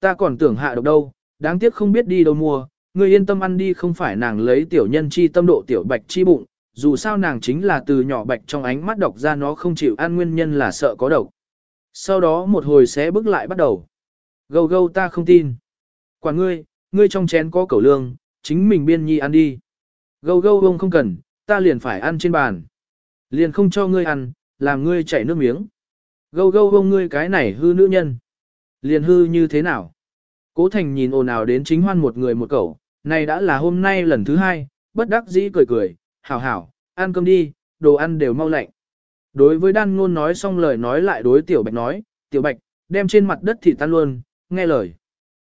Ta còn tưởng hạ độc đâu, đáng tiếc không biết đi đâu mua, ngươi yên tâm ăn đi không phải nàng lấy tiểu nhân chi tâm độ tiểu bạch chi bụng, dù sao nàng chính là từ nhỏ bạch trong ánh mắt độc ra nó không chịu ăn nguyên nhân là sợ có độc. Sau đó một hồi sẽ bước lại bắt đầu. Gâu gâu ta không tin. Quả ngươi, ngươi trong chén có cẩu lương, chính mình biên nhi ăn đi. Gâu gâu ông không cần, ta liền phải ăn trên bàn. Liền không cho ngươi ăn, làm ngươi chảy nước miếng. Gâu gâu ông ngươi cái này hư nữ nhân. Liền hư như thế nào? Cố thành nhìn ồn ào đến chính hoan một người một cậu, này đã là hôm nay lần thứ hai, bất đắc dĩ cười cười, hảo hảo, ăn cơm đi, đồ ăn đều mau lạnh. Đối với đan ngôn nói xong lời nói lại đối tiểu bạch nói, tiểu bạch, đem trên mặt đất thịt tan luôn, nghe lời.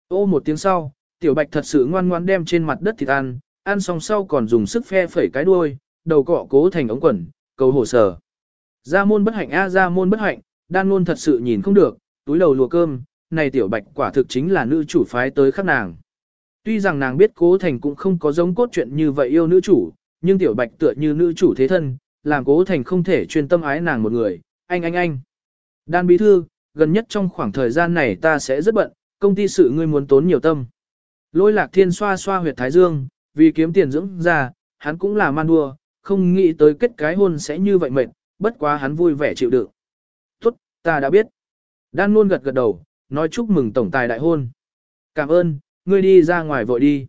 Ô một tiếng sau, tiểu bạch thật sự ngoan ngoan đem trên mặt đất thịt ăn, ăn xong sau còn dùng sức phe phẩy cái đuôi, đầu cọ cố thành ống quần, cầu hổ sở. Ra môn bất hạnh a ra môn bất hạnh, đan ngôn thật sự nhìn không được, túi đầu lùa cơm, này tiểu bạch quả thực chính là nữ chủ phái tới khắc nàng. Tuy rằng nàng biết cố thành cũng không có giống cốt chuyện như vậy yêu nữ chủ, nhưng tiểu bạch tựa như nữ chủ thế thân, làm cố thành không thể chuyên tâm ái nàng một người, anh anh anh. Đan bí thư, gần nhất trong khoảng thời gian này ta sẽ rất bận, công ty sự ngươi muốn tốn nhiều tâm. Lôi lạc thiên xoa xoa huyệt thái dương, vì kiếm tiền dưỡng ra, hắn cũng là man đua, không nghĩ tới kết cái hôn sẽ như vậy mệt, bất quá hắn vui vẻ chịu đựng. Tốt, ta đã biết. Đan luôn gật gật đầu, nói chúc mừng tổng tài đại hôn. Cảm ơn, ngươi đi ra ngoài vội đi.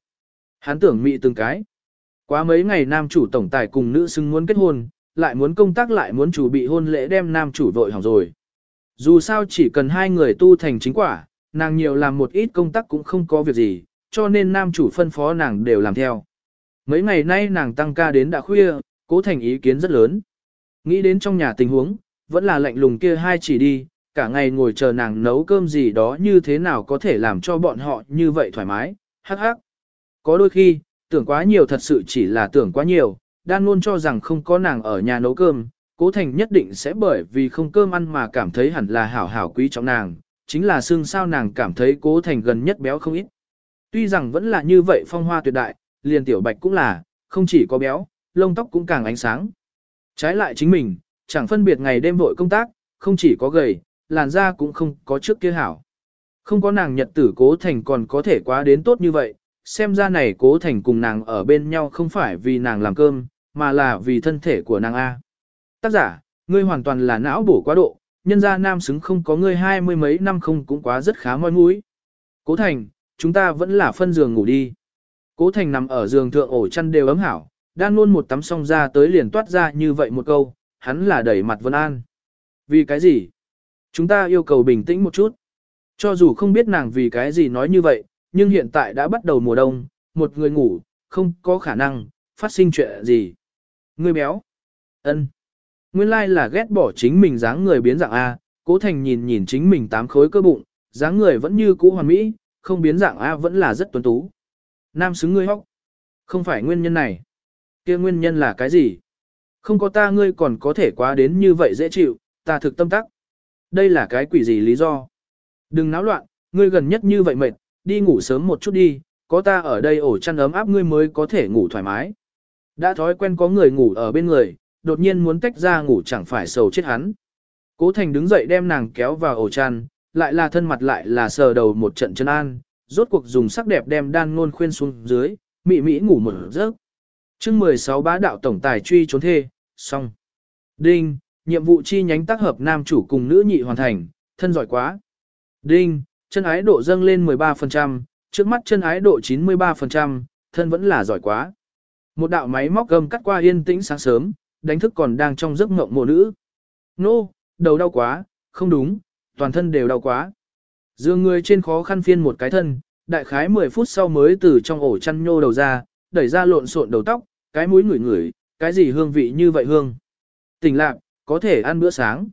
Hắn tưởng mị từng cái. Quá mấy ngày nam chủ tổng tài cùng nữ xứng muốn kết hôn, lại muốn công tác lại muốn chủ bị hôn lễ đem nam chủ vội hỏng rồi. Dù sao chỉ cần hai người tu thành chính quả, nàng nhiều làm một ít công tác cũng không có việc gì, cho nên nam chủ phân phó nàng đều làm theo. Mấy ngày nay nàng tăng ca đến đã khuya, cố thành ý kiến rất lớn. Nghĩ đến trong nhà tình huống, vẫn là lạnh lùng kia hai chỉ đi, cả ngày ngồi chờ nàng nấu cơm gì đó như thế nào có thể làm cho bọn họ như vậy thoải mái, hắc hắc. Có đôi khi, tưởng quá nhiều thật sự chỉ là tưởng quá nhiều, đan luôn cho rằng không có nàng ở nhà nấu cơm, cố thành nhất định sẽ bởi vì không cơm ăn mà cảm thấy hẳn là hảo hảo quý trọng nàng, chính là xương sao nàng cảm thấy cố thành gần nhất béo không ít. Tuy rằng vẫn là như vậy phong hoa tuyệt đại, liền tiểu bạch cũng là, không chỉ có béo, lông tóc cũng càng ánh sáng. Trái lại chính mình, chẳng phân biệt ngày đêm vội công tác, không chỉ có gầy, làn da cũng không có trước kia hảo. Không có nàng nhật tử cố thành còn có thể quá đến tốt như vậy, xem ra này cố thành cùng nàng ở bên nhau không phải vì nàng làm cơm, mà là vì thân thể của nàng A. Tác giả, ngươi hoàn toàn là não bổ quá độ, nhân gia nam xứng không có ngươi hai mươi mấy năm không cũng quá rất khá moi mũi. Cố thành, chúng ta vẫn là phân giường ngủ đi. Cố thành nằm ở giường thượng ổ chăn đều ấm hảo, đang luôn một tắm xong ra tới liền toát ra như vậy một câu, hắn là đẩy mặt vân an. Vì cái gì? Chúng ta yêu cầu bình tĩnh một chút. Cho dù không biết nàng vì cái gì nói như vậy, nhưng hiện tại đã bắt đầu mùa đông, một người ngủ, không có khả năng, phát sinh chuyện gì. Người béo. ân Nguyên lai là ghét bỏ chính mình dáng người biến dạng A, cố thành nhìn nhìn chính mình tám khối cơ bụng, dáng người vẫn như cũ hoàn mỹ, không biến dạng A vẫn là rất tuấn tú. Nam xứng ngươi hóc. Không phải nguyên nhân này. kia nguyên nhân là cái gì? Không có ta ngươi còn có thể quá đến như vậy dễ chịu, ta thực tâm tắc. Đây là cái quỷ gì lý do? Đừng náo loạn, ngươi gần nhất như vậy mệt, đi ngủ sớm một chút đi, có ta ở đây ổ chăn ấm áp ngươi mới có thể ngủ thoải mái. Đã thói quen có người ngủ ở bên người, đột nhiên muốn tách ra ngủ chẳng phải sầu chết hắn. Cố Thành đứng dậy đem nàng kéo vào ổ chăn, lại là thân mặt lại là sờ đầu một trận chân an, rốt cuộc dùng sắc đẹp đem đan ngôn khuyên xuống dưới, mị mỹ ngủ một giấc. chương 16 bá đạo tổng tài truy trốn thê, xong. Đinh, nhiệm vụ chi nhánh tác hợp nam chủ cùng nữ nhị hoàn thành, thân giỏi quá. Đinh, chân ái độ dâng lên 13%, trước mắt chân ái độ 93%, thân vẫn là giỏi quá. Một đạo máy móc gầm cắt qua yên tĩnh sáng sớm, đánh thức còn đang trong giấc mộng mùa nữ. Nô, no, đầu đau quá, không đúng, toàn thân đều đau quá. Dương người trên khó khăn phiên một cái thân, đại khái 10 phút sau mới từ trong ổ chăn nhô đầu ra, đẩy ra lộn xộn đầu tóc, cái mũi ngửi ngửi, cái gì hương vị như vậy hương. Tỉnh lạc, có thể ăn bữa sáng.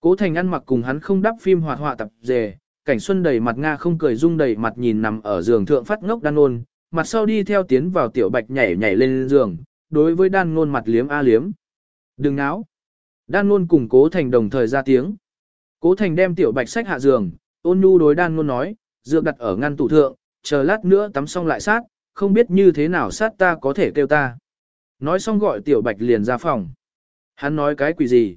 Cố thành ăn mặc cùng hắn không đắp phim hoạt họa tập dề, cảnh xuân đầy mặt Nga không cười rung đầy mặt nhìn nằm ở giường thượng phát ngốc đan ôn, mặt sau đi theo tiến vào tiểu bạch nhảy nhảy lên giường, đối với đan ngôn mặt liếm a liếm. Đừng náo. Đan ngôn cùng cố thành đồng thời ra tiếng. Cố thành đem tiểu bạch sách hạ giường, ôn nhu đối đan ngôn nói, dược đặt ở ngăn tủ thượng, chờ lát nữa tắm xong lại sát, không biết như thế nào sát ta có thể kêu ta. Nói xong gọi tiểu bạch liền ra phòng. Hắn nói cái quỷ gì?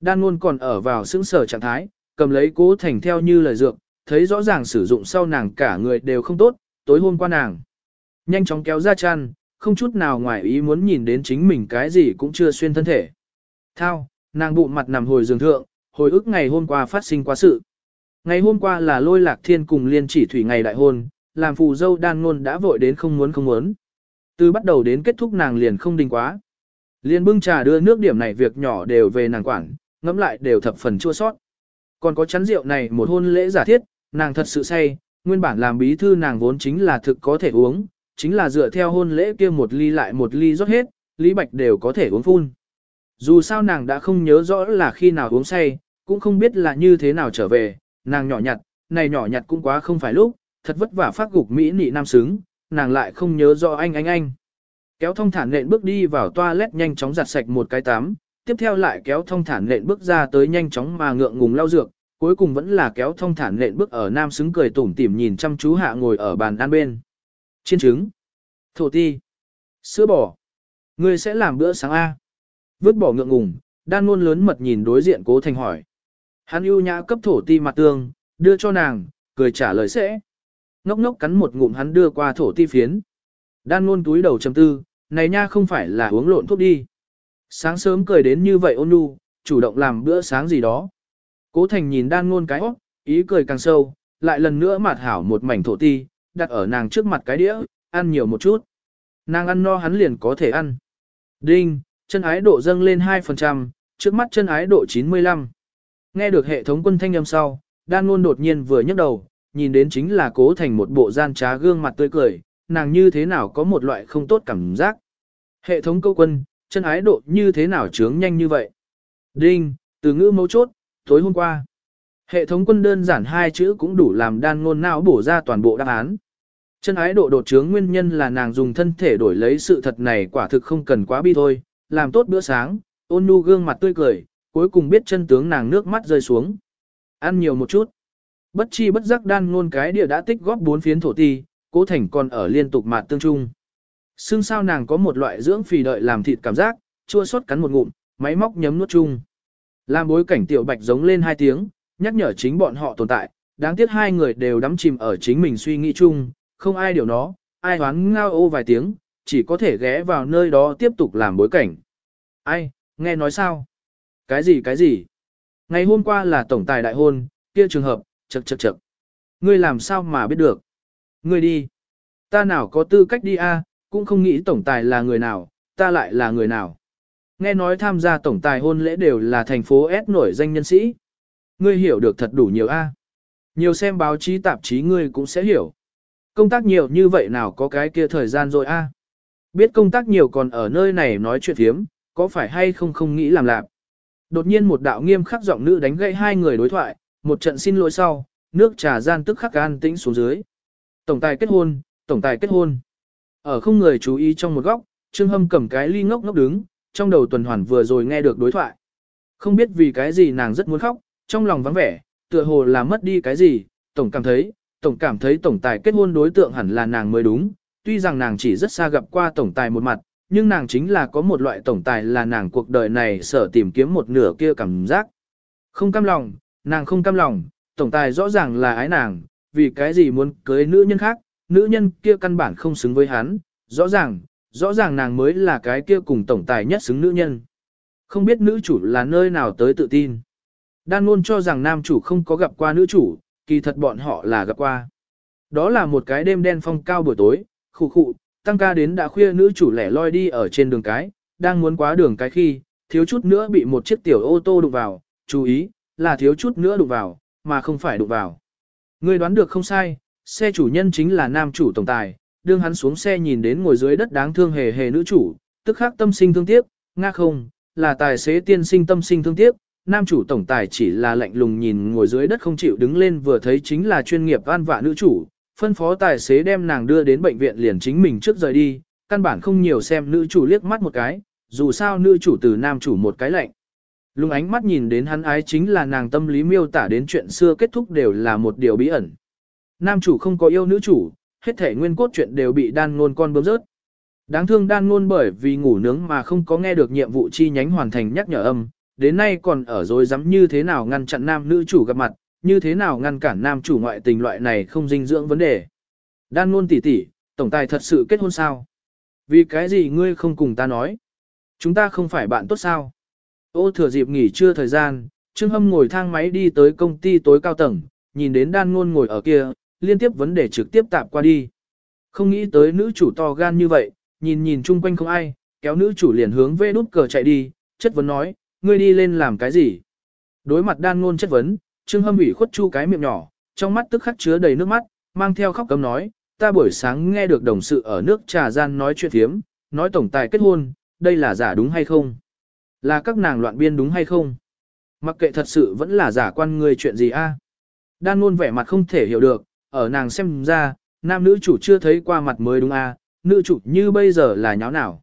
Đan ngôn còn ở vào sững sở trạng thái, cầm lấy cố thành theo như lời dược, thấy rõ ràng sử dụng sau nàng cả người đều không tốt, tối hôm qua nàng. Nhanh chóng kéo ra chăn, không chút nào ngoài ý muốn nhìn đến chính mình cái gì cũng chưa xuyên thân thể. Thao, nàng bụng mặt nằm hồi giường thượng, hồi ức ngày hôm qua phát sinh quá sự. Ngày hôm qua là lôi lạc thiên cùng liên chỉ thủy ngày đại hôn, làm phù dâu đan ngôn đã vội đến không muốn không muốn. Từ bắt đầu đến kết thúc nàng liền không đình quá. Liên bưng trà đưa nước điểm này việc nhỏ đều về nàng quản, ngẫm lại đều thập phần chua sót. Còn có chắn rượu này một hôn lễ giả thiết, nàng thật sự say, nguyên bản làm bí thư nàng vốn chính là thực có thể uống, chính là dựa theo hôn lễ kia một ly lại một ly rót hết, Lý Bạch đều có thể uống phun. Dù sao nàng đã không nhớ rõ là khi nào uống say, cũng không biết là như thế nào trở về, nàng nhỏ nhặt, này nhỏ nhặt cũng quá không phải lúc, thật vất vả phát gục Mỹ nị nam xứng, nàng lại không nhớ rõ anh anh anh. Kéo thông thản nện bước đi vào toilet nhanh chóng giặt sạch một cái tắm, tiếp theo lại kéo thông thản nện bước ra tới nhanh chóng mà ngượng ngùng lau dược, cuối cùng vẫn là kéo thông thản nện bước ở nam xứng cười tủm tỉm nhìn chăm chú hạ ngồi ở bàn ăn bên. Chiên trứng, thổ ti, sữa bò. Ngươi sẽ làm bữa sáng A. Vứt bỏ ngượng ngùng, đan luôn lớn mật nhìn đối diện cố thành hỏi. Hắn ưu nhã cấp thổ ti mặt tương, đưa cho nàng, cười trả lời sẽ. Ngốc ngốc cắn một ngụm hắn đưa qua thổ ti phiến. Đan luôn túi đầu chầm tư, này nha không phải là uống lộn thuốc đi. Sáng sớm cười đến như vậy ôn nhu, chủ động làm bữa sáng gì đó. Cố thành nhìn đan ngôn cái óc, ý cười càng sâu, lại lần nữa mạt hảo một mảnh thổ ti, đặt ở nàng trước mặt cái đĩa, ăn nhiều một chút. Nàng ăn no hắn liền có thể ăn. Đinh, chân ái độ dâng lên 2%, trước mắt chân ái độ 95. Nghe được hệ thống quân thanh âm sau, đan ngôn đột nhiên vừa nhấc đầu, nhìn đến chính là cố thành một bộ gian trá gương mặt tươi cười, nàng như thế nào có một loại không tốt cảm giác. Hệ thống câu quân, chân ái độ như thế nào trướng nhanh như vậy? Đinh, từ ngữ mấu chốt, tối hôm qua. Hệ thống quân đơn giản hai chữ cũng đủ làm đan ngôn não bổ ra toàn bộ đáp án. Chân ái độ đột trướng nguyên nhân là nàng dùng thân thể đổi lấy sự thật này quả thực không cần quá bi thôi, làm tốt bữa sáng, ôn nhu gương mặt tươi cười, cuối cùng biết chân tướng nàng nước mắt rơi xuống. Ăn nhiều một chút. Bất chi bất giác đan ngôn cái địa đã tích góp bốn phiến thổ ti, cố thành còn ở liên tục mạt tương trung. Xương sao nàng có một loại dưỡng phì đợi làm thịt cảm giác, chua xót cắn một ngụm, máy móc nhấm nuốt chung. Làm bối cảnh tiểu bạch giống lên hai tiếng, nhắc nhở chính bọn họ tồn tại, đáng tiếc hai người đều đắm chìm ở chính mình suy nghĩ chung, không ai điều nó, ai hoán ngao ô vài tiếng, chỉ có thể ghé vào nơi đó tiếp tục làm bối cảnh. Ai, nghe nói sao? Cái gì cái gì? Ngày hôm qua là tổng tài đại hôn, kia trường hợp, chật chật chật. Ngươi làm sao mà biết được? Ngươi đi. Ta nào có tư cách đi a, à, cũng không nghĩ tổng tài là người nào, ta lại là người nào. Nghe nói tham gia tổng tài hôn lễ đều là thành phố S nổi danh nhân sĩ. Ngươi hiểu được thật đủ nhiều a. Nhiều xem báo chí tạp chí ngươi cũng sẽ hiểu. Công tác nhiều như vậy nào có cái kia thời gian rồi a. Biết công tác nhiều còn ở nơi này nói chuyện thiếm, có phải hay không không nghĩ làm lạc. Đột nhiên một đạo nghiêm khắc giọng nữ đánh gãy hai người đối thoại, một trận xin lỗi sau, nước trà gian tức khắc an tĩnh xuống dưới. Tổng tài kết hôn, tổng tài kết hôn. Ở không người chú ý trong một góc, Trương Hâm cầm cái ly ngốc ngốc đứng, trong đầu tuần hoàn vừa rồi nghe được đối thoại. Không biết vì cái gì nàng rất muốn khóc, trong lòng vắng vẻ, tựa hồ là mất đi cái gì, tổng cảm thấy, tổng cảm thấy tổng tài kết hôn đối tượng hẳn là nàng mới đúng, tuy rằng nàng chỉ rất xa gặp qua tổng tài một mặt, nhưng nàng chính là có một loại tổng tài là nàng cuộc đời này sở tìm kiếm một nửa kia cảm giác. Không cam lòng, nàng không cam lòng, tổng tài rõ ràng là ái nàng, vì cái gì muốn cưới nữ nhân khác, nữ nhân kia căn bản không xứng với hắn, rõ ràng, rõ ràng nàng mới là cái kia cùng tổng tài nhất xứng nữ nhân. Không biết nữ chủ là nơi nào tới tự tin. Đan luôn cho rằng nam chủ không có gặp qua nữ chủ, kỳ thật bọn họ là gặp qua. Đó là một cái đêm đen phong cao buổi tối, khụ khụ, tăng ca đến đã khuya nữ chủ lẻ loi đi ở trên đường cái, đang muốn quá đường cái khi, thiếu chút nữa bị một chiếc tiểu ô tô đụng vào, chú ý, là thiếu chút nữa đụng vào, mà không phải đụng vào. Ngươi đoán được không sai, xe chủ nhân chính là nam chủ tổng tài, đương hắn xuống xe nhìn đến ngồi dưới đất đáng thương hề hề nữ chủ, tức khắc tâm sinh thương tiếc, nga không, là tài xế tiên sinh tâm sinh thương tiếc, nam chủ tổng tài chỉ là lạnh lùng nhìn ngồi dưới đất không chịu đứng lên vừa thấy chính là chuyên nghiệp an vạ nữ chủ, phân phó tài xế đem nàng đưa đến bệnh viện liền chính mình trước rời đi, căn bản không nhiều xem nữ chủ liếc mắt một cái, dù sao nữ chủ từ nam chủ một cái lạnh. Lung ánh mắt nhìn đến hắn ái chính là nàng tâm lý miêu tả đến chuyện xưa kết thúc đều là một điều bí ẩn. Nam chủ không có yêu nữ chủ, hết thể nguyên cốt chuyện đều bị đan ngôn con bơm rớt. Đáng thương đan ngôn bởi vì ngủ nướng mà không có nghe được nhiệm vụ chi nhánh hoàn thành nhắc nhở âm, đến nay còn ở rồi dám như thế nào ngăn chặn nam nữ chủ gặp mặt, như thế nào ngăn cản nam chủ ngoại tình loại này không dinh dưỡng vấn đề. Đan ngôn tỉ tỉ, tổng tài thật sự kết hôn sao? Vì cái gì ngươi không cùng ta nói? Chúng ta không phải bạn tốt sao? Ô thừa dịp nghỉ trưa thời gian, Trương Hâm ngồi thang máy đi tới công ty tối cao tầng, nhìn đến đan ngôn ngồi ở kia, liên tiếp vấn đề trực tiếp tạp qua đi. Không nghĩ tới nữ chủ to gan như vậy, nhìn nhìn chung quanh không ai, kéo nữ chủ liền hướng về nút cờ chạy đi, chất vấn nói, ngươi đi lên làm cái gì? Đối mặt đan ngôn chất vấn, Trương Hâm ủy khuất chu cái miệng nhỏ, trong mắt tức khắc chứa đầy nước mắt, mang theo khóc cấm nói, ta buổi sáng nghe được đồng sự ở nước trà gian nói chuyện thiếm, nói tổng tài kết hôn, đây là giả đúng hay không? Là các nàng loạn biên đúng hay không? Mặc kệ thật sự vẫn là giả quan người chuyện gì a? Đan luôn vẻ mặt không thể hiểu được, ở nàng xem ra, nam nữ chủ chưa thấy qua mặt mới đúng a, nữ chủ như bây giờ là nháo nào.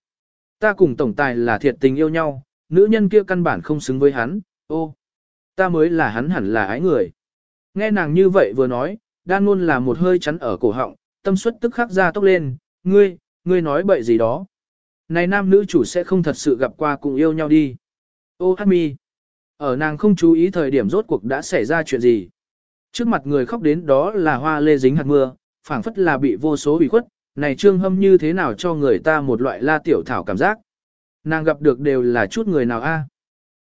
Ta cùng tổng tài là thiệt tình yêu nhau, nữ nhân kia căn bản không xứng với hắn, ô. Ta mới là hắn hẳn là ái người. Nghe nàng như vậy vừa nói, đan luôn là một hơi chắn ở cổ họng, tâm suất tức khắc ra tốc lên, ngươi, ngươi nói bậy gì đó. Này nam nữ chủ sẽ không thật sự gặp qua cùng yêu nhau đi. Ô hát mi. Ở nàng không chú ý thời điểm rốt cuộc đã xảy ra chuyện gì. Trước mặt người khóc đến đó là hoa lê dính hạt mưa, phảng phất là bị vô số bị khuất, này trương hâm như thế nào cho người ta một loại la tiểu thảo cảm giác. Nàng gặp được đều là chút người nào a.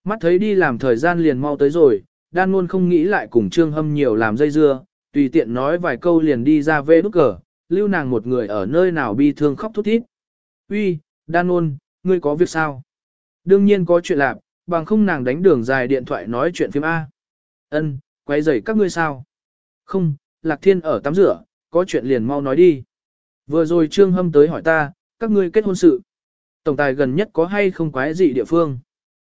Mắt thấy đi làm thời gian liền mau tới rồi, đan luôn không nghĩ lại cùng trương hâm nhiều làm dây dưa, tùy tiện nói vài câu liền đi ra về nút cờ, lưu nàng một người ở nơi nào bi thương khóc thút thít. Uy, đan ôn, ngươi có việc sao? Đương nhiên có chuyện làm, bằng không nàng đánh đường dài điện thoại nói chuyện phim A. Ân, quay rầy các ngươi sao? Không, Lạc Thiên ở tắm rửa, có chuyện liền mau nói đi. Vừa rồi Trương Hâm tới hỏi ta, các ngươi kết hôn sự. Tổng tài gần nhất có hay không quái gì địa phương?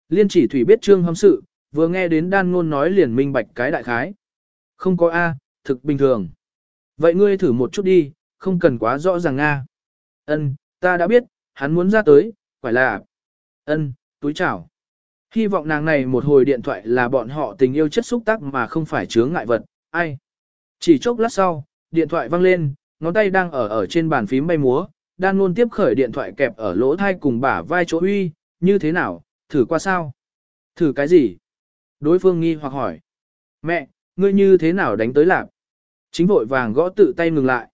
Liên chỉ thủy biết Trương Hâm sự, vừa nghe đến đan ngôn nói liền minh bạch cái đại khái. Không có A, thực bình thường. Vậy ngươi thử một chút đi, không cần quá rõ ràng Nga. Ân, ta đã biết, hắn muốn ra tới, phải là. Ân, túi chảo. Hy vọng nàng này một hồi điện thoại là bọn họ tình yêu chất xúc tác mà không phải chướng ngại vật, ai. Chỉ chốc lát sau, điện thoại vang lên, ngón tay đang ở ở trên bàn phím bay múa, đang luôn tiếp khởi điện thoại kẹp ở lỗ thai cùng bả vai chỗ uy, như thế nào, thử qua sao? Thử cái gì? Đối phương nghi hoặc hỏi. Mẹ, ngươi như thế nào đánh tới lạc? Chính vội vàng gõ tự tay ngừng lại.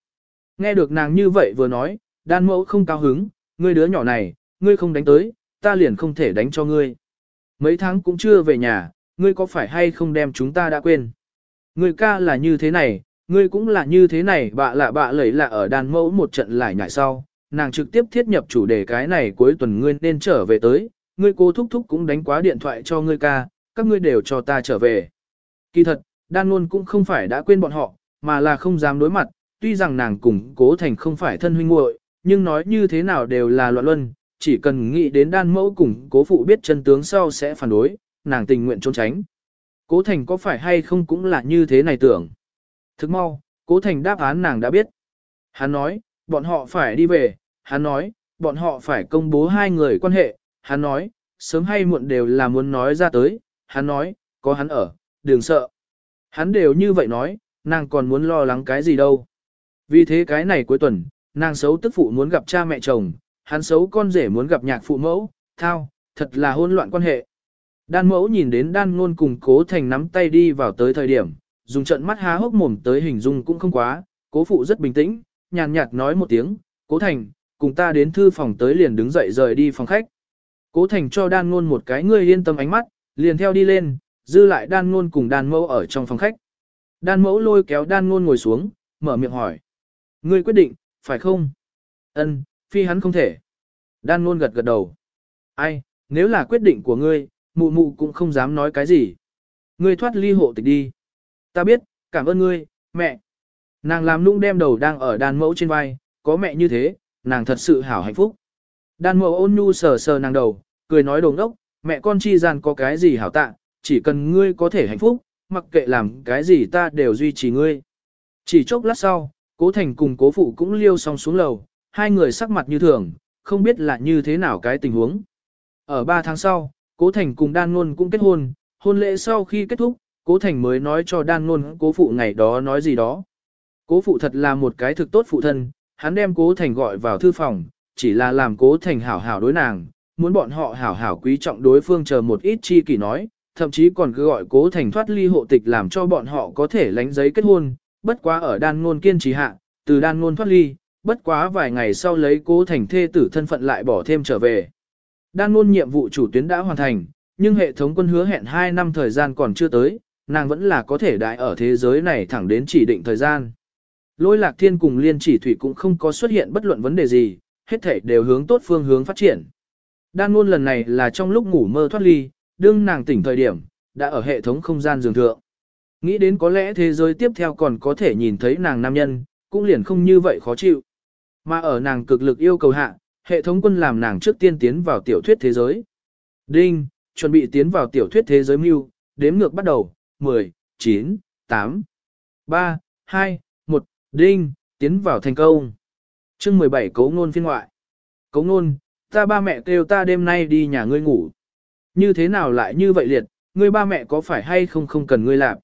Nghe được nàng như vậy vừa nói, đan mẫu không cao hứng, ngươi đứa nhỏ này, ngươi không đánh tới, ta liền không thể đánh cho ngươi. Mấy tháng cũng chưa về nhà, ngươi có phải hay không đem chúng ta đã quên? Ngươi ca là như thế này, ngươi cũng là như thế này, bạ lạ bạ lẩy lạ ở đàn mẫu một trận lại nhại sau, nàng trực tiếp thiết nhập chủ đề cái này cuối tuần ngươi nên trở về tới, ngươi cô thúc thúc cũng đánh quá điện thoại cho ngươi ca, các ngươi đều cho ta trở về. Kỳ thật, đan luôn cũng không phải đã quên bọn họ, mà là không dám đối mặt, tuy rằng nàng cùng cố thành không phải thân huynh muội, nhưng nói như thế nào đều là loạn luân, chỉ cần nghĩ đến đan mẫu cùng cố phụ biết chân tướng sau sẽ phản đối, nàng tình nguyện trốn tránh. Cố thành có phải hay không cũng là như thế này tưởng. Thức mau, cố thành đáp án nàng đã biết. Hắn nói, bọn họ phải đi về, hắn nói, bọn họ phải công bố hai người quan hệ, hắn nói, sớm hay muộn đều là muốn nói ra tới, hắn nói, có hắn ở, đừng sợ. Hắn đều như vậy nói, nàng còn muốn lo lắng cái gì đâu. Vì thế cái này cuối tuần, nàng xấu tức phụ muốn gặp cha mẹ chồng, hắn xấu con rể muốn gặp nhạc phụ mẫu, thao, thật là hỗn loạn quan hệ. Đan mẫu nhìn đến đan ngôn cùng cố thành nắm tay đi vào tới thời điểm, dùng trận mắt há hốc mồm tới hình dung cũng không quá, cố phụ rất bình tĩnh, nhàn nhạt nói một tiếng, cố thành, cùng ta đến thư phòng tới liền đứng dậy rời đi phòng khách. Cố thành cho đan ngôn một cái ngươi yên tâm ánh mắt, liền theo đi lên, dư lại đan ngôn cùng đan mẫu ở trong phòng khách. Đan mẫu lôi kéo đan ngôn ngồi xuống, mở miệng hỏi. Ngươi quyết định, phải không? Ân, phi hắn không thể. Đan luôn gật gật đầu. Ai, nếu là quyết định của ngươi, mụ mụ cũng không dám nói cái gì. Ngươi thoát ly hộ tịch đi. Ta biết, cảm ơn ngươi, mẹ. Nàng làm nũng đem đầu đang ở đan mẫu trên vai, có mẹ như thế, nàng thật sự hảo hạnh phúc. Đàn mẫu ôn nhu sờ sờ nàng đầu, cười nói đồng đốc, mẹ con chi gian có cái gì hảo tạ, chỉ cần ngươi có thể hạnh phúc, mặc kệ làm cái gì ta đều duy trì ngươi. Chỉ chốc lát sau, cố thành cùng cố phụ cũng liêu xong xuống lầu, hai người sắc mặt như thường, không biết là như thế nào cái tình huống. Ở ba tháng sau, cố thành cùng đan Nôn cũng kết hôn, hôn lễ sau khi kết thúc, cố thành mới nói cho đan Nôn cố phụ ngày đó nói gì đó. Cố phụ thật là một cái thực tốt phụ thân, hắn đem cố thành gọi vào thư phòng, chỉ là làm cố thành hảo hảo đối nàng, muốn bọn họ hảo hảo quý trọng đối phương chờ một ít chi kỷ nói, thậm chí còn cứ gọi cố thành thoát ly hộ tịch làm cho bọn họ có thể lánh giấy kết hôn, bất quá ở đan ngôn kiên trì hạ, từ đan ngôn thoát ly, bất quá vài ngày sau lấy cố thành thê tử thân phận lại bỏ thêm trở về. Đan ngôn nhiệm vụ chủ tuyến đã hoàn thành, nhưng hệ thống quân hứa hẹn 2 năm thời gian còn chưa tới, nàng vẫn là có thể đại ở thế giới này thẳng đến chỉ định thời gian. Lôi lạc thiên cùng liên chỉ thủy cũng không có xuất hiện bất luận vấn đề gì, hết thể đều hướng tốt phương hướng phát triển. Đan ngôn lần này là trong lúc ngủ mơ thoát ly, đương nàng tỉnh thời điểm, đã ở hệ thống không gian dường thượng. Nghĩ đến có lẽ thế giới tiếp theo còn có thể nhìn thấy nàng nam nhân, cũng liền không như vậy khó chịu. Mà ở nàng cực lực yêu cầu hạ, hệ thống quân làm nàng trước tiên tiến vào tiểu thuyết thế giới. Đinh, chuẩn bị tiến vào tiểu thuyết thế giới mưu, đếm ngược bắt đầu, 10, 9, 8, 3, 2, 1, đinh, tiến vào thành công. chương 17 cấu ngôn phiên ngoại. Cấu ngôn, ta ba mẹ kêu ta đêm nay đi nhà ngươi ngủ. Như thế nào lại như vậy liệt, ngươi ba mẹ có phải hay không không cần ngươi làm.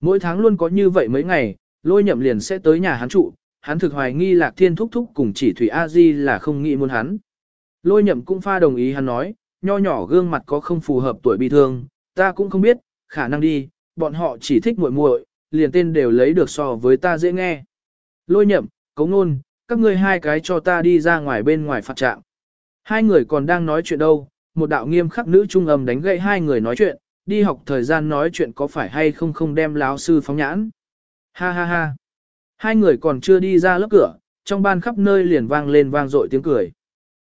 Mỗi tháng luôn có như vậy mấy ngày, lôi nhậm liền sẽ tới nhà hắn trụ, hắn thực hoài nghi lạc thiên thúc thúc cùng chỉ thủy a di là không nghĩ muốn hắn. Lôi nhậm cũng pha đồng ý hắn nói, nho nhỏ gương mặt có không phù hợp tuổi bị thương, ta cũng không biết, khả năng đi, bọn họ chỉ thích muội muội, liền tên đều lấy được so với ta dễ nghe. Lôi nhậm, cấu ngôn, các ngươi hai cái cho ta đi ra ngoài bên ngoài phạt trạng. Hai người còn đang nói chuyện đâu, một đạo nghiêm khắc nữ trung âm đánh gậy hai người nói chuyện, đi học thời gian nói chuyện có phải hay không không đem láo sư phóng nhãn. Ha ha ha. Hai người còn chưa đi ra lớp cửa, trong ban khắp nơi liền vang lên vang dội tiếng cười.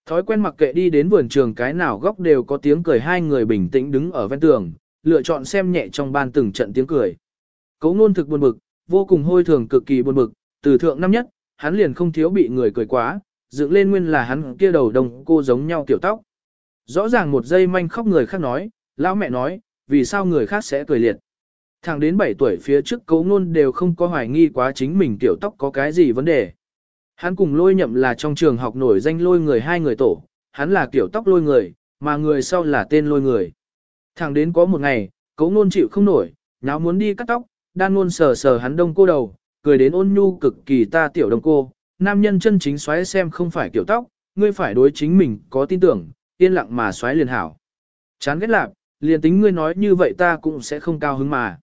Thói quen mặc kệ đi đến vườn trường cái nào góc đều có tiếng cười hai người bình tĩnh đứng ở ven tường, lựa chọn xem nhẹ trong ban từng trận tiếng cười. Cấu ngôn thực buồn bực, vô cùng hôi thường cực kỳ buồn bực, từ thượng năm nhất, hắn liền không thiếu bị người cười quá, dựng lên nguyên là hắn kia đầu đồng cô giống nhau tiểu tóc. Rõ ràng một giây manh khóc người khác nói, lão mẹ nói, vì sao người khác sẽ cười liệt. Thẳng đến 7 tuổi phía trước cấu ngôn đều không có hoài nghi quá chính mình tiểu tóc có cái gì vấn đề. Hắn cùng lôi nhậm là trong trường học nổi danh lôi người hai người tổ, hắn là kiểu tóc lôi người, mà người sau là tên lôi người. Thẳng đến có một ngày, cấu ngôn chịu không nổi, nháo muốn đi cắt tóc, đan ngôn sờ sờ hắn đông cô đầu, cười đến ôn nhu cực kỳ ta tiểu đông cô, nam nhân chân chính xoáy xem không phải kiểu tóc, ngươi phải đối chính mình có tin tưởng, yên lặng mà xoáy liền hảo. Chán ghét lạc, liền tính ngươi nói như vậy ta cũng sẽ không cao hứng mà.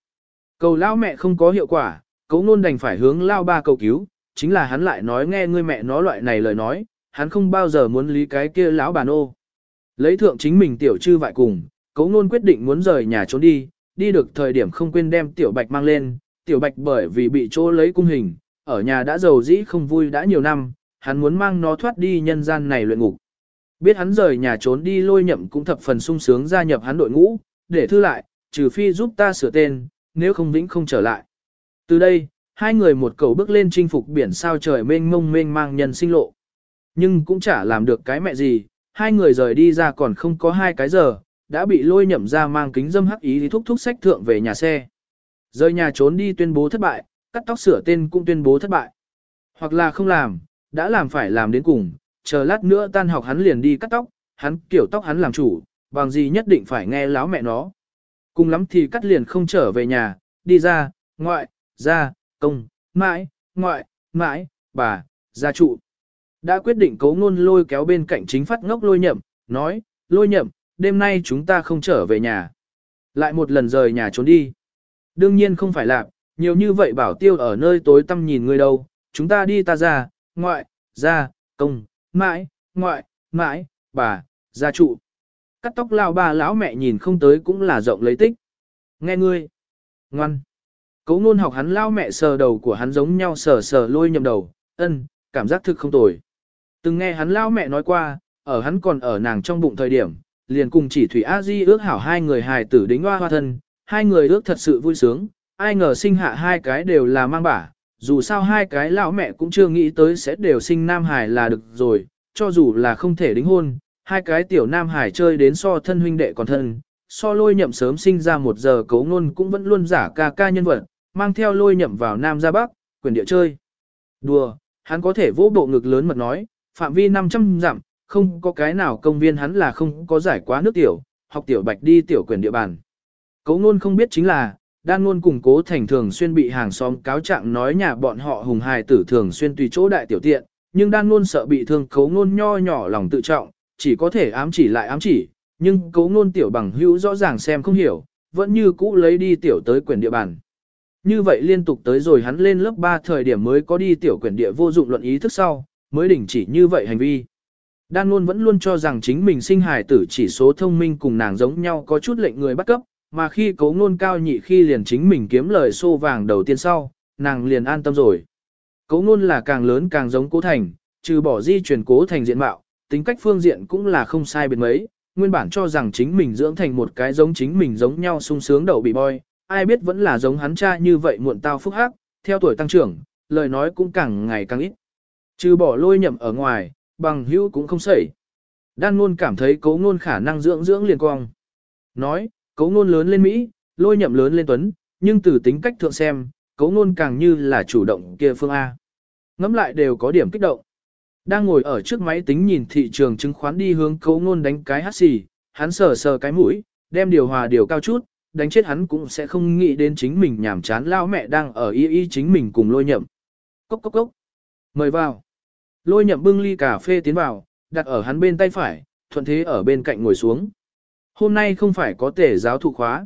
Cầu lao mẹ không có hiệu quả, cấu nôn đành phải hướng lao ba cầu cứu, chính là hắn lại nói nghe ngươi mẹ nói loại này lời nói, hắn không bao giờ muốn lý cái kia lão bà nô. Lấy thượng chính mình tiểu trư vại cùng, cấu nôn quyết định muốn rời nhà trốn đi, đi được thời điểm không quên đem tiểu bạch mang lên, tiểu bạch bởi vì bị chỗ lấy cung hình, ở nhà đã giàu dĩ không vui đã nhiều năm, hắn muốn mang nó thoát đi nhân gian này luyện ngục. Biết hắn rời nhà trốn đi lôi nhậm cũng thập phần sung sướng gia nhập hắn đội ngũ, để thư lại, trừ phi giúp ta sửa tên, nếu không vĩnh không trở lại. Từ đây, hai người một cầu bước lên chinh phục biển sao trời mênh mông mênh mang nhân sinh lộ. Nhưng cũng chả làm được cái mẹ gì, hai người rời đi ra còn không có hai cái giờ, đã bị lôi nhậm ra mang kính dâm hắc ý thì thúc thúc sách thượng về nhà xe. Rời nhà trốn đi tuyên bố thất bại, cắt tóc sửa tên cũng tuyên bố thất bại. Hoặc là không làm, đã làm phải làm đến cùng, chờ lát nữa tan học hắn liền đi cắt tóc, hắn kiểu tóc hắn làm chủ, bằng gì nhất định phải nghe láo mẹ nó. Cùng lắm thì cắt liền không trở về nhà, đi ra, ngoại, ra, công, mãi, ngoại, mãi, bà, gia trụ. Đã quyết định cấu ngôn lôi kéo bên cạnh chính phát ngốc lôi nhậm, nói, lôi nhậm, đêm nay chúng ta không trở về nhà. Lại một lần rời nhà trốn đi. Đương nhiên không phải làm, nhiều như vậy bảo tiêu ở nơi tối tăm nhìn người đâu, chúng ta đi ta ra, ngoại, ra, công, mãi, ngoại, mãi, bà, gia trụ. Cắt tóc lao ba lão mẹ nhìn không tới cũng là rộng lấy tích. Nghe ngươi. Ngoan. Cấu ngôn học hắn lao mẹ sờ đầu của hắn giống nhau sờ sờ lôi nhầm đầu, ân, cảm giác thực không tồi. Từng nghe hắn lao mẹ nói qua, ở hắn còn ở nàng trong bụng thời điểm, liền cùng chỉ Thủy A Di ước hảo hai người hài tử đính hoa hoa thân, hai người ước thật sự vui sướng, ai ngờ sinh hạ hai cái đều là mang bả, dù sao hai cái lão mẹ cũng chưa nghĩ tới sẽ đều sinh nam hải là được rồi, cho dù là không thể đính hôn, hai cái tiểu nam hải chơi đến so thân huynh đệ còn thân, so lôi nhậm sớm sinh ra một giờ cấu ngôn cũng vẫn luôn giả ca ca nhân vật, mang theo lôi nhậm vào nam ra bắc, quyền địa chơi. Đùa, hắn có thể vỗ bộ ngực lớn mật nói, phạm vi 500 dặm, không có cái nào công viên hắn là không có giải quá nước tiểu, học tiểu bạch đi tiểu quyền địa bàn. Cấu ngôn không biết chính là, đan luôn cùng cố thành thường xuyên bị hàng xóm cáo trạng nói nhà bọn họ hùng hài tử thường xuyên tùy chỗ đại tiểu tiện, nhưng đan luôn sợ bị thương cấu ngôn nho nhỏ lòng tự trọng, chỉ có thể ám chỉ lại ám chỉ, nhưng cấu ngôn tiểu bằng hữu rõ ràng xem không hiểu, vẫn như cũ lấy đi tiểu tới quyển địa bàn. Như vậy liên tục tới rồi hắn lên lớp 3 thời điểm mới có đi tiểu quyển địa vô dụng luận ý thức sau, mới đình chỉ như vậy hành vi. Đan luôn vẫn luôn cho rằng chính mình sinh hài tử chỉ số thông minh cùng nàng giống nhau có chút lệnh người bắt cấp, mà khi cấu ngôn cao nhị khi liền chính mình kiếm lời xô vàng đầu tiên sau, nàng liền an tâm rồi. Cấu ngôn là càng lớn càng giống cố thành, trừ bỏ di chuyển cố thành diện mạo, tính cách phương diện cũng là không sai biệt mấy, nguyên bản cho rằng chính mình dưỡng thành một cái giống chính mình giống nhau sung sướng đầu bị boy, ai biết vẫn là giống hắn cha như vậy muộn tao phúc hắc, theo tuổi tăng trưởng, lời nói cũng càng ngày càng ít. Trừ bỏ lôi nhậm ở ngoài, bằng hữu cũng không sẩy. Đan luôn cảm thấy cấu ngôn khả năng dưỡng dưỡng liền cong. Nói, cấu ngôn lớn lên Mỹ, lôi nhậm lớn lên Tuấn, nhưng từ tính cách thượng xem, cấu ngôn càng như là chủ động kia phương A. Ngắm lại đều có điểm kích động. Đang ngồi ở trước máy tính nhìn thị trường chứng khoán đi hướng cấu ngôn đánh cái hát xì, hắn sờ sờ cái mũi, đem điều hòa điều cao chút, đánh chết hắn cũng sẽ không nghĩ đến chính mình nhảm chán lao mẹ đang ở y y chính mình cùng lôi nhậm. Cốc cốc cốc. Mời vào. Lôi nhậm bưng ly cà phê tiến vào, đặt ở hắn bên tay phải, thuận thế ở bên cạnh ngồi xuống. Hôm nay không phải có tể giáo thụ khóa.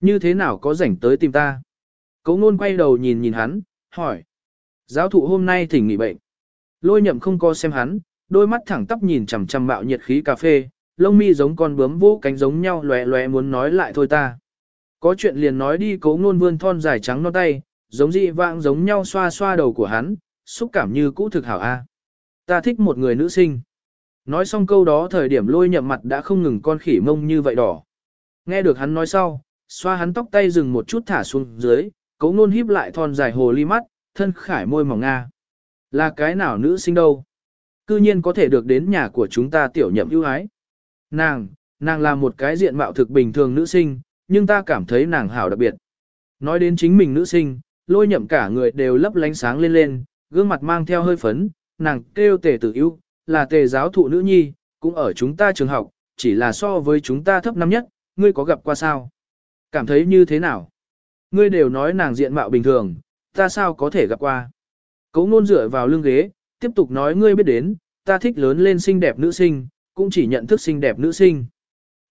Như thế nào có rảnh tới tìm ta? Cấu ngôn quay đầu nhìn nhìn hắn, hỏi. Giáo thụ hôm nay thỉnh nghỉ bệnh. Lôi nhậm không co xem hắn, đôi mắt thẳng tắp nhìn chằm chằm bạo nhiệt khí cà phê, lông mi giống con bướm vũ cánh giống nhau lòe lòe muốn nói lại thôi ta. Có chuyện liền nói đi cấu ngôn vươn thon dài trắng non tay, giống dị vãng giống nhau xoa xoa đầu của hắn, xúc cảm như cũ thực hảo a. Ta thích một người nữ sinh. Nói xong câu đó thời điểm lôi nhậm mặt đã không ngừng con khỉ mông như vậy đỏ. Nghe được hắn nói sau, xoa hắn tóc tay dừng một chút thả xuống dưới, cấu nôn híp lại thon dài hồ ly mắt, thân khải môi mỏng nga. Là cái nào nữ sinh đâu? Cư nhiên có thể được đến nhà của chúng ta tiểu nhậm ưu ái. Nàng, nàng là một cái diện mạo thực bình thường nữ sinh, nhưng ta cảm thấy nàng hảo đặc biệt. Nói đến chính mình nữ sinh, lôi nhậm cả người đều lấp lánh sáng lên lên, gương mặt mang theo hơi phấn, nàng kêu tề tử ưu, là tề giáo thụ nữ nhi, cũng ở chúng ta trường học, chỉ là so với chúng ta thấp năm nhất, ngươi có gặp qua sao? Cảm thấy như thế nào? Ngươi đều nói nàng diện mạo bình thường, ta sao có thể gặp qua? Cấu ngôn dựa vào lưng ghế, tiếp tục nói ngươi biết đến, ta thích lớn lên xinh đẹp nữ sinh, cũng chỉ nhận thức xinh đẹp nữ sinh.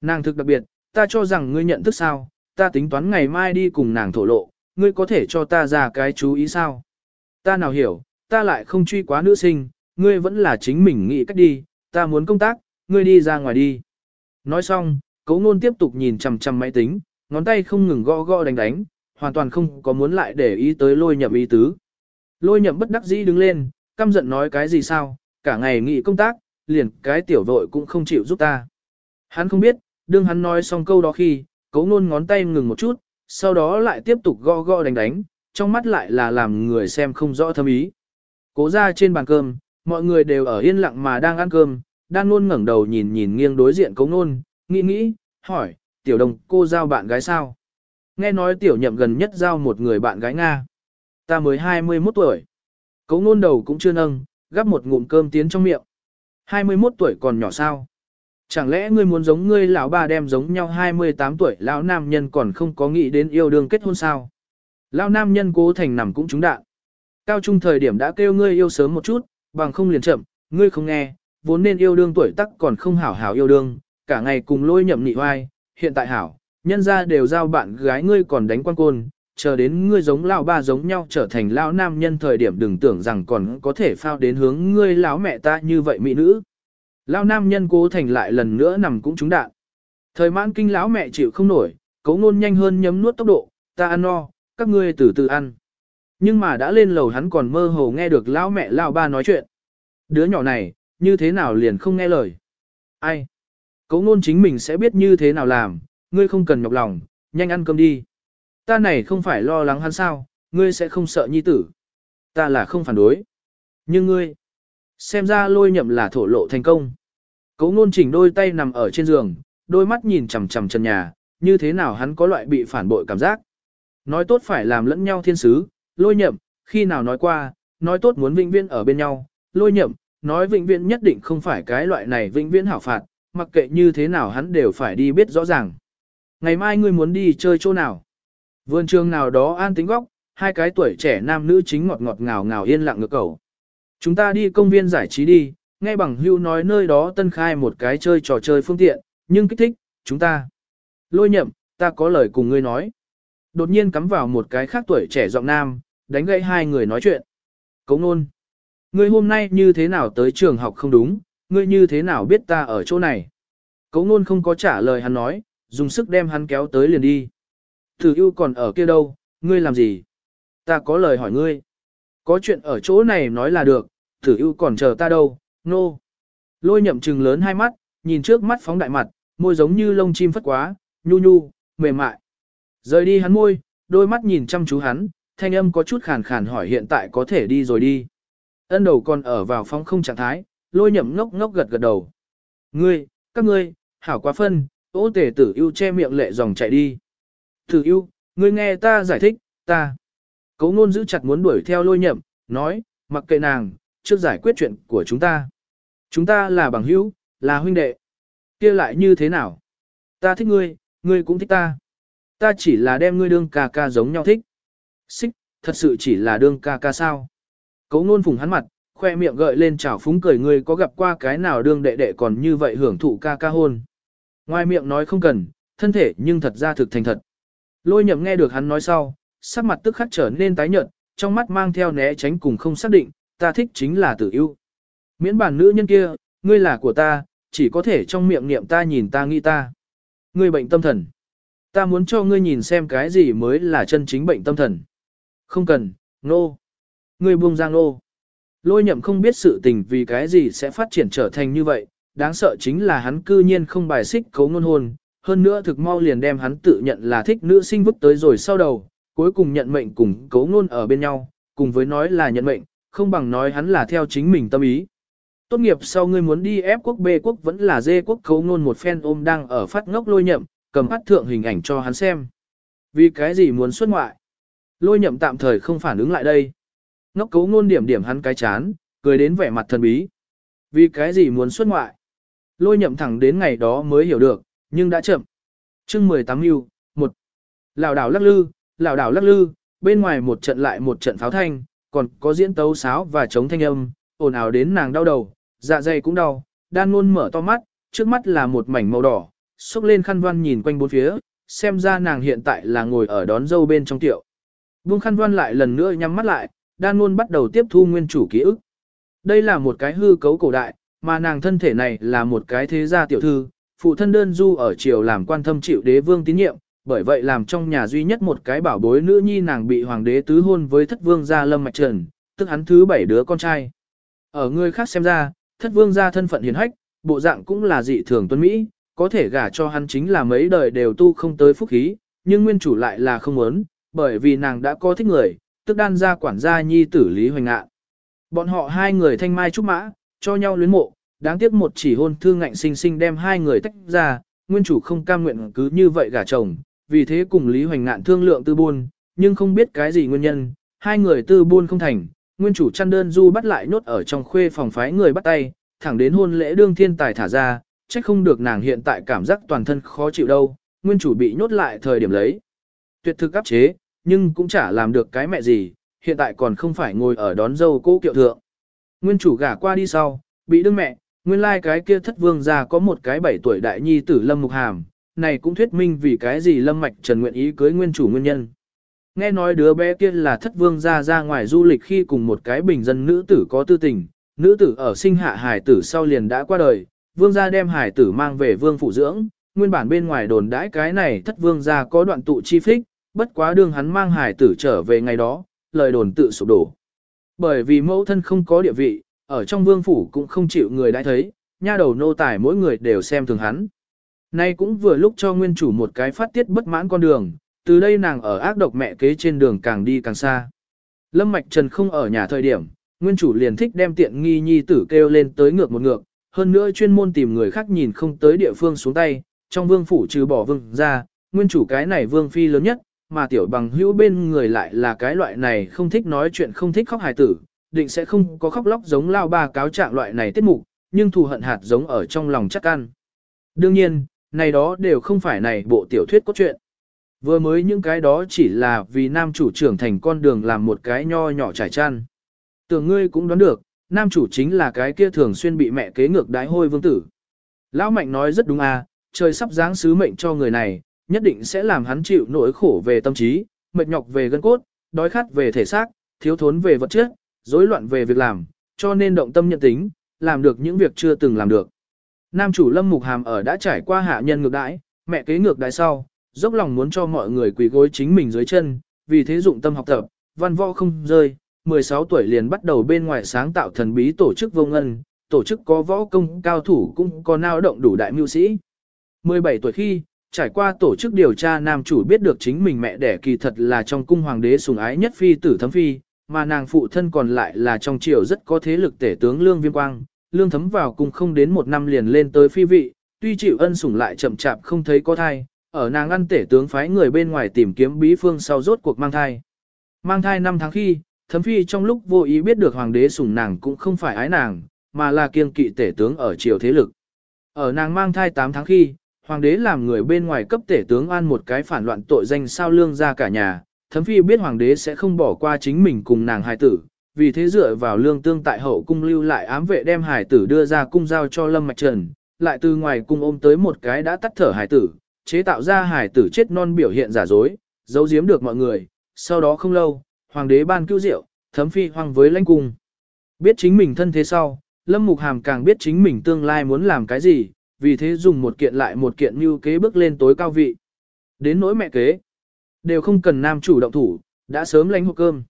Nàng thực đặc biệt, ta cho rằng ngươi nhận thức sao, ta tính toán ngày mai đi cùng nàng thổ lộ, ngươi có thể cho ta ra cái chú ý sao? Ta nào hiểu, ta lại không truy quá nữ sinh, ngươi vẫn là chính mình nghĩ cách đi, ta muốn công tác, ngươi đi ra ngoài đi. Nói xong, cấu nôn tiếp tục nhìn chằm chằm máy tính, ngón tay không ngừng gõ gõ đánh đánh, hoàn toàn không có muốn lại để ý tới lôi nhậm ý tứ. Lôi nhậm bất đắc dĩ đứng lên, căm giận nói cái gì sao, cả ngày nghị công tác, liền cái tiểu vội cũng không chịu giúp ta. Hắn không biết, đương hắn nói xong câu đó khi, cấu nôn ngón tay ngừng một chút, sau đó lại tiếp tục gõ gõ đánh đánh, trong mắt lại là làm người xem không rõ thâm ý. Cố ra trên bàn cơm, mọi người đều ở yên lặng mà đang ăn cơm, đang luôn ngẩng đầu nhìn nhìn nghiêng đối diện Cống nôn, nghĩ nghĩ, hỏi, tiểu đồng cô giao bạn gái sao? Nghe nói tiểu nhậm gần nhất giao một người bạn gái Nga. Ta mới 21 tuổi. Cống nôn đầu cũng chưa nâng, gắp một ngụm cơm tiến trong miệng. 21 tuổi còn nhỏ sao? Chẳng lẽ ngươi muốn giống ngươi lão bà đem giống nhau 28 tuổi lão nam nhân còn không có nghĩ đến yêu đương kết hôn sao? Lão nam nhân cố thành nằm cũng trúng đạn. Cao trung thời điểm đã kêu ngươi yêu sớm một chút, bằng không liền chậm, ngươi không nghe, vốn nên yêu đương tuổi tắc còn không hảo hảo yêu đương, cả ngày cùng lôi nhậm nị oai, hiện tại hảo, nhân ra đều giao bạn gái ngươi còn đánh quan côn, chờ đến ngươi giống lão ba giống nhau trở thành lão nam nhân thời điểm đừng tưởng rằng còn có thể phao đến hướng ngươi lão mẹ ta như vậy mỹ nữ. Lão nam nhân cố thành lại lần nữa nằm cũng trúng đạn. Thời mãn kinh lão mẹ chịu không nổi, cấu ngôn nhanh hơn nhấm nuốt tốc độ, ta ăn no, các ngươi từ từ ăn. Nhưng mà đã lên lầu hắn còn mơ hồ nghe được lão mẹ lão ba nói chuyện. Đứa nhỏ này, như thế nào liền không nghe lời. Ai? Cấu ngôn chính mình sẽ biết như thế nào làm, ngươi không cần nhọc lòng, nhanh ăn cơm đi. Ta này không phải lo lắng hắn sao, ngươi sẽ không sợ nhi tử. Ta là không phản đối. Nhưng ngươi, xem ra lôi nhậm là thổ lộ thành công. Cấu ngôn chỉnh đôi tay nằm ở trên giường, đôi mắt nhìn chằm chằm trần nhà, như thế nào hắn có loại bị phản bội cảm giác. Nói tốt phải làm lẫn nhau thiên sứ, lôi nhậm, khi nào nói qua, nói tốt muốn vĩnh viễn ở bên nhau, lôi nhậm, nói vĩnh viễn nhất định không phải cái loại này vĩnh viễn hảo phạt, mặc kệ như thế nào hắn đều phải đi biết rõ ràng. Ngày mai ngươi muốn đi chơi chỗ nào? Vườn trường nào đó an tính góc, hai cái tuổi trẻ nam nữ chính ngọt ngọt ngào ngào yên lặng ngược cầu. Chúng ta đi công viên giải trí đi, nghe bằng hưu nói nơi đó tân khai một cái chơi trò chơi phương tiện, nhưng kích thích, chúng ta. Lôi nhậm, ta có lời cùng ngươi nói. Đột nhiên cắm vào một cái khác tuổi trẻ giọng nam, đánh gãy hai người nói chuyện. Cống nôn. Ngươi hôm nay như thế nào tới trường học không đúng, ngươi như thế nào biết ta ở chỗ này. Cống nôn không có trả lời hắn nói, dùng sức đem hắn kéo tới liền đi. Thử yêu còn ở kia đâu, ngươi làm gì? Ta có lời hỏi ngươi. Có chuyện ở chỗ này nói là được, thử yêu còn chờ ta đâu, nô. No. Lôi nhậm trừng lớn hai mắt, nhìn trước mắt phóng đại mặt, môi giống như lông chim phất quá, nhu nhu, mềm mại. Rời đi hắn môi, đôi mắt nhìn chăm chú hắn, thanh âm có chút khàn khàn hỏi hiện tại có thể đi rồi đi. Ân đầu còn ở vào phóng không trạng thái, lôi nhậm ngốc ngốc gật gật đầu. Ngươi, các ngươi, hảo quá phân, ô tể tử yêu che miệng lệ dòng chạy đi. Tử yêu, ngươi nghe ta giải thích, ta. Cấu ngôn giữ chặt muốn đuổi theo lôi nhậm, nói, mặc kệ nàng, trước giải quyết chuyện của chúng ta. Chúng ta là bằng hữu, là huynh đệ. kia lại như thế nào? Ta thích ngươi, ngươi cũng thích ta. Ta chỉ là đem ngươi đương ca ca giống nhau thích. Xích, thật sự chỉ là đương ca ca sao. Cấu ngôn phùng hắn mặt, khoe miệng gợi lên chảo phúng cười ngươi có gặp qua cái nào đương đệ đệ còn như vậy hưởng thụ ca ca hôn. Ngoài miệng nói không cần, thân thể nhưng thật ra thực thành thật. Lôi nhậm nghe được hắn nói sau, sắc mặt tức khắc trở nên tái nhợt, trong mắt mang theo né tránh cùng không xác định, ta thích chính là tử yêu. Miễn bản nữ nhân kia, ngươi là của ta, chỉ có thể trong miệng niệm ta nhìn ta nghĩ ta. Ngươi bệnh tâm thần. Ta muốn cho ngươi nhìn xem cái gì mới là chân chính bệnh tâm thần. Không cần, nô. No. Ngươi buông ra nô. No. Lôi nhậm không biết sự tình vì cái gì sẽ phát triển trở thành như vậy, đáng sợ chính là hắn cư nhiên không bài xích cấu ngôn hôn, hơn nữa thực mau liền đem hắn tự nhận là thích nữ sinh vứt tới rồi sau đầu, cuối cùng nhận mệnh cùng cấu ngôn ở bên nhau, cùng với nói là nhận mệnh, không bằng nói hắn là theo chính mình tâm ý. Tốt nghiệp sau ngươi muốn đi ép quốc B quốc vẫn là D quốc cấu ngôn một phen ôm đang ở phát ngốc lôi nhậm, cầm phát thượng hình ảnh cho hắn xem. Vì cái gì muốn xuất ngoại? Lôi nhậm tạm thời không phản ứng lại đây. Ngốc cấu ngôn điểm điểm hắn cái chán, cười đến vẻ mặt thần bí. Vì cái gì muốn xuất ngoại? Lôi nhậm thẳng đến ngày đó mới hiểu được, nhưng đã chậm. chương 18 yêu, một Lào đảo lắc lư, lào đảo lắc lư, bên ngoài một trận lại một trận pháo thanh, còn có diễn tấu sáo và chống thanh âm, ồn ào đến nàng đau đầu, dạ dày cũng đau, đan luôn mở to mắt, trước mắt là một mảnh màu đỏ, xúc lên khăn văn nhìn quanh bốn phía, xem ra nàng hiện tại là ngồi ở đón dâu bên trong tiệu. Vương khăn văn lại lần nữa nhắm mắt lại, đan luôn bắt đầu tiếp thu nguyên chủ ký ức. Đây là một cái hư cấu cổ đại, mà nàng thân thể này là một cái thế gia tiểu thư, phụ thân đơn du ở triều làm quan thâm chịu đế vương tín nhiệm, bởi vậy làm trong nhà duy nhất một cái bảo bối nữ nhi nàng bị hoàng đế tứ hôn với thất vương gia lâm mạch trần, tức hắn thứ bảy đứa con trai. Ở người khác xem ra, thất vương gia thân phận hiền hách, bộ dạng cũng là dị thường tuân Mỹ, có thể gả cho hắn chính là mấy đời đều tu không tới phúc khí, nhưng nguyên chủ lại là không muốn, bởi vì nàng đã có thích người, tức đan gia quản gia nhi tử Lý Hoành Ngạn. Bọn họ hai người thanh mai trúc mã, cho nhau luyến mộ, đáng tiếc một chỉ hôn thương ngạnh sinh sinh đem hai người tách ra, nguyên chủ không cam nguyện cứ như vậy gả chồng, vì thế cùng Lý Hoành Ngạn thương lượng tư buôn, nhưng không biết cái gì nguyên nhân, hai người tư buôn không thành, nguyên chủ chăn đơn du bắt lại nhốt ở trong khuê phòng phái người bắt tay, thẳng đến hôn lễ đương thiên tài thả ra, trách không được nàng hiện tại cảm giác toàn thân khó chịu đâu, nguyên chủ bị nhốt lại thời điểm lấy. Tuyệt thực áp chế, nhưng cũng chả làm được cái mẹ gì, hiện tại còn không phải ngồi ở đón dâu cố kiệu thượng. Nguyên chủ gả qua đi sau, bị đương mẹ, nguyên lai like cái kia thất vương gia có một cái bảy tuổi đại nhi tử Lâm Mục Hàm, này cũng thuyết minh vì cái gì Lâm Mạch Trần nguyện ý cưới nguyên chủ nguyên nhân. Nghe nói đứa bé kia là thất vương gia ra ngoài du lịch khi cùng một cái bình dân nữ tử có tư tình, nữ tử ở sinh hạ hải tử sau liền đã qua đời, vương gia đem hải tử mang về vương phụ dưỡng, nguyên bản bên ngoài đồn đãi cái này thất vương gia có đoạn tụ chi phích, bất quá đương hắn mang hải tử trở về ngày đó, lời đồn tự sụp đổ. Bởi vì mẫu thân không có địa vị, ở trong vương phủ cũng không chịu người đã thấy, nha đầu nô tài mỗi người đều xem thường hắn. Nay cũng vừa lúc cho nguyên chủ một cái phát tiết bất mãn con đường, từ đây nàng ở ác độc mẹ kế trên đường càng đi càng xa. Lâm Mạch Trần không ở nhà thời điểm, nguyên chủ liền thích đem tiện nghi nhi tử kêu lên tới ngược một ngược, hơn nữa chuyên môn tìm người khác nhìn không tới địa phương xuống tay, trong vương phủ trừ bỏ vương ra, nguyên chủ cái này vương phi lớn nhất, mà tiểu bằng hữu bên người lại là cái loại này không thích nói chuyện không thích khóc hài tử, định sẽ không có khóc lóc giống lao ba cáo trạng loại này tiết mục, nhưng thù hận hạt giống ở trong lòng chắc ăn. Đương nhiên, này đó đều không phải này bộ tiểu thuyết cốt truyện. Vừa mới những cái đó chỉ là vì nam chủ trưởng thành con đường làm một cái nho nhỏ trải chăn. Tưởng ngươi cũng đoán được, nam chủ chính là cái kia thường xuyên bị mẹ kế ngược đái hôi vương tử. Lão Mạnh nói rất đúng à, trời sắp giáng sứ mệnh cho người này, nhất định sẽ làm hắn chịu nỗi khổ về tâm trí, mệt nhọc về gân cốt, đói khát về thể xác, thiếu thốn về vật chất, rối loạn về việc làm, cho nên động tâm nhận tính, làm được những việc chưa từng làm được. Nam chủ Lâm Mục Hàm ở đã trải qua hạ nhân ngược đãi, mẹ kế ngược đãi sau, dốc lòng muốn cho mọi người quỳ gối chính mình dưới chân, vì thế dụng tâm học tập, văn võ không rơi, 16 tuổi liền bắt đầu bên ngoài sáng tạo thần bí tổ chức vô ngân, tổ chức có võ công cao thủ cũng có nao động đủ đại mưu sĩ. 17 tuổi khi, trải qua tổ chức điều tra nam chủ biết được chính mình mẹ đẻ kỳ thật là trong cung hoàng đế sủng ái nhất phi tử thấm phi, mà nàng phụ thân còn lại là trong triều rất có thế lực tể tướng Lương Viêm Quang, Lương thấm vào cung không đến một năm liền lên tới phi vị, tuy chịu ân sủng lại chậm chạp không thấy có thai, ở nàng ăn tể tướng phái người bên ngoài tìm kiếm bí phương sau rốt cuộc mang thai. Mang thai 5 tháng khi, thấm phi trong lúc vô ý biết được hoàng đế sủng nàng cũng không phải ái nàng, mà là kiêng kỵ tể tướng ở triều thế lực. Ở nàng mang thai 8 tháng khi, hoàng đế làm người bên ngoài cấp tể tướng an một cái phản loạn tội danh sao lương ra cả nhà, thấm phi biết hoàng đế sẽ không bỏ qua chính mình cùng nàng hài tử, vì thế dựa vào lương tương tại hậu cung lưu lại ám vệ đem hài tử đưa ra cung giao cho lâm mạch trần, lại từ ngoài cung ôm tới một cái đã tắt thở hài tử, chế tạo ra hài tử chết non biểu hiện giả dối, giấu giếm được mọi người, sau đó không lâu, hoàng đế ban cứu rượu, thấm phi hoang với lãnh cung. Biết chính mình thân thế sau, Lâm Mục Hàm càng biết chính mình tương lai muốn làm cái gì, vì thế dùng một kiện lại một kiện như kế bước lên tối cao vị. Đến nỗi mẹ kế, đều không cần nam chủ động thủ, đã sớm lánh hộp cơm.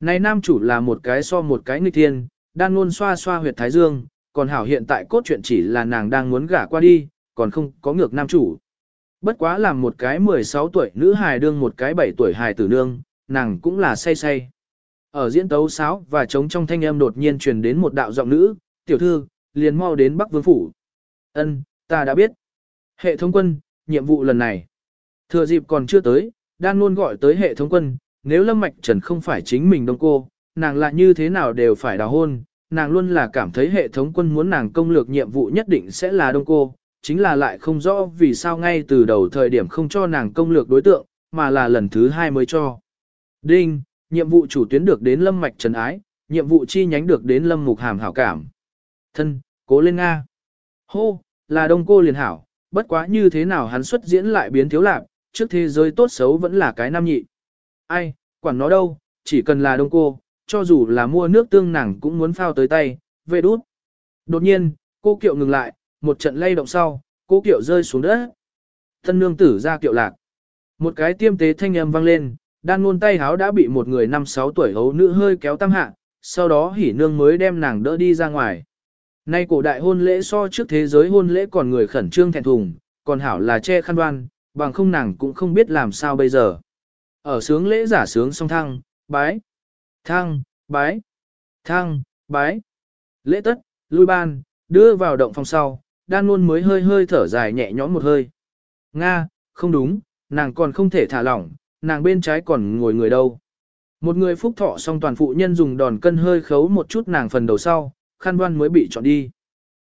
Này nam chủ là một cái so một cái nghịch thiên, đang luôn xoa xoa huyệt thái dương, còn hảo hiện tại cốt truyện chỉ là nàng đang muốn gả qua đi, còn không có ngược nam chủ. Bất quá làm một cái 16 tuổi nữ hài đương một cái 7 tuổi hài tử nương, nàng cũng là say say. Ở diễn tấu sáo và trống trong thanh âm đột nhiên truyền đến một đạo giọng nữ, tiểu thư, liền mau đến Bắc Vương Phủ. Ân, ta đã biết. Hệ thống quân, nhiệm vụ lần này. Thừa dịp còn chưa tới, đang luôn gọi tới hệ thống quân, nếu Lâm Mạch Trần không phải chính mình đông cô, nàng lại như thế nào đều phải đào hôn, nàng luôn là cảm thấy hệ thống quân muốn nàng công lược nhiệm vụ nhất định sẽ là đông cô, chính là lại không rõ vì sao ngay từ đầu thời điểm không cho nàng công lược đối tượng, mà là lần thứ hai mới cho. Đinh, nhiệm vụ chủ tuyến được đến Lâm Mạch Trần Ái, nhiệm vụ chi nhánh được đến Lâm Mục Hàm hảo cảm. Thân, cố lên Nga. Hô, là đông cô liền hảo, bất quá như thế nào hắn xuất diễn lại biến thiếu lạc, trước thế giới tốt xấu vẫn là cái nam nhị. Ai, quản nó đâu, chỉ cần là đông cô, cho dù là mua nước tương nàng cũng muốn phao tới tay, về đút. Đột nhiên, cô kiệu ngừng lại, một trận lay động sau, cô kiệu rơi xuống đất. Thân nương tử ra kiệu lạc. Một cái tiêm tế thanh âm vang lên, đan ngôn tay háo đã bị một người năm sáu tuổi hấu nữ hơi kéo tăng hạ, sau đó hỉ nương mới đem nàng đỡ đi ra ngoài. Nay cổ đại hôn lễ so trước thế giới hôn lễ còn người khẩn trương thẹn thùng, còn hảo là che khăn đoan, bằng không nàng cũng không biết làm sao bây giờ. Ở sướng lễ giả sướng song thăng, bái, thăng, bái, thăng, bái. Lễ tất, lui ban, đưa vào động phòng sau, đan luôn mới hơi hơi thở dài nhẹ nhõm một hơi. Nga, không đúng, nàng còn không thể thả lỏng, nàng bên trái còn ngồi người đâu. Một người phúc thọ song toàn phụ nhân dùng đòn cân hơi khấu một chút nàng phần đầu sau, khăn văn mới bị chọn đi.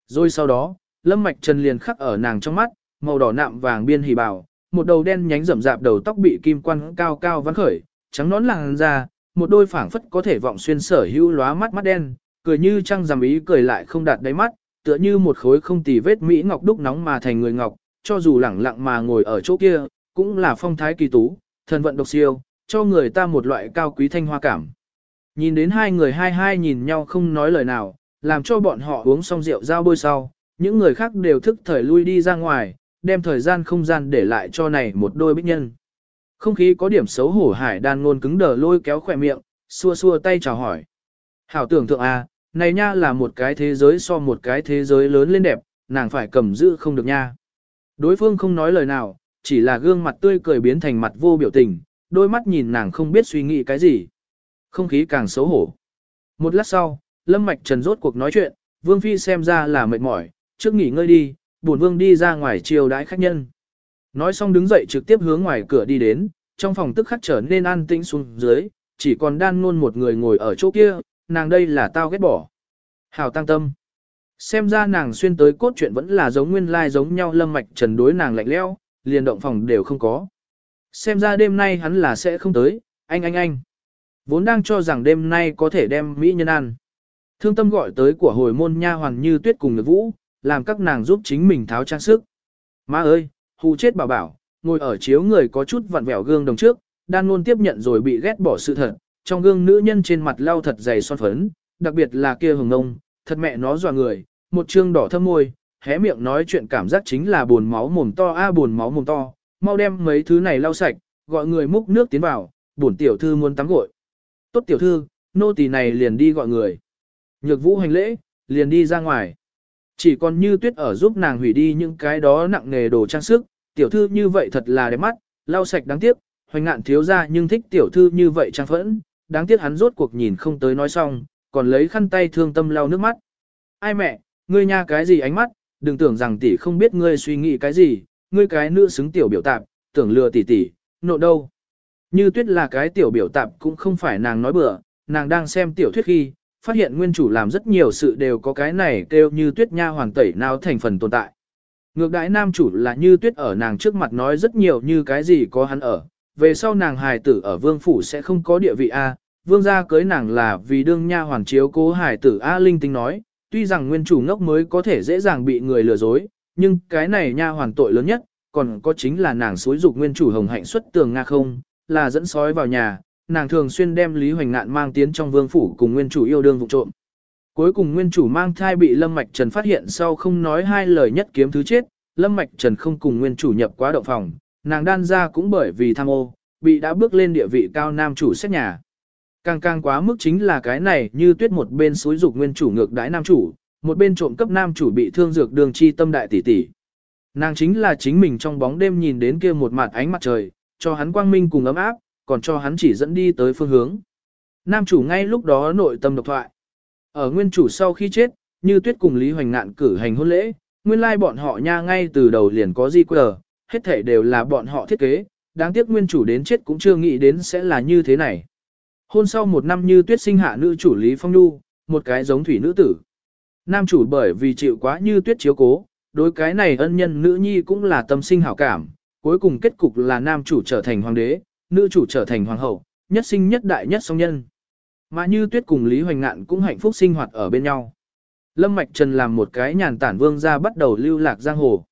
Rồi sau đó, lâm mạch trần liền khắc ở nàng trong mắt, màu đỏ nạm vàng biên hỉ bảo, một đầu đen nhánh rậm rạp đầu tóc bị kim quan cao cao vắn khởi, trắng nón làng ra, một đôi phảng phất có thể vọng xuyên sở hữu lóa mắt mắt đen, cười như trăng rằm ý cười lại không đạt đáy mắt, tựa như một khối không tì vết mỹ ngọc đúc nóng mà thành người ngọc, cho dù lẳng lặng mà ngồi ở chỗ kia, cũng là phong thái kỳ tú, thần vận độc siêu, cho người ta một loại cao quý thanh hoa cảm. Nhìn đến hai người hai hai nhìn nhau không nói lời nào, làm cho bọn họ uống xong rượu giao bôi sau, những người khác đều thức thời lui đi ra ngoài, đem thời gian không gian để lại cho này một đôi bích nhân. Không khí có điểm xấu hổ hải đàn ngôn cứng đờ lôi kéo khỏe miệng, xua xua tay chào hỏi. Hảo tưởng tượng à, này nha là một cái thế giới so một cái thế giới lớn lên đẹp, nàng phải cầm giữ không được nha. Đối phương không nói lời nào, chỉ là gương mặt tươi cười biến thành mặt vô biểu tình, đôi mắt nhìn nàng không biết suy nghĩ cái gì. Không khí càng xấu hổ. Một lát sau, Lâm Mạch Trần rốt cuộc nói chuyện, Vương Phi xem ra là mệt mỏi, trước nghỉ ngơi đi, buồn Vương đi ra ngoài chiều đãi khách nhân. Nói xong đứng dậy trực tiếp hướng ngoài cửa đi đến, trong phòng tức khắc trở nên an tĩnh xuống dưới, chỉ còn đan luôn một người ngồi ở chỗ kia, nàng đây là tao ghét bỏ. Hào tăng tâm. Xem ra nàng xuyên tới cốt truyện vẫn là giống nguyên lai like giống nhau lâm mạch trần đối nàng lạnh lẽo, liền động phòng đều không có. Xem ra đêm nay hắn là sẽ không tới, anh anh anh. Vốn đang cho rằng đêm nay có thể đem mỹ nhân ăn. Thương tâm gọi tới của hồi môn nha hoàn như tuyết cùng nữ vũ, làm các nàng giúp chính mình tháo trang sức. Má ơi, hù chết bảo bảo, ngồi ở chiếu người có chút vặn vẹo gương đồng trước, đan luôn tiếp nhận rồi bị ghét bỏ sự thật, trong gương nữ nhân trên mặt lau thật dày son phấn, đặc biệt là kia hồng ngông, thật mẹ nó dọa người, một trương đỏ thâm môi, hé miệng nói chuyện cảm giác chính là buồn máu mồm to a buồn máu mồm to, mau đem mấy thứ này lau sạch, gọi người múc nước tiến vào, bổn tiểu thư muốn tắm gội. Tốt tiểu thư, nô tỳ này liền đi gọi người. Nhược vũ hành lễ, liền đi ra ngoài. Chỉ còn như tuyết ở giúp nàng hủy đi những cái đó nặng nghề đồ trang sức, tiểu thư như vậy thật là đẹp mắt, lau sạch đáng tiếc, hoành ngạn thiếu ra nhưng thích tiểu thư như vậy trang phẫn, đáng tiếc hắn rốt cuộc nhìn không tới nói xong, còn lấy khăn tay thương tâm lau nước mắt. Ai mẹ, ngươi nha cái gì ánh mắt, đừng tưởng rằng tỷ không biết ngươi suy nghĩ cái gì, ngươi cái nữ xứng tiểu biểu tạp, tưởng lừa tỷ tỷ, nộ đâu. Như tuyết là cái tiểu biểu tạp cũng không phải nàng nói bừa, nàng đang xem tiểu thuyết khi, phát hiện nguyên chủ làm rất nhiều sự đều có cái này kêu như tuyết nha hoàng tẩy nào thành phần tồn tại. Ngược đãi nam chủ là như tuyết ở nàng trước mặt nói rất nhiều như cái gì có hắn ở, về sau nàng hài tử ở vương phủ sẽ không có địa vị A, vương gia cưới nàng là vì đương nha hoàng chiếu cố hài tử A linh tinh nói, tuy rằng nguyên chủ ngốc mới có thể dễ dàng bị người lừa dối, nhưng cái này nha hoàn tội lớn nhất, còn có chính là nàng xúi dục nguyên chủ hồng hạnh xuất tường nga không, là dẫn sói vào nhà, nàng thường xuyên đem Lý Hoành Ngạn mang tiến trong vương phủ cùng nguyên chủ yêu đương vụ trộm. Cuối cùng nguyên chủ mang thai bị Lâm Mạch Trần phát hiện sau không nói hai lời nhất kiếm thứ chết, Lâm Mạch Trần không cùng nguyên chủ nhập quá động phòng, nàng đan ra cũng bởi vì tham ô, bị đã bước lên địa vị cao nam chủ xét nhà. Càng càng quá mức chính là cái này như tuyết một bên suối dục nguyên chủ ngược đãi nam chủ, một bên trộm cấp nam chủ bị thương dược đường chi tâm đại tỷ tỷ. Nàng chính là chính mình trong bóng đêm nhìn đến kia một mặt ánh mặt trời, cho hắn quang minh cùng ấm áp, còn cho hắn chỉ dẫn đi tới phương hướng. Nam chủ ngay lúc đó nội tâm độc thoại. Ở nguyên chủ sau khi chết, như tuyết cùng Lý Hoành Ngạn cử hành hôn lễ, nguyên lai bọn họ nha ngay từ đầu liền có di quờ, hết thể đều là bọn họ thiết kế, đáng tiếc nguyên chủ đến chết cũng chưa nghĩ đến sẽ là như thế này. Hôn sau một năm như tuyết sinh hạ nữ chủ Lý Phong Nhu, một cái giống thủy nữ tử. Nam chủ bởi vì chịu quá như tuyết chiếu cố, đối cái này ân nhân nữ nhi cũng là tâm sinh hảo cảm, cuối cùng kết cục là nam chủ trở thành hoàng đế, nữ chủ trở thành hoàng hậu, nhất sinh nhất đại nhất song nhân. Mà như tuyết cùng Lý Hoành Ngạn cũng hạnh phúc sinh hoạt ở bên nhau. Lâm Mạch Trần làm một cái nhàn tản vương ra bắt đầu lưu lạc giang hồ.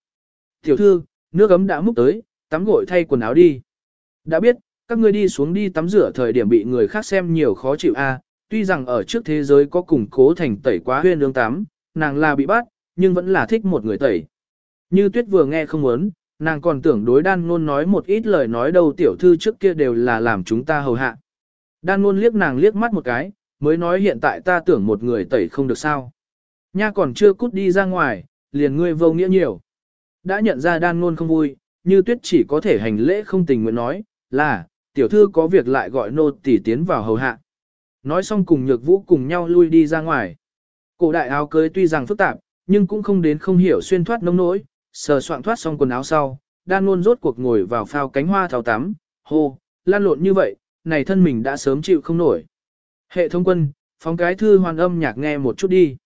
Tiểu thư, nước ấm đã múc tới, tắm gội thay quần áo đi. Đã biết, các ngươi đi xuống đi tắm rửa thời điểm bị người khác xem nhiều khó chịu a. tuy rằng ở trước thế giới có củng cố thành tẩy quá huyên lương tắm, nàng là bị bắt, nhưng vẫn là thích một người tẩy. Như tuyết vừa nghe không muốn, nàng còn tưởng đối đan ngôn nói một ít lời nói đâu tiểu thư trước kia đều là làm chúng ta hầu hạ. Đan ngôn liếc nàng liếc mắt một cái, mới nói hiện tại ta tưởng một người tẩy không được sao. Nha còn chưa cút đi ra ngoài, liền ngươi vô nghĩa nhiều. Đã nhận ra đan ngôn không vui, như tuyết chỉ có thể hành lễ không tình nguyện nói, là, tiểu thư có việc lại gọi nô tỳ tiến vào hầu hạ. Nói xong cùng nhược vũ cùng nhau lui đi ra ngoài. Cổ đại áo cưới tuy rằng phức tạp, nhưng cũng không đến không hiểu xuyên thoát nông nỗi, sờ soạn thoát xong quần áo sau, đan luôn rốt cuộc ngồi vào phao cánh hoa thảo tắm, hô, lan lộn như vậy, này thân mình đã sớm chịu không nổi. Hệ thống quân, phóng cái thư hoàn âm nhạc nghe một chút đi.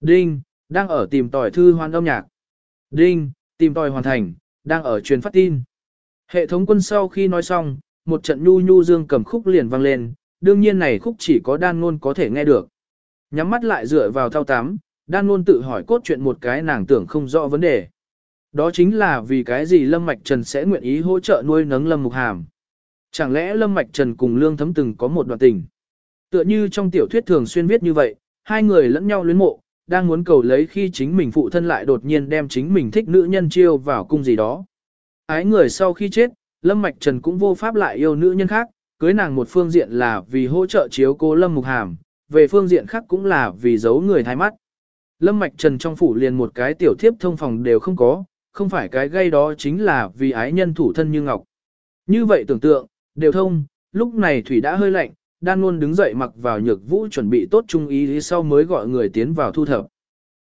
Đinh, đang ở tìm tòi thư hoàn âm nhạc. Đinh, tìm tòi hoàn thành, đang ở truyền phát tin. Hệ thống quân sau khi nói xong, một trận nhu nhu dương cầm khúc liền vang lên, đương nhiên này khúc chỉ có đan ngôn có thể nghe được. Nhắm mắt lại dựa vào thao tám, đan ngôn tự hỏi cốt chuyện một cái nàng tưởng không rõ vấn đề. Đó chính là vì cái gì Lâm Mạch Trần sẽ nguyện ý hỗ trợ nuôi nấng Lâm Mục Hàm. Chẳng lẽ Lâm Mạch Trần cùng Lương Thấm từng có một đoạn tình. Tựa như trong tiểu thuyết thường xuyên viết như vậy, hai người lẫn nhau luyến mộ, đang muốn cầu lấy khi chính mình phụ thân lại đột nhiên đem chính mình thích nữ nhân chiêu vào cung gì đó. Ái người sau khi chết, Lâm Mạch Trần cũng vô pháp lại yêu nữ nhân khác, cưới nàng một phương diện là vì hỗ trợ chiếu cố Lâm Mục Hàm, về phương diện khác cũng là vì giấu người thái mắt. Lâm Mạch Trần trong phủ liền một cái tiểu thiếp thông phòng đều không có, không phải cái gây đó chính là vì ái nhân thủ thân như ngọc. Như vậy tưởng tượng, đều thông, lúc này thủy đã hơi lạnh, đan luôn đứng dậy mặc vào nhược vũ chuẩn bị tốt trung ý sau mới gọi người tiến vào thu thập.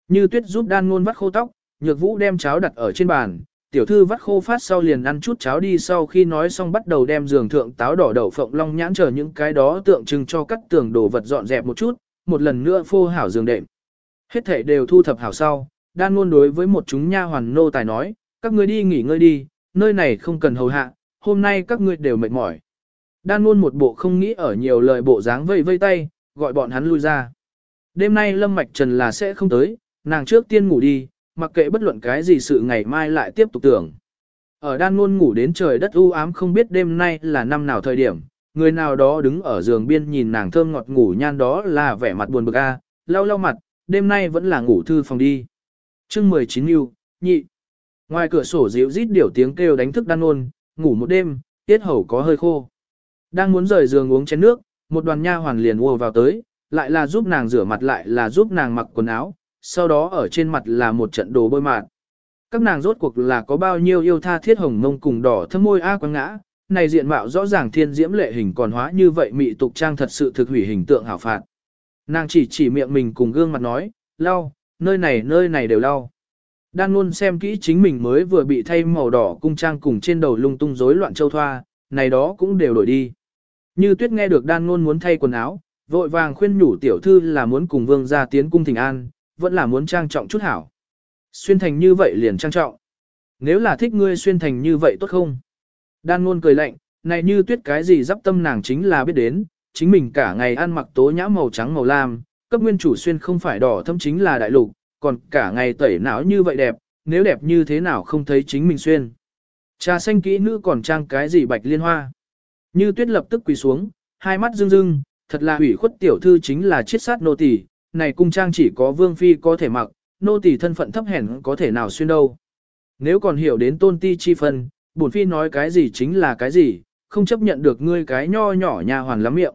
Như tuyết giúp đan luôn vắt khô tóc, nhược vũ đem cháo đặt ở trên bàn, tiểu thư vắt khô phát sau liền ăn chút cháo đi sau khi nói xong bắt đầu đem giường thượng táo đỏ đậu phộng long nhãn chờ những cái đó tượng trưng cho các tường đồ vật dọn dẹp một chút, một lần nữa phô hảo giường đệm. Hết thể đều thu thập hảo sau, đan luôn đối với một chúng nha hoàn nô tài nói, các ngươi đi nghỉ ngơi đi, nơi này không cần hầu hạ, hôm nay các ngươi đều mệt mỏi. Đan luôn một bộ không nghĩ ở nhiều lời bộ dáng vây vây tay, gọi bọn hắn lui ra. Đêm nay Lâm Mạch Trần là sẽ không tới, nàng trước tiên ngủ đi, mặc kệ bất luận cái gì sự ngày mai lại tiếp tục tưởng. Ở đan ngôn ngủ đến trời đất u ám không biết đêm nay là năm nào thời điểm, người nào đó đứng ở giường biên nhìn nàng thơm ngọt ngủ nhan đó là vẻ mặt buồn bực a, lau lau mặt, đêm nay vẫn là ngủ thư phòng đi chương 19 Nhiêu, nhị. Ngoài cửa sổ dịu rít điểu tiếng kêu đánh thức đan ôn ngủ một đêm, tiết hầu có hơi khô. Đang muốn rời giường uống chén nước, một đoàn nha hoàn liền ùa vào tới, lại là giúp nàng rửa mặt lại là giúp nàng mặc quần áo, sau đó ở trên mặt là một trận đồ bôi mạt. Các nàng rốt cuộc là có bao nhiêu yêu tha thiết hồng mông cùng đỏ thâm môi a quăng ngã, này diện mạo rõ ràng thiên diễm lệ hình còn hóa như vậy mị tục trang thật sự thực hủy hình tượng hảo phạt. Nàng chỉ chỉ miệng mình cùng gương mặt nói, lau, nơi này nơi này đều lau. Đan luôn xem kỹ chính mình mới vừa bị thay màu đỏ cung trang cùng trên đầu lung tung rối loạn châu thoa, này đó cũng đều đổi đi. Như tuyết nghe được đan luôn muốn thay quần áo, vội vàng khuyên nhủ tiểu thư là muốn cùng vương gia tiến cung thỉnh an, vẫn là muốn trang trọng chút hảo. Xuyên thành như vậy liền trang trọng. Nếu là thích ngươi xuyên thành như vậy tốt không? Đan luôn cười lạnh, này như tuyết cái gì dắp tâm nàng chính là biết đến, chính mình cả ngày ăn mặc tố nhã màu trắng màu lam, cấp nguyên chủ xuyên không phải đỏ thâm chính là đại lục, còn cả ngày tẩy não như vậy đẹp, nếu đẹp như thế nào không thấy chính mình xuyên. Trà xanh kỹ nữ còn trang cái gì bạch liên hoa. Như tuyết lập tức quỳ xuống, hai mắt rưng rưng, thật là hủy khuất tiểu thư chính là chiết sát nô tỳ, này cung trang chỉ có vương phi có thể mặc, nô tỳ thân phận thấp hèn có thể nào xuyên đâu. Nếu còn hiểu đến tôn ti chi phân, bổn phi nói cái gì chính là cái gì, không chấp nhận được ngươi cái nho nhỏ nhà hoàn lắm miệng.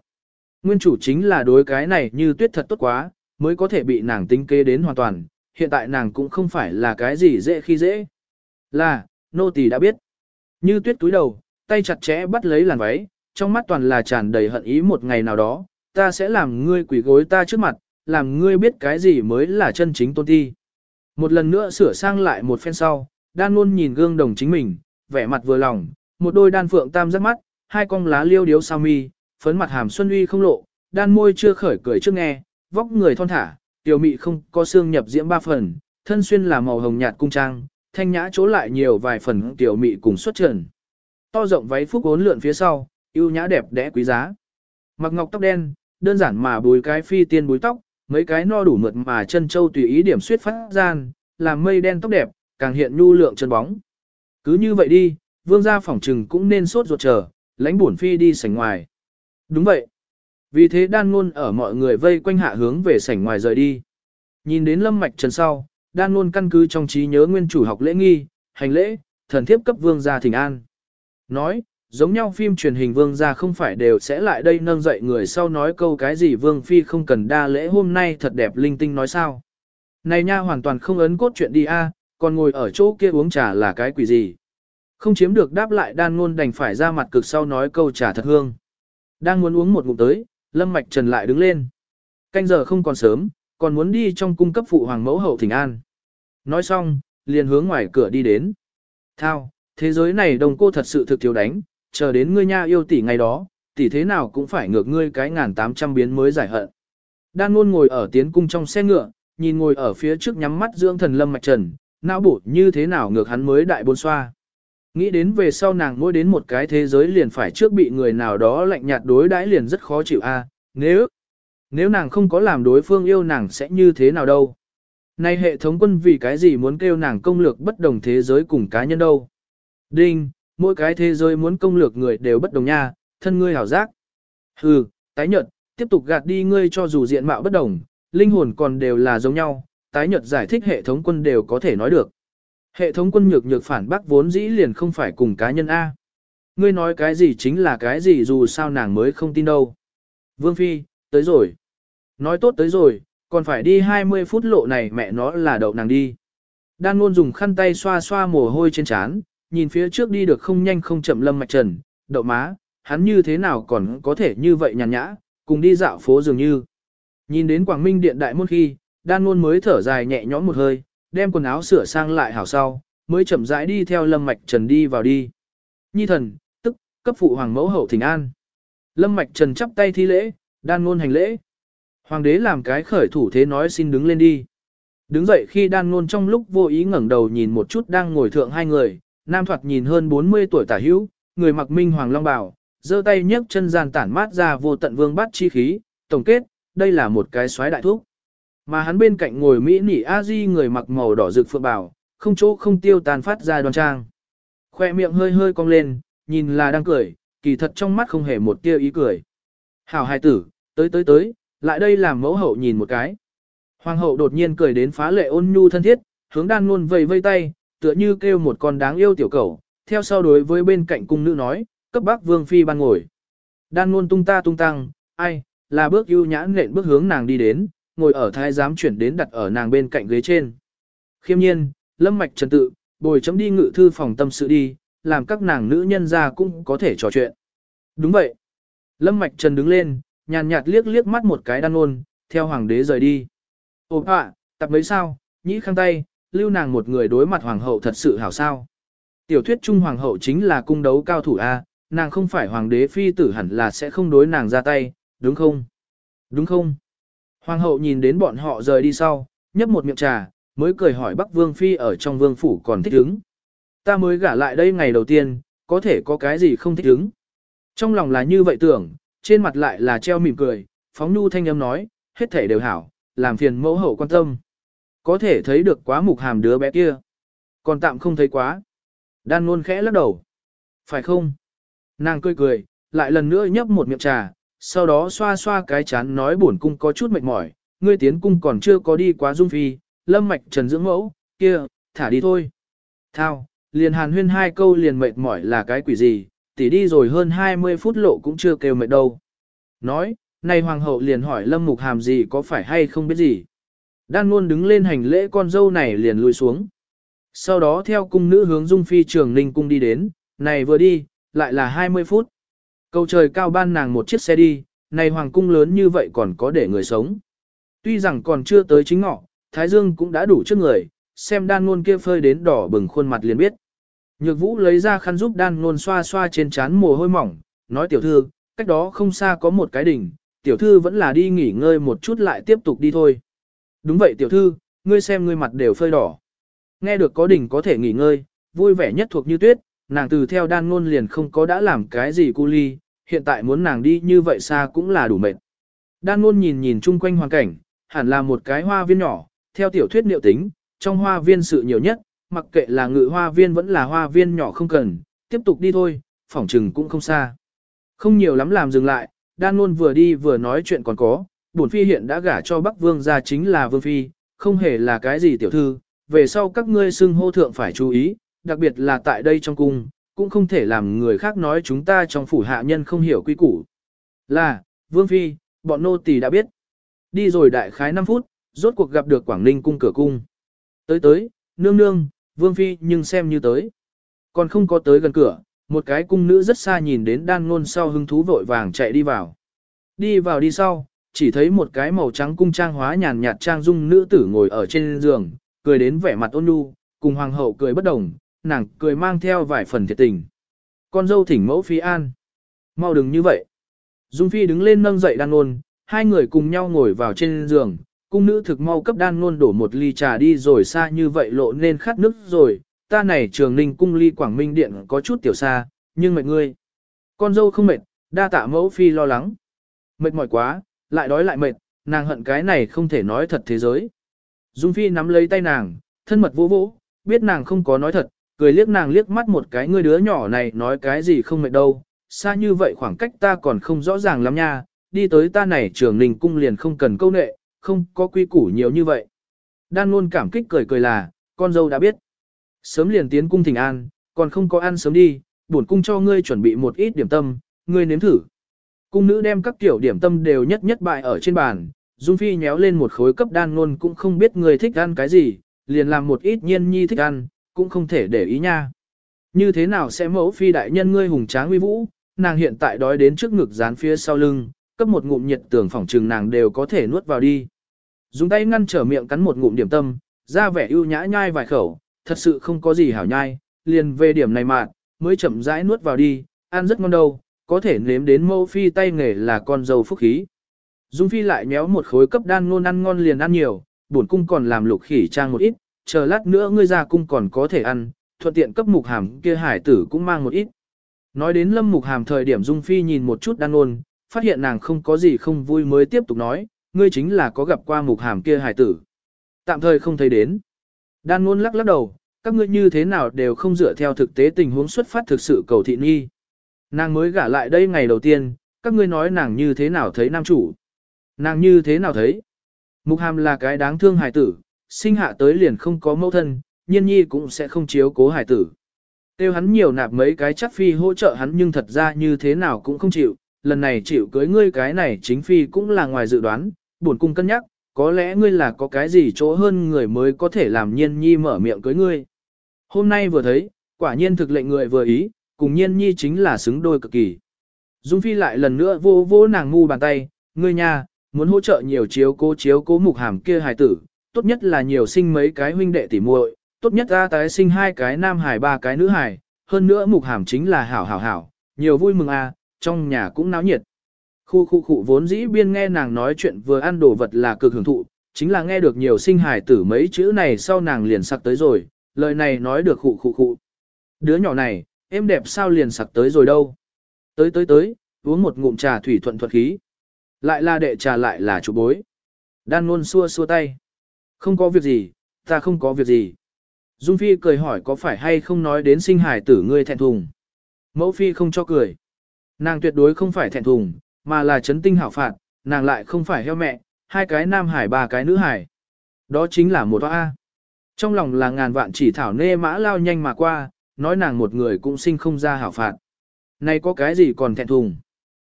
Nguyên chủ chính là đối cái này như tuyết thật tốt quá, mới có thể bị nàng tính kế đến hoàn toàn, hiện tại nàng cũng không phải là cái gì dễ khi dễ. Là, nô tỳ đã biết. Như tuyết túi đầu, tay chặt chẽ bắt lấy làn váy, trong mắt toàn là tràn đầy hận ý một ngày nào đó, ta sẽ làm ngươi quỷ gối ta trước mặt, làm ngươi biết cái gì mới là chân chính tôn ti. Một lần nữa sửa sang lại một phen sau, đan luôn nhìn gương đồng chính mình, vẻ mặt vừa lòng, một đôi đan phượng tam giác mắt, hai con lá liêu điếu sao mi, phấn mặt hàm xuân uy không lộ, đan môi chưa khởi cười trước nghe, vóc người thon thả, tiểu mị không có xương nhập diễm ba phần, thân xuyên là màu hồng nhạt cung trang, thanh nhã chỗ lại nhiều vài phần tiểu mị cùng xuất trần. To rộng váy phúc ốn lượn phía sau, yêu nhã đẹp đẽ quý giá. Mặc ngọc tóc đen, đơn giản mà bùi cái phi tiên búi tóc, mấy cái no đủ mượt mà chân châu tùy ý điểm suyết phát gian, làm mây đen tóc đẹp, càng hiện nhu lượng chân bóng. Cứ như vậy đi, vương gia phỏng trừng cũng nên sốt ruột chờ, lãnh bổn phi đi sảnh ngoài. Đúng vậy. Vì thế đan ngôn ở mọi người vây quanh hạ hướng về sảnh ngoài rời đi. Nhìn đến lâm mạch trần sau, đan ngôn căn cứ trong trí nhớ nguyên chủ học lễ nghi, hành lễ, thần thiếp cấp vương gia thỉnh an. Nói, giống nhau phim truyền hình vương gia không phải đều sẽ lại đây nâng dậy người sau nói câu cái gì vương phi không cần đa lễ hôm nay thật đẹp linh tinh nói sao. Này nha hoàn toàn không ấn cốt chuyện đi a, còn ngồi ở chỗ kia uống trà là cái quỷ gì. Không chiếm được đáp lại đan ngôn đành phải ra mặt cực sau nói câu trà thật hương. Đang muốn uống một ngụm tới, Lâm Mạch Trần lại đứng lên. Canh giờ không còn sớm, còn muốn đi trong cung cấp phụ hoàng mẫu hậu thỉnh an. Nói xong, liền hướng ngoài cửa đi đến. Thao, thế giới này đồng cô thật sự thực thiếu đánh, chờ đến ngươi nha yêu tỷ ngày đó, tỷ thế nào cũng phải ngược ngươi cái ngàn tám trăm biến mới giải hận. Đan ngôn ngồi ở tiến cung trong xe ngựa, nhìn ngồi ở phía trước nhắm mắt dưỡng thần Lâm Mạch Trần, não bổ như thế nào ngược hắn mới đại bôn xoa. Nghĩ đến về sau nàng mỗi đến một cái thế giới liền phải trước bị người nào đó lạnh nhạt đối đãi liền rất khó chịu a. À, nếu nếu nàng không có làm đối phương yêu nàng sẽ như thế nào đâu. Nay hệ thống quân vì cái gì muốn kêu nàng công lược bất đồng thế giới cùng cá nhân đâu. Đinh, mỗi cái thế giới muốn công lược người đều bất đồng nha, thân ngươi hảo giác. Hừ, tái nhật, tiếp tục gạt đi ngươi cho dù diện mạo bất đồng, linh hồn còn đều là giống nhau, tái nhật giải thích hệ thống quân đều có thể nói được. Hệ thống quân nhược nhược phản bác vốn dĩ liền không phải cùng cá nhân A. Ngươi nói cái gì chính là cái gì dù sao nàng mới không tin đâu. Vương Phi, tới rồi. Nói tốt tới rồi, còn phải đi 20 phút lộ này mẹ nó là đậu nàng đi. Đan luôn dùng khăn tay xoa xoa mồ hôi trên trán, nhìn phía trước đi được không nhanh không chậm lâm mạch trần, đậu má, hắn như thế nào còn có thể như vậy nhàn nhã, cùng đi dạo phố dường như. Nhìn đến Quảng Minh điện đại môn khi, đan luôn mới thở dài nhẹ nhõm một hơi, đem quần áo sửa sang lại hảo sau, mới chậm rãi đi theo Lâm Mạch Trần đi vào đi. Nhi thần, tức, cấp phụ hoàng mẫu hậu thỉnh an. Lâm Mạch Trần chắp tay thi lễ, đan ngôn hành lễ. Hoàng đế làm cái khởi thủ thế nói xin đứng lên đi. Đứng dậy khi đan ngôn trong lúc vô ý ngẩng đầu nhìn một chút đang ngồi thượng hai người, nam thoạt nhìn hơn 40 tuổi tả hữu, người mặc minh hoàng long bào, giơ tay nhấc chân gian tản mát ra vô tận vương bát chi khí, tổng kết, đây là một cái xoáy đại thúc. Mà hắn bên cạnh ngồi Mỹ nỉ A Di người mặc màu đỏ rực phượng bảo, không chỗ không tiêu tàn phát ra đoan trang. Khoe miệng hơi hơi cong lên, nhìn là đang cười, kỳ thật trong mắt không hề một tia ý cười. Hảo hài tử, tới tới tới, lại đây làm mẫu hậu nhìn một cái. Hoàng hậu đột nhiên cười đến phá lệ ôn nhu thân thiết, hướng đan luôn vầy vây tay, tựa như kêu một con đáng yêu tiểu cầu, theo sau đối với bên cạnh cung nữ nói, cấp bác vương phi ban ngồi. Đan luôn tung ta tung tăng, ai, là bước ưu nhã lện bước hướng nàng đi đến, ngồi ở thái giám chuyển đến đặt ở nàng bên cạnh ghế trên. Khiêm nhiên, lâm mạch trần tự, bồi chấm đi ngự thư phòng tâm sự đi, làm các nàng nữ nhân ra cũng có thể trò chuyện. Đúng vậy. Lâm mạch trần đứng lên, nhàn nhạt liếc liếc mắt một cái đan ôn, theo hoàng đế rời đi. Ồ ạ, tập mấy sao, nhĩ khang tay, lưu nàng một người đối mặt hoàng hậu thật sự hảo sao. Tiểu thuyết trung hoàng hậu chính là cung đấu cao thủ A, nàng không phải hoàng đế phi tử hẳn là sẽ không đối nàng ra tay, đúng không? Đúng không? Hoàng hậu nhìn đến bọn họ rời đi sau, nhấp một miệng trà, mới cười hỏi Bắc Vương Phi ở trong vương phủ còn thích ứng. Ta mới gả lại đây ngày đầu tiên, có thể có cái gì không thích ứng. Trong lòng là như vậy tưởng, trên mặt lại là treo mỉm cười, phóng nu thanh âm nói, hết thể đều hảo, làm phiền mẫu hậu quan tâm. Có thể thấy được quá mục hàm đứa bé kia. Còn tạm không thấy quá. Đan luôn khẽ lắc đầu. Phải không? Nàng cười cười, lại lần nữa nhấp một miệng trà, sau đó xoa xoa cái chán nói buồn cung có chút mệt mỏi, ngươi tiến cung còn chưa có đi quá dung phi, lâm mạch trần dưỡng mẫu, kia, thả đi thôi. Thao, liền hàn huyên hai câu liền mệt mỏi là cái quỷ gì, tỉ đi rồi hơn 20 phút lộ cũng chưa kêu mệt đâu. Nói, này hoàng hậu liền hỏi lâm mục hàm gì có phải hay không biết gì. Đan luôn đứng lên hành lễ con dâu này liền lùi xuống. Sau đó theo cung nữ hướng dung phi trường ninh cung đi đến, này vừa đi, lại là 20 phút. Cầu trời cao ban nàng một chiếc xe đi, này hoàng cung lớn như vậy còn có để người sống. Tuy rằng còn chưa tới chính ngọ, Thái Dương cũng đã đủ trước người, xem đan ngôn kia phơi đến đỏ bừng khuôn mặt liền biết. Nhược vũ lấy ra khăn giúp đan ngôn xoa xoa trên trán mồ hôi mỏng, nói tiểu thư, cách đó không xa có một cái đỉnh, tiểu thư vẫn là đi nghỉ ngơi một chút lại tiếp tục đi thôi. Đúng vậy tiểu thư, ngươi xem ngươi mặt đều phơi đỏ. Nghe được có đỉnh có thể nghỉ ngơi, vui vẻ nhất thuộc như tuyết, nàng từ theo đan ngôn liền không có đã làm cái gì cu ly, hiện tại muốn nàng đi như vậy xa cũng là đủ mệt. Đan ngôn nhìn nhìn chung quanh hoàn cảnh, hẳn là một cái hoa viên nhỏ, theo tiểu thuyết niệu tính, trong hoa viên sự nhiều nhất, mặc kệ là ngự hoa viên vẫn là hoa viên nhỏ không cần, tiếp tục đi thôi, phỏng trừng cũng không xa. Không nhiều lắm làm dừng lại, đan ngôn vừa đi vừa nói chuyện còn có, bổn phi hiện đã gả cho Bắc Vương gia chính là Vương phi, không hề là cái gì tiểu thư, về sau các ngươi xưng hô thượng phải chú ý, đặc biệt là tại đây trong cung, cũng không thể làm người khác nói chúng ta trong phủ hạ nhân không hiểu quy củ. Là, Vương phi, bọn nô tỳ đã biết. Đi rồi đại khái 5 phút, rốt cuộc gặp được Quảng Ninh cung cửa cung. Tới tới, nương nương, Vương phi nhưng xem như tới. Còn không có tới gần cửa, một cái cung nữ rất xa nhìn đến đan ngôn sau hứng thú vội vàng chạy đi vào. Đi vào đi sau, chỉ thấy một cái màu trắng cung trang hóa nhàn nhạt trang dung nữ tử ngồi ở trên giường, cười đến vẻ mặt ôn nhu, cùng hoàng hậu cười bất đồng, nàng cười mang theo vài phần thiệt tình. Con dâu thỉnh mẫu phi an. Mau đừng như vậy. Dung phi đứng lên nâng dậy đan nôn, hai người cùng nhau ngồi vào trên giường, cung nữ thực mau cấp đan nôn đổ một ly trà đi rồi xa như vậy lộ nên khát nước rồi, ta này trường ninh cung ly quảng minh điện có chút tiểu xa, nhưng mệt ngươi. Con dâu không mệt, đa tạ mẫu phi lo lắng. Mệt mỏi quá, lại đói lại mệt, nàng hận cái này không thể nói thật thế giới. Dung phi nắm lấy tay nàng, thân mật vỗ vỗ, biết nàng không có nói thật, cười liếc nàng liếc mắt một cái ngươi đứa nhỏ này nói cái gì không mệt đâu, xa như vậy khoảng cách ta còn không rõ ràng lắm nha, đi tới ta này trường ninh cung liền không cần câu nệ, không có quy củ nhiều như vậy. Đan luôn cảm kích cười cười là, con dâu đã biết. Sớm liền tiến cung thỉnh an, còn không có ăn sớm đi, bổn cung cho ngươi chuẩn bị một ít điểm tâm, ngươi nếm thử. Cung nữ đem các kiểu điểm tâm đều nhất nhất bại ở trên bàn, Dung Phi nhéo lên một khối cấp đan luôn cũng không biết người thích ăn cái gì, liền làm một ít nhiên nhi thích ăn, cũng không thể để ý nha. Như thế nào sẽ mẫu phi đại nhân ngươi hùng tráng uy vũ, nàng hiện tại đói đến trước ngực dán phía sau lưng, cấp một ngụm nhiệt tường phỏng trừng nàng đều có thể nuốt vào đi. Dùng tay ngăn trở miệng cắn một ngụm điểm tâm, ra vẻ ưu nhã nhai vài khẩu, thật sự không có gì hảo nhai, liền về điểm này mà, mới chậm rãi nuốt vào đi, ăn rất ngon đâu, có thể nếm đến mẫu phi tay nghề là con dâu phúc khí. Dung phi lại méo một khối cấp đan ngôn ăn ngon liền ăn nhiều, bổn cung còn làm lục khỉ trang một ít, chờ lát nữa ngươi ra cung còn có thể ăn, thuận tiện cấp mục hàm kia hải tử cũng mang một ít. Nói đến lâm mục hàm thời điểm Dung phi nhìn một chút đan ôn phát hiện nàng không có gì không vui mới tiếp tục nói, ngươi chính là có gặp qua mục hàm kia hải tử. Tạm thời không thấy đến. Đan ôn lắc lắc đầu, các ngươi như thế nào đều không dựa theo thực tế tình huống xuất phát thực sự cầu thị nghi. Nàng mới gả lại đây ngày đầu tiên, các ngươi nói nàng như thế nào thấy nam chủ. Nàng như thế nào thấy. Mục hàm là cái đáng thương hài tử, sinh hạ tới liền không có mẫu thân, nhiên nhi cũng sẽ không chiếu cố hải tử. Tiêu hắn nhiều nạp mấy cái chắc phi hỗ trợ hắn nhưng thật ra như thế nào cũng không chịu, lần này chịu cưới ngươi cái này chính phi cũng là ngoài dự đoán, buồn cung cân nhắc, có lẽ ngươi là có cái gì chỗ hơn người mới có thể làm nhiên nhi mở miệng cưới ngươi. Hôm nay vừa thấy, quả nhiên thực lệnh người vừa ý, cùng nhiên nhi chính là xứng đôi cực kỳ. Dung Phi lại lần nữa vô vô nàng ngu bàn tay, ngươi nha, muốn hỗ trợ nhiều chiếu cố chiếu cố mục hàm kia hài tử, tốt nhất là nhiều sinh mấy cái huynh đệ tỉ muội, tốt nhất ra tái sinh hai cái nam hài ba cái nữ hài, hơn nữa mục hàm chính là hảo hảo hảo, nhiều vui mừng a, trong nhà cũng náo nhiệt. Khu khu khu vốn dĩ biên nghe nàng nói chuyện vừa ăn đồ vật là cực hưởng thụ, chính là nghe được nhiều sinh hài tử mấy chữ này sau nàng liền sặc tới rồi, lời này nói được khụ khụ khụ. Đứa nhỏ này, em đẹp sao liền sặc tới rồi đâu. Tới tới tới, uống một ngụm trà thủy thuận thuật khí. Lại là đệ trà lại là chủ bối. Đan luôn xua xua tay. Không có việc gì, ta không có việc gì. Dung Phi cười hỏi có phải hay không nói đến sinh hải tử ngươi thẹn thùng. Mẫu Phi không cho cười. Nàng tuyệt đối không phải thẹn thùng, mà là chấn tinh hảo phạt, nàng lại không phải heo mẹ, hai cái nam hải ba cái nữ hải. Đó chính là một A. Trong lòng là ngàn vạn chỉ thảo nê mã lao nhanh mà qua, nói nàng một người cũng sinh không ra hảo phạt. Này có cái gì còn thẹn thùng.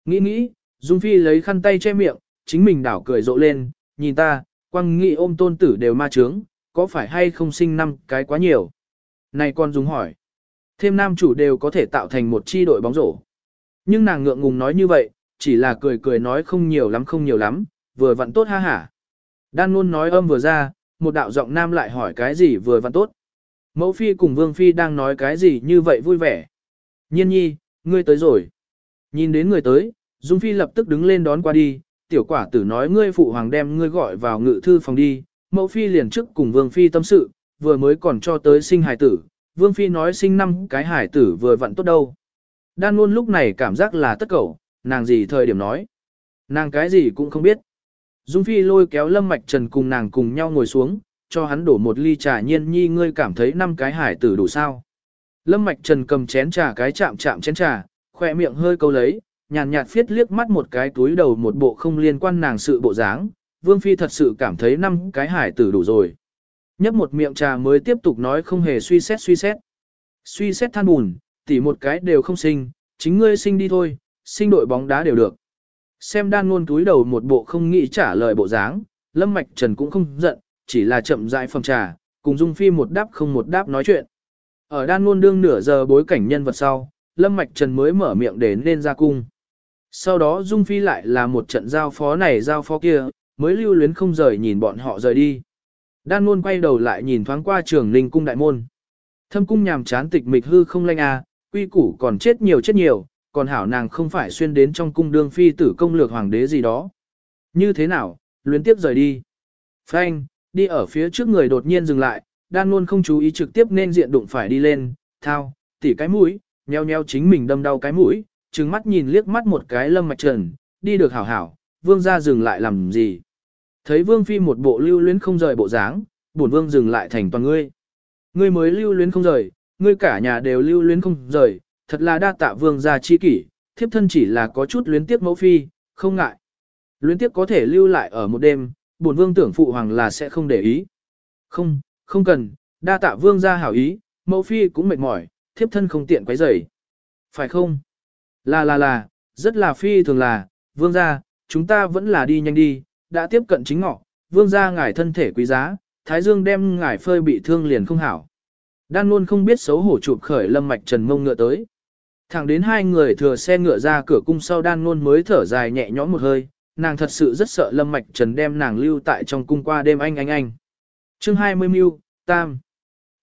Nghĩ nghĩ, Dung Phi lấy khăn tay che miệng, chính mình đảo cười rộ lên, nhìn ta, quăng nghị ôm tôn tử đều ma trướng, có phải hay không sinh năm cái quá nhiều. Này con Dung hỏi, thêm nam chủ đều có thể tạo thành một chi đội bóng rổ. Nhưng nàng ngượng ngùng nói như vậy, chỉ là cười cười nói không nhiều lắm không nhiều lắm, vừa vặn tốt ha hả. Đan luôn nói âm vừa ra, một đạo giọng nam lại hỏi cái gì vừa vặn tốt. Mẫu phi cùng vương phi đang nói cái gì như vậy vui vẻ. Nhiên nhi, ngươi tới rồi. Nhìn đến người tới, Dung phi lập tức đứng lên đón qua đi, tiểu quả tử nói ngươi phụ hoàng đem ngươi gọi vào ngự thư phòng đi, mẫu phi liền trước cùng vương phi tâm sự, vừa mới còn cho tới sinh hải tử, vương phi nói sinh năm cái hải tử vừa vặn tốt đâu. Đan luôn lúc này cảm giác là tất cầu, nàng gì thời điểm nói. Nàng cái gì cũng không biết. Dung Phi lôi kéo Lâm Mạch Trần cùng nàng cùng nhau ngồi xuống, cho hắn đổ một ly trà nhiên nhi ngươi cảm thấy năm cái hải tử đủ sao. Lâm Mạch Trần cầm chén trà cái chạm chạm chén trà, khỏe miệng hơi câu lấy, nhàn nhạt phiết liếc mắt một cái túi đầu một bộ không liên quan nàng sự bộ dáng. Vương Phi thật sự cảm thấy năm cái hải tử đủ rồi. Nhấp một miệng trà mới tiếp tục nói không hề suy xét suy xét. Suy xét than buồn, tỉ một cái đều không sinh, chính ngươi sinh đi thôi, sinh đội bóng đá đều được. Xem đan luôn túi đầu một bộ không nghĩ trả lời bộ dáng, Lâm Mạch Trần cũng không giận, chỉ là chậm rãi phòng trà, cùng Dung Phi một đáp không một đáp nói chuyện. Ở đan luôn đương nửa giờ bối cảnh nhân vật sau, Lâm Mạch Trần mới mở miệng đến lên ra cung. Sau đó Dung Phi lại là một trận giao phó này giao phó kia, mới lưu luyến không rời nhìn bọn họ rời đi. Đan môn quay đầu lại nhìn thoáng qua trường linh cung đại môn. Thâm cung nhàm chán tịch mịch hư không lanh à, quy củ còn chết nhiều chết nhiều, còn hảo nàng không phải xuyên đến trong cung đương phi tử công lược hoàng đế gì đó. Như thế nào, luyến tiếp rời đi. Frank, đi ở phía trước người đột nhiên dừng lại, đan luôn không chú ý trực tiếp nên diện đụng phải đi lên, thao, tỉ cái mũi, nheo nheo chính mình đâm đau cái mũi, trừng mắt nhìn liếc mắt một cái lâm mạch trần, đi được hảo hảo, vương ra dừng lại làm gì. Thấy vương phi một bộ lưu luyến không rời bộ dáng, bổn vương dừng lại thành toàn ngươi. Ngươi mới lưu luyến không rời, ngươi cả nhà đều lưu luyến không rời, thật là đa tạ vương gia chi kỷ, thiếp thân chỉ là có chút luyến tiếc mẫu phi, không ngại. Luyến tiếc có thể lưu lại ở một đêm, bổn vương tưởng phụ hoàng là sẽ không để ý. Không, không cần, đa tạ vương gia hảo ý, mẫu phi cũng mệt mỏi, thiếp thân không tiện quấy rầy. Phải không? Là là là, rất là phi thường là, vương gia, chúng ta vẫn là đi nhanh đi, đã tiếp cận chính ngọ, vương gia ngài thân thể quý giá, thái dương đem ngài phơi bị thương liền không hảo. Đan luôn không biết xấu hổ chụp khởi lâm mạch trần mông ngựa tới. Thẳng đến hai người thừa xe ngựa ra cửa cung sau đan luôn mới thở dài nhẹ nhõm một hơi, nàng thật sự rất sợ lâm mạch trần đem nàng lưu tại trong cung qua đêm anh anh anh. chương 20 mưu, tam.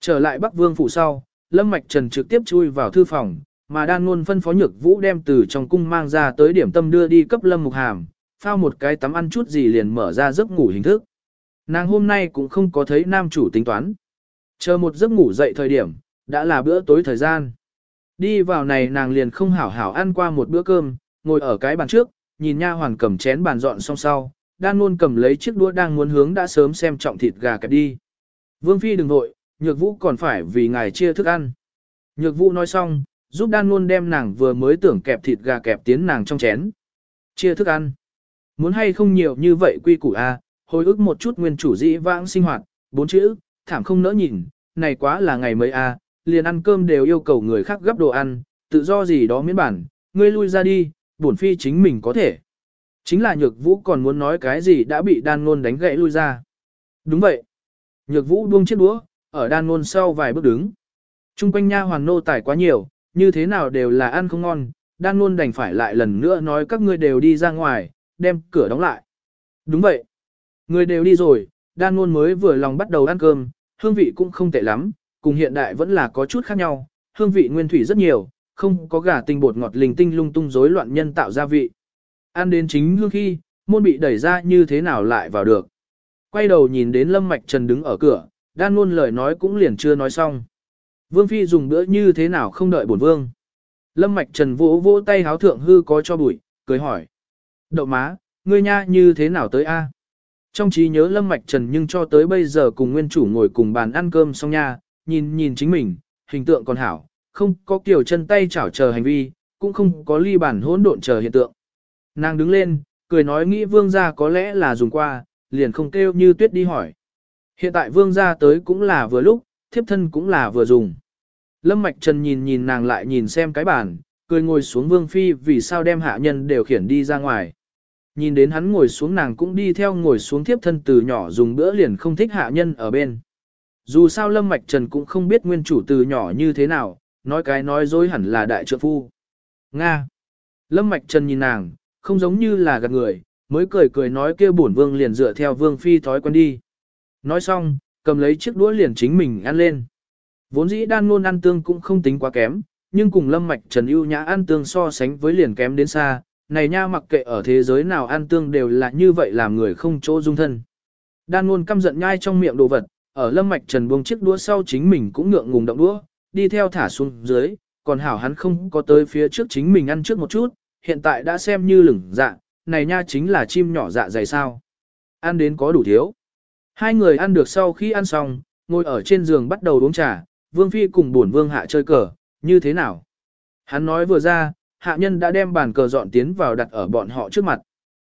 Trở lại Bắc Vương phủ sau, lâm mạch trần trực tiếp chui vào thư phòng, mà đan luôn phân phó nhược vũ đem từ trong cung mang ra tới điểm tâm đưa đi cấp lâm mục hàm, phao một cái tắm ăn chút gì liền mở ra giấc ngủ hình thức. Nàng hôm nay cũng không có thấy nam chủ tính toán. Chờ một giấc ngủ dậy thời điểm, đã là bữa tối thời gian. Đi vào này nàng liền không hảo hảo ăn qua một bữa cơm, ngồi ở cái bàn trước, nhìn nha hoàn cầm chén bàn dọn xong sau, đan luôn cầm lấy chiếc đũa đang muốn hướng đã sớm xem trọng thịt gà kẹp đi. Vương Phi đừng vội, nhược vũ còn phải vì ngài chia thức ăn. Nhược vũ nói xong, giúp đan luôn đem nàng vừa mới tưởng kẹp thịt gà kẹp tiến nàng trong chén. Chia thức ăn. Muốn hay không nhiều như vậy quy củ a, hồi ức một chút nguyên chủ dĩ vãng sinh hoạt, bốn chữ, thảm không nỡ nhìn, này quá là ngày mới a, liền ăn cơm đều yêu cầu người khác gấp đồ ăn, tự do gì đó miễn bản, ngươi lui ra đi, bổn phi chính mình có thể. Chính là nhược vũ còn muốn nói cái gì đã bị đan ngôn đánh gãy lui ra. Đúng vậy. Nhược vũ buông chiếc đũa, ở đan ngôn sau vài bước đứng. Trung quanh nha hoàn nô tài quá nhiều, như thế nào đều là ăn không ngon, đang luôn đành phải lại lần nữa nói các ngươi đều đi ra ngoài, đem cửa đóng lại. Đúng vậy. Người đều đi rồi, đan luôn mới vừa lòng bắt đầu ăn cơm, hương vị cũng không tệ lắm, cùng hiện đại vẫn là có chút khác nhau, hương vị nguyên thủy rất nhiều, không có gà tinh bột ngọt linh tinh lung tung rối loạn nhân tạo gia vị. Ăn đến chính hương khi, môn bị đẩy ra như thế nào lại vào được. Quay đầu nhìn đến Lâm Mạch Trần đứng ở cửa, đan luôn lời nói cũng liền chưa nói xong. Vương Phi dùng bữa như thế nào không đợi bổn vương. Lâm Mạch Trần vỗ vỗ tay háo thượng hư có cho bụi, cười hỏi. Đậu má, ngươi nha như thế nào tới a? Trong trí nhớ Lâm Mạch Trần nhưng cho tới bây giờ cùng nguyên chủ ngồi cùng bàn ăn cơm xong nha, nhìn nhìn chính mình, hình tượng còn hảo, không có kiểu chân tay chảo chờ hành vi, cũng không có ly bản hỗn độn chờ hiện tượng. Nàng đứng lên, cười nói nghĩ vương gia có lẽ là dùng qua, liền không kêu như tuyết đi hỏi. Hiện tại vương gia tới cũng là vừa lúc, thiếp thân cũng là vừa dùng. Lâm Mạch Trần nhìn nhìn nàng lại nhìn xem cái bàn, cười ngồi xuống vương phi vì sao đem hạ nhân đều khiển đi ra ngoài. Nhìn đến hắn ngồi xuống nàng cũng đi theo ngồi xuống thiếp thân từ nhỏ dùng bữa liền không thích hạ nhân ở bên. Dù sao Lâm Mạch Trần cũng không biết nguyên chủ từ nhỏ như thế nào, nói cái nói dối hẳn là đại trượng phu. Nga. Lâm Mạch Trần nhìn nàng, không giống như là gạt người, mới cười cười nói kêu bổn vương liền dựa theo vương phi thói quen đi. Nói xong, cầm lấy chiếc đũa liền chính mình ăn lên. Vốn dĩ đan luôn ăn tương cũng không tính quá kém, nhưng cùng Lâm Mạch Trần ưu nhã ăn tương so sánh với liền kém đến xa, này nha mặc kệ ở thế giới nào ăn tương đều là như vậy làm người không chỗ dung thân. Đan luôn căm giận nhai trong miệng đồ vật, ở Lâm Mạch Trần buông chiếc đũa sau chính mình cũng ngượng ngùng động đũa, đi theo thả xuống dưới, còn hảo hắn không có tới phía trước chính mình ăn trước một chút, hiện tại đã xem như lửng dạ, này nha chính là chim nhỏ dạ dày sao. Ăn đến có đủ thiếu. Hai người ăn được sau khi ăn xong, ngồi ở trên giường bắt đầu uống trà, Vương Phi cùng buồn Vương Hạ chơi cờ, như thế nào? Hắn nói vừa ra, hạ nhân đã đem bàn cờ dọn tiến vào đặt ở bọn họ trước mặt.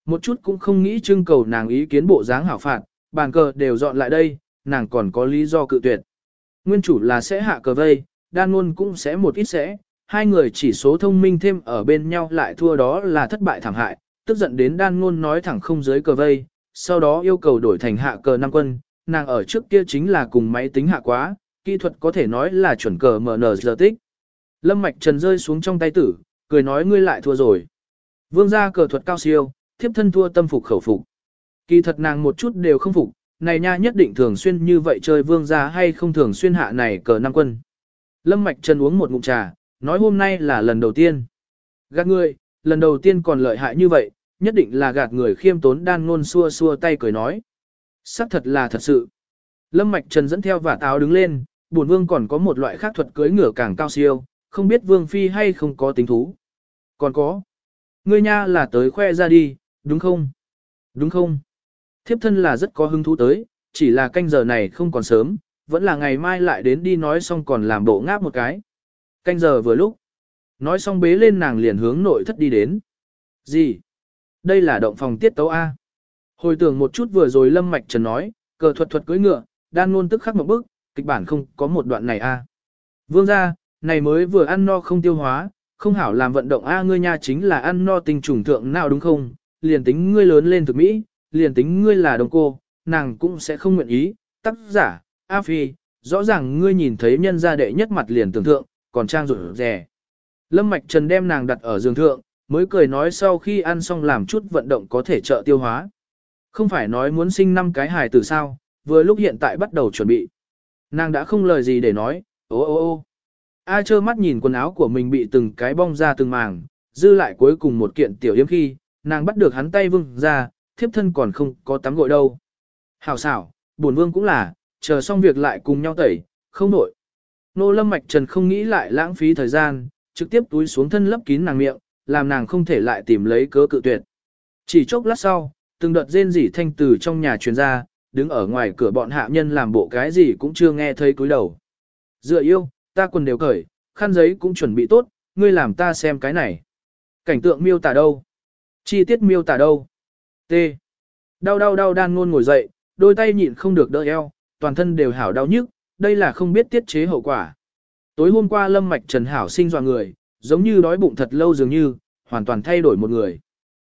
Một chút cũng không nghĩ trưng cầu nàng ý kiến bộ dáng hảo phạt, bàn cờ đều dọn lại đây, nàng còn có lý do cự tuyệt. Nguyên chủ là sẽ hạ cờ vây, đan luôn cũng sẽ một ít sẽ, hai người chỉ số thông minh thêm ở bên nhau lại thua đó là thất bại thảm hại, tức giận đến đan luôn nói thẳng không dưới cờ vây, sau đó yêu cầu đổi thành hạ cờ năm quân, nàng ở trước kia chính là cùng máy tính hạ quá, kỹ thuật có thể nói là chuẩn cờ MN giờ tích. Lâm Mạch Trần rơi xuống trong tay tử, cười nói ngươi lại thua rồi. Vương gia cờ thuật cao siêu, thiếp thân thua tâm phục khẩu phục. Kỳ thật nàng một chút đều không phục, này nha nhất định thường xuyên như vậy chơi vương gia hay không thường xuyên hạ này cờ năm quân. Lâm Mạch Trần uống một ngụm trà, nói hôm nay là lần đầu tiên. Gạt người, lần đầu tiên còn lợi hại như vậy, nhất định là gạt người khiêm tốn đan ngôn xua xua tay cười nói. Sắc thật là thật sự. Lâm Mạch Trần dẫn theo và táo đứng lên, bổn vương còn có một loại khác thuật cưới ngửa càng cao siêu, không biết vương phi hay không có tính thú. Còn có. Ngươi nha là tới khoe ra đi, đúng không? Đúng không? Thiếp thân là rất có hứng thú tới, chỉ là canh giờ này không còn sớm, vẫn là ngày mai lại đến đi nói xong còn làm bộ ngáp một cái. Canh giờ vừa lúc. Nói xong bế lên nàng liền hướng nội thất đi đến. Gì? Đây là động phòng tiết tấu A. Hồi tưởng một chút vừa rồi Lâm Mạch Trần nói, cờ thuật thuật cưỡi ngựa, đan ngôn tức khắc một bước, kịch bản không có một đoạn này A. Vương gia, này mới vừa ăn no không tiêu hóa, không hảo làm vận động A ngươi nha chính là ăn no tình trùng thượng nào đúng không? Liền tính ngươi lớn lên thực mỹ, liền tính ngươi là đồng cô, nàng cũng sẽ không nguyện ý. Tác giả, A Phi, rõ ràng ngươi nhìn thấy nhân gia đệ nhất mặt liền tưởng thượng, còn trang rụt rẻ. Lâm Mạch Trần đem nàng đặt ở giường thượng, mới cười nói sau khi ăn xong làm chút vận động có thể trợ tiêu hóa. Không phải nói muốn sinh năm cái hài từ sao, vừa lúc hiện tại bắt đầu chuẩn bị. Nàng đã không lời gì để nói, ô ô ô. A trơ mắt nhìn quần áo của mình bị từng cái bong ra từng màng, dư lại cuối cùng một kiện tiểu yếm khi, nàng bắt được hắn tay vương ra, thiếp thân còn không có tắm gội đâu. Hảo xảo, buồn vương cũng là, chờ xong việc lại cùng nhau tẩy, không nổi. Nô lâm mạch trần không nghĩ lại lãng phí thời gian, trực tiếp túi xuống thân lấp kín nàng miệng, làm nàng không thể lại tìm lấy cớ cự tuyệt. Chỉ chốc lát sau, từng đợt rên rỉ thanh từ trong nhà truyền ra, đứng ở ngoài cửa bọn hạ nhân làm bộ cái gì cũng chưa nghe thấy cúi đầu. Dựa yêu, ta quần đều cởi, khăn giấy cũng chuẩn bị tốt, ngươi làm ta xem cái này. Cảnh tượng miêu tả đâu? Chi tiết miêu tả đâu? T. Đau đau đau đan ngôn ngồi dậy, đôi tay nhịn không được đỡ eo, toàn thân đều hảo đau nhức, đây là không biết tiết chế hậu quả. Tối hôm qua Lâm Mạch Trần Hảo sinh dò người, giống như đói bụng thật lâu dường như, hoàn toàn thay đổi một người.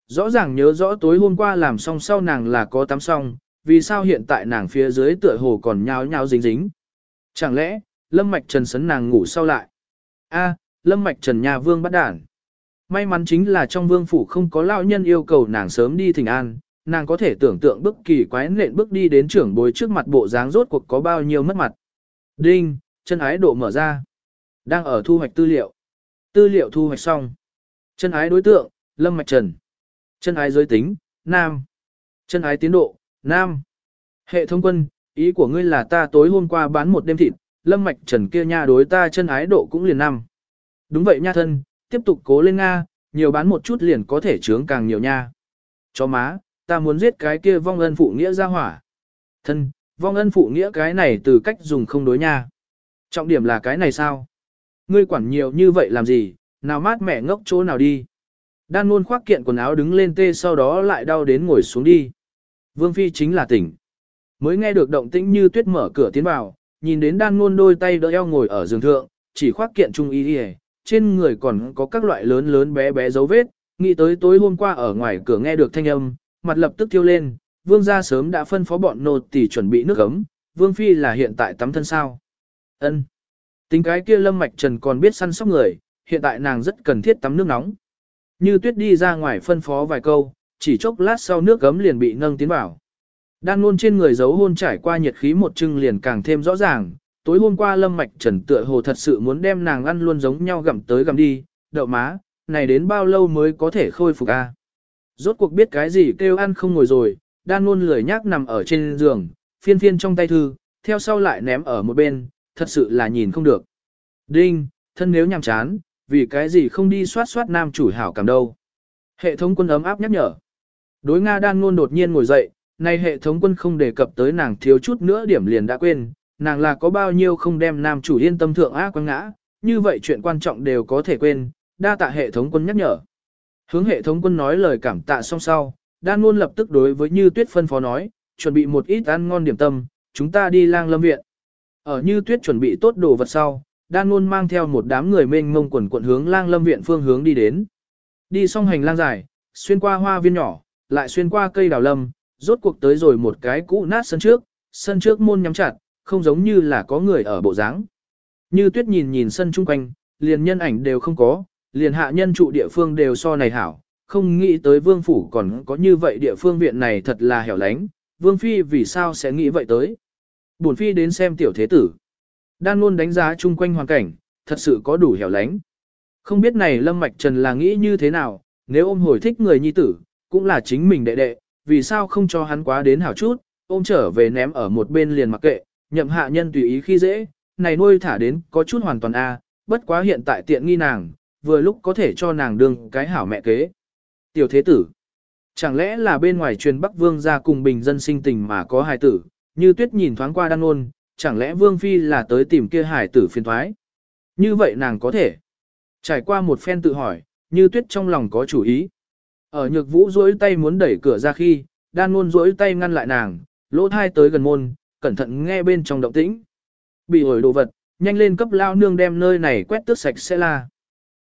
Rõ ràng nhớ rõ tối hôm qua làm xong sau nàng là có tắm xong, vì sao hiện tại nàng phía dưới tựa hồ còn nháo nháo dính dính. Chẳng lẽ, Lâm Mạch Trần sấn nàng ngủ sau lại. A, Lâm Mạch Trần nhà vương bắt đản. May mắn chính là trong vương phủ không có lão nhân yêu cầu nàng sớm đi thỉnh an, nàng có thể tưởng tượng bức kỳ quái nện bước đi đến trưởng bối trước mặt bộ dáng rốt cuộc có bao nhiêu mất mặt. Đinh, chân ái độ mở ra. Đang ở thu hoạch tư liệu. Tư liệu thu hoạch xong. Chân ái đối tượng, Lâm Mạch Trần. Chân ái giới tính, Nam. Chân ái tiến độ, Nam. Hệ thống quân, ý của ngươi là ta tối hôm qua bán một đêm thịt, Lâm Mạch Trần kia nha đối ta chân ái độ cũng liền năm. Đúng vậy nha thân, tiếp tục cố lên Nga, nhiều bán một chút liền có thể trướng càng nhiều nha. Chó má, ta muốn giết cái kia vong ân phụ nghĩa ra hỏa. Thân, vong ân phụ nghĩa cái này từ cách dùng không đối nha. Trọng điểm là cái này sao? Ngươi quản nhiều như vậy làm gì, nào mát mẹ ngốc chỗ nào đi. Đan luôn khoác kiện quần áo đứng lên tê sau đó lại đau đến ngồi xuống đi. Vương Phi chính là tỉnh. Mới nghe được động tĩnh như tuyết mở cửa tiến vào, nhìn đến đan ngôn đôi tay đỡ eo ngồi ở giường thượng, chỉ khoác kiện trung y đi trên người còn có các loại lớn lớn bé bé dấu vết, nghĩ tới tối hôm qua ở ngoài cửa nghe được thanh âm, mặt lập tức thiêu lên, vương gia sớm đã phân phó bọn nô tỳ chuẩn bị nước ấm, vương phi là hiện tại tắm thân sao. ân Tính cái kia lâm mạch trần còn biết săn sóc người, hiện tại nàng rất cần thiết tắm nước nóng. Như tuyết đi ra ngoài phân phó vài câu, chỉ chốc lát sau nước gấm liền bị nâng tiến vào. Đan luôn trên người giấu hôn trải qua nhiệt khí một chưng liền càng thêm rõ ràng, tối hôm qua Lâm Mạch Trần tựa hồ thật sự muốn đem nàng ăn luôn giống nhau gặm tới gặm đi, đậu má, này đến bao lâu mới có thể khôi phục a? Rốt cuộc biết cái gì kêu ăn không ngồi rồi, đan luôn lười nhác nằm ở trên giường, phiên phiên trong tay thư, theo sau lại ném ở một bên, thật sự là nhìn không được. Đinh, thân nếu nhàm chán, vì cái gì không đi soát soát nam chủ hảo cảm đâu. Hệ thống quân ấm áp nhắc nhở. Đối Nga đan luôn đột nhiên ngồi dậy, nay hệ thống quân không đề cập tới nàng thiếu chút nữa điểm liền đã quên, nàng là có bao nhiêu không đem nam chủ yên tâm thượng ác quăng ngã, như vậy chuyện quan trọng đều có thể quên, đa tạ hệ thống quân nhắc nhở. Hướng hệ thống quân nói lời cảm tạ xong sau, đan luôn lập tức đối với Như Tuyết phân phó nói, chuẩn bị một ít ăn ngon điểm tâm, chúng ta đi lang lâm viện. Ở Như Tuyết chuẩn bị tốt đồ vật sau, đan luôn mang theo một đám người mênh mông quần quận hướng lang lâm viện phương hướng đi đến. Đi xong hành lang dài, xuyên qua hoa viên nhỏ, lại xuyên qua cây đào lâm, rốt cuộc tới rồi một cái cũ nát sân trước, sân trước môn nhắm chặt, không giống như là có người ở bộ dáng. Như tuyết nhìn nhìn sân chung quanh, liền nhân ảnh đều không có, liền hạ nhân trụ địa phương đều so này hảo, không nghĩ tới vương phủ còn có như vậy địa phương viện này thật là hẻo lánh, vương phi vì sao sẽ nghĩ vậy tới. Bổn phi đến xem tiểu thế tử. Đan luôn đánh giá chung quanh hoàn cảnh, thật sự có đủ hẻo lánh. Không biết này Lâm Mạch Trần là nghĩ như thế nào, nếu ôm hồi thích người nhi tử, cũng là chính mình đệ đệ, vì sao không cho hắn quá đến hảo chút, ôm trở về ném ở một bên liền mặc kệ, nhậm hạ nhân tùy ý khi dễ, này nuôi thả đến có chút hoàn toàn a, bất quá hiện tại tiện nghi nàng, vừa lúc có thể cho nàng đương cái hảo mẹ kế. Tiểu thế tử, chẳng lẽ là bên ngoài truyền Bắc Vương ra cùng bình dân sinh tình mà có hài tử, như tuyết nhìn thoáng qua đan ôn, chẳng lẽ Vương Phi là tới tìm kia Hải tử phiền thoái. Như vậy nàng có thể. Trải qua một phen tự hỏi, như tuyết trong lòng có chủ ý. Ở nhược vũ duỗi tay muốn đẩy cửa ra khi, đan ôn duỗi tay ngăn lại nàng, lỗ thai tới gần môn, cẩn thận nghe bên trong động tĩnh. Bị ổi đồ vật, nhanh lên cấp lao nương đem nơi này quét tước sạch sẽ la.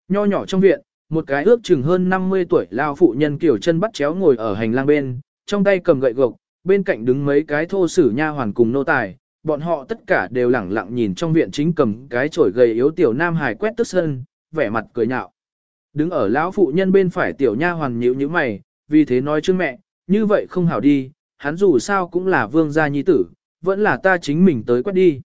Nho nhỏ trong viện, một cái ước chừng hơn 50 tuổi lao phụ nhân kiểu chân bắt chéo ngồi ở hành lang bên, trong tay cầm gậy gộc, bên cạnh đứng mấy cái thô sử nha hoàn cùng nô tài, bọn họ tất cả đều lẳng lặng nhìn trong viện chính cầm cái chổi gầy yếu tiểu nam hài quét tức sân, vẻ mặt cười nhạo. Đứng ở lão phụ nhân bên phải tiểu nha hoàn nhíu nhíu mày, vì thế nói chứ mẹ, như vậy không hảo đi, hắn dù sao cũng là vương gia nhi tử, vẫn là ta chính mình tới quét đi.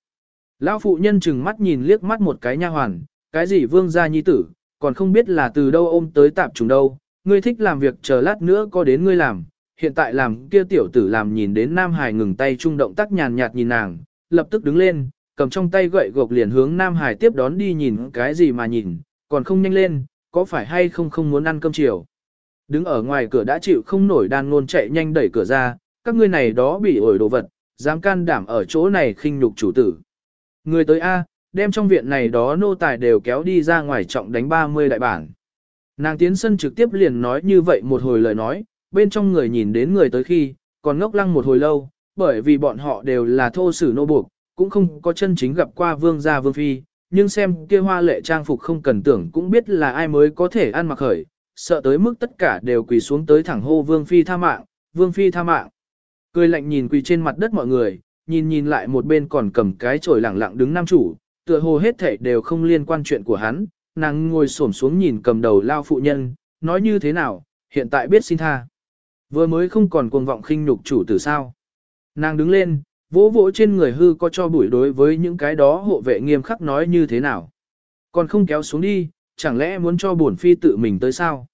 Lão phụ nhân chừng mắt nhìn liếc mắt một cái nha hoàn, cái gì vương gia nhi tử, còn không biết là từ đâu ôm tới tạp trùng đâu, ngươi thích làm việc chờ lát nữa có đến ngươi làm, hiện tại làm kia tiểu tử làm nhìn đến Nam Hải ngừng tay trung động tác nhàn nhạt nhìn nàng, lập tức đứng lên, cầm trong tay gậy gộc liền hướng Nam Hải tiếp đón đi nhìn cái gì mà nhìn, còn không nhanh lên, có phải hay không không muốn ăn cơm chiều. Đứng ở ngoài cửa đã chịu không nổi đan ngôn chạy nhanh đẩy cửa ra, các ngươi này đó bị ổi đồ vật, dám can đảm ở chỗ này khinh nhục chủ tử. Người tới A, đem trong viện này đó nô tài đều kéo đi ra ngoài trọng đánh 30 đại bản. Nàng tiến sân trực tiếp liền nói như vậy một hồi lời nói, bên trong người nhìn đến người tới khi, còn ngốc lăng một hồi lâu, bởi vì bọn họ đều là thô sử nô buộc, cũng không có chân chính gặp qua vương gia vương phi, nhưng xem kia hoa lệ trang phục không cần tưởng cũng biết là ai mới có thể ăn mặc khởi, sợ tới mức tất cả đều quỳ xuống tới thẳng hô vương phi tha mạng, vương phi tha mạng. Cười lạnh nhìn quỳ trên mặt đất mọi người, nhìn nhìn lại một bên còn cầm cái chổi lẳng lặng đứng nam chủ, tựa hồ hết thảy đều không liên quan chuyện của hắn, nàng ngồi xổm xuống nhìn cầm đầu lao phụ nhân, nói như thế nào, hiện tại biết xin tha. Vừa mới không còn cuồng vọng khinh nhục chủ tử sao. Nàng đứng lên, vỗ vỗ trên người hư có cho bụi đối với những cái đó hộ vệ nghiêm khắc nói như thế nào. Còn không kéo xuống đi, chẳng lẽ muốn cho bổn phi tự mình tới sao?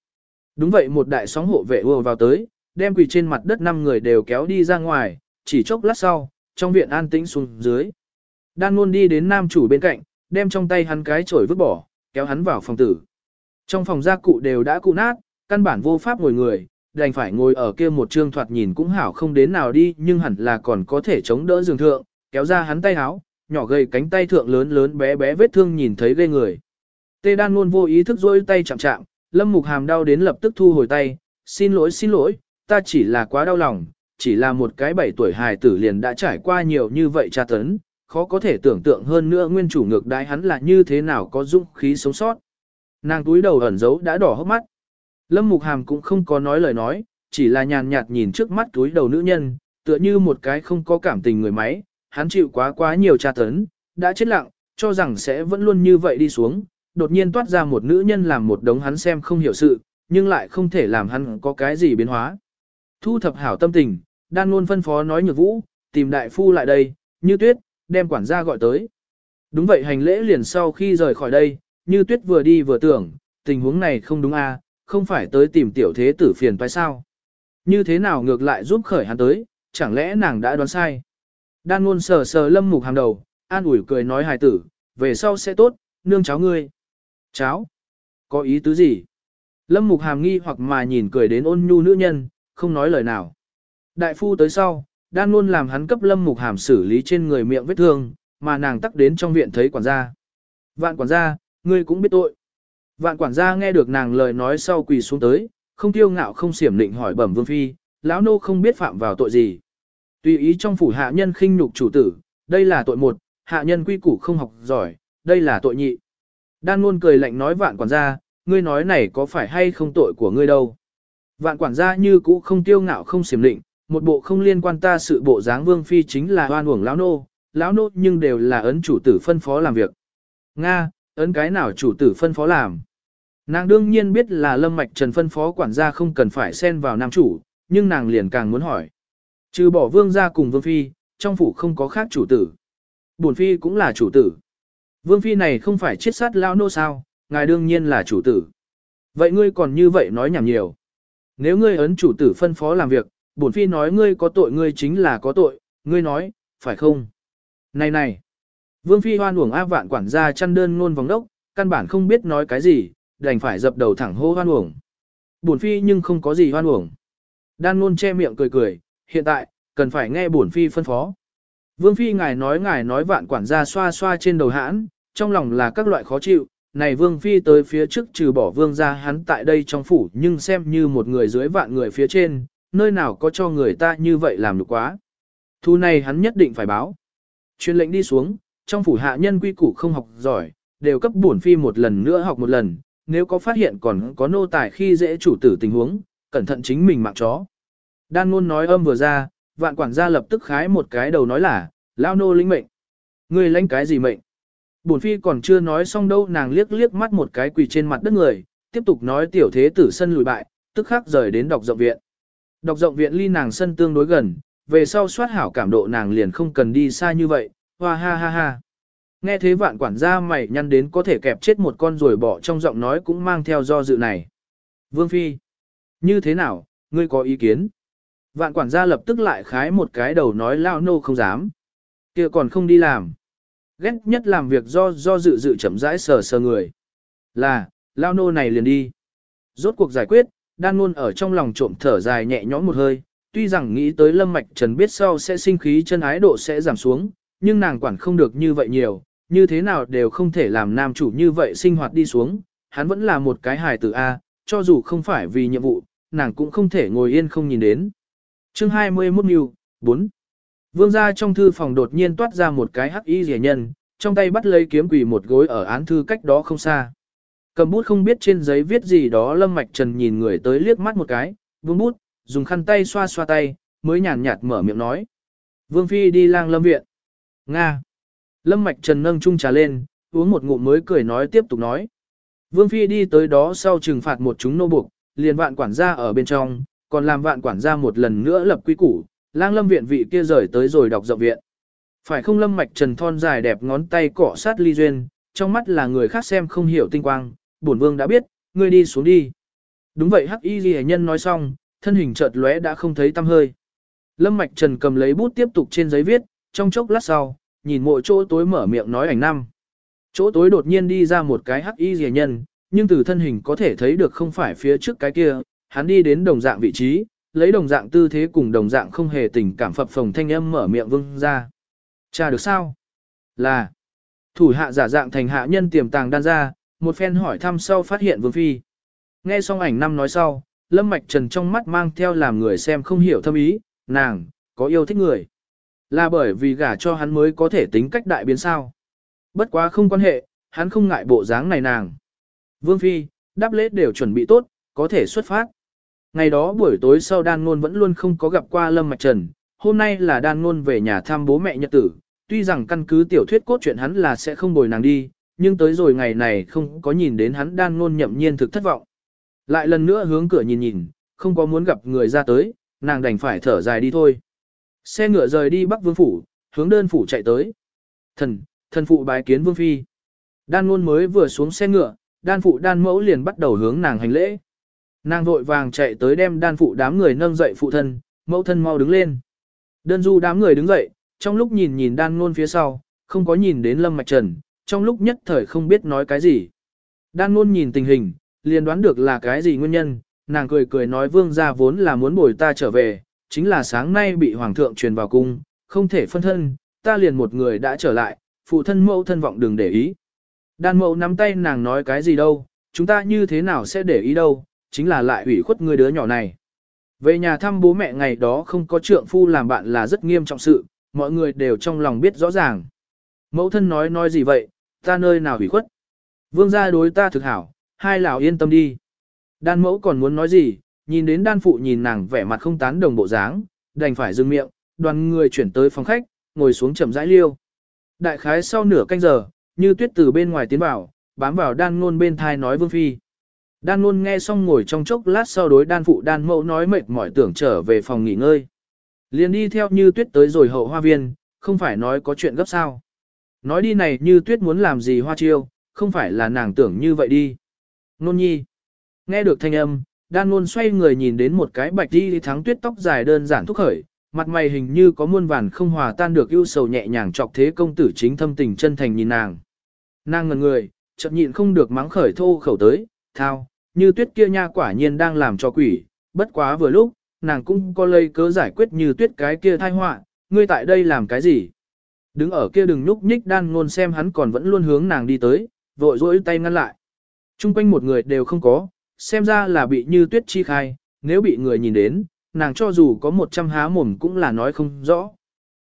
Đúng vậy một đại sóng hộ vệ ùa vào tới, đem quỳ trên mặt đất năm người đều kéo đi ra ngoài, chỉ chốc lát sau, trong viện an tĩnh xuống dưới. Đan luôn đi đến nam chủ bên cạnh, đem trong tay hắn cái chổi vứt bỏ, kéo hắn vào phòng tử. Trong phòng gia cụ đều đã cụ nát, căn bản vô pháp ngồi người, đành phải ngồi ở kia một trương thoạt nhìn cũng hảo không đến nào đi nhưng hẳn là còn có thể chống đỡ giường thượng, kéo ra hắn tay háo, nhỏ gầy cánh tay thượng lớn lớn bé bé vết thương nhìn thấy ghê người. Tê đan luôn vô ý thức rôi tay chạm chạm, lâm mục hàm đau đến lập tức thu hồi tay, xin lỗi xin lỗi, ta chỉ là quá đau lòng, chỉ là một cái bảy tuổi hài tử liền đã trải qua nhiều như vậy tra tấn, khó có thể tưởng tượng hơn nữa nguyên chủ ngược đái hắn là như thế nào có dũng khí sống sót. Nàng túi đầu ẩn giấu đã đỏ hốc mắt. Lâm Mục Hàm cũng không có nói lời nói, chỉ là nhàn nhạt nhìn trước mắt túi đầu nữ nhân, tựa như một cái không có cảm tình người máy, hắn chịu quá quá nhiều tra tấn, đã chết lặng, cho rằng sẽ vẫn luôn như vậy đi xuống, đột nhiên toát ra một nữ nhân làm một đống hắn xem không hiểu sự, nhưng lại không thể làm hắn có cái gì biến hóa. Thu thập hảo tâm tình, đan luôn phân phó nói nhược vũ, tìm đại phu lại đây, như tuyết, đem quản gia gọi tới. Đúng vậy hành lễ liền sau khi rời khỏi đây, như tuyết vừa đi vừa tưởng, tình huống này không đúng a, à, không phải tới tìm tiểu thế tử phiền phải sao. Như thế nào ngược lại giúp khởi hắn tới, chẳng lẽ nàng đã đoán sai. Đan ngôn sờ sờ lâm mục hàng đầu, an ủi cười nói hài tử, về sau sẽ tốt, nương cháu ngươi. Cháu? Có ý tứ gì? Lâm mục hàm nghi hoặc mà nhìn cười đến ôn nhu nữ nhân, không nói lời nào. Đại phu tới sau, đan luôn làm hắn cấp lâm mục hàm xử lý trên người miệng vết thương, mà nàng tắc đến trong viện thấy quản gia. Vạn quản gia, ngươi cũng biết tội. Vạn quản gia nghe được nàng lời nói sau quỳ xuống tới, không tiêu ngạo không xiểm định hỏi bẩm vương phi, lão nô không biết phạm vào tội gì. Tùy ý trong phủ hạ nhân khinh nhục chủ tử, đây là tội một, hạ nhân quy củ không học giỏi, đây là tội nhị. Đan luôn cười lạnh nói vạn quản gia, ngươi nói này có phải hay không tội của ngươi đâu. Vạn quản gia như cũ không tiêu ngạo không xiểm định, một bộ không liên quan ta sự bộ dáng vương phi chính là oan uổng lão nô, lão nô nhưng đều là ấn chủ tử phân phó làm việc. Nga, ấn cái nào chủ tử phân phó làm. Nàng đương nhiên biết là lâm mạch trần phân phó quản gia không cần phải xen vào nam chủ, nhưng nàng liền càng muốn hỏi. Trừ bỏ vương gia cùng vương phi, trong phủ không có khác chủ tử. Bổn phi cũng là chủ tử. Vương phi này không phải chết sát lão nô sao, ngài đương nhiên là chủ tử. Vậy ngươi còn như vậy nói nhảm nhiều. Nếu ngươi ấn chủ tử phân phó làm việc, bổn phi nói ngươi có tội ngươi chính là có tội, ngươi nói, phải không? Này này, vương phi hoan uổng áp vạn quản gia chăn đơn ngôn vòng đốc, căn bản không biết nói cái gì, đành phải dập đầu thẳng hô hoan uổng. Bổn phi nhưng không có gì hoan uổng. Đan ngôn che miệng cười cười, hiện tại, cần phải nghe bổn phi phân phó. Vương phi ngài nói ngài nói vạn quản gia xoa xoa trên đầu hãn, trong lòng là các loại khó chịu, này vương phi tới phía trước trừ bỏ vương gia hắn tại đây trong phủ nhưng xem như một người dưới vạn người phía trên, nơi nào có cho người ta như vậy làm được quá. Thu này hắn nhất định phải báo. Chuyên lệnh đi xuống, trong phủ hạ nhân quy củ không học giỏi, đều cấp bổn phi một lần nữa học một lần, nếu có phát hiện còn có nô tài khi dễ chủ tử tình huống, cẩn thận chính mình mạng chó. Đan ngôn nói âm vừa ra, vạn quản gia lập tức khái một cái đầu nói là, lao nô lĩnh mệnh. Người lãnh cái gì mệnh? Bổn phi còn chưa nói xong đâu nàng liếc liếc mắt một cái quỳ trên mặt đất người, tiếp tục nói tiểu thế tử sân lùi bại, tức khắc rời đến đọc rộng viện. Đọc rộng viện ly nàng sân tương đối gần, về sau soát hảo cảm độ nàng liền không cần đi xa như vậy, hoa ha ha ha. Nghe thế vạn quản gia mày nhăn đến có thể kẹp chết một con rồi bỏ trong giọng nói cũng mang theo do dự này. Vương Phi, như thế nào, ngươi có ý kiến? Vạn quản gia lập tức lại khái một cái đầu nói lao nô không dám. kia còn không đi làm. Ghét nhất làm việc do do dự dự chậm rãi sờ sờ người. Là, lao nô này liền đi. Rốt cuộc giải quyết, đan luôn ở trong lòng trộm thở dài nhẹ nhõm một hơi, tuy rằng nghĩ tới Lâm Mạch Trần biết sau sẽ sinh khí chân ái độ sẽ giảm xuống, nhưng nàng quản không được như vậy nhiều, như thế nào đều không thể làm nam chủ như vậy sinh hoạt đi xuống, hắn vẫn là một cái hài tử A, cho dù không phải vì nhiệm vụ, nàng cũng không thể ngồi yên không nhìn đến. Chương 21 Nhu, 4 Vương gia trong thư phòng đột nhiên toát ra một cái hắc y rẻ nhân, trong tay bắt lấy kiếm quỷ một gối ở án thư cách đó không xa. Cầm bút không biết trên giấy viết gì đó Lâm Mạch Trần nhìn người tới liếc mắt một cái, vương bút, dùng khăn tay xoa xoa tay, mới nhàn nhạt mở miệng nói. Vương Phi đi lang lâm viện. Nga. Lâm Mạch Trần nâng chung trà lên, uống một ngụm mới cười nói tiếp tục nói. Vương Phi đi tới đó sau trừng phạt một chúng nô buộc, liền vạn quản gia ở bên trong, còn làm vạn quản gia một lần nữa lập quy củ, lang lâm viện vị kia rời tới rồi đọc rộng viện. Phải không lâm mạch trần thon dài đẹp ngón tay cọ sát ly duyên, trong mắt là người khác xem không hiểu tinh quang, bổn vương đã biết, ngươi đi xuống đi. Đúng vậy hắc y ghi nhân nói xong, thân hình chợt lóe đã không thấy tăm hơi. Lâm mạch trần cầm lấy bút tiếp tục trên giấy viết, trong chốc lát sau, nhìn mộ chỗ tối mở miệng nói ảnh năm. Chỗ tối đột nhiên đi ra một cái hắc y rìa nhân, nhưng từ thân hình có thể thấy được không phải phía trước cái kia, hắn đi đến đồng dạng vị trí, lấy đồng dạng tư thế cùng đồng dạng không hề tình cảm phập phồng thanh âm mở miệng vương ra. Cha được sao? Là. Thủ hạ giả dạng thành hạ nhân tiềm tàng đan ra, một phen hỏi thăm sau phát hiện vương phi. Nghe xong ảnh năm nói sau, lâm mạch trần trong mắt mang theo làm người xem không hiểu thâm ý, nàng, có yêu thích người. Là bởi vì gả cho hắn mới có thể tính cách đại biến sao. Bất quá không quan hệ, hắn không ngại bộ dáng này nàng. Vương Phi, đáp lễ đều chuẩn bị tốt, có thể xuất phát. Ngày đó buổi tối sau đan ngôn vẫn luôn không có gặp qua Lâm Mạch Trần, hôm nay là đan ngôn về nhà thăm bố mẹ nhật tử, tuy rằng căn cứ tiểu thuyết cốt truyện hắn là sẽ không bồi nàng đi, nhưng tới rồi ngày này không có nhìn đến hắn đan ngôn nhậm nhiên thực thất vọng. Lại lần nữa hướng cửa nhìn nhìn, không có muốn gặp người ra tới, nàng đành phải thở dài đi thôi. Xe ngựa rời đi Bắc Vương Phủ, hướng đơn phủ chạy tới. Thần, thần phụ bái kiến Vương Phi. Đan ngôn mới vừa xuống xe ngựa, đan phụ đan mẫu liền bắt đầu hướng nàng hành lễ. Nàng vội vàng chạy tới đem đan phụ đám người nâng dậy phụ thân, mẫu thân mau đứng lên. Đơn du đám người đứng dậy, trong lúc nhìn nhìn đan ngôn phía sau, không có nhìn đến lâm mạch trần, trong lúc nhất thời không biết nói cái gì. Đan ngôn nhìn tình hình, liền đoán được là cái gì nguyên nhân, nàng cười cười nói vương gia vốn là muốn bồi ta trở về, chính là sáng nay bị hoàng thượng truyền vào cung, không thể phân thân, ta liền một người đã trở lại, phụ thân mẫu thân vọng đừng để ý. Đan mẫu nắm tay nàng nói cái gì đâu, chúng ta như thế nào sẽ để ý đâu, chính là lại ủy khuất người đứa nhỏ này. Về nhà thăm bố mẹ ngày đó không có trượng phu làm bạn là rất nghiêm trọng sự, mọi người đều trong lòng biết rõ ràng. Mẫu thân nói nói gì vậy, ta nơi nào ủy khuất. Vương gia đối ta thực hảo, hai lão yên tâm đi. Đan mẫu còn muốn nói gì, nhìn đến đan phụ nhìn nàng vẻ mặt không tán đồng bộ dáng, đành phải dừng miệng, đoàn người chuyển tới phòng khách, ngồi xuống chậm rãi liêu. Đại khái sau nửa canh giờ, như tuyết từ bên ngoài tiến vào, bám vào đan ngôn bên thai nói vương phi. Đan ngôn nghe xong ngồi trong chốc lát sau đối đan phụ đan mẫu nói mệt mỏi tưởng trở về phòng nghỉ ngơi. Liền đi theo như tuyết tới rồi hậu hoa viên, không phải nói có chuyện gấp sao. Nói đi này như tuyết muốn làm gì hoa chiêu, không phải là nàng tưởng như vậy đi. Nôn nhi. Nghe được thanh âm, đan Nôn xoay người nhìn đến một cái bạch đi thắng tuyết tóc dài đơn giản thúc khởi, mặt mày hình như có muôn vàn không hòa tan được ưu sầu nhẹ nhàng chọc thế công tử chính thâm tình chân thành nhìn nàng. Nàng ngần người, chậm nhịn không được mắng khởi thô khẩu tới, thao, như tuyết kia nha quả nhiên đang làm cho quỷ, bất quá vừa lúc, nàng cũng có lây cớ giải quyết như tuyết cái kia thai họa, ngươi tại đây làm cái gì? Đứng ở kia đừng núp nhích đan ngôn xem hắn còn vẫn luôn hướng nàng đi tới, vội dỗi tay ngăn lại. Trung quanh một người đều không có, xem ra là bị như tuyết chi khai, nếu bị người nhìn đến, nàng cho dù có một trăm há mồm cũng là nói không rõ.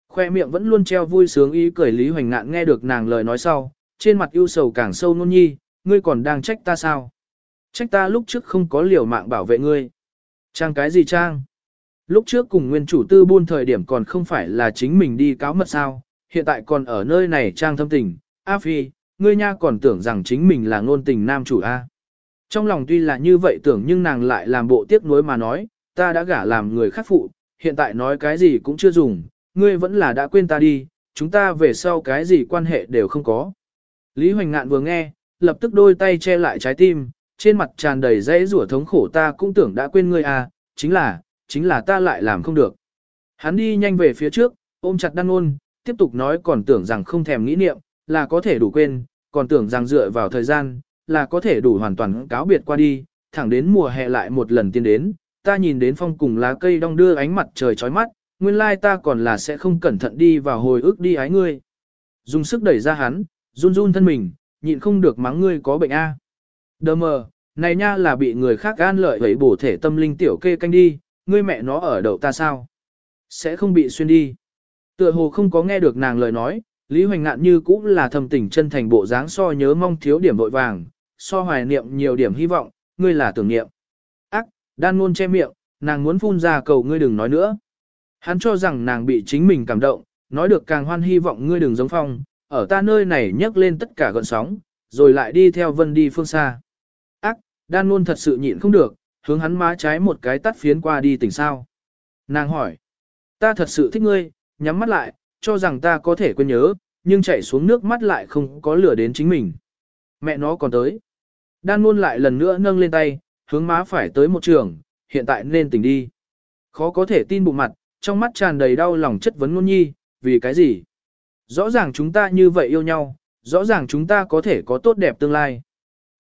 Khoe miệng vẫn luôn treo vui sướng ý cười Lý Hoành Ngạn nghe được nàng lời nói sau, trên mặt ưu sầu càng sâu nôn nhi, ngươi còn đang trách ta sao? Trách ta lúc trước không có liều mạng bảo vệ ngươi. Trang cái gì trang? Lúc trước cùng nguyên chủ tư buôn thời điểm còn không phải là chính mình đi cáo mật sao, hiện tại còn ở nơi này trang thâm tình, A Phi, ngươi nha còn tưởng rằng chính mình là ngôn tình nam chủ A. Trong lòng tuy là như vậy tưởng nhưng nàng lại làm bộ tiếc nuối mà nói, ta đã gả làm người khác phụ, hiện tại nói cái gì cũng chưa dùng, ngươi vẫn là đã quên ta đi, chúng ta về sau cái gì quan hệ đều không có. Lý Hoành Ngạn vừa nghe, lập tức đôi tay che lại trái tim, trên mặt tràn đầy dãy rủa thống khổ ta cũng tưởng đã quên ngươi à, chính là, chính là ta lại làm không được. Hắn đi nhanh về phía trước, ôm chặt đan ôn, tiếp tục nói còn tưởng rằng không thèm nghĩ niệm, là có thể đủ quên, còn tưởng rằng dựa vào thời gian, là có thể đủ hoàn toàn cáo biệt qua đi, thẳng đến mùa hè lại một lần tiên đến, ta nhìn đến phong cùng lá cây đong đưa ánh mặt trời chói mắt, nguyên lai ta còn là sẽ không cẩn thận đi vào hồi ức đi ái ngươi. Dùng sức đẩy ra hắn, run run thân mình, nhịn không được mắng ngươi có bệnh A. Đờ mờ, này nha là bị người khác gan lợi vậy bổ thể tâm linh tiểu kê canh đi, ngươi mẹ nó ở đậu ta sao? Sẽ không bị xuyên đi. Tựa hồ không có nghe được nàng lời nói, Lý Hoành ngạn như cũng là thầm tình chân thành bộ dáng so nhớ mong thiếu điểm vội vàng, so hoài niệm nhiều điểm hy vọng, ngươi là tưởng niệm. Ác, đan ngôn che miệng, nàng muốn phun ra cầu ngươi đừng nói nữa. Hắn cho rằng nàng bị chính mình cảm động, nói được càng hoan hy vọng ngươi đừng giống phong, ở ta nơi này nhấc lên tất cả gọn sóng, rồi lại đi theo vân đi phương xa. Ác, đan ngôn thật sự nhịn không được, hướng hắn má trái một cái tắt phiến qua đi tỉnh sao. Nàng hỏi, ta thật sự thích ngươi, nhắm mắt lại, cho rằng ta có thể quên nhớ, nhưng chảy xuống nước mắt lại không có lửa đến chính mình. Mẹ nó còn tới. Đan Nôn lại lần nữa nâng lên tay, hướng má phải tới một trường, hiện tại nên tỉnh đi. Khó có thể tin bụng mặt, trong mắt tràn đầy đau lòng chất vấn ngôn nhi, vì cái gì? Rõ ràng chúng ta như vậy yêu nhau, rõ ràng chúng ta có thể có tốt đẹp tương lai.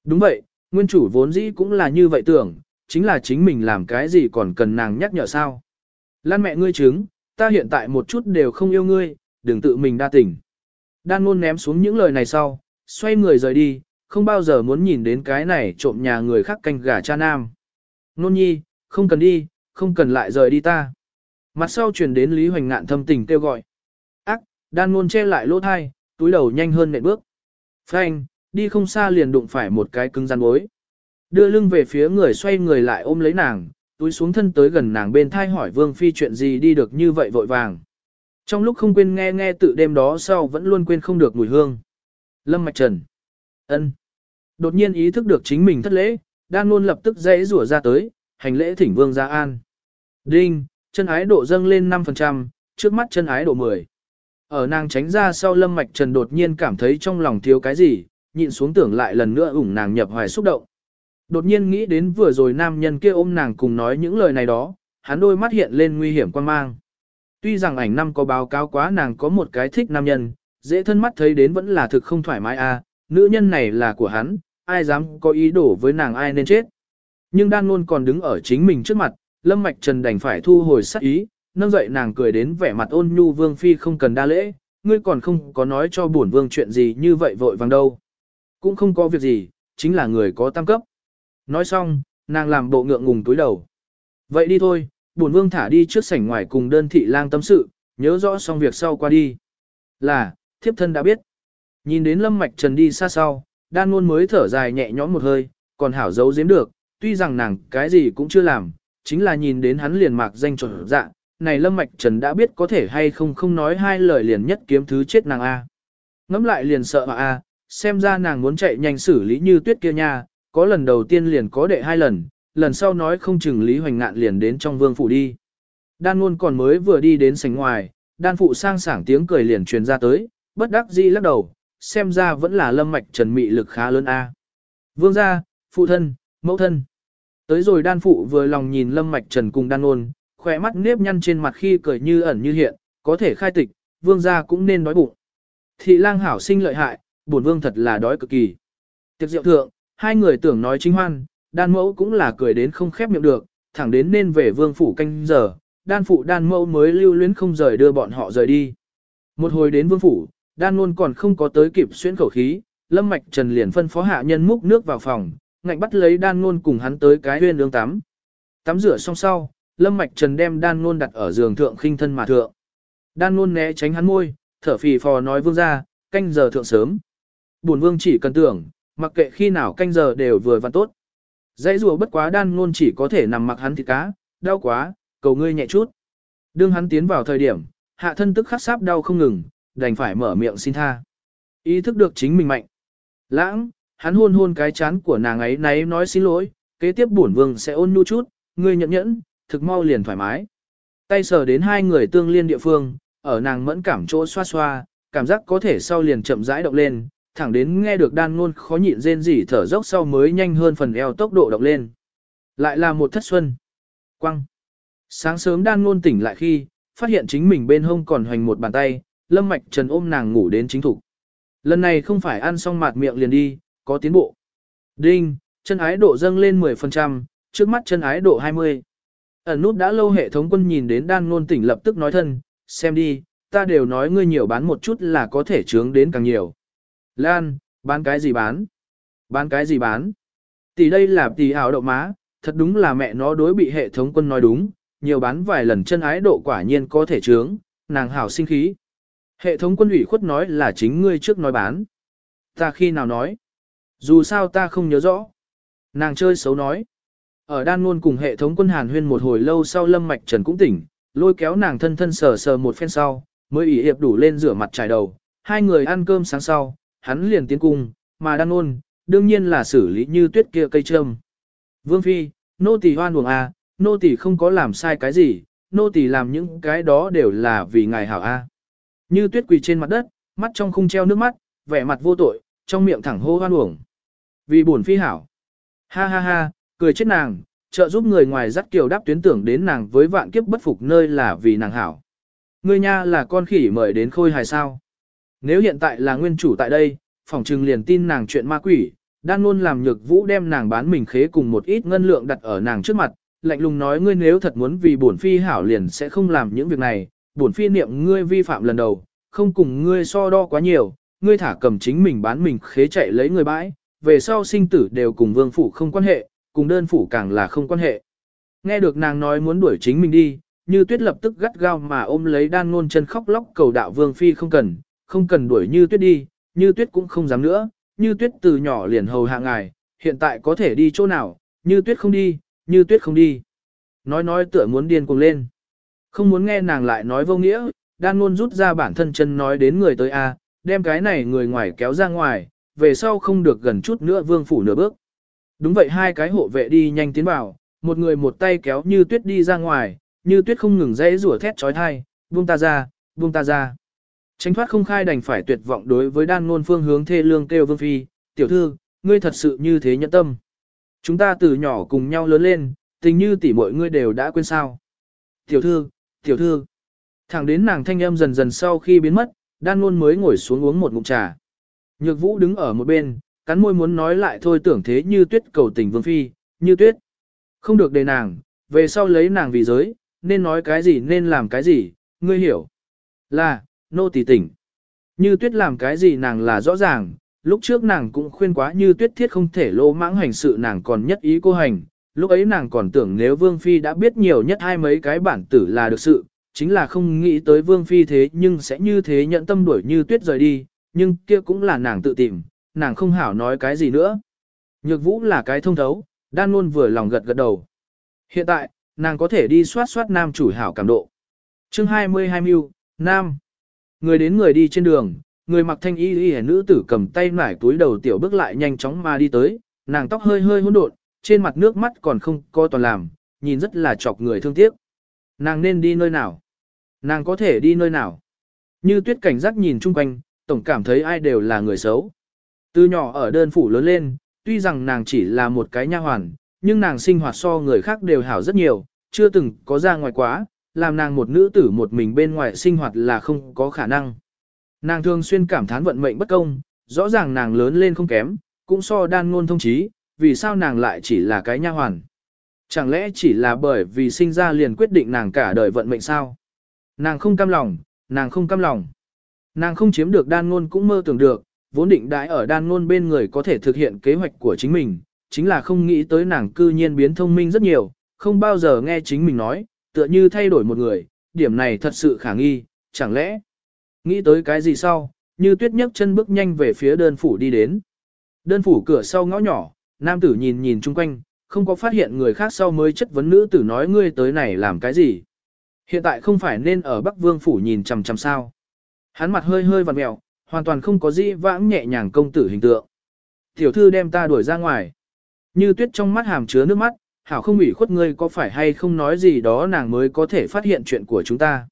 Đúng vậy, nguyên chủ vốn dĩ cũng là như vậy tưởng, chính là chính mình làm cái gì còn cần nàng nhắc nhở sao. Lan mẹ ngươi chứng, ta hiện tại một chút đều không yêu ngươi, đừng tự mình đa tình. Đan ngôn ném xuống những lời này sau, xoay người rời đi, không bao giờ muốn nhìn đến cái này trộm nhà người khác canh gà cha nam. Nôn nhi, không cần đi, không cần lại rời đi ta. Mặt sau chuyển đến Lý Hoành ngạn thâm tình kêu gọi. Ác, đan ngôn che lại lỗ thai, túi đầu nhanh hơn nệm bước. Phanh, đi không xa liền đụng phải một cái cứng rắn bối. Đưa lưng về phía người xoay người lại ôm lấy nàng, túi xuống thân tới gần nàng bên thai hỏi Vương Phi chuyện gì đi được như vậy vội vàng. Trong lúc không quên nghe nghe tự đêm đó sau vẫn luôn quên không được mùi hương. Lâm Mạch Trần. ân Đột nhiên ý thức được chính mình thất lễ, đan luôn lập tức dãy rủa ra tới, hành lễ thỉnh Vương gia an. Đinh, chân ái độ dâng lên 5%, trước mắt chân ái độ 10. Ở nàng tránh ra sau Lâm Mạch Trần đột nhiên cảm thấy trong lòng thiếu cái gì, nhịn xuống tưởng lại lần nữa ủng nàng nhập hoài xúc động. Đột nhiên nghĩ đến vừa rồi nam nhân kia ôm nàng cùng nói những lời này đó, hắn đôi mắt hiện lên nguy hiểm quan mang. Tuy rằng ảnh năm có báo cáo quá nàng có một cái thích nam nhân, dễ thân mắt thấy đến vẫn là thực không thoải mái a, à, nữ nhân này là của hắn, ai dám có ý đồ với nàng ai nên chết. Nhưng đan luôn còn đứng ở chính mình trước mặt, lâm mạch trần đành phải thu hồi sắc ý, nâng dậy nàng cười đến vẻ mặt ôn nhu vương phi không cần đa lễ, ngươi còn không có nói cho bổn vương chuyện gì như vậy vội vàng đâu. Cũng không có việc gì, chính là người có tam cấp. Nói xong, nàng làm bộ ngượng ngùng túi đầu. Vậy đi thôi, bổn vương thả đi trước sảnh ngoài cùng đơn thị lang tâm sự, nhớ rõ xong việc sau qua đi. Là, thiếp thân đã biết. Nhìn đến lâm mạch trần đi xa sau, đan luôn mới thở dài nhẹ nhõm một hơi, còn hảo giấu giếm được, tuy rằng nàng cái gì cũng chưa làm, chính là nhìn đến hắn liền mạc danh trộn dạ, này lâm mạch trần đã biết có thể hay không không nói hai lời liền nhất kiếm thứ chết nàng A. Ngắm lại liền sợ A, xem ra nàng muốn chạy nhanh xử lý như tuyết kia nha, có lần đầu tiên liền có đệ hai lần, lần sau nói không chừng Lý Hoành Ngạn liền đến trong vương phủ đi. Đan ngôn còn mới vừa đi đến sảnh ngoài, đan phụ sang sảng tiếng cười liền truyền ra tới, bất đắc dĩ lắc đầu, xem ra vẫn là lâm mạch trần mị lực khá lớn a. Vương gia, phụ thân, mẫu thân. Tới rồi đan phụ vừa lòng nhìn lâm mạch trần cùng đan ôn, khỏe mắt nếp nhăn trên mặt khi cười như ẩn như hiện, có thể khai tịch, vương gia cũng nên đói bụng. Thị lang hảo sinh lợi hại, bổn vương thật là đói cực kỳ. Tiệc rượu thượng, hai người tưởng nói chính hoan, đan mẫu cũng là cười đến không khép miệng được, thẳng đến nên về vương phủ canh giờ, đan phụ đan mẫu mới lưu luyến không rời đưa bọn họ rời đi. Một hồi đến vương phủ, đan luôn còn không có tới kịp xuyên khẩu khí, lâm mạch trần liền phân phó hạ nhân múc nước vào phòng, ngạnh bắt lấy đan luôn cùng hắn tới cái huyên ương tắm. Tắm rửa xong sau, lâm mạch trần đem đan luôn đặt ở giường thượng khinh thân mà thượng. Đan luôn né tránh hắn môi, thở phì phò nói vương ra, canh giờ thượng sớm. Buồn vương chỉ cần tưởng, mặc kệ khi nào canh giờ đều vừa và tốt. Dãy rùa bất quá đan luôn chỉ có thể nằm mặc hắn thịt cá, đau quá, cầu ngươi nhẹ chút. Đương hắn tiến vào thời điểm, hạ thân tức khắc sáp đau không ngừng, đành phải mở miệng xin tha. Ý thức được chính mình mạnh. Lãng, hắn hôn hôn cái chán của nàng ấy náy nói xin lỗi, kế tiếp bổn vương sẽ ôn nhu chút, ngươi nhận nhẫn, thực mau liền thoải mái. Tay sờ đến hai người tương liên địa phương, ở nàng mẫn cảm chỗ xoa xoa, cảm giác có thể sau liền chậm rãi động lên, thẳng đến nghe được đan ngôn khó nhịn rên rỉ thở dốc sau mới nhanh hơn phần eo tốc độ động lên. Lại là một thất xuân. Quăng. Sáng sớm đan ngôn tỉnh lại khi, phát hiện chính mình bên hông còn hoành một bàn tay, lâm mạch trần ôm nàng ngủ đến chính thủ. Lần này không phải ăn xong mạt miệng liền đi, có tiến bộ. Đinh, chân ái độ dâng lên 10%, trước mắt chân ái độ 20. Ẩn nút đã lâu hệ thống quân nhìn đến đan ngôn tỉnh lập tức nói thân, xem đi, ta đều nói ngươi nhiều bán một chút là có thể trướng đến càng nhiều. Lan, bán cái gì bán? Bán cái gì bán? Tỷ đây là tỷ ảo đậu má, thật đúng là mẹ nó đối bị hệ thống quân nói đúng, nhiều bán vài lần chân ái độ quả nhiên có thể trướng, nàng hảo sinh khí. Hệ thống quân ủy khuất nói là chính ngươi trước nói bán. Ta khi nào nói? Dù sao ta không nhớ rõ. Nàng chơi xấu nói. Ở đan luôn cùng hệ thống quân hàn huyên một hồi lâu sau lâm mạch trần cũng tỉnh, lôi kéo nàng thân thân sờ sờ một phen sau, mới ủy hiệp đủ lên rửa mặt trải đầu. Hai người ăn cơm sáng sau, hắn liền tiến cung, mà đan luôn, đương nhiên là xử lý như tuyết kia cây trâm. Vương Phi, nô tỳ hoan buồng à, nô tỳ không có làm sai cái gì, nô tỳ làm những cái đó đều là vì ngài hảo a. Như tuyết quỳ trên mặt đất, mắt trong khung treo nước mắt, vẻ mặt vô tội, trong miệng thẳng hô hoan uổng. Vì buồn phi hảo. Ha ha ha, cười chết nàng, trợ giúp người ngoài dắt kiều đáp tuyến tưởng đến nàng với vạn kiếp bất phục nơi là vì nàng hảo. Ngươi nha là con khỉ mời đến khôi hài sao. Nếu hiện tại là nguyên chủ tại đây, phỏng trừng liền tin nàng chuyện ma quỷ, đang luôn làm nhược vũ đem nàng bán mình khế cùng một ít ngân lượng đặt ở nàng trước mặt, lạnh lùng nói ngươi nếu thật muốn vì bổn phi hảo liền sẽ không làm những việc này, bổn phi niệm ngươi vi phạm lần đầu, không cùng ngươi so đo quá nhiều, ngươi thả cầm chính mình bán mình khế chạy lấy người bãi, về sau sinh tử đều cùng vương phủ không quan hệ, cùng đơn phủ càng là không quan hệ. Nghe được nàng nói muốn đuổi chính mình đi, như tuyết lập tức gắt gao mà ôm lấy đan ngôn chân khóc lóc cầu đạo vương phi không cần, không cần đuổi như tuyết đi, như tuyết cũng không dám nữa, như tuyết từ nhỏ liền hầu hạ ngài, hiện tại có thể đi chỗ nào, như tuyết không đi, như tuyết không đi. Nói nói tựa muốn điên cuồng lên. Không muốn nghe nàng lại nói vô nghĩa, đan ngôn rút ra bản thân chân nói đến người tới A, đem cái này người ngoài kéo ra ngoài, về sau không được gần chút nữa vương phủ nửa bước. Đúng vậy hai cái hộ vệ đi nhanh tiến vào, một người một tay kéo như tuyết đi ra ngoài, như tuyết không ngừng dãy rủa thét trói thai, buông ta ra, buông ta ra. Tránh thoát không khai đành phải tuyệt vọng đối với đan ngôn phương hướng thê lương kêu vương phi, tiểu thư, ngươi thật sự như thế nhẫn tâm. Chúng ta từ nhỏ cùng nhau lớn lên, tình như tỷ mọi ngươi đều đã quên sao. Tiểu thư, tiểu thư. Thẳng đến nàng thanh âm dần dần sau khi biến mất, đan ngôn mới ngồi xuống uống một ngụm trà. Nhược vũ đứng ở một bên, cắn môi muốn nói lại thôi tưởng thế như tuyết cầu tình vương phi, như tuyết. Không được đề nàng, về sau lấy nàng vì giới, nên nói cái gì nên làm cái gì, ngươi hiểu. Là, nô tỳ tỉnh. Như tuyết làm cái gì nàng là rõ ràng, lúc trước nàng cũng khuyên quá như tuyết thiết không thể lô mãng hành sự nàng còn nhất ý cô hành, lúc ấy nàng còn tưởng nếu Vương Phi đã biết nhiều nhất hai mấy cái bản tử là được sự, chính là không nghĩ tới Vương Phi thế nhưng sẽ như thế nhận tâm đuổi như tuyết rời đi, nhưng kia cũng là nàng tự tìm, nàng không hảo nói cái gì nữa. Nhược vũ là cái thông thấu, đan luôn vừa lòng gật gật đầu. Hiện tại, nàng có thể đi soát soát nam chủ hảo cảm độ. chương 22 mưu, nam. Người đến người đi trên đường, người mặc thanh y y nữ tử cầm tay nải túi đầu tiểu bước lại nhanh chóng mà đi tới, nàng tóc hơi hơi hỗn độn, trên mặt nước mắt còn không co toàn làm, nhìn rất là chọc người thương tiếc. Nàng nên đi nơi nào? Nàng có thể đi nơi nào? Như tuyết cảnh giác nhìn chung quanh, tổng cảm thấy ai đều là người xấu. Từ nhỏ ở đơn phủ lớn lên, tuy rằng nàng chỉ là một cái nha hoàn, nhưng nàng sinh hoạt so người khác đều hảo rất nhiều, chưa từng có ra ngoài quá, làm nàng một nữ tử một mình bên ngoài sinh hoạt là không có khả năng. Nàng thường xuyên cảm thán vận mệnh bất công, rõ ràng nàng lớn lên không kém, cũng so đan ngôn thông trí, vì sao nàng lại chỉ là cái nha hoàn. Chẳng lẽ chỉ là bởi vì sinh ra liền quyết định nàng cả đời vận mệnh sao? Nàng không cam lòng, nàng không cam lòng. Nàng không chiếm được đan ngôn cũng mơ tưởng được, vốn định đãi ở đan ngôn bên người có thể thực hiện kế hoạch của chính mình, chính là không nghĩ tới nàng cư nhiên biến thông minh rất nhiều, không bao giờ nghe chính mình nói, tựa như thay đổi một người, điểm này thật sự khả nghi, chẳng lẽ nghĩ tới cái gì sau, như tuyết nhấc chân bước nhanh về phía đơn phủ đi đến. Đơn phủ cửa sau ngõ nhỏ, nam tử nhìn nhìn chung quanh, không có phát hiện người khác sau mới chất vấn nữ tử nói ngươi tới này làm cái gì. Hiện tại không phải nên ở Bắc Vương phủ nhìn chằm chằm sao. Hắn mặt hơi hơi vặn mèo, hoàn toàn không có gì vãng nhẹ nhàng công tử hình tượng. Tiểu thư đem ta đuổi ra ngoài. Như tuyết trong mắt hàm chứa nước mắt, hảo không ủy khuất ngươi có phải hay không nói gì đó nàng mới có thể phát hiện chuyện của chúng ta.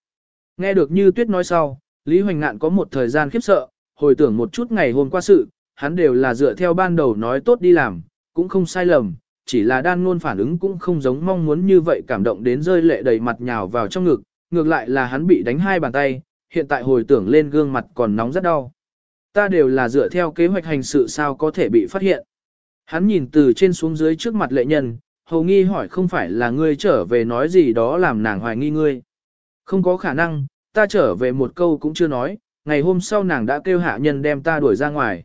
Nghe được như tuyết nói sau, Lý Hoành Ngạn có một thời gian khiếp sợ, hồi tưởng một chút ngày hôm qua sự, hắn đều là dựa theo ban đầu nói tốt đi làm, cũng không sai lầm, chỉ là đan ngôn phản ứng cũng không giống mong muốn như vậy cảm động đến rơi lệ đầy mặt nhào vào trong ngực, ngược lại là hắn bị đánh hai bàn tay, hiện tại hồi tưởng lên gương mặt còn nóng rất đau. Ta đều là dựa theo kế hoạch hành sự sao có thể bị phát hiện. Hắn nhìn từ trên xuống dưới trước mặt lệ nhân, hầu nghi hỏi không phải là ngươi trở về nói gì đó làm nàng hoài nghi ngươi. Không có khả năng, ta trở về một câu cũng chưa nói, ngày hôm sau nàng đã kêu hạ nhân đem ta đuổi ra ngoài.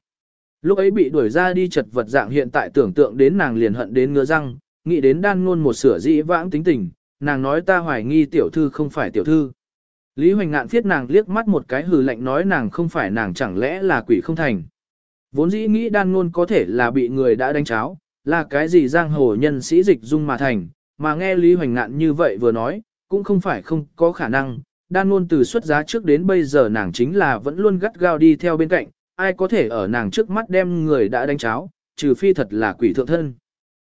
Lúc ấy bị đuổi ra đi chật vật dạng hiện tại tưởng tượng đến nàng liền hận đến ngứa răng, nghĩ đến đan ngôn một sửa dĩ vãng tính tình, nàng nói ta hoài nghi tiểu thư không phải tiểu thư. Lý Hoành ngạn phiết nàng liếc mắt một cái hừ lạnh nói nàng không phải nàng chẳng lẽ là quỷ không thành. Vốn dĩ nghĩ đan ngôn có thể là bị người đã đánh cháo, là cái gì giang hồ nhân sĩ dịch dung mà thành, mà nghe Lý Hoành ngạn như vậy vừa nói, cũng không phải không có khả năng. Đan ngôn từ xuất giá trước đến bây giờ nàng chính là vẫn luôn gắt gao đi theo bên cạnh, ai có thể ở nàng trước mắt đem người đã đánh cháo, trừ phi thật là quỷ thượng thân.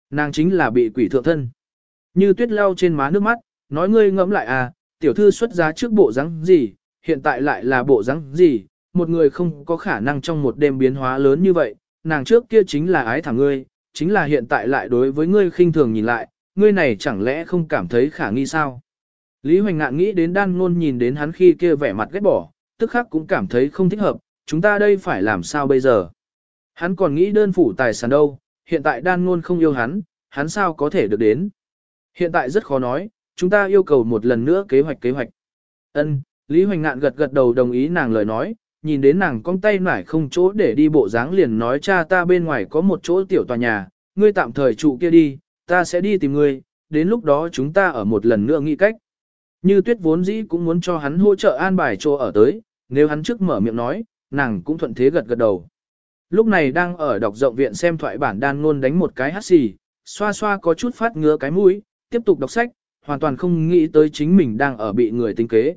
Nàng chính là bị quỷ thượng thân. Như tuyết lau trên má nước mắt, nói ngươi ngẫm lại à, tiểu thư xuất giá trước bộ dáng gì, hiện tại lại là bộ dáng gì, một người không có khả năng trong một đêm biến hóa lớn như vậy, nàng trước kia chính là ái thẳng ngươi, chính là hiện tại lại đối với ngươi khinh thường nhìn lại, ngươi này chẳng lẽ không cảm thấy khả nghi sao? Lý Hoành Ngạn nghĩ đến đan ngôn nhìn đến hắn khi kia vẻ mặt ghét bỏ, tức khắc cũng cảm thấy không thích hợp, chúng ta đây phải làm sao bây giờ? Hắn còn nghĩ đơn phủ tài sản đâu, hiện tại đan ngôn không yêu hắn, hắn sao có thể được đến? Hiện tại rất khó nói, chúng ta yêu cầu một lần nữa kế hoạch kế hoạch. Ân, Lý Hoành Ngạn gật gật đầu đồng ý nàng lời nói, nhìn đến nàng cong tay nải không chỗ để đi bộ dáng liền nói cha ta bên ngoài có một chỗ tiểu tòa nhà, ngươi tạm thời trụ kia đi, ta sẽ đi tìm ngươi, đến lúc đó chúng ta ở một lần nữa nghĩ cách. Như tuyết vốn dĩ cũng muốn cho hắn hỗ trợ an bài chỗ ở tới, nếu hắn trước mở miệng nói, nàng cũng thuận thế gật gật đầu. Lúc này đang ở đọc rộng viện xem thoại bản đan ngôn đánh một cái hát xì, xoa xoa có chút phát ngứa cái mũi, tiếp tục đọc sách, hoàn toàn không nghĩ tới chính mình đang ở bị người tính kế.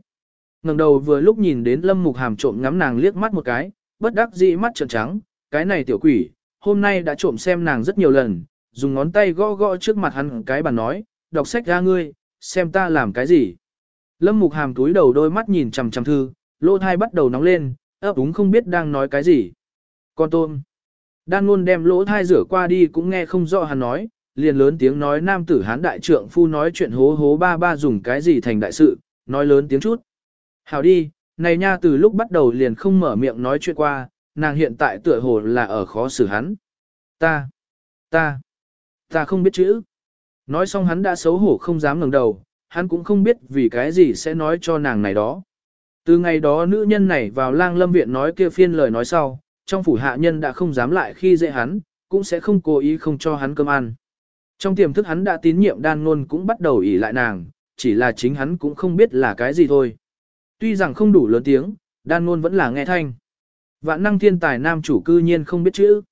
ngẩng đầu vừa lúc nhìn đến Lâm Mục Hàm trộm ngắm nàng liếc mắt một cái, bất đắc dĩ mắt trợn trắng, cái này tiểu quỷ, hôm nay đã trộm xem nàng rất nhiều lần, dùng ngón tay gõ gõ trước mặt hắn cái bàn nói, đọc sách ra ngươi, xem ta làm cái gì. Lâm Mục Hàm túi đầu đôi mắt nhìn chằm chằm thư, lỗ thai bắt đầu nóng lên, ấp úng không biết đang nói cái gì. Con tôm. Đan luôn đem lỗ thai rửa qua đi cũng nghe không rõ hắn nói, liền lớn tiếng nói nam tử hán đại trượng phu nói chuyện hố hố ba ba dùng cái gì thành đại sự, nói lớn tiếng chút. Hảo đi, này nha từ lúc bắt đầu liền không mở miệng nói chuyện qua, nàng hiện tại tựa hồ là ở khó xử hắn. Ta, ta, ta không biết chữ. Nói xong hắn đã xấu hổ không dám ngẩng đầu, hắn cũng không biết vì cái gì sẽ nói cho nàng này đó. Từ ngày đó nữ nhân này vào lang lâm viện nói kia phiên lời nói sau, trong phủ hạ nhân đã không dám lại khi dễ hắn, cũng sẽ không cố ý không cho hắn cơm ăn. Trong tiềm thức hắn đã tín nhiệm đan ngôn cũng bắt đầu ỉ lại nàng, chỉ là chính hắn cũng không biết là cái gì thôi. Tuy rằng không đủ lớn tiếng, đan ngôn vẫn là nghe thanh. Vạn năng thiên tài nam chủ cư nhiên không biết chữ.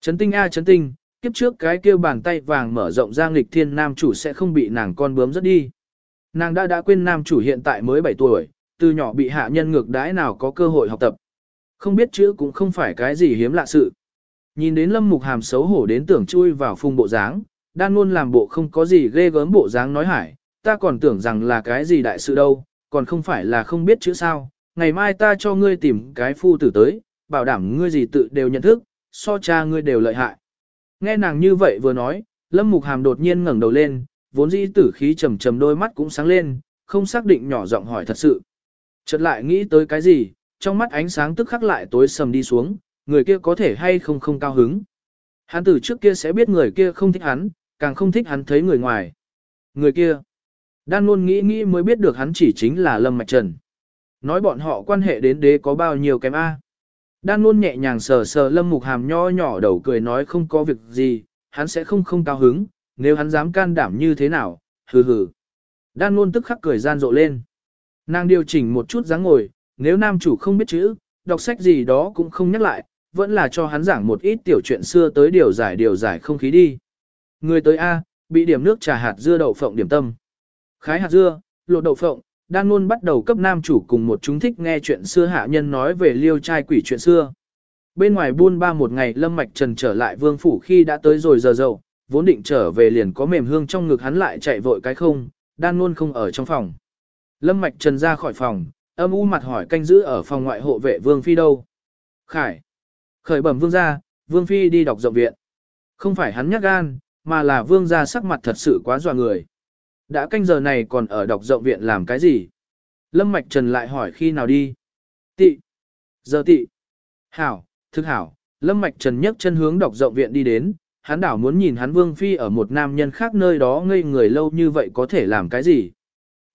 Chấn tinh a chấn tinh, kiếp trước cái kêu bàn tay vàng mở rộng ra nghịch thiên nam chủ sẽ không bị nàng con bướm rất đi. Nàng đã đã quên nam chủ hiện tại mới 7 tuổi, từ nhỏ bị hạ nhân ngược đãi nào có cơ hội học tập. Không biết chữ cũng không phải cái gì hiếm lạ sự. Nhìn đến lâm mục hàm xấu hổ đến tưởng chui vào phung bộ dáng, đang luôn làm bộ không có gì ghê gớm bộ dáng nói hải, ta còn tưởng rằng là cái gì đại sự đâu, còn không phải là không biết chữ sao, ngày mai ta cho ngươi tìm cái phu tử tới, bảo đảm ngươi gì tự đều nhận thức, so cha ngươi đều lợi hại. Nghe nàng như vậy vừa nói, Lâm Mục Hàm đột nhiên ngẩng đầu lên, vốn dĩ tử khí trầm trầm đôi mắt cũng sáng lên, không xác định nhỏ giọng hỏi thật sự. Chợt lại nghĩ tới cái gì, trong mắt ánh sáng tức khắc lại tối sầm đi xuống, người kia có thể hay không không cao hứng. Hắn từ trước kia sẽ biết người kia không thích hắn, càng không thích hắn thấy người ngoài. Người kia, đan luôn nghĩ nghĩ mới biết được hắn chỉ chính là Lâm Mạch Trần. Nói bọn họ quan hệ đến đế có bao nhiêu kém A. Đan luôn nhẹ nhàng sờ sờ Lâm Mục Hàm nho nhỏ đầu cười nói không có việc gì, hắn sẽ không không cao hứng, nếu hắn dám can đảm như thế nào, hừ hừ. Đan luôn tức khắc cười gian rộ lên. Nàng điều chỉnh một chút dáng ngồi, nếu nam chủ không biết chữ, đọc sách gì đó cũng không nhắc lại, vẫn là cho hắn giảng một ít tiểu chuyện xưa tới điều giải điều giải không khí đi. Người tới A, bị điểm nước trà hạt dưa đậu phộng điểm tâm. Khái hạt dưa, lột đậu phộng, đan luôn bắt đầu cấp nam chủ cùng một chúng thích nghe chuyện xưa hạ nhân nói về liêu trai quỷ chuyện xưa. Bên ngoài buôn ba một ngày Lâm Mạch Trần trở lại vương phủ khi đã tới rồi giờ dậu, vốn định trở về liền có mềm hương trong ngực hắn lại chạy vội cái không, đan luôn không ở trong phòng. Lâm Mạch Trần ra khỏi phòng, âm u mặt hỏi canh giữ ở phòng ngoại hộ vệ Vương Phi đâu. Khải. Khởi bẩm Vương gia, Vương Phi đi đọc rộng viện. Không phải hắn nhắc gan, mà là Vương gia sắc mặt thật sự quá dọa người. Đã canh giờ này còn ở đọc rộng viện làm cái gì? Lâm Mạch Trần lại hỏi khi nào đi? Tị. Giờ tị. Hảo, thức hảo. Lâm Mạch Trần nhấc chân hướng đọc rộng viện đi đến, hắn đảo muốn nhìn hắn vương phi ở một nam nhân khác nơi đó ngây người lâu như vậy có thể làm cái gì.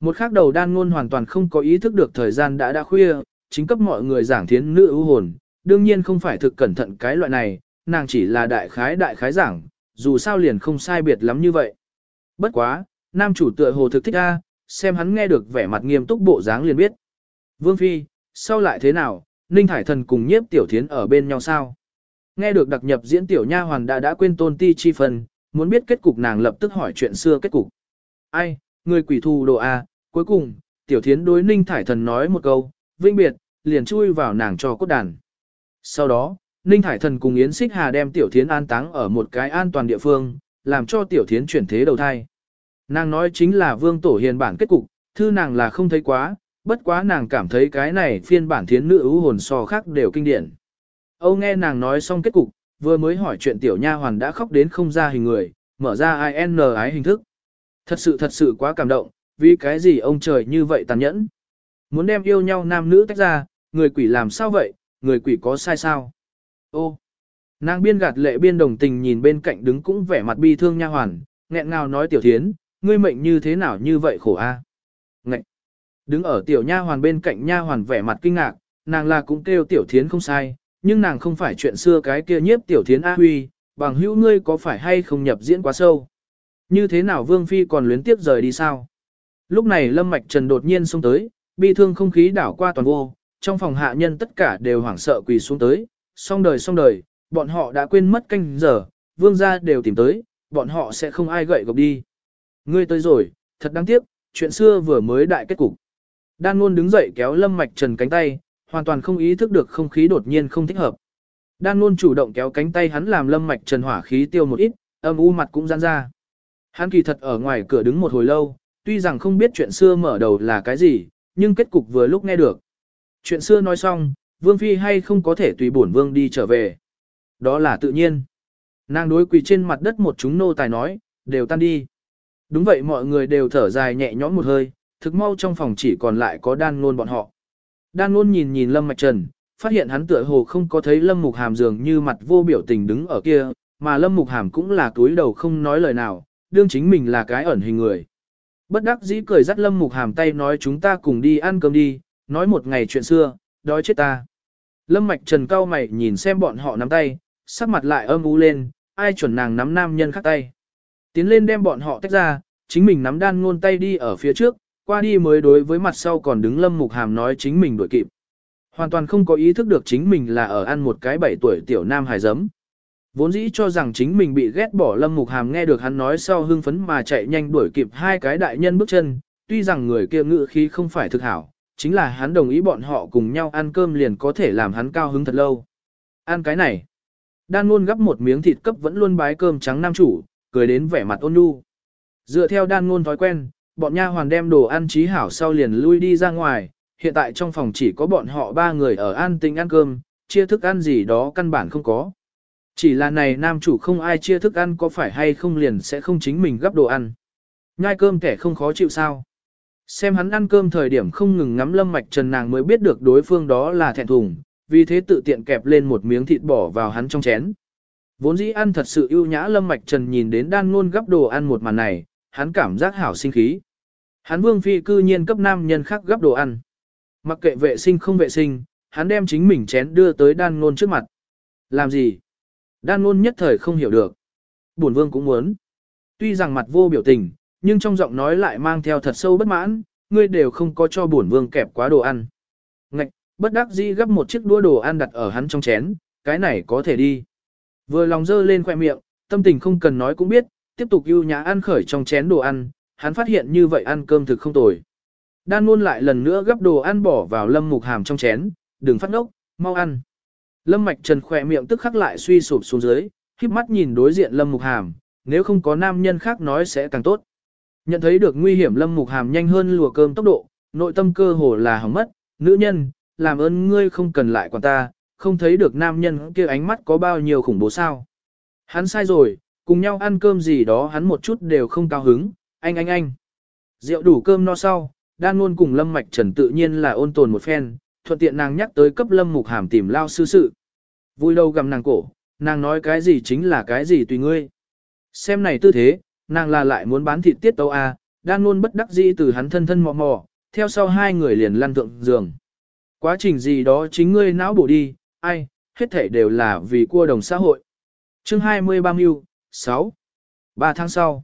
Một khắc đầu đan ngôn hoàn toàn không có ý thức được thời gian đã đã khuya, chính cấp mọi người giảng thiến nữ ưu hồn, đương nhiên không phải thực cẩn thận cái loại này, nàng chỉ là đại khái đại khái giảng, dù sao liền không sai biệt lắm như vậy. Bất quá, nam chủ tựa hồ thực thích a, xem hắn nghe được vẻ mặt nghiêm túc bộ dáng liền biết. Vương Phi, sau lại thế nào, Ninh Hải Thần cùng nhiếp tiểu thiến ở bên nhau sao? Nghe được đặc nhập diễn tiểu nha hoàn đã đã quên tôn ti chi phần, muốn biết kết cục nàng lập tức hỏi chuyện xưa kết cục. Ai, người quỷ thù đồ a, cuối cùng, tiểu thiến đối Ninh Thải Thần nói một câu, vinh biệt, liền chui vào nàng cho cốt đàn. Sau đó, Ninh Thải Thần cùng Yến Xích Hà đem tiểu thiến an táng ở một cái an toàn địa phương, làm cho tiểu thiến chuyển thế đầu thai. Nàng nói chính là vương tổ hiền bản kết cục, thư nàng là không thấy quá, bất quá nàng cảm thấy cái này phiên bản thiến nữ ưu hồn so khác đều kinh điển. Âu nghe nàng nói xong kết cục, vừa mới hỏi chuyện tiểu nha hoàn đã khóc đến không ra hình người, mở ra IN ái hình thức. Thật sự thật sự quá cảm động, vì cái gì ông trời như vậy tàn nhẫn. Muốn đem yêu nhau nam nữ tách ra, người quỷ làm sao vậy, người quỷ có sai sao? Ô, nàng biên gạt lệ biên đồng tình nhìn bên cạnh đứng cũng vẻ mặt bi thương nha hoàn, nghẹn ngào nói tiểu thiến, ngươi mệnh như thế nào như vậy khổ a? À? Ngậy! Đứng ở tiểu nha hoàn bên cạnh nha hoàn vẻ mặt kinh ngạc, nàng là cũng kêu tiểu thiến không sai, nhưng nàng không phải chuyện xưa cái kia nhiếp tiểu thiến A Huy, bằng hữu ngươi có phải hay không nhập diễn quá sâu? Như thế nào Vương Phi còn luyến tiếp rời đi sao? Lúc này Lâm Mạch Trần đột nhiên xông tới, bi thương không khí đảo qua toàn vô, trong phòng hạ nhân tất cả đều hoảng sợ quỳ xuống tới, xong đời xong đời, bọn họ đã quên mất canh giờ, vương gia đều tìm tới, bọn họ sẽ không ai gậy gộc đi. Ngươi tới rồi, thật đáng tiếc, chuyện xưa vừa mới đại kết cục. Đan luôn đứng dậy kéo Lâm Mạch Trần cánh tay, hoàn toàn không ý thức được không khí đột nhiên không thích hợp. Đan luôn chủ động kéo cánh tay hắn làm Lâm Mạch Trần hỏa khí tiêu một ít, âm u mặt cũng giãn ra. Hắn kỳ thật ở ngoài cửa đứng một hồi lâu, tuy rằng không biết chuyện xưa mở đầu là cái gì, nhưng kết cục vừa lúc nghe được. Chuyện xưa nói xong, Vương Phi hay không có thể tùy bổn Vương đi trở về. Đó là tự nhiên. Nàng đối quỳ trên mặt đất một chúng nô tài nói, đều tan đi. Đúng vậy mọi người đều thở dài nhẹ nhõm một hơi, thực mau trong phòng chỉ còn lại có đan ngôn bọn họ. Đan ngôn nhìn nhìn Lâm Mạch Trần, phát hiện hắn tựa hồ không có thấy Lâm Mục Hàm dường như mặt vô biểu tình đứng ở kia, mà Lâm Mục Hàm cũng là túi đầu không nói lời nào, đương chính mình là cái ẩn hình người. Bất đắc dĩ cười dắt Lâm Mục Hàm tay nói chúng ta cùng đi ăn cơm đi, nói một ngày chuyện xưa, đói chết ta. Lâm Mạch Trần cao mày nhìn xem bọn họ nắm tay, sắc mặt lại âm u lên, ai chuẩn nàng nắm nam nhân khác tay. Tiến lên đem bọn họ tách ra, chính mình nắm đan ngôn tay đi ở phía trước, qua đi mới đối với mặt sau còn đứng Lâm Mục Hàm nói chính mình đuổi kịp. Hoàn toàn không có ý thức được chính mình là ở ăn một cái bảy tuổi tiểu nam hài giấm. Vốn dĩ cho rằng chính mình bị ghét bỏ Lâm Mục Hàm nghe được hắn nói sau hưng phấn mà chạy nhanh đuổi kịp hai cái đại nhân bước chân, tuy rằng người kia ngự khí không phải thực hảo, chính là hắn đồng ý bọn họ cùng nhau ăn cơm liền có thể làm hắn cao hứng thật lâu. Ăn cái này. Đan luôn gấp một miếng thịt cấp vẫn luôn bái cơm trắng nam chủ, cười đến vẻ mặt ôn nhu. Dựa theo đan ngôn thói quen, bọn nha hoàn đem đồ ăn trí hảo sau liền lui đi ra ngoài, hiện tại trong phòng chỉ có bọn họ ba người ở an tinh ăn cơm, chia thức ăn gì đó căn bản không có. Chỉ là này nam chủ không ai chia thức ăn có phải hay không liền sẽ không chính mình gấp đồ ăn. Nhai cơm kẻ không khó chịu sao. Xem hắn ăn cơm thời điểm không ngừng ngắm lâm mạch trần nàng mới biết được đối phương đó là thẹn thùng, vì thế tự tiện kẹp lên một miếng thịt bỏ vào hắn trong chén. Vốn dĩ ăn thật sự ưu nhã lâm mạch trần nhìn đến đan ngôn gấp đồ ăn một màn này, hắn cảm giác hảo sinh khí. Hắn vương phi cư nhiên cấp nam nhân khác gấp đồ ăn. Mặc kệ vệ sinh không vệ sinh, hắn đem chính mình chén đưa tới đan ngôn trước mặt. Làm gì? Đan ngôn nhất thời không hiểu được. Bổn vương cũng muốn. Tuy rằng mặt vô biểu tình, nhưng trong giọng nói lại mang theo thật sâu bất mãn, ngươi đều không có cho bổn vương kẹp quá đồ ăn. Ngạch, bất đắc dĩ gấp một chiếc đũa đồ ăn đặt ở hắn trong chén, cái này có thể đi. Vừa lòng dơ lên khoe miệng, tâm tình không cần nói cũng biết, tiếp tục ưu nhã ăn khởi trong chén đồ ăn, hắn phát hiện như vậy ăn cơm thực không tồi. Đan luôn lại lần nữa gấp đồ ăn bỏ vào lâm mục hàm trong chén, đừng phát ngốc, mau ăn. Lâm mạch trần khỏe miệng tức khắc lại suy sụp xuống dưới, khiếp mắt nhìn đối diện lâm mục hàm, nếu không có nam nhân khác nói sẽ càng tốt. Nhận thấy được nguy hiểm lâm mục hàm nhanh hơn lùa cơm tốc độ, nội tâm cơ hồ là hỏng mất, nữ nhân, làm ơn ngươi không cần lại quản ta, không thấy được nam nhân kia ánh mắt có bao nhiêu khủng bố sao. Hắn sai rồi, cùng nhau ăn cơm gì đó hắn một chút đều không cao hứng, anh anh anh. Rượu đủ cơm no sau, đang luôn cùng Lâm Mạch Trần tự nhiên là ôn tồn một phen, thuận tiện nàng nhắc tới cấp Lâm Mục Hàm tìm lao sư sự. Vui đầu gầm nàng cổ, Nàng nói cái gì chính là cái gì tùy ngươi. Xem này tư thế, nàng là lại muốn bán thịt tiết tấu a, đang luôn bất đắc dĩ từ hắn thân thân mò mò, theo sau hai người liền lăn thượng giường. Quá trình gì đó chính ngươi não bổ đi, ai, hết thể đều là vì cua đồng xã hội. chương 23 mưu, 6. 3 tháng sau.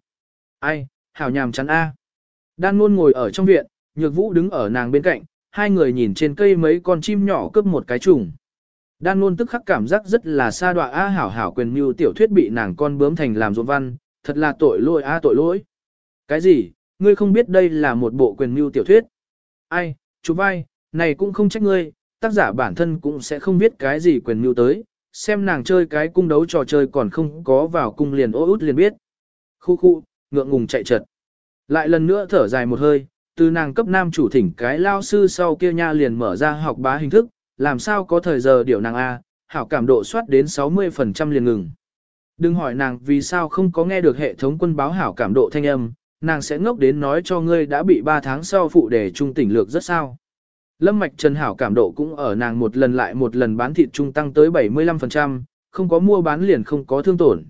Ai, hảo nhàm chắn A. Đan luôn ngồi ở trong viện, nhược vũ đứng ở nàng bên cạnh, hai người nhìn trên cây mấy con chim nhỏ cướp một cái trùng. Đan luôn tức khắc cảm giác rất là xa đọa A hảo hảo quyền mưu tiểu thuyết bị nàng con bướm thành làm ruộng văn, thật là tội lỗi A tội lỗi. Cái gì, ngươi không biết đây là một bộ quyền mưu tiểu thuyết. Ai, chú vai, này cũng không trách ngươi, tác giả bản thân cũng sẽ không biết cái gì quyền mưu tới, xem nàng chơi cái cung đấu trò chơi còn không có vào cung liền ô út liền biết. Khu khu, ngượng ngùng chạy trật. Lại lần nữa thở dài một hơi, từ nàng cấp nam chủ thỉnh cái lao sư sau kia nha liền mở ra học bá hình thức, làm sao có thời giờ điều nàng A, hảo cảm độ soát đến 60% liền ngừng. Đừng hỏi nàng vì sao không có nghe được hệ thống quân báo hảo cảm độ thanh âm, nàng sẽ ngốc đến nói cho ngươi đã bị 3 tháng sau phụ đề trung tỉnh lược rất sao. Lâm Mạch Trần Hảo cảm độ cũng ở nàng một lần lại một lần bán thịt trung tăng tới 75%, không có mua bán liền không có thương tổn.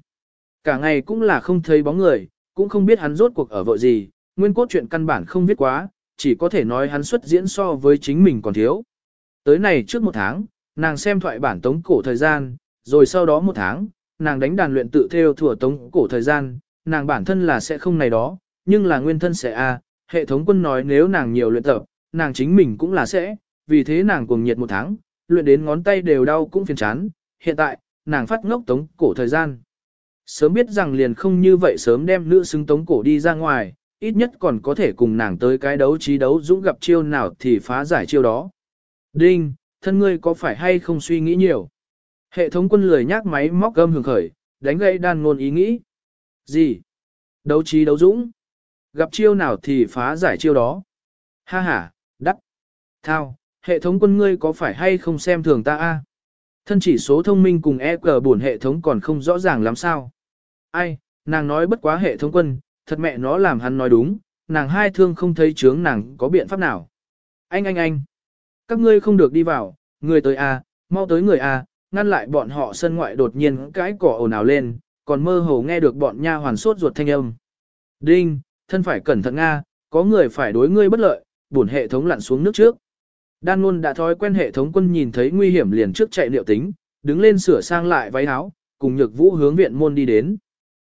Cả ngày cũng là không thấy bóng người, cũng không biết hắn rốt cuộc ở vợ gì, nguyên cốt chuyện căn bản không viết quá, chỉ có thể nói hắn xuất diễn so với chính mình còn thiếu. Tới này trước một tháng, nàng xem thoại bản tống cổ thời gian, rồi sau đó một tháng, nàng đánh đàn luyện tự theo thừa tống cổ thời gian, nàng bản thân là sẽ không này đó, nhưng là nguyên thân sẽ a. hệ thống quân nói nếu nàng nhiều luyện tập, nàng chính mình cũng là sẽ, vì thế nàng cuồng nhiệt một tháng, luyện đến ngón tay đều đau cũng phiền chán, hiện tại, nàng phát ngốc tống cổ thời gian. Sớm biết rằng liền không như vậy sớm đem nữ xứng tống cổ đi ra ngoài, ít nhất còn có thể cùng nàng tới cái đấu trí đấu dũng gặp chiêu nào thì phá giải chiêu đó. Đinh, thân ngươi có phải hay không suy nghĩ nhiều? Hệ thống quân lười nhác máy móc gâm hưởng khởi, đánh gây đan ngôn ý nghĩ. Gì? Đấu trí đấu dũng? Gặp chiêu nào thì phá giải chiêu đó? Ha ha, đắt. Thao, hệ thống quân ngươi có phải hay không xem thường ta a? Thân chỉ số thông minh cùng EQ buồn hệ thống còn không rõ ràng lắm sao? Ai, nàng nói bất quá hệ thống quân, thật mẹ nó làm hắn nói đúng, nàng hai thương không thấy chướng nàng có biện pháp nào. Anh anh anh, các ngươi không được đi vào, người tới a, mau tới người a, ngăn lại bọn họ sân ngoại đột nhiên cái cỏ ồn ào lên, còn mơ hồ nghe được bọn nha hoàn sốt ruột thanh âm. Đinh, thân phải cẩn thận nga, có người phải đối ngươi bất lợi, bổn hệ thống lặn xuống nước trước. Đan luôn đã thói quen hệ thống quân nhìn thấy nguy hiểm liền trước chạy liệu tính, đứng lên sửa sang lại váy áo, cùng nhược vũ hướng viện môn đi đến.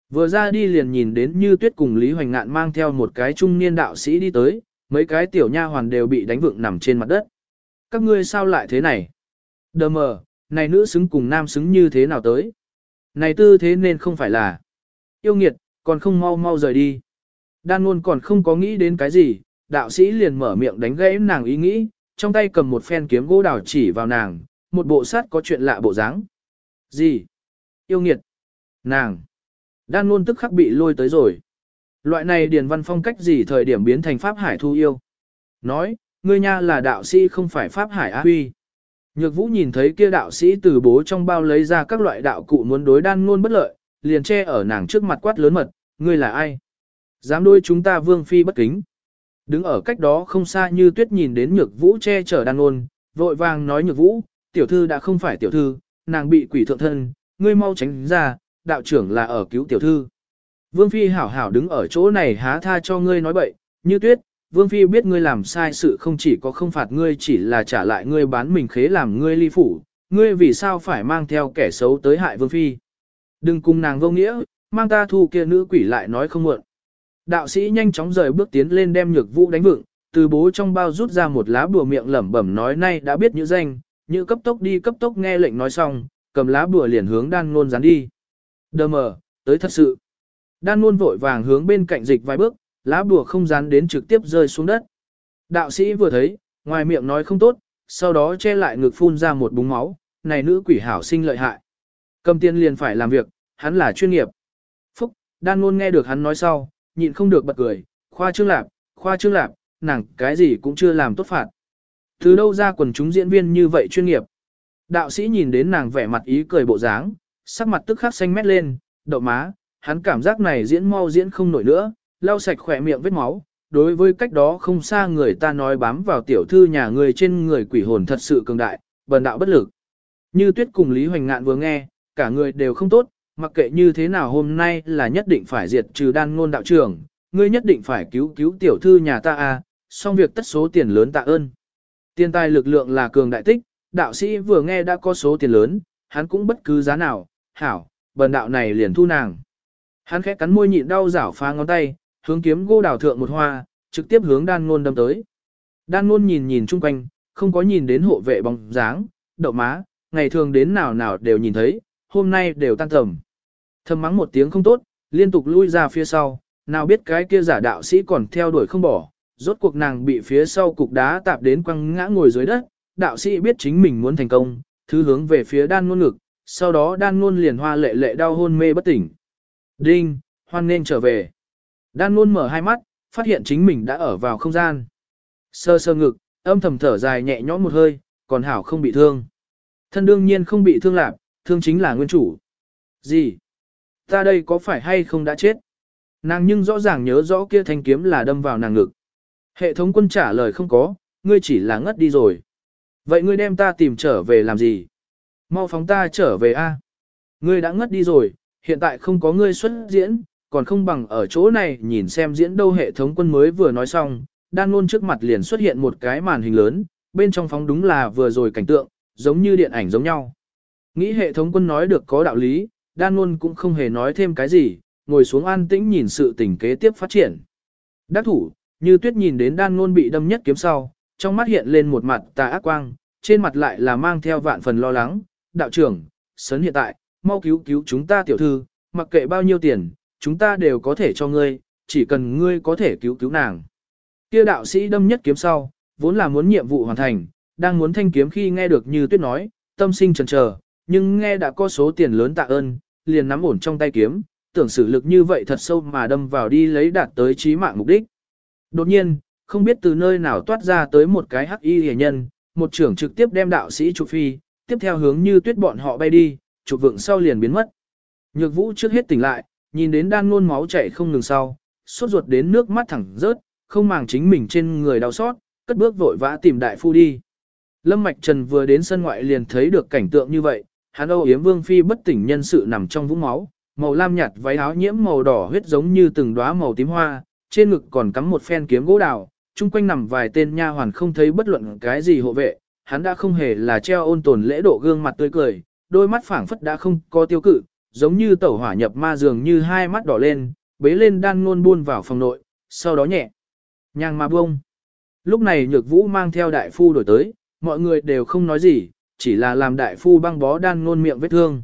Vừa ra đi liền nhìn đến như tuyết cùng Lý Hoành Ngạn mang theo một cái trung niên đạo sĩ đi tới, mấy cái tiểu nha hoàn đều bị đánh vượng nằm trên mặt đất. Các ngươi sao lại thế này? Đờ mờ, này nữ xứng cùng nam xứng như thế nào tới? Này tư thế nên không phải là yêu nghiệt, còn không mau mau rời đi. Đan luôn còn không có nghĩ đến cái gì, đạo sĩ liền mở miệng đánh gãy nàng ý nghĩ, trong tay cầm một phen kiếm gỗ đào chỉ vào nàng, một bộ sát có chuyện lạ bộ dáng. Gì? Yêu nghiệt. Nàng. Đan luôn tức khắc bị lôi tới rồi. Loại này điền văn phong cách gì thời điểm biến thành pháp hải thu yêu. Nói, ngươi nha là đạo sĩ không phải pháp hải á huy. Nhược vũ nhìn thấy kia đạo sĩ từ bố trong bao lấy ra các loại đạo cụ muốn đối đan ngôn bất lợi, liền che ở nàng trước mặt quát lớn mật, ngươi là ai? Dám đôi chúng ta vương phi bất kính. Đứng ở cách đó không xa như tuyết nhìn đến nhược vũ che chở đan ngôn, vội vàng nói nhược vũ, tiểu thư đã không phải tiểu thư, nàng bị quỷ thượng thân, ngươi mau tránh ra, đạo trưởng là ở cứu tiểu thư. Vương phi hảo hảo đứng ở chỗ này há tha cho ngươi nói bậy, như tuyết, vương phi biết ngươi làm sai sự không chỉ có không phạt ngươi chỉ là trả lại ngươi bán mình khế làm ngươi ly phủ, ngươi vì sao phải mang theo kẻ xấu tới hại vương phi. Đừng cùng nàng vô nghĩa, mang ta thu kia nữ quỷ lại nói không muộn. Đạo sĩ nhanh chóng rời bước tiến lên đem nhược vũ đánh vựng, từ bố trong bao rút ra một lá bùa miệng lẩm bẩm nói nay đã biết như danh, như cấp tốc đi cấp tốc nghe lệnh nói xong, cầm lá bùa liền hướng đan ngôn dán đi. Đờ mờ, tới thật sự. Đan luôn vội vàng hướng bên cạnh dịch vài bước, lá bùa không dán đến trực tiếp rơi xuống đất. Đạo sĩ vừa thấy, ngoài miệng nói không tốt, sau đó che lại ngực phun ra một búng máu, này nữ quỷ hảo sinh lợi hại. Cầm tiền liền phải làm việc, hắn là chuyên nghiệp. Phúc, đan luôn nghe được hắn nói sau, nhịn không được bật cười, khoa trương lạp, khoa trương lạp, nàng cái gì cũng chưa làm tốt phạt. Từ đâu ra quần chúng diễn viên như vậy chuyên nghiệp. Đạo sĩ nhìn đến nàng vẻ mặt ý cười bộ dáng, sắc mặt tức khắc xanh mét lên, đậu má, hắn cảm giác này diễn mau diễn không nổi nữa, lau sạch khỏe miệng vết máu. Đối với cách đó không xa người ta nói bám vào tiểu thư nhà người trên người quỷ hồn thật sự cường đại, bần đạo bất lực. Như tuyết cùng Lý Hoành Ngạn vừa nghe, cả người đều không tốt, mặc kệ như thế nào hôm nay là nhất định phải diệt trừ đan ngôn đạo trưởng, ngươi nhất định phải cứu cứu tiểu thư nhà ta à? xong việc tất số tiền lớn tạ ơn. Tiền tài lực lượng là cường đại tích, đạo sĩ vừa nghe đã có số tiền lớn, hắn cũng bất cứ giá nào, hảo, bần đạo này liền thu nàng. Hắn khẽ cắn môi nhịn đau rảo phá ngón tay, hướng kiếm gô đào thượng một hoa, trực tiếp hướng đan ngôn đâm tới. Đan ngôn nhìn nhìn chung quanh, không có nhìn đến hộ vệ bóng dáng, đậu má, ngày thường đến nào nào đều nhìn thấy, hôm nay đều tan tầm. Thầm mắng một tiếng không tốt, liên tục lui ra phía sau, nào biết cái kia giả đạo sĩ còn theo đuổi không bỏ, rốt cuộc nàng bị phía sau cục đá tạp đến quăng ngã ngồi dưới đất, đạo sĩ biết chính mình muốn thành công, thứ hướng về phía đan ngôn ngực, sau đó đan ngôn liền hoa lệ lệ đau hôn mê bất tỉnh. Đinh, hoan nên trở về. Đan ngôn mở hai mắt, phát hiện chính mình đã ở vào không gian. Sơ sơ ngực, âm thầm thở dài nhẹ nhõm một hơi, còn hảo không bị thương. Thân đương nhiên không bị thương lạc, thương chính là nguyên chủ. Gì? Ta đây có phải hay không đã chết? Nàng nhưng rõ ràng nhớ rõ kia thanh kiếm là đâm vào nàng ngực. Hệ thống quân trả lời không có, ngươi chỉ là ngất đi rồi. Vậy ngươi đem ta tìm trở về làm gì? Mau phóng ta trở về a. Ngươi đã ngất đi rồi, hiện tại không có ngươi xuất diễn, còn không bằng ở chỗ này nhìn xem diễn đâu hệ thống quân mới vừa nói xong, đan luôn trước mặt liền xuất hiện một cái màn hình lớn, bên trong phóng đúng là vừa rồi cảnh tượng, giống như điện ảnh giống nhau. Nghĩ hệ thống quân nói được có đạo lý, đan luôn cũng không hề nói thêm cái gì, ngồi xuống an tĩnh nhìn sự tình kế tiếp phát triển. Đắc thủ, như tuyết nhìn đến đan luôn bị đâm nhất kiếm sau, trong mắt hiện lên một mặt tà ác quang, trên mặt lại là mang theo vạn phần lo lắng, đạo trưởng, sấn hiện tại, mau cứu cứu chúng ta tiểu thư, mặc kệ bao nhiêu tiền, chúng ta đều có thể cho ngươi, chỉ cần ngươi có thể cứu cứu nàng. Kia đạo sĩ đâm nhất kiếm sau, vốn là muốn nhiệm vụ hoàn thành, đang muốn thanh kiếm khi nghe được như tuyết nói, tâm sinh chần chờ, nhưng nghe đã có số tiền lớn tạ ơn, liền nắm ổn trong tay kiếm, tưởng sử lực như vậy thật sâu mà đâm vào đi lấy đạt tới chí mạng mục đích. Đột nhiên, không biết từ nơi nào toát ra tới một cái hắc y hề nhân, một trưởng trực tiếp đem đạo sĩ trụ phi, tiếp theo hướng như tuyết bọn họ bay đi, trục vượng sau liền biến mất. Nhược vũ trước hết tỉnh lại, nhìn đến đan ngôn máu chảy không ngừng sau, sốt ruột đến nước mắt thẳng rớt, không màng chính mình trên người đau xót, cất bước vội vã tìm đại phu đi. Lâm Mạch Trần vừa đến sân ngoại liền thấy được cảnh tượng như vậy, hắn âu yếm vương phi bất tỉnh nhân sự nằm trong vũng máu, màu lam nhạt váy áo nhiễm màu đỏ huyết giống như từng đóa màu tím hoa, trên ngực còn cắm một phen kiếm gỗ đào, chung quanh nằm vài tên nha hoàn không thấy bất luận cái gì hộ vệ, hắn đã không hề là treo ôn tồn lễ độ gương mặt tươi cười, đôi mắt phảng phất đã không có tiêu cự, giống như tẩu hỏa nhập ma dường như hai mắt đỏ lên, bế lên đan ngôn buôn vào phòng nội, sau đó nhẹ. Nhàng mà buông. Lúc này nhược vũ mang theo đại phu đổi tới, mọi người đều không nói gì, chỉ là làm đại phu băng bó đan ngôn miệng vết thương.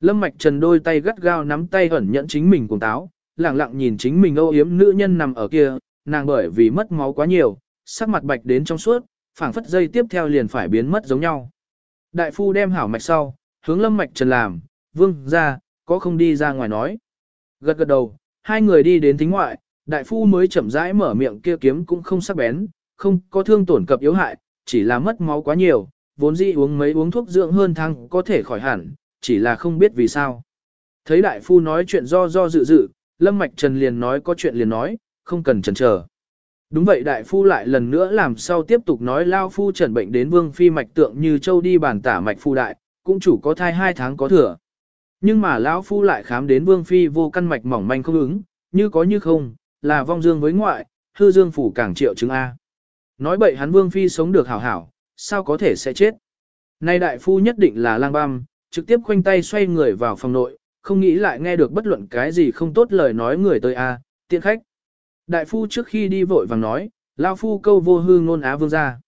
Lâm Mạch Trần đôi tay gắt gao nắm tay ẩn nhẫn chính mình cùng táo, lặng lặng nhìn chính mình âu yếm nữ nhân nằm ở kia, nàng bởi vì mất máu quá nhiều, sắc mặt bạch đến trong suốt, phảng phất dây tiếp theo liền phải biến mất giống nhau. Đại phu đem hảo mạch sau, hướng Lâm Mạch Trần làm, vương ra, có không đi ra ngoài nói. Gật gật đầu, hai người đi đến thính ngoại, đại phu mới chậm rãi mở miệng kia kiếm cũng không sắc bén, không có thương tổn cập yếu hại, chỉ là mất máu quá nhiều, vốn dĩ uống mấy uống thuốc dưỡng hơn thăng có thể khỏi hẳn, chỉ là không biết vì sao. Thấy đại phu nói chuyện do do dự dự, Lâm Mạch Trần liền nói có chuyện liền nói, không cần chần chờ. Đúng vậy đại phu lại lần nữa làm sau tiếp tục nói lao phu trần bệnh đến vương phi mạch tượng như châu đi bàn tả mạch phu đại, cũng chủ có thai hai tháng có thừa. Nhưng mà lão phu lại khám đến vương phi vô căn mạch mỏng manh không ứng, như có như không, là vong dương với ngoại, hư dương phủ càng triệu chứng A. Nói bậy hắn vương phi sống được hảo hảo, sao có thể sẽ chết. Nay đại phu nhất định là lang băm, trực tiếp khoanh tay xoay người vào phòng nội, không nghĩ lại nghe được bất luận cái gì không tốt lời nói người tới A, tiện khách. Đại phu trước khi đi vội vàng nói, lao phu câu vô hư ngôn á vương gia,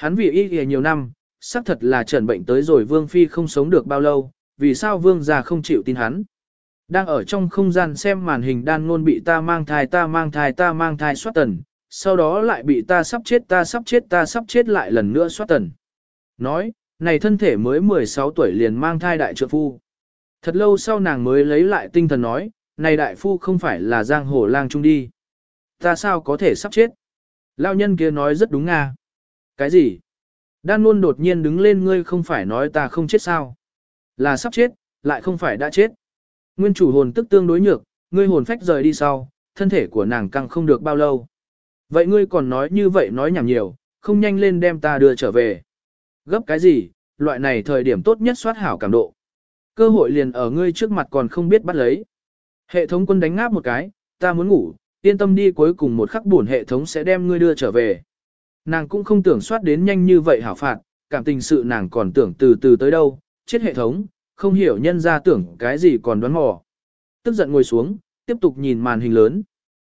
Hắn vì y kìa nhiều năm, xác thật là trần bệnh tới rồi vương phi không sống được bao lâu, vì sao vương gia không chịu tin hắn. Đang ở trong không gian xem màn hình đan ngôn bị ta mang thai ta mang thai ta mang thai soát tần, sau đó lại bị ta sắp chết ta sắp chết ta sắp chết lại lần nữa soát tần. Nói, này thân thể mới 16 tuổi liền mang thai đại trượng phu. Thật lâu sau nàng mới lấy lại tinh thần nói, này đại phu không phải là giang hồ lang trung đi. Ta sao có thể sắp chết? Lao nhân kia nói rất đúng nga. Cái gì? Đan luôn đột nhiên đứng lên ngươi không phải nói ta không chết sao? Là sắp chết, lại không phải đã chết. Nguyên chủ hồn tức tương đối nhược, ngươi hồn phách rời đi sau, thân thể của nàng căng không được bao lâu. Vậy ngươi còn nói như vậy nói nhảm nhiều, không nhanh lên đem ta đưa trở về. Gấp cái gì, loại này thời điểm tốt nhất soát hảo cảm độ. cơ hội liền ở ngươi trước mặt còn không biết bắt lấy. Hệ thống quân đánh ngáp một cái, ta muốn ngủ, yên tâm đi cuối cùng một khắc buồn hệ thống sẽ đem ngươi đưa trở về. Nàng cũng không tưởng soát đến nhanh như vậy hảo phạt, cảm tình sự nàng còn tưởng từ từ tới đâu, chết hệ thống, không hiểu nhân ra tưởng cái gì còn đoán mò. Tức giận ngồi xuống, tiếp tục nhìn màn hình lớn.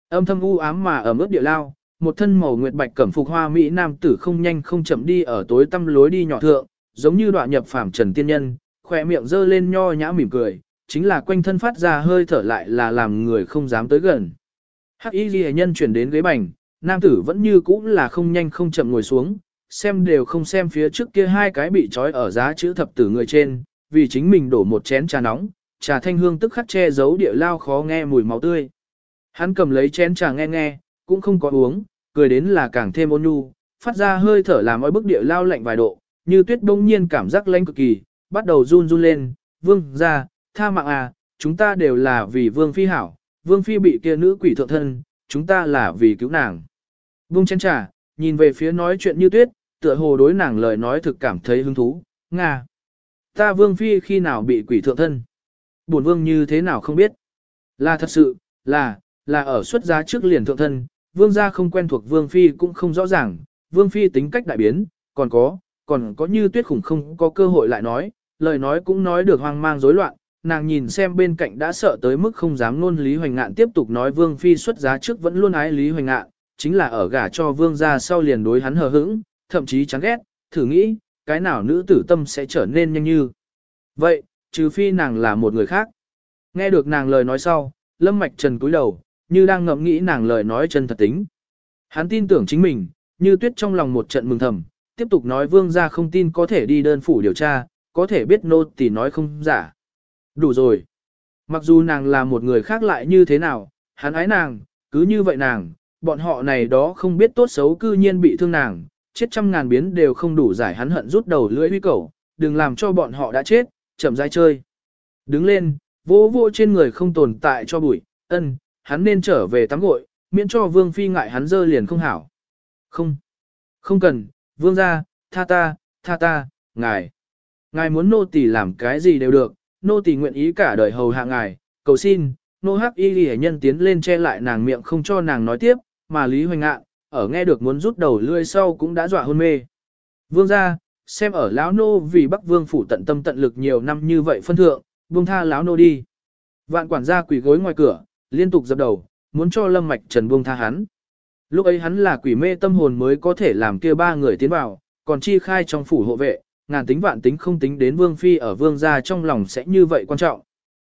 Âm thâm u ám mà ở ướt địa lao, một thân màu nguyệt bạch cẩm phục hoa mỹ nam tử không nhanh không chậm đi ở tối tăm lối đi nhỏ thượng, giống như đoạn nhập phàm trần tiên nhân, khỏe miệng dơ lên nho nhã mỉm cười, chính là quanh thân phát ra hơi thở lại là làm người không dám tới gần. Hắc y ghi nhân chuyển đến ghế bành, nam tử vẫn như cũ là không nhanh không chậm ngồi xuống, xem đều không xem phía trước kia hai cái bị trói ở giá chữ thập tử người trên, vì chính mình đổ một chén trà nóng, trà thanh hương tức khắc che giấu địa lao khó nghe mùi máu tươi. Hắn cầm lấy chén trà nghe nghe, cũng không có uống, cười đến là càng thêm ôn nhu, phát ra hơi thở làm oi bức địa lao lạnh vài độ, như tuyết đông nhiên cảm giác lạnh cực kỳ, bắt đầu run run lên, vương ra, tha mạng à, chúng ta đều là vì vương phi hảo, vương phi bị kia nữ quỷ thượng thân, chúng ta là vì cứu nàng. Vương chén trà, nhìn về phía nói chuyện như tuyết, tựa hồ đối nàng lời nói thực cảm thấy hứng thú, Nga. Ta vương phi khi nào bị quỷ thượng thân? Bổn vương như thế nào không biết? Là thật sự, là, là ở xuất giá trước liền thượng thân, vương gia không quen thuộc vương phi cũng không rõ ràng, vương phi tính cách đại biến, còn có, còn có như tuyết khủng không có cơ hội lại nói, lời nói cũng nói được hoang mang rối loạn, nàng nhìn xem bên cạnh đã sợ tới mức không dám luôn Lý Hoành Ngạn tiếp tục nói vương phi xuất giá trước vẫn luôn ái Lý Hoành Ngạn, chính là ở gả cho vương gia sau liền đối hắn hờ hững, thậm chí chán ghét, thử nghĩ, cái nào nữ tử tâm sẽ trở nên nhanh như. Vậy, trừ phi nàng là một người khác. Nghe được nàng lời nói sau, Lâm Mạch Trần cúi đầu, như đang ngẫm nghĩ nàng lời nói chân thật tính. Hắn tin tưởng chính mình, như tuyết trong lòng một trận mừng thầm, tiếp tục nói vương gia không tin có thể đi đơn phủ điều tra, có thể biết nô tỳ nói không giả. Đủ rồi. Mặc dù nàng là một người khác lại như thế nào, hắn ái nàng, cứ như vậy nàng, bọn họ này đó không biết tốt xấu cư nhiên bị thương nàng, chết trăm ngàn biến đều không đủ giải hắn hận rút đầu lưỡi huy cầu, đừng làm cho bọn họ đã chết, chậm rãi chơi. Đứng lên, vô vô trên người không tồn tại cho bụi, ân, hắn nên trở về tắm gội, miễn cho vương phi ngại hắn dơ liền không hảo. Không, không cần, vương ra, tha ta, tha ta, ngài. Ngài muốn nô tỳ làm cái gì đều được, nô tỳ nguyện ý cả đời hầu hạ ngài, cầu xin, nô hắc y ghi nhân tiến lên che lại nàng miệng không cho nàng nói tiếp, mà Lý Hoành Ngạn, ở nghe được muốn rút đầu lươi sau cũng đã dọa hôn mê. Vương ra, xem ở lão nô vì Bắc Vương phủ tận tâm tận lực nhiều năm như vậy phân thượng, buông tha lão nô đi. Vạn quản gia quỳ gối ngoài cửa, liên tục dập đầu, muốn cho Lâm Mạch Trần buông tha hắn. Lúc ấy hắn là quỷ mê tâm hồn mới có thể làm kia ba người tiến vào, còn chi khai trong phủ hộ vệ, ngàn tính vạn tính không tính đến vương phi ở vương gia trong lòng sẽ như vậy quan trọng.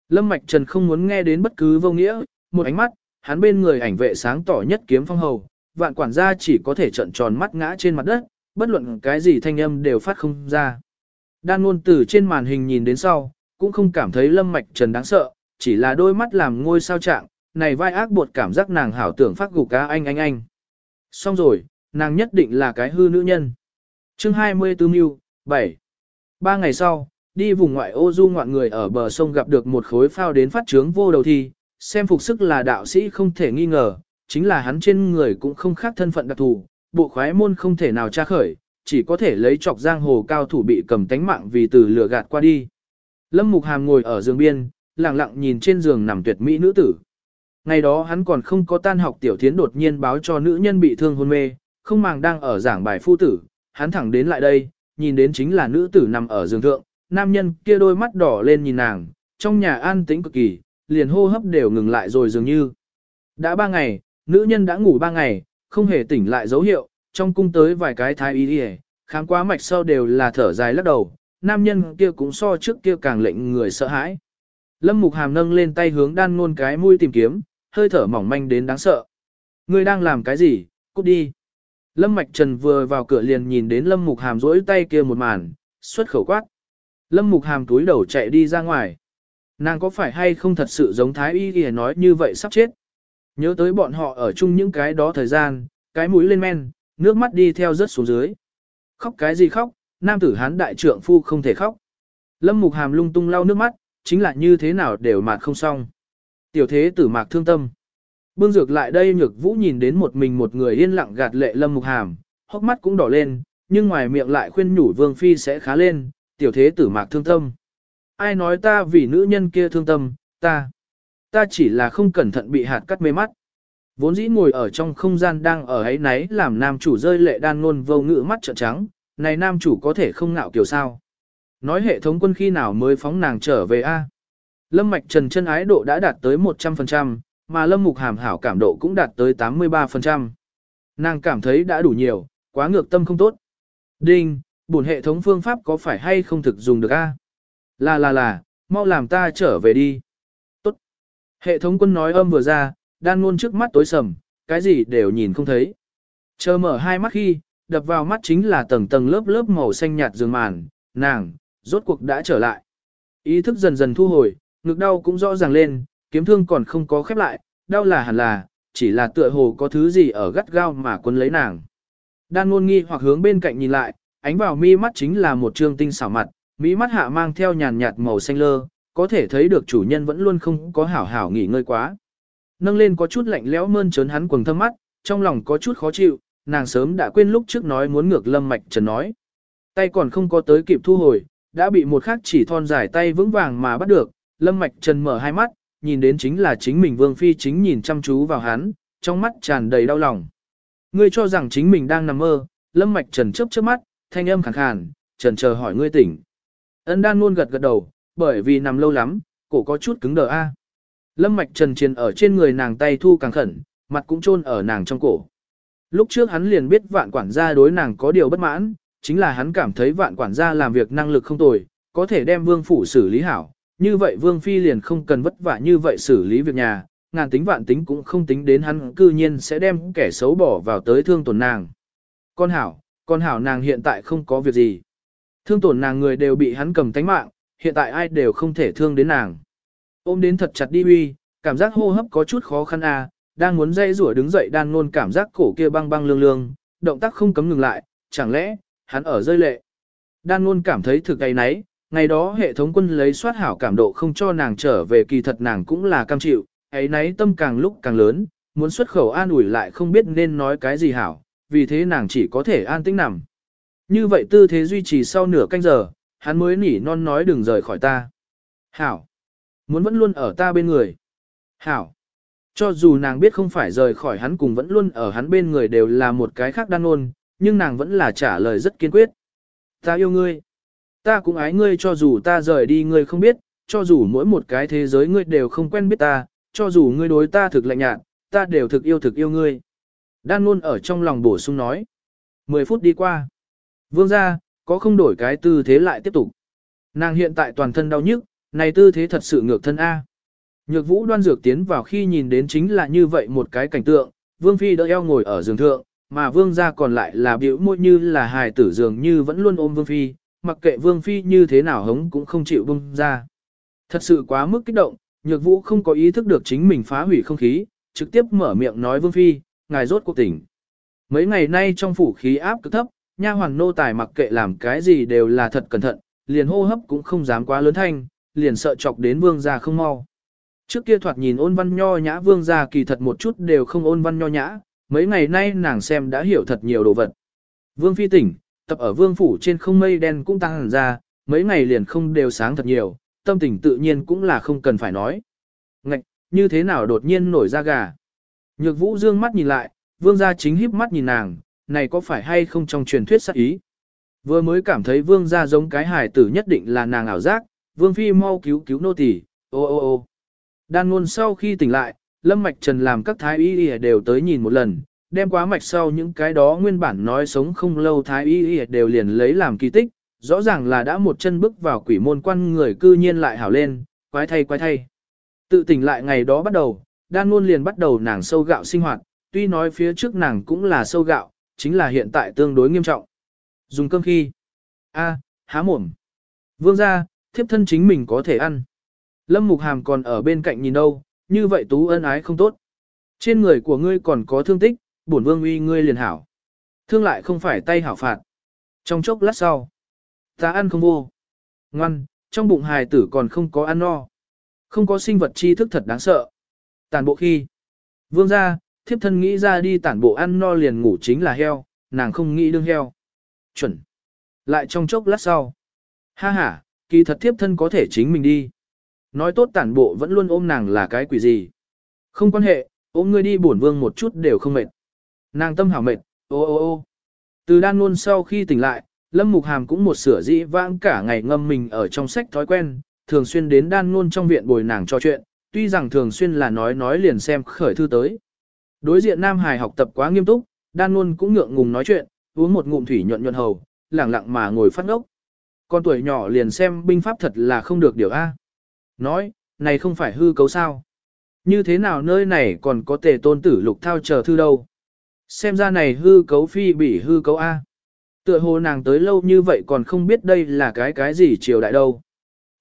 Lâm Mạch Trần không muốn nghe đến bất cứ vô nghĩa, một ánh mắt, hắn bên người ảnh vệ sáng tỏ nhất kiếm phong hầu, vạn quản gia chỉ có thể trợn tròn mắt ngã trên mặt đất, bất luận cái gì thanh âm đều phát không ra. Đan ngôn từ trên màn hình nhìn đến sau, cũng không cảm thấy Lâm Mạch Trần đáng sợ, chỉ là đôi mắt làm ngôi sao trạng, này vai ác buộc cảm giác nàng hảo tưởng phát gục cá anh anh anh. Xong rồi, nàng nhất định là cái hư nữ nhân. Chương 24 Mưu, 7. Ba ngày sau, đi vùng ngoại ô du ngoạn người ở bờ sông gặp được một khối phao đến phát trướng vô đầu thi, xem phục sức là đạo sĩ không thể nghi ngờ, chính là hắn trên người cũng không khác thân phận đặc thù, bộ khoái môn không thể nào tra khởi, chỉ có thể lấy chọc giang hồ cao thủ bị cầm tánh mạng vì từ lừa gạt qua đi. Lâm Mục Hàm ngồi ở giường biên, lặng lặng nhìn trên giường nằm tuyệt mỹ nữ tử. Ngày đó hắn còn không có tan học tiểu thiến đột nhiên báo cho nữ nhân bị thương hôn mê, không màng đang ở giảng bài phu tử, hắn thẳng đến lại đây, nhìn đến chính là nữ tử nằm ở giường thượng, nam nhân kia đôi mắt đỏ lên nhìn nàng, trong nhà an tĩnh cực kỳ, liền hô hấp đều ngừng lại rồi dường như. Đã ba ngày, nữ nhân đã ngủ ba ngày, không hề tỉnh lại dấu hiệu, trong cung tới vài cái thái y đi khám quá mạch sau đều là thở dài lắc đầu, nam nhân kia cũng so trước kia càng lệnh người sợ hãi. Lâm Mục Hàm nâng lên tay hướng đan ngôn cái mũi tìm kiếm, hơi thở mỏng manh đến đáng sợ. Ngươi đang làm cái gì, cút đi. Lâm Mạch Trần vừa vào cửa liền nhìn đến Lâm Mục Hàm rỗi tay kia một màn, xuất khẩu quát. Lâm Mục Hàm túi đầu chạy đi ra ngoài. Nàng có phải hay không thật sự giống Thái Y Y nói như vậy sắp chết. Nhớ tới bọn họ ở chung những cái đó thời gian, cái mũi lên men, nước mắt đi theo rớt xuống dưới. Khóc cái gì khóc, nam tử hán đại trượng phu không thể khóc. Lâm Mục Hàm lung tung lau nước mắt, chính là như thế nào đều mạt không xong. Tiểu thế tử mạc thương tâm. Bương dược lại đây nhược vũ nhìn đến một mình một người yên lặng gạt lệ lâm mục hàm, hốc mắt cũng đỏ lên, nhưng ngoài miệng lại khuyên nhủ vương phi sẽ khá lên, tiểu thế tử mạc thương tâm. ai nói ta vì nữ nhân kia thương tâm, ta, ta chỉ là không cẩn thận bị hạt cắt mê mắt. Vốn dĩ ngồi ở trong không gian đang ở ấy náy làm nam chủ rơi lệ đan ngôn vô ngữ mắt trợn trắng, này nam chủ có thể không ngạo kiểu sao. Nói hệ thống quân khi nào mới phóng nàng trở về a? Lâm Mạch Trần chân ái độ đã đạt tới 100%, mà Lâm Mục Hàm hảo cảm độ cũng đạt tới 83%. Nàng cảm thấy đã đủ nhiều, quá ngược tâm không tốt. Đinh, bổn hệ thống phương pháp có phải hay không thực dùng được a? Là là là, mau làm ta trở về đi. Tốt. Hệ thống quân nói âm vừa ra, đan luôn trước mắt tối sầm, cái gì đều nhìn không thấy. Chờ mở hai mắt khi, đập vào mắt chính là tầng tầng lớp lớp màu xanh nhạt giường màn, nàng, rốt cuộc đã trở lại. Ý thức dần dần thu hồi, ngực đau cũng rõ ràng lên, kiếm thương còn không có khép lại, đau là hẳn là, chỉ là tựa hồ có thứ gì ở gắt gao mà quấn lấy nàng. Đan ngôn nghi hoặc hướng bên cạnh nhìn lại, ánh vào mi mắt chính là một trương tinh xảo mặt, mỹ mắt hạ mang theo nhàn nhạt màu xanh lơ, có thể thấy được chủ nhân vẫn luôn không có hảo hảo nghỉ ngơi quá. Nâng lên có chút lạnh lẽo mơn trớn hắn quầng thâm mắt, trong lòng có chút khó chịu, nàng sớm đã quên lúc trước nói muốn ngược lâm mạch trần nói. Tay còn không có tới kịp thu hồi, đã bị một khắc chỉ thon dài tay vững vàng mà bắt được, lâm mạch trần mở hai mắt, nhìn đến chính là chính mình vương phi chính nhìn chăm chú vào hắn, trong mắt tràn đầy đau lòng. Ngươi cho rằng chính mình đang nằm mơ, lâm mạch trần chớp chớp mắt, thanh âm khàn khàn, trần chờ hỏi ngươi tỉnh. Ân đan luôn gật gật đầu, bởi vì nằm lâu lắm, cổ có chút cứng đờ a. Lâm mạch trần triền ở trên người nàng tay thu càng khẩn, mặt cũng chôn ở nàng trong cổ. Lúc trước hắn liền biết vạn quản gia đối nàng có điều bất mãn, chính là hắn cảm thấy vạn quản gia làm việc năng lực không tồi, có thể đem vương phủ xử lý hảo. Như vậy vương phi liền không cần vất vả như vậy xử lý việc nhà, ngàn tính vạn tính cũng không tính đến hắn cư nhiên sẽ đem kẻ xấu bỏ vào tới thương tổn nàng. Con hảo, con hảo nàng hiện tại không có việc gì. Thương tổn nàng người đều bị hắn cầm tánh mạng, hiện tại ai đều không thể thương đến nàng. Ôm đến thật chặt đi uy, cảm giác hô hấp có chút khó khăn à, đang muốn dây rủa đứng dậy đan ngôn cảm giác cổ kia băng băng lương lương, động tác không cấm ngừng lại, chẳng lẽ, hắn ở rơi lệ. Đan ngôn cảm thấy thực cái nấy, ngày đó hệ thống quân lấy soát hảo cảm độ không cho nàng trở về kỳ thật nàng cũng là cam chịu, ấy nấy tâm càng lúc càng lớn, muốn xuất khẩu an ủi lại không biết nên nói cái gì hảo, vì thế nàng chỉ có thể an tĩnh nằm. Như vậy tư thế duy trì sau nửa canh giờ, hắn mới nỉ non nói đừng rời khỏi ta. Hảo! Muốn vẫn luôn ở ta bên người. Hảo! Cho dù nàng biết không phải rời khỏi hắn cùng vẫn luôn ở hắn bên người đều là một cái khác đan ôn, nhưng nàng vẫn là trả lời rất kiên quyết. Ta yêu ngươi. Ta cũng ái ngươi cho dù ta rời đi ngươi không biết, cho dù mỗi một cái thế giới ngươi đều không quen biết ta, cho dù ngươi đối ta thực lạnh nhạt, ta đều thực yêu thực yêu ngươi. Đan luôn ở trong lòng bổ sung nói. Mười phút đi qua. Vương ra, có không đổi cái tư thế lại tiếp tục. Nàng hiện tại toàn thân đau nhức, này tư thế thật sự ngược thân A. Nhược vũ đoan dược tiến vào khi nhìn đến chính là như vậy một cái cảnh tượng, vương phi đỡ eo ngồi ở giường thượng, mà vương gia còn lại là biểu môi như là hài tử dường như vẫn luôn ôm vương phi, mặc kệ vương phi như thế nào hống cũng không chịu bông ra. Thật sự quá mức kích động, nhược vũ không có ý thức được chính mình phá hủy không khí, trực tiếp mở miệng nói vương phi, ngài rốt cuộc tỉnh. Mấy ngày nay trong phủ khí áp cực thấp, nha hoàng nô tài mặc kệ làm cái gì đều là thật cẩn thận, liền hô hấp cũng không dám quá lớn thanh, liền sợ chọc đến vương gia không mau. Trước kia thoạt nhìn ôn văn nho nhã vương gia kỳ thật một chút đều không ôn văn nho nhã, mấy ngày nay nàng xem đã hiểu thật nhiều đồ vật. Vương phi tỉnh, tập ở vương phủ trên không mây đen cũng tăng hẳn ra, mấy ngày liền không đều sáng thật nhiều, tâm tình tự nhiên cũng là không cần phải nói. Ngạch, như thế nào đột nhiên nổi ra gà. Nhược vũ dương mắt nhìn lại, vương gia chính híp mắt nhìn nàng, này có phải hay không trong truyền thuyết sắc ý. Vừa mới cảm thấy vương gia giống cái hài tử nhất định là nàng ảo giác, vương phi mau cứu cứu nô tỳ. ô ô ô. Đan ngôn sau khi tỉnh lại, Lâm Mạch Trần làm các thái y đều tới nhìn một lần, đem quá mạch sau những cái đó nguyên bản nói sống không lâu thái y đều liền lấy làm kỳ tích, rõ ràng là đã một chân bước vào quỷ môn quan người cư nhiên lại hảo lên, quái thay quái thay. Tự tỉnh lại ngày đó bắt đầu, đan ngôn liền bắt đầu nàng sâu gạo sinh hoạt, tuy nói phía trước nàng cũng là sâu gạo, chính là hiện tại tương đối nghiêm trọng. Dùng cơm khi. a há mồm. Vương ra, thiếp thân chính mình có thể ăn. Lâm Mục Hàm còn ở bên cạnh nhìn đâu, như vậy tú ân ái không tốt. Trên người của ngươi còn có thương tích, bổn vương uy ngươi liền hảo. Thương lại không phải tay hảo phạt. Trong chốc lát sau, ta ăn không vô. Ngoan, trong bụng hài tử còn không có ăn no. Không có sinh vật tri thức thật đáng sợ. Tản bộ khi, vương ra, thiếp thân nghĩ ra đi tản bộ ăn no liền ngủ chính là heo, nàng không nghĩ đương heo. Chuẩn. Lại trong chốc lát sau. Ha ha, kỳ thật thiếp thân có thể chính mình đi. Nói tốt tản bộ vẫn luôn ôm nàng là cái quỷ gì. Không quan hệ, ôm ngươi đi bổn vương một chút đều không mệt. Nàng tâm hảo mệt, ô ô ô. Từ đan luôn sau khi tỉnh lại, Lâm Mục Hàm cũng một sửa dĩ vãng cả ngày ngâm mình ở trong sách thói quen, thường xuyên đến đan luôn trong viện bồi nàng trò chuyện, tuy rằng thường xuyên là nói nói liền xem khởi thư tới. Đối diện Nam Hải học tập quá nghiêm túc, đan luôn cũng ngượng ngùng nói chuyện, uống một ngụm thủy nhuận nhuận hầu, lẳng lặng mà ngồi phát ngốc. Con tuổi nhỏ liền xem binh pháp thật là không được điều A. Nói, này không phải hư cấu sao. Như thế nào nơi này còn có tề tôn tử lục thao chờ thư đâu. Xem ra này hư cấu phi bị hư cấu A. Tựa hồ nàng tới lâu như vậy còn không biết đây là cái cái gì triều đại đâu.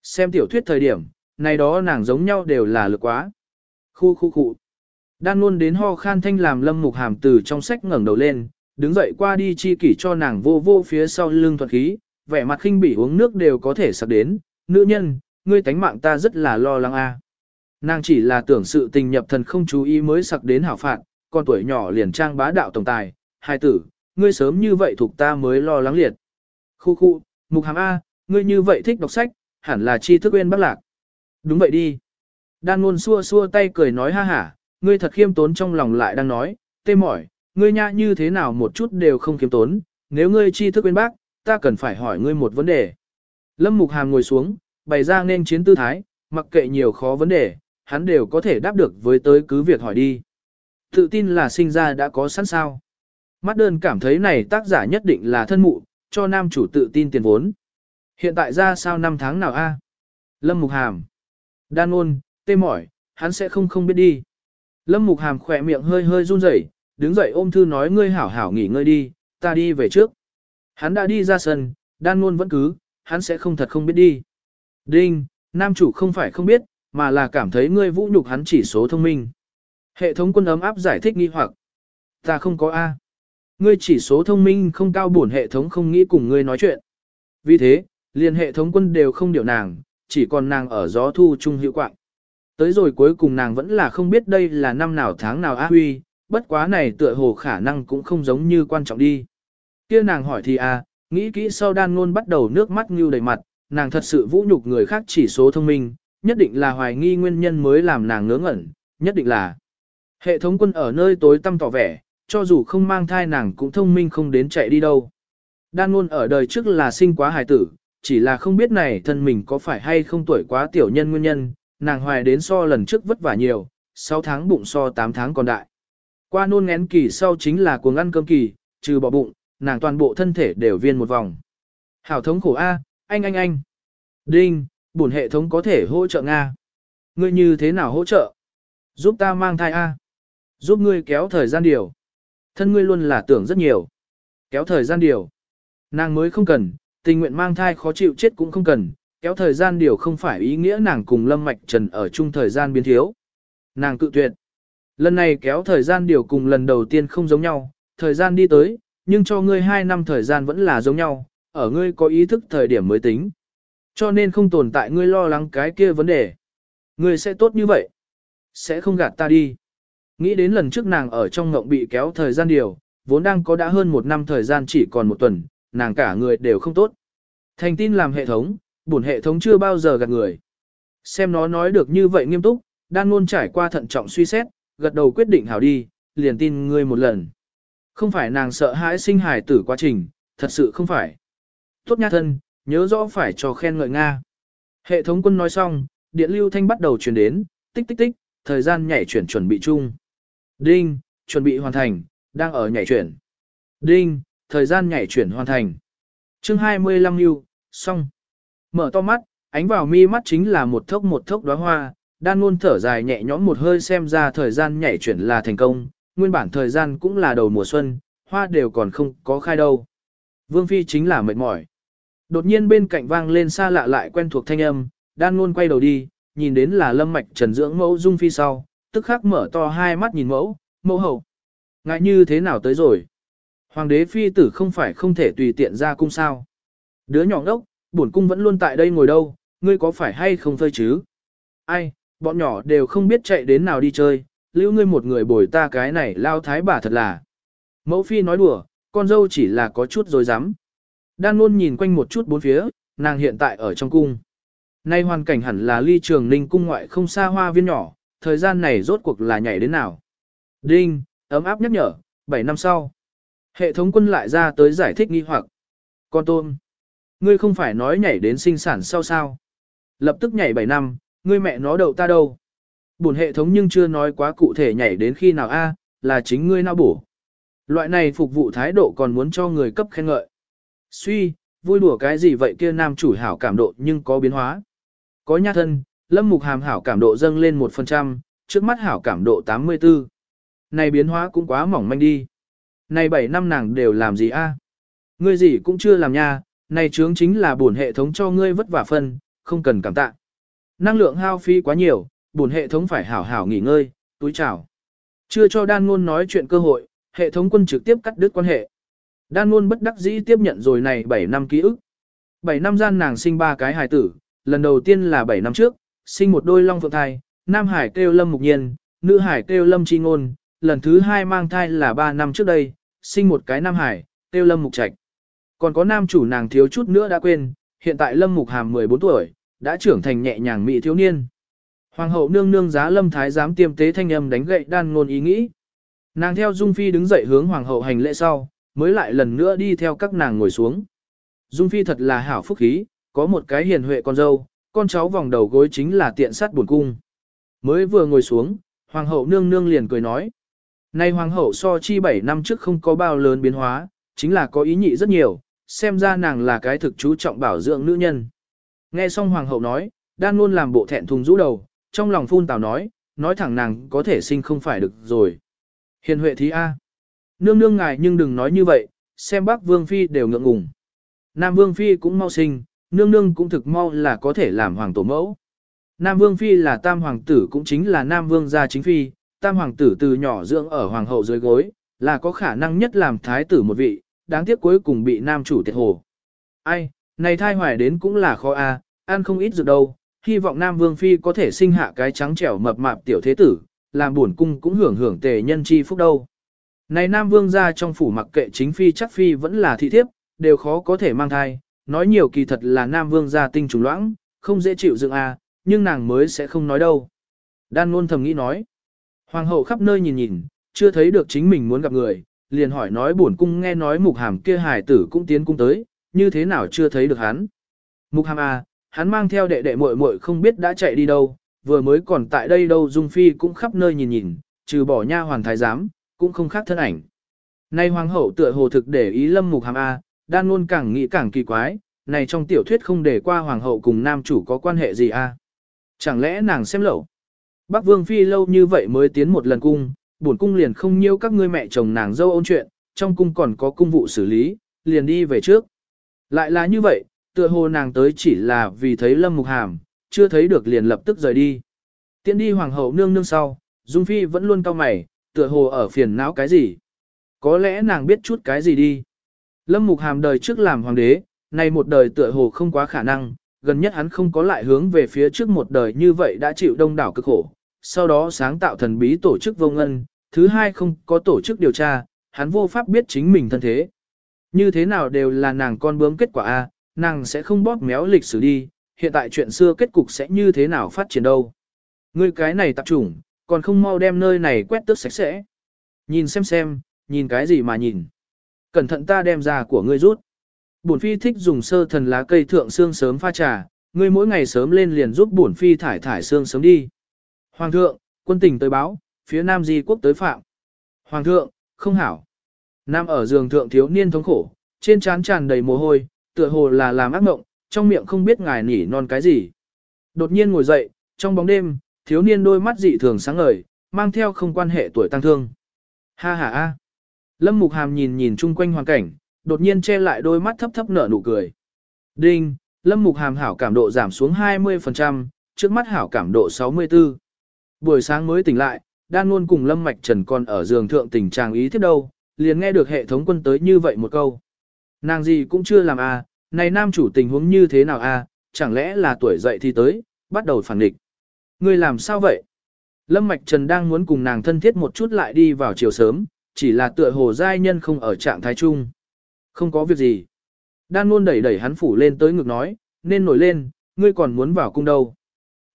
Xem tiểu thuyết thời điểm, này đó nàng giống nhau đều là lực quá. Khu khu khu. Đan luôn đến ho khan thanh làm lâm mục hàm từ trong sách ngẩng đầu lên, đứng dậy qua đi chi kỷ cho nàng vô vô phía sau lưng thuật khí, vẻ mặt khinh bỉ uống nước đều có thể sặc đến, nữ nhân, ngươi tánh mạng ta rất là lo lắng a. Nàng chỉ là tưởng sự tình nhập thần không chú ý mới sặc đến hảo phạt, con tuổi nhỏ liền trang bá đạo tổng tài, hai tử, ngươi sớm như vậy thuộc ta mới lo lắng liệt. Khu khu, mục hàm A, ngươi như vậy thích đọc sách, hẳn là chi thức quên bác lạc. Đúng vậy đi. Đan luôn xua xua tay cười nói ha hả, ngươi thật khiêm tốn trong lòng lại đang nói, tê mỏi, ngươi nha như thế nào một chút đều không khiêm tốn, nếu ngươi chi thức quên bác, ta cần phải hỏi ngươi một vấn đề. Lâm Mục Hàm ngồi xuống, bày ra nên chiến tư thái, mặc kệ nhiều khó vấn đề, hắn đều có thể đáp được với tới cứ việc hỏi đi. Tự tin là sinh ra đã có sẵn sao. Mắt đơn cảm thấy này tác giả nhất định là thân mụ, cho nam chủ tự tin tiền vốn. Hiện tại ra sao năm tháng nào a? Lâm Mục Hàm. Đan ôn, tê mỏi, hắn sẽ không không biết đi. Lâm Mục Hàm khỏe miệng hơi hơi run rẩy, đứng dậy ôm thư nói ngươi hảo hảo nghỉ ngơi đi, ta đi về trước. Hắn đã đi ra sân, đan luôn vẫn cứ, hắn sẽ không thật không biết đi. Đinh, nam chủ không phải không biết, mà là cảm thấy ngươi vũ nhục hắn chỉ số thông minh. Hệ thống quân ấm áp giải thích nghi hoặc. Ta không có A. Ngươi chỉ số thông minh không cao bổn hệ thống không nghĩ cùng ngươi nói chuyện. Vì thế, liền hệ thống quân đều không điều nàng, chỉ còn nàng ở gió thu trung hiệu quạng. Tới rồi cuối cùng nàng vẫn là không biết đây là năm nào tháng nào A huy, bất quá này tựa hồ khả năng cũng không giống như quan trọng đi. Kia nàng hỏi thì a, à, nghĩ kỹ sau đan ngôn bắt đầu nước mắt như đầy mặt, nàng thật sự vũ nhục người khác chỉ số thông minh, nhất định là hoài nghi nguyên nhân mới làm nàng ngớ ngẩn, nhất định là hệ thống quân ở nơi tối tăm tỏ vẻ, cho dù không mang thai nàng cũng thông minh không đến chạy đi đâu. Đan ngôn ở đời trước là sinh quá hài tử, chỉ là không biết này thân mình có phải hay không tuổi quá tiểu nhân nguyên nhân, nàng hoài đến so lần trước vất vả nhiều, 6 tháng bụng so 8 tháng còn đại. Qua nôn ngén kỳ sau chính là cuồng ăn cơm kỳ, trừ bỏ bụng, nàng toàn bộ thân thể đều viên một vòng. Hảo thống khổ A, anh anh anh. Đinh, bổn hệ thống có thể hỗ trợ Nga. Ngươi như thế nào hỗ trợ? Giúp ta mang thai A. Giúp ngươi kéo thời gian điều. Thân ngươi luôn là tưởng rất nhiều. Kéo thời gian điều. Nàng mới không cần, tình nguyện mang thai khó chịu chết cũng không cần. Kéo thời gian điều không phải ý nghĩa nàng cùng Lâm Mạch Trần ở chung thời gian biến thiếu. Nàng cự tuyệt. Lần này kéo thời gian điều cùng lần đầu tiên không giống nhau, thời gian đi tới, nhưng cho ngươi 2 năm thời gian vẫn là giống nhau, ở ngươi có ý thức thời điểm mới tính. Cho nên không tồn tại ngươi lo lắng cái kia vấn đề. Ngươi sẽ tốt như vậy. Sẽ không gạt ta đi. Nghĩ đến lần trước nàng ở trong ngộng bị kéo thời gian điều, vốn đang có đã hơn một năm thời gian chỉ còn một tuần, nàng cả người đều không tốt. Thành tin làm hệ thống, bổn hệ thống chưa bao giờ gạt người. Xem nó nói được như vậy nghiêm túc, đang luôn trải qua thận trọng suy xét, gật đầu quyết định hảo đi, liền tin ngươi một lần. Không phải nàng sợ hãi sinh hài tử quá trình, thật sự không phải. Tốt nha thân, nhớ rõ phải cho khen ngợi Nga. Hệ thống quân nói xong, điện lưu thanh bắt đầu chuyển đến, tích tích tích, thời gian nhảy chuyển chuẩn bị chung. Đinh, chuẩn bị hoàn thành, đang ở nhảy chuyển. Đinh, thời gian nhảy chuyển hoàn thành. Chương 25 lưu, xong. Mở to mắt, ánh vào mi mắt chính là một thốc một thốc đóa hoa, đan luôn thở dài nhẹ nhõm một hơi xem ra thời gian nhảy chuyển là thành công, nguyên bản thời gian cũng là đầu mùa xuân, hoa đều còn không có khai đâu. Vương Phi chính là mệt mỏi. Đột nhiên bên cạnh vang lên xa lạ lại quen thuộc thanh âm, đan luôn quay đầu đi, nhìn đến là lâm mạch trần dưỡng mẫu Dung Phi sau, tức khắc mở to hai mắt nhìn mẫu, mẫu hậu. Ngại như thế nào tới rồi? Hoàng đế Phi tử không phải không thể tùy tiện ra cung sao? Đứa nhỏ ngốc, bổn cung vẫn luôn tại đây ngồi đâu, ngươi có phải hay không phơi chứ? Ai, bọn nhỏ đều không biết chạy đến nào đi chơi, lưu ngươi một người bồi ta cái này lao thái bà thật là. Mẫu phi nói đùa, con dâu chỉ là có chút rồi dám. Đan luôn nhìn quanh một chút bốn phía, nàng hiện tại ở trong cung. Nay hoàn cảnh hẳn là ly trường ninh cung ngoại không xa hoa viên nhỏ, thời gian này rốt cuộc là nhảy đến nào. Đinh, ấm áp nhắc nhở, 7 năm sau. Hệ thống quân lại ra tới giải thích nghi hoặc. Con tôm. Ngươi không phải nói nhảy đến sinh sản sau sao. Lập tức nhảy 7 năm, ngươi mẹ nó đậu ta đâu. Bổn hệ thống nhưng chưa nói quá cụ thể nhảy đến khi nào a, là chính ngươi nào bổ. Loại này phục vụ thái độ còn muốn cho người cấp khen ngợi. Suy, vui đùa cái gì vậy kia nam chủ hảo cảm độ nhưng có biến hóa. Có nha thân, lâm mục hàm hảo cảm độ dâng lên 1%, trước mắt hảo cảm độ 84. Này biến hóa cũng quá mỏng manh đi. Này 7 năm nàng đều làm gì a? Ngươi gì cũng chưa làm nha, này chướng chính là bổn hệ thống cho ngươi vất vả phân, không cần cảm tạ. Năng lượng hao phí quá nhiều, bổn hệ thống phải hảo hảo nghỉ ngơi, túi chào. Chưa cho đan ngôn nói chuyện cơ hội, hệ thống quân trực tiếp cắt đứt quan hệ. Đan ngôn bất đắc dĩ tiếp nhận rồi này 7 năm ký ức. 7 năm gian nàng sinh ba cái hài tử, lần đầu tiên là 7 năm trước, sinh một đôi long phượng thai, nam hải kêu lâm mục nhiên, nữ hải kêu lâm chi ngôn, lần thứ hai mang thai là 3 năm trước đây, sinh một cái nam hải, kêu lâm mục trạch. Còn có nam chủ nàng thiếu chút nữa đã quên, hiện tại lâm mục hàm 14 tuổi, đã trưởng thành nhẹ nhàng mỹ thiếu niên. Hoàng hậu nương nương giá lâm thái giám tiêm tế thanh âm đánh gậy đan ngôn ý nghĩ. Nàng theo Dung Phi đứng dậy hướng hoàng hậu hành lễ sau, mới lại lần nữa đi theo các nàng ngồi xuống. Dung Phi thật là hảo phúc khí, có một cái hiền huệ con dâu, con cháu vòng đầu gối chính là tiện sát buồn cung. Mới vừa ngồi xuống, hoàng hậu nương nương liền cười nói. Nay hoàng hậu so chi 7 năm trước không có bao lớn biến hóa, chính là có ý nhị rất nhiều, xem ra nàng là cái thực chú trọng bảo dưỡng nữ nhân. Nghe xong hoàng hậu nói, đan luôn làm bộ thẹn thùng rũ đầu, trong lòng phun tào nói, nói thẳng nàng có thể sinh không phải được rồi. Hiền huệ thí A. Nương nương ngài nhưng đừng nói như vậy, xem bác vương phi đều ngượng ngùng. Nam vương phi cũng mau sinh, nương nương cũng thực mau là có thể làm hoàng tổ mẫu. Nam vương phi là tam hoàng tử cũng chính là nam vương gia chính phi, tam hoàng tử từ nhỏ dưỡng ở hoàng hậu dưới gối, là có khả năng nhất làm thái tử một vị, đáng tiếc cuối cùng bị nam chủ tiệt hồ. Ai, này thai hoài đến cũng là khó a, ăn không ít dược đâu, hy vọng nam vương phi có thể sinh hạ cái trắng trẻo mập mạp tiểu thế tử, làm buồn cung cũng hưởng hưởng tề nhân chi phúc đâu. Này nam vương gia trong phủ mặc kệ chính phi chắc phi vẫn là thị thiếp, đều khó có thể mang thai, nói nhiều kỳ thật là nam vương gia tinh trùng loãng, không dễ chịu dựng a, nhưng nàng mới sẽ không nói đâu. Đan luôn thầm nghĩ nói. Hoàng hậu khắp nơi nhìn nhìn, chưa thấy được chính mình muốn gặp người, liền hỏi nói bổn cung nghe nói mục hàm kia hài tử cũng tiến cung tới, như thế nào chưa thấy được hắn. Mục hàm à, hắn mang theo đệ đệ muội muội không biết đã chạy đi đâu, vừa mới còn tại đây đâu Dung Phi cũng khắp nơi nhìn nhìn, trừ bỏ nha hoàng thái giám, cũng không khác thân ảnh. Nay hoàng hậu tựa hồ thực để ý lâm mục hàm A, đan luôn càng nghĩ càng kỳ quái, này trong tiểu thuyết không để qua hoàng hậu cùng nam chủ có quan hệ gì A. Chẳng lẽ nàng xem lẩu? Bắc Vương Phi lâu như vậy mới tiến một lần cung, bổn cung liền không nhiêu các ngươi mẹ chồng nàng dâu ôn chuyện, trong cung còn có cung vụ xử lý, liền đi về trước. Lại là như vậy, tựa hồ nàng tới chỉ là vì thấy Lâm Mục Hàm, chưa thấy được liền lập tức rời đi. Tiến đi hoàng hậu nương nương sau, Dung Phi vẫn luôn cao mày, tựa hồ ở phiền não cái gì. Có lẽ nàng biết chút cái gì đi. Lâm Mục Hàm đời trước làm hoàng đế, nay một đời tựa hồ không quá khả năng, gần nhất hắn không có lại hướng về phía trước một đời như vậy đã chịu đông đảo cực khổ, sau đó sáng tạo thần bí tổ chức vô ngân, thứ hai không có tổ chức điều tra, hắn vô pháp biết chính mình thân thế. Như thế nào đều là nàng con bướm kết quả A, nàng sẽ không bóp méo lịch sử đi, hiện tại chuyện xưa kết cục sẽ như thế nào phát triển đâu. Ngươi cái này tạp chủng, còn không mau đem nơi này quét tước sạch sẽ. Nhìn xem xem, nhìn cái gì mà nhìn. Cẩn thận ta đem ra của ngươi rút. Bổn phi thích dùng sơ thần lá cây thượng xương sớm pha trà, ngươi mỗi ngày sớm lên liền giúp bổn phi thải thải xương sớm đi. Hoàng thượng, quân tình tới báo, phía Nam Di quốc tới phạm. Hoàng thượng, không hảo. Nam ở giường thượng thiếu niên thống khổ, trên trán tràn đầy mồ hôi, tựa hồ là làm ác mộng, trong miệng không biết ngài nỉ non cái gì. Đột nhiên ngồi dậy, trong bóng đêm, thiếu niên đôi mắt dị thường sáng ngời, mang theo không quan hệ tuổi tăng thương. Ha ha a. Lâm Mục Hàm nhìn nhìn chung quanh hoàn cảnh, đột nhiên che lại đôi mắt thấp thấp nở nụ cười. Đinh, Lâm Mục Hàm hảo cảm độ giảm xuống 20%, trước mắt hảo cảm độ 64. Buổi sáng mới tỉnh lại, đan luôn cùng Lâm Mạch Trần còn ở giường thượng tình trạng ý thiết đâu, liền nghe được hệ thống quân tới như vậy một câu. Nàng gì cũng chưa làm à, này nam chủ tình huống như thế nào à, chẳng lẽ là tuổi dậy thì tới, bắt đầu phản địch. Người làm sao vậy? Lâm Mạch Trần đang muốn cùng nàng thân thiết một chút lại đi vào chiều sớm, chỉ là tựa hồ giai nhân không ở trạng thái chung. Không có việc gì. Đan luôn đẩy đẩy hắn phủ lên tới ngực nói, nên nổi lên, ngươi còn muốn vào cung đâu.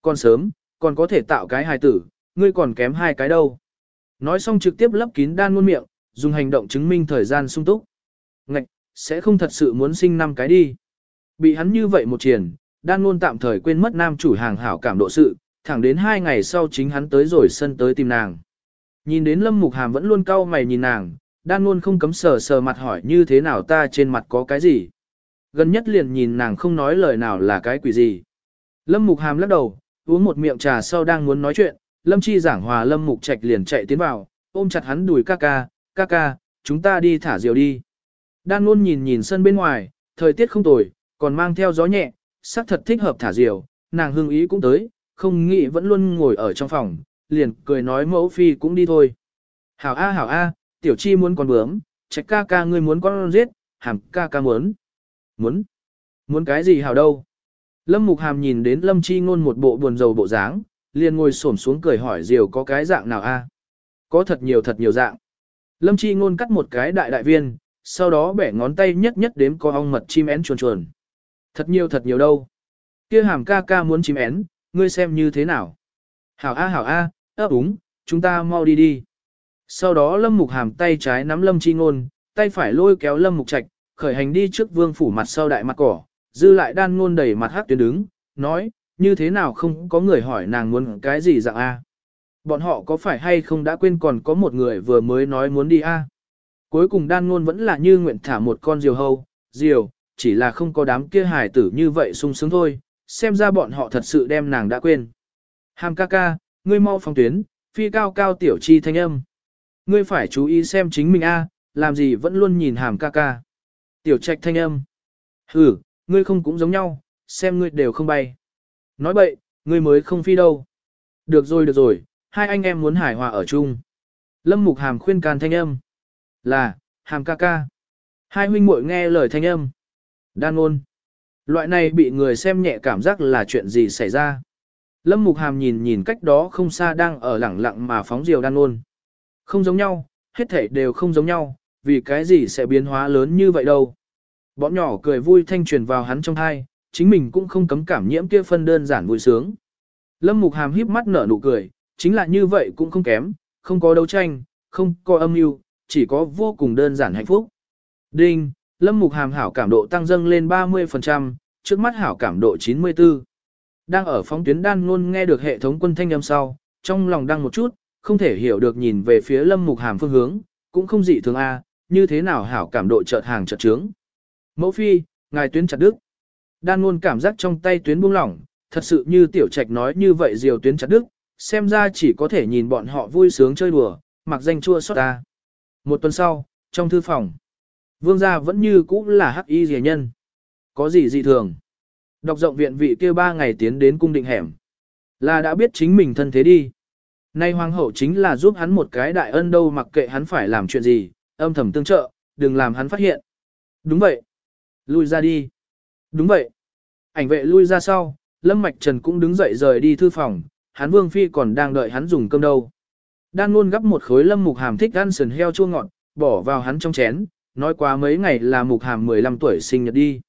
Còn sớm, còn có thể tạo cái hài tử, ngươi còn kém hai cái đâu. Nói xong trực tiếp lấp kín đan luôn miệng, dùng hành động chứng minh thời gian sung túc. Ngạch, sẽ không thật sự muốn sinh năm cái đi. Bị hắn như vậy một triển, đan luôn tạm thời quên mất nam chủ hàng hảo cảm độ sự, thẳng đến hai ngày sau chính hắn tới rồi sân tới tìm nàng. Nhìn đến lâm mục hàm vẫn luôn cau mày nhìn nàng, đan ngôn không cấm sờ sờ mặt hỏi như thế nào ta trên mặt có cái gì. Gần nhất liền nhìn nàng không nói lời nào là cái quỷ gì. Lâm mục hàm lắc đầu, uống một miệng trà sau đang muốn nói chuyện, lâm chi giảng hòa lâm mục trạch liền chạy tiến vào, ôm chặt hắn đùi ca ca, ca ca, chúng ta đi thả diều đi. Đan ngôn nhìn nhìn sân bên ngoài, thời tiết không tồi, còn mang theo gió nhẹ, sắc thật thích hợp thả diều, nàng hương ý cũng tới, không nghĩ vẫn luôn ngồi ở trong phòng, liền cười nói mẫu phi cũng đi thôi. Hảo A hảo A, tiểu chi muốn con bướm, trách ca ca ngươi muốn con giết, hàm ca ca muốn. Muốn? Muốn cái gì hảo đâu? Lâm Mục Hàm nhìn đến Lâm Chi Ngôn một bộ buồn rầu bộ dáng, liền ngồi xổm xuống cười hỏi Diều có cái dạng nào a? Có thật nhiều thật nhiều dạng. Lâm Chi Ngôn cắt một cái đại đại viên, sau đó bẻ ngón tay nhất nhất đếm có ong mật chim én chuồn chuồn. Thật nhiều thật nhiều đâu. Kia hàm ca ca muốn chim én, ngươi xem như thế nào. Hảo a hảo a, ấp úng, chúng ta mau đi đi. Sau đó Lâm Mục Hàm tay trái nắm Lâm Chi Ngôn, tay phải lôi kéo Lâm Mục Trạch, khởi hành đi trước vương phủ mặt sau đại mặt cỏ, dư lại đan ngôn đầy mặt hát tuyến đứng, nói, như thế nào không có người hỏi nàng muốn cái gì dạng A. Bọn họ có phải hay không đã quên còn có một người vừa mới nói muốn đi A. Cuối cùng đan ngôn vẫn là như nguyện thả một con diều hâu, diều, chỉ là không có đám kia hài tử như vậy sung sướng thôi, xem ra bọn họ thật sự đem nàng đã quên. Hàm ca ca, ngươi mau phong tuyến, phi cao cao tiểu chi thanh âm. Ngươi phải chú ý xem chính mình A, làm gì vẫn luôn nhìn hàm ca ca. Tiểu trạch thanh âm. Ừ, ngươi không cũng giống nhau, xem ngươi đều không bay. Nói bậy, ngươi mới không phi đâu. Được rồi được rồi, hai anh em muốn hài hòa ở chung. Lâm Mục Hàm khuyên can thanh âm. Là, Hàm ca ca. Hai huynh muội nghe lời thanh âm. Đan ôn. Loại này bị người xem nhẹ cảm giác là chuyện gì xảy ra. Lâm Mục Hàm nhìn nhìn cách đó không xa đang ở lẳng lặng mà phóng diều đan ôn. Không giống nhau, hết thảy đều không giống nhau, vì cái gì sẽ biến hóa lớn như vậy đâu. Bọn nhỏ cười vui thanh truyền vào hắn trong thai, chính mình cũng không cấm cảm nhiễm kia phân đơn giản vui sướng. Lâm Mục Hàm híp mắt nở nụ cười, chính là như vậy cũng không kém, không có đấu tranh, không có âm mưu, chỉ có vô cùng đơn giản hạnh phúc. Đinh, Lâm Mục Hàm hảo cảm độ tăng dâng lên 30%, trước mắt hảo cảm độ 94. Đang ở phóng tuyến đan luôn nghe được hệ thống quân thanh âm sau, trong lòng đang một chút, không thể hiểu được nhìn về phía Lâm Mục Hàm phương hướng, cũng không dị thường a, như thế nào hảo cảm độ chợt hàng chợt trướng. Mẫu phi, ngài tuyến chặt đứt. Đan luôn cảm giác trong tay tuyến buông lỏng, thật sự như tiểu trạch nói như vậy diều tuyến chặt đứt, xem ra chỉ có thể nhìn bọn họ vui sướng chơi đùa, mặc danh chua xót ta. Một tuần sau, trong thư phòng, vương gia vẫn như cũ là hắc y rìa nhân. Có gì dị thường? Đọc rộng viện vị kia ba ngày tiến đến cung định hẻm. Là đã biết chính mình thân thế đi. Nay hoàng hậu chính là giúp hắn một cái đại ân đâu mặc kệ hắn phải làm chuyện gì, âm thầm tương trợ, đừng làm hắn phát hiện. Đúng vậy. Lui ra đi. Đúng vậy. Ảnh vệ lui ra sau, Lâm Mạch Trần cũng đứng dậy rời đi thư phòng, hắn Vương Phi còn đang đợi hắn dùng cơm đâu. Đan luôn gấp một khối Lâm Mục Hàm thích ăn sườn heo chua ngọt, bỏ vào hắn trong chén, nói quá mấy ngày là Mục Hàm 15 tuổi sinh nhật đi.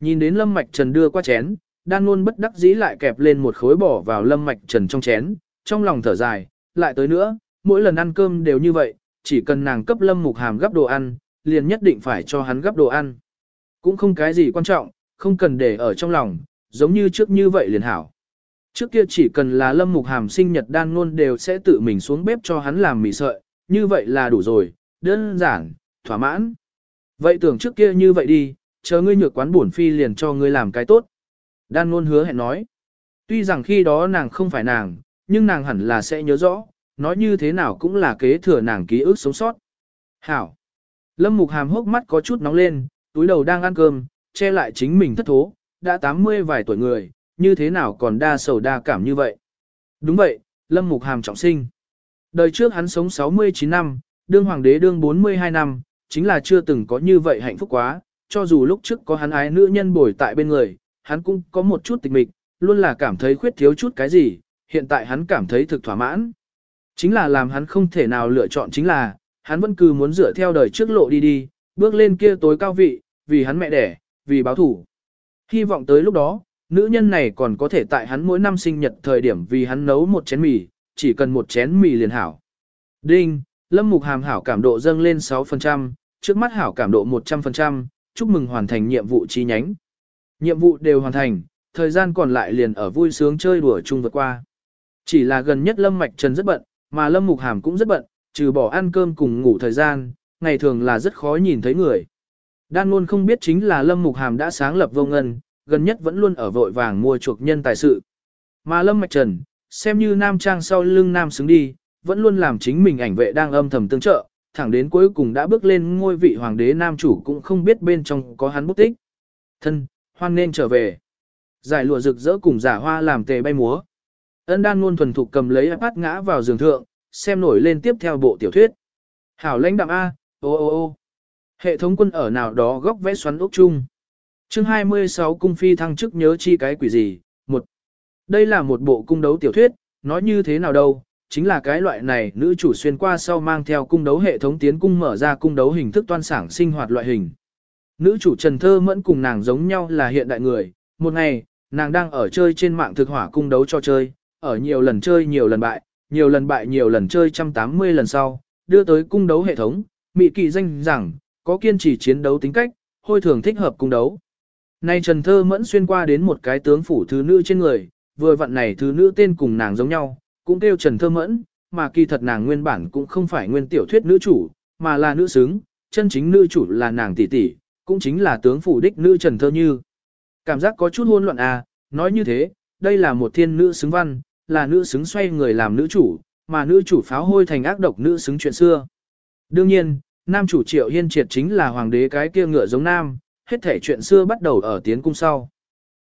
Nhìn đến Lâm Mạch Trần đưa qua chén, Đan luôn bất đắc dĩ lại kẹp lên một khối bỏ vào Lâm Mạch Trần trong chén, trong lòng thở dài, lại tới nữa, mỗi lần ăn cơm đều như vậy, chỉ cần nàng cấp Lâm Mục Hàm gấp đồ ăn, liền nhất định phải cho hắn gấp đồ ăn. Cũng không cái gì quan trọng, không cần để ở trong lòng, giống như trước như vậy liền hảo. Trước kia chỉ cần là lâm mục hàm sinh nhật đan luôn đều sẽ tự mình xuống bếp cho hắn làm mì sợi, như vậy là đủ rồi, đơn giản, thỏa mãn. Vậy tưởng trước kia như vậy đi, chờ ngươi nhược quán bổn phi liền cho ngươi làm cái tốt. Đan ngôn hứa hẹn nói. Tuy rằng khi đó nàng không phải nàng, nhưng nàng hẳn là sẽ nhớ rõ, nói như thế nào cũng là kế thừa nàng ký ức sống sót. Hảo. Lâm mục hàm hốc mắt có chút nóng lên, túi đầu đang ăn cơm, che lại chính mình thất thố, đã 80 vài tuổi người, như thế nào còn đa sầu đa cảm như vậy. Đúng vậy, Lâm Mục Hàm trọng sinh. Đời trước hắn sống 69 năm, đương hoàng đế đương 42 năm, chính là chưa từng có như vậy hạnh phúc quá, cho dù lúc trước có hắn ái nữ nhân bồi tại bên người, hắn cũng có một chút tịch mịch, luôn là cảm thấy khuyết thiếu chút cái gì, hiện tại hắn cảm thấy thực thỏa mãn. Chính là làm hắn không thể nào lựa chọn chính là, hắn vẫn cứ muốn dựa theo đời trước lộ đi đi, bước lên kia tối cao vị, vì hắn mẹ đẻ, vì báo thủ. Hy vọng tới lúc đó, nữ nhân này còn có thể tại hắn mỗi năm sinh nhật thời điểm vì hắn nấu một chén mì, chỉ cần một chén mì liền hảo. Đinh, Lâm Mục Hàm hảo cảm độ dâng lên 6%, trước mắt hảo cảm độ 100%, chúc mừng hoàn thành nhiệm vụ chi nhánh. Nhiệm vụ đều hoàn thành, thời gian còn lại liền ở vui sướng chơi đùa chung vượt qua. Chỉ là gần nhất Lâm Mạch Trần rất bận, mà Lâm Mục Hàm cũng rất bận, trừ bỏ ăn cơm cùng ngủ thời gian, ngày thường là rất khó nhìn thấy người. Đan luôn không biết chính là Lâm Mục Hàm đã sáng lập vô ngân, gần nhất vẫn luôn ở vội vàng mua chuộc nhân tài sự. Mà Lâm Mạch Trần, xem như nam trang sau lưng nam xứng đi, vẫn luôn làm chính mình ảnh vệ đang âm thầm tương trợ, thẳng đến cuối cùng đã bước lên ngôi vị hoàng đế nam chủ cũng không biết bên trong có hắn bút tích. Thân, hoan nên trở về. Giải lụa rực rỡ cùng giả hoa làm tề bay múa. Ân đan luôn thuần thục cầm lấy iPad ngã vào giường thượng, xem nổi lên tiếp theo bộ tiểu thuyết. Hảo lãnh đạm A, ô ô ô. Hệ thống quân ở nào đó góc vẽ xoắn ốc chung. chương 26 cung phi thăng chức nhớ chi cái quỷ gì. Một. Đây là một bộ cung đấu tiểu thuyết, nói như thế nào đâu, chính là cái loại này nữ chủ xuyên qua sau mang theo cung đấu hệ thống tiến cung mở ra cung đấu hình thức toan sảng sinh hoạt loại hình. Nữ chủ Trần Thơ Mẫn cùng nàng giống nhau là hiện đại người, một ngày, nàng đang ở chơi trên mạng thực hỏa cung đấu cho chơi, ở nhiều lần chơi nhiều lần bại, nhiều lần bại nhiều lần chơi 180 lần sau, đưa tới cung đấu hệ thống, mị kỳ danh rằng, có kiên trì chiến đấu tính cách, hôi thường thích hợp cung đấu. Nay Trần Thơ Mẫn xuyên qua đến một cái tướng phủ thứ nữ trên người, vừa vặn này thứ nữ tên cùng nàng giống nhau, cũng kêu Trần Thơ Mẫn, mà kỳ thật nàng nguyên bản cũng không phải nguyên tiểu thuyết nữ chủ, mà là nữ xứng, chân chính nữ chủ là nàng tỷ tỷ, cũng chính là tướng phủ đích nữ Trần Thơ Như. Cảm giác có chút hôn loạn à, nói như thế, đây là một thiên nữ xứng văn, là nữ xứng xoay người làm nữ chủ, mà nữ chủ pháo hôi thành ác độc nữ xứng chuyện xưa. Đương nhiên, nam chủ triệu hiên triệt chính là hoàng đế cái kia ngựa giống nam, hết thể chuyện xưa bắt đầu ở tiến cung sau.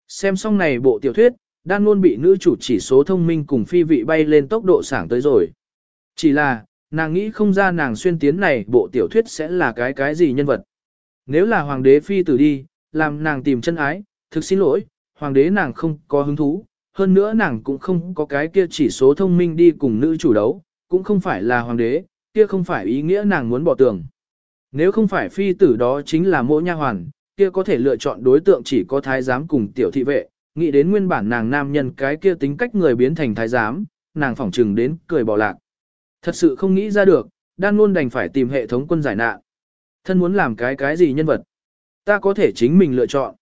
Xem xong này bộ tiểu thuyết, đan luôn bị nữ chủ chỉ số thông minh cùng phi vị bay lên tốc độ sảng tới rồi. Chỉ là, nàng nghĩ không ra nàng xuyên tiến này bộ tiểu thuyết sẽ là cái cái gì nhân vật. Nếu là hoàng đế phi tử đi, làm nàng tìm chân ái, thực xin lỗi, hoàng đế nàng không có hứng thú, hơn nữa nàng cũng không có cái kia chỉ số thông minh đi cùng nữ chủ đấu, cũng không phải là hoàng đế, kia không phải ý nghĩa nàng muốn bỏ tường. Nếu không phải phi tử đó chính là mỗi nha hoàn, kia có thể lựa chọn đối tượng chỉ có thái giám cùng tiểu thị vệ, nghĩ đến nguyên bản nàng nam nhân cái kia tính cách người biến thành thái giám, nàng phỏng trừng đến cười bỏ lạc. Thật sự không nghĩ ra được, đan luôn đành phải tìm hệ thống quân giải nạn. Thân muốn làm cái cái gì nhân vật? Ta có thể chính mình lựa chọn.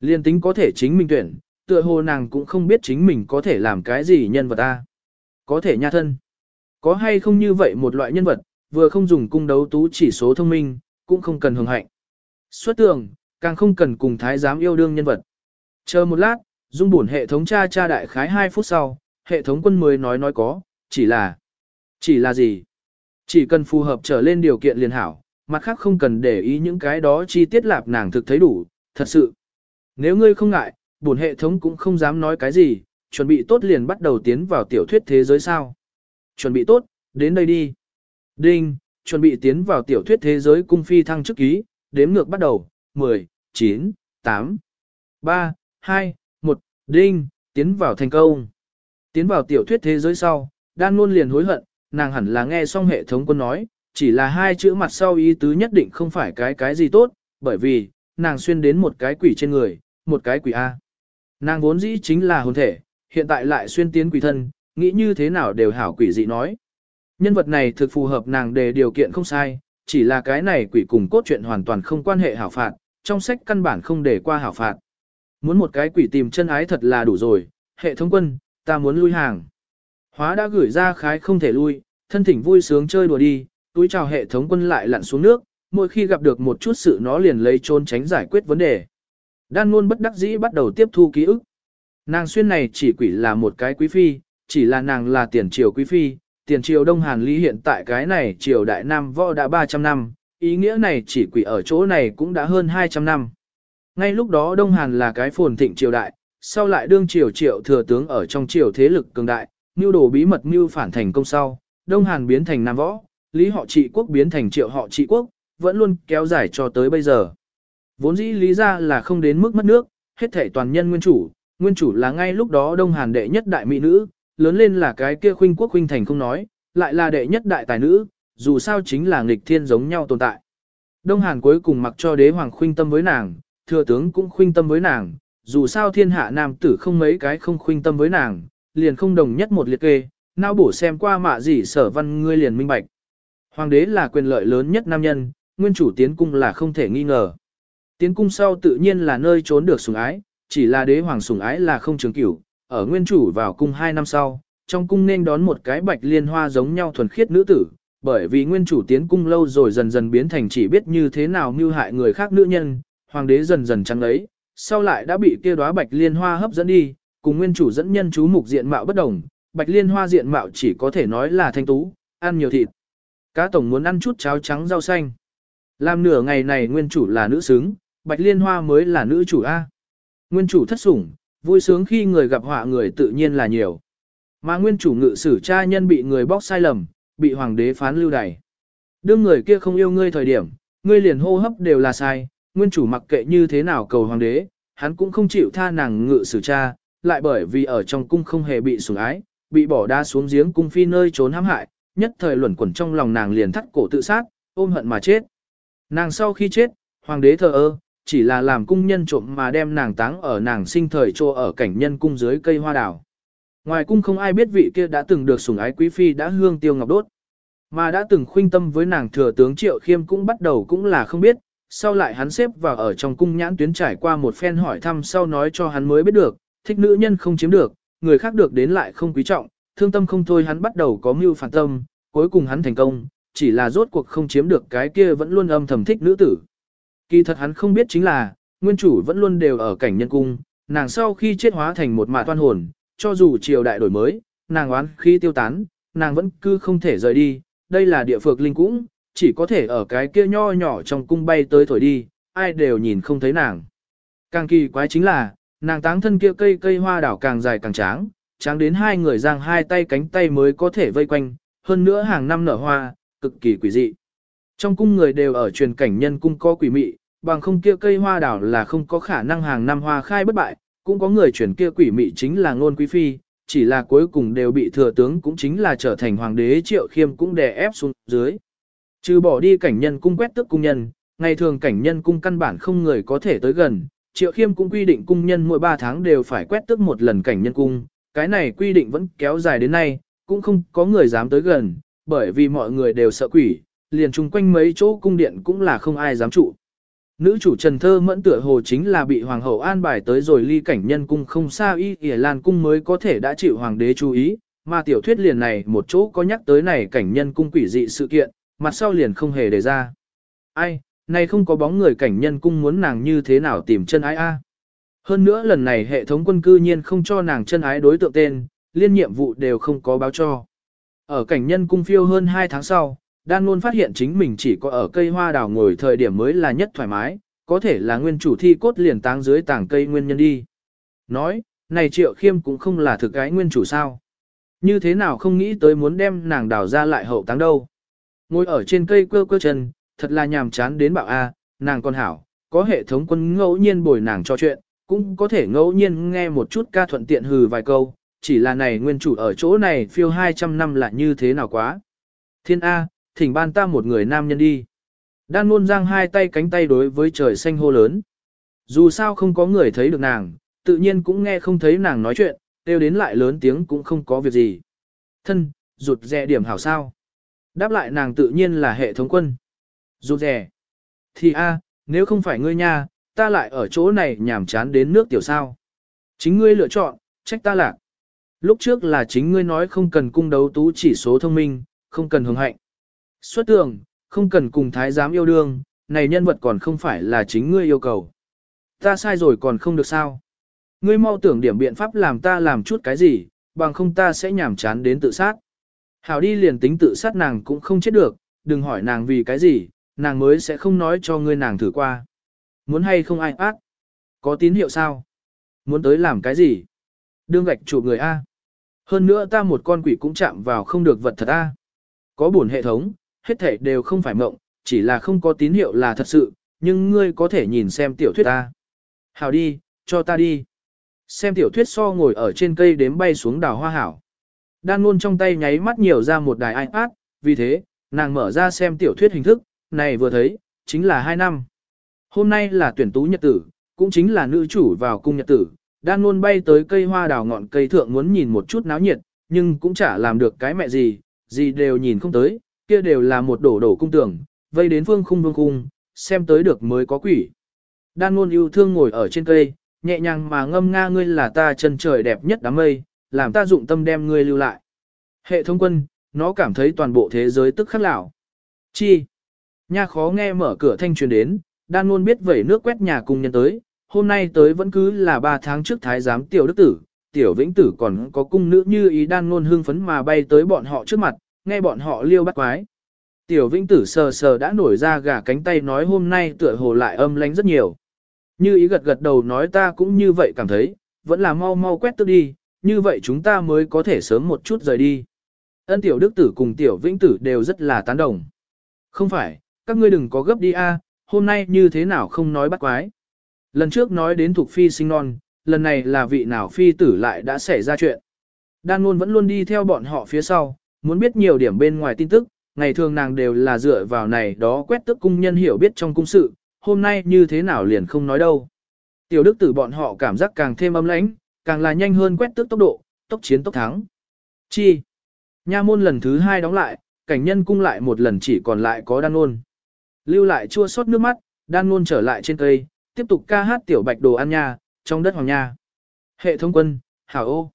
Liên tính có thể chính mình tuyển, tựa hồ nàng cũng không biết chính mình có thể làm cái gì nhân vật ta. Có thể nha thân. Có hay không như vậy một loại nhân vật, vừa không dùng cung đấu tú chỉ số thông minh, cũng không cần hưởng hạnh. Xuất tường, càng không cần cùng thái giám yêu đương nhân vật. Chờ một lát, dung buồn hệ thống tra tra đại khái 2 phút sau, hệ thống quân mới nói nói có, chỉ là... Chỉ là gì? Chỉ cần phù hợp trở lên điều kiện liền hảo, mặt khác không cần để ý những cái đó chi tiết lạp nàng thực thấy đủ, thật sự. Nếu ngươi không ngại, bổn hệ thống cũng không dám nói cái gì, chuẩn bị tốt liền bắt đầu tiến vào tiểu thuyết thế giới sao. Chuẩn bị tốt, đến đây đi. Đinh, chuẩn bị tiến vào tiểu thuyết thế giới cung phi thăng chức ký, đếm ngược bắt đầu, 10, 9, 8, 3, 2, 1, đinh, tiến vào thành công. Tiến vào tiểu thuyết thế giới sau, đan luôn liền hối hận, nàng hẳn là nghe xong hệ thống quân nói, chỉ là hai chữ mặt sau ý tứ nhất định không phải cái cái gì tốt, bởi vì, nàng xuyên đến một cái quỷ trên người, một cái quỷ A. Nàng vốn dĩ chính là hồn thể, hiện tại lại xuyên tiến quỷ thân, nghĩ như thế nào đều hảo quỷ dị nói. Nhân vật này thực phù hợp nàng để điều kiện không sai, chỉ là cái này quỷ cùng cốt truyện hoàn toàn không quan hệ hảo phạt, trong sách căn bản không để qua hảo phạt. Muốn một cái quỷ tìm chân ái thật là đủ rồi, hệ thống quân, ta muốn lui hàng. Hóa đã gửi ra khái không thể lui, thân thỉnh vui sướng chơi đùa đi, túi chào hệ thống quân lại lặn xuống nước, mỗi khi gặp được một chút sự nó liền lấy trốn tránh giải quyết vấn đề. Đan luôn bất đắc dĩ bắt đầu tiếp thu ký ức. Nàng xuyên này chỉ quỷ là một cái quý phi, chỉ là nàng là tiền triều quý phi, tiền triều Đông Hàn Lý hiện tại cái này triều Đại Nam võ đã 300 năm, ý nghĩa này chỉ quỷ ở chỗ này cũng đã hơn 200 năm. Ngay lúc đó Đông Hàn là cái phồn thịnh triều đại, sau lại đương triều triệu thừa tướng ở trong triều thế lực cường đại, mưu đồ bí mật mưu phản thành công sau, Đông Hàn biến thành Nam võ, Lý họ trị quốc biến thành triệu họ trị quốc, vẫn luôn kéo dài cho tới bây giờ. Vốn dĩ lý ra là không đến mức mất nước, hết thể toàn nhân nguyên chủ, nguyên chủ là ngay lúc đó Đông Hàn đệ nhất đại mỹ nữ, lớn lên là cái kia khuynh quốc khuynh thành không nói, lại là đệ nhất đại tài nữ, dù sao chính là nghịch thiên giống nhau tồn tại. Đông Hàn cuối cùng mặc cho đế hoàng khuynh tâm với nàng, thừa tướng cũng khuynh tâm với nàng, dù sao thiên hạ nam tử không mấy cái không khuynh tâm với nàng, liền không đồng nhất một liệt kê, nào bổ xem qua mạ gì sở văn ngươi liền minh bạch. Hoàng đế là quyền lợi lớn nhất nam nhân, nguyên chủ tiến cung là không thể nghi ngờ. Tiến cung sau tự nhiên là nơi trốn được sủng ái, chỉ là đế hoàng sủng ái là không trường cửu, ở nguyên chủ vào cung 2 năm sau, trong cung nên đón một cái bạch liên hoa giống nhau thuần khiết nữ tử, bởi vì nguyên chủ tiến cung lâu rồi dần dần biến thành chỉ biết như thế nào mưu hại người khác nữ nhân, hoàng đế dần dần trắng ấy, sau lại đã bị kia đóa bạch liên hoa hấp dẫn đi, cùng nguyên chủ dẫn nhân chú mục diện mạo bất đồng, bạch liên hoa diện mạo chỉ có thể nói là thanh tú, ăn nhiều thịt. Cá tổng muốn ăn chút cháo trắng rau xanh. Làm nửa ngày này nguyên chủ là nữ xứng, bạch liên hoa mới là nữ chủ A. Nguyên chủ thất sủng, vui sướng khi người gặp họa người tự nhiên là nhiều. Mà nguyên chủ ngự sử cha nhân bị người bóc sai lầm, bị hoàng đế phán lưu đày. Đương người kia không yêu ngươi thời điểm, ngươi liền hô hấp đều là sai, nguyên chủ mặc kệ như thế nào cầu hoàng đế, hắn cũng không chịu tha nàng ngự xử cha, lại bởi vì ở trong cung không hề bị sủng ái, bị bỏ đa xuống giếng cung phi nơi trốn hãm hại, nhất thời luẩn quẩn trong lòng nàng liền thắt cổ tự sát, ôm hận mà chết. Nàng sau khi chết, hoàng đế thờ ơ, chỉ là làm cung nhân trộm mà đem nàng táng ở nàng sinh thời trô ở cảnh nhân cung dưới cây hoa đào. Ngoài cung không ai biết vị kia đã từng được sủng ái quý phi đã hương tiêu ngọc đốt. Mà đã từng khuynh tâm với nàng thừa tướng Triệu Khiêm cũng bắt đầu cũng là không biết, sau lại hắn xếp vào ở trong cung nhãn tuyến trải qua một phen hỏi thăm sau nói cho hắn mới biết được, thích nữ nhân không chiếm được, người khác được đến lại không quý trọng, thương tâm không thôi hắn bắt đầu có mưu phản tâm, cuối cùng hắn thành công, chỉ là rốt cuộc không chiếm được cái kia vẫn luôn âm thầm thích nữ tử. Kỳ thật hắn không biết chính là, nguyên chủ vẫn luôn đều ở cảnh nhân cung, nàng sau khi chết hóa thành một mạ toan hồn, cho dù triều đại đổi mới, nàng oán khi tiêu tán, nàng vẫn cứ không thể rời đi, đây là địa phược linh cũng, chỉ có thể ở cái kia nho nhỏ trong cung bay tới thổi đi, ai đều nhìn không thấy nàng. Càng kỳ quái chính là, nàng táng thân kia cây cây hoa đảo càng dài càng tráng, tráng đến hai người giang hai tay cánh tay mới có thể vây quanh, hơn nữa hàng năm nở hoa, cực kỳ quỷ dị. Trong cung người đều ở truyền cảnh nhân cung có quỷ mị, bằng không kia cây hoa đảo là không có khả năng hàng năm hoa khai bất bại, cũng có người truyền kia quỷ mị chính là ngôn quý phi, chỉ là cuối cùng đều bị thừa tướng cũng chính là trở thành hoàng đế triệu khiêm cũng đè ép xuống dưới. Trừ bỏ đi cảnh nhân cung quét tước cung nhân, ngày thường cảnh nhân cung căn bản không người có thể tới gần, triệu khiêm cũng quy định cung nhân mỗi 3 tháng đều phải quét tước một lần cảnh nhân cung, cái này quy định vẫn kéo dài đến nay, cũng không có người dám tới gần, bởi vì mọi người đều sợ quỷ, liền chung quanh mấy chỗ cung điện cũng là không ai dám trụ. Nữ chủ Trần Thơ mẫn tựa hồ chính là bị hoàng hậu an bài tới rồi ly cảnh nhân cung không xa y ỉa lan cung mới có thể đã chịu hoàng đế chú ý, mà tiểu thuyết liền này một chỗ có nhắc tới này cảnh nhân cung quỷ dị sự kiện, mặt sau liền không hề đề ra. Ai, này không có bóng người cảnh nhân cung muốn nàng như thế nào tìm chân ái a? Hơn nữa lần này hệ thống quân cư nhiên không cho nàng chân ái đối tượng tên, liên nhiệm vụ đều không có báo cho. Ở cảnh nhân cung phiêu hơn 2 tháng sau, Đan luôn phát hiện chính mình chỉ có ở cây hoa đào ngồi thời điểm mới là nhất thoải mái, có thể là nguyên chủ thi cốt liền táng dưới tảng cây nguyên nhân đi. Nói, này triệu khiêm cũng không là thực cái nguyên chủ sao. Như thế nào không nghĩ tới muốn đem nàng đào ra lại hậu táng đâu. Ngồi ở trên cây quơ quơ chân, thật là nhàm chán đến bạo a, nàng con hảo, có hệ thống quân ngẫu nhiên bồi nàng cho chuyện, cũng có thể ngẫu nhiên nghe một chút ca thuận tiện hừ vài câu, chỉ là này nguyên chủ ở chỗ này phiêu 200 năm là như thế nào quá. Thiên A, thỉnh ban ta một người nam nhân đi. Đan luôn giang hai tay cánh tay đối với trời xanh hô lớn. Dù sao không có người thấy được nàng, tự nhiên cũng nghe không thấy nàng nói chuyện, đều đến lại lớn tiếng cũng không có việc gì. Thân, rụt rè điểm hảo sao. Đáp lại nàng tự nhiên là hệ thống quân. Rụt rè. Thì a, nếu không phải ngươi nha, ta lại ở chỗ này nhảm chán đến nước tiểu sao. Chính ngươi lựa chọn, trách ta lạc. Lúc trước là chính ngươi nói không cần cung đấu tú chỉ số thông minh, không cần hưởng hạnh. Xuất tường, không cần cùng thái giám yêu đương, này nhân vật còn không phải là chính ngươi yêu cầu. Ta sai rồi còn không được sao. Ngươi mau tưởng điểm biện pháp làm ta làm chút cái gì, bằng không ta sẽ nhảm chán đến tự sát. Hảo đi liền tính tự sát nàng cũng không chết được, đừng hỏi nàng vì cái gì, nàng mới sẽ không nói cho ngươi nàng thử qua. Muốn hay không ai ác? Có tín hiệu sao? Muốn tới làm cái gì? Đương gạch chụp người A. Hơn nữa ta một con quỷ cũng chạm vào không được vật thật A. Có buồn hệ thống, hết thể đều không phải mộng, chỉ là không có tín hiệu là thật sự, nhưng ngươi có thể nhìn xem tiểu thuyết ta. Hảo đi, cho ta đi. Xem tiểu thuyết so ngồi ở trên cây đếm bay xuống đào hoa hảo. Đan luôn trong tay nháy mắt nhiều ra một đài iPad, vì thế, nàng mở ra xem tiểu thuyết hình thức, này vừa thấy, chính là 2 năm. Hôm nay là tuyển tú nhật tử, cũng chính là nữ chủ vào cung nhật tử, đan luôn bay tới cây hoa đào ngọn cây thượng muốn nhìn một chút náo nhiệt, nhưng cũng chả làm được cái mẹ gì, gì đều nhìn không tới, kia đều là một đổ đổ cung tưởng, vây đến phương khung vương khung, xem tới được mới có quỷ. Đan luôn yêu thương ngồi ở trên cây, nhẹ nhàng mà ngâm nga ngươi là ta chân trời đẹp nhất đám mây, làm ta dụng tâm đem ngươi lưu lại. Hệ thống quân, nó cảm thấy toàn bộ thế giới tức khắc lão. Chi? Nha khó nghe mở cửa thanh truyền đến, đan luôn biết vẩy nước quét nhà cùng nhân tới, hôm nay tới vẫn cứ là 3 tháng trước thái giám tiểu đức tử, tiểu vĩnh tử còn có cung nữ như ý đan luôn hương phấn mà bay tới bọn họ trước mặt, nghe bọn họ liêu bắt quái. Tiểu vĩnh tử sờ sờ đã nổi ra gà cánh tay nói hôm nay tựa hồ lại âm lánh rất nhiều. Như ý gật gật đầu nói ta cũng như vậy cảm thấy, vẫn là mau mau quét tức đi, như vậy chúng ta mới có thể sớm một chút rời đi. Ân tiểu đức tử cùng tiểu vĩnh tử đều rất là tán đồng. Không phải, các ngươi đừng có gấp đi a, hôm nay như thế nào không nói bắt quái. Lần trước nói đến thuộc phi sinh non, lần này là vị nào phi tử lại đã xảy ra chuyện. Đan luôn vẫn luôn đi theo bọn họ phía sau, muốn biết nhiều điểm bên ngoài tin tức, ngày thường nàng đều là dựa vào này đó quét tức cung nhân hiểu biết trong cung sự, hôm nay như thế nào liền không nói đâu. Tiểu đức tử bọn họ cảm giác càng thêm âm lãnh, càng là nhanh hơn quét tước tốc độ, tốc chiến tốc thắng. Chi? Nha môn lần thứ hai đóng lại, cảnh nhân cung lại một lần chỉ còn lại có đan nôn. Lưu lại chua xót nước mắt, đan nôn trở lại trên cây, tiếp tục ca hát tiểu bạch đồ ăn nha, trong đất hoàng nha. Hệ thống quân, hảo ô.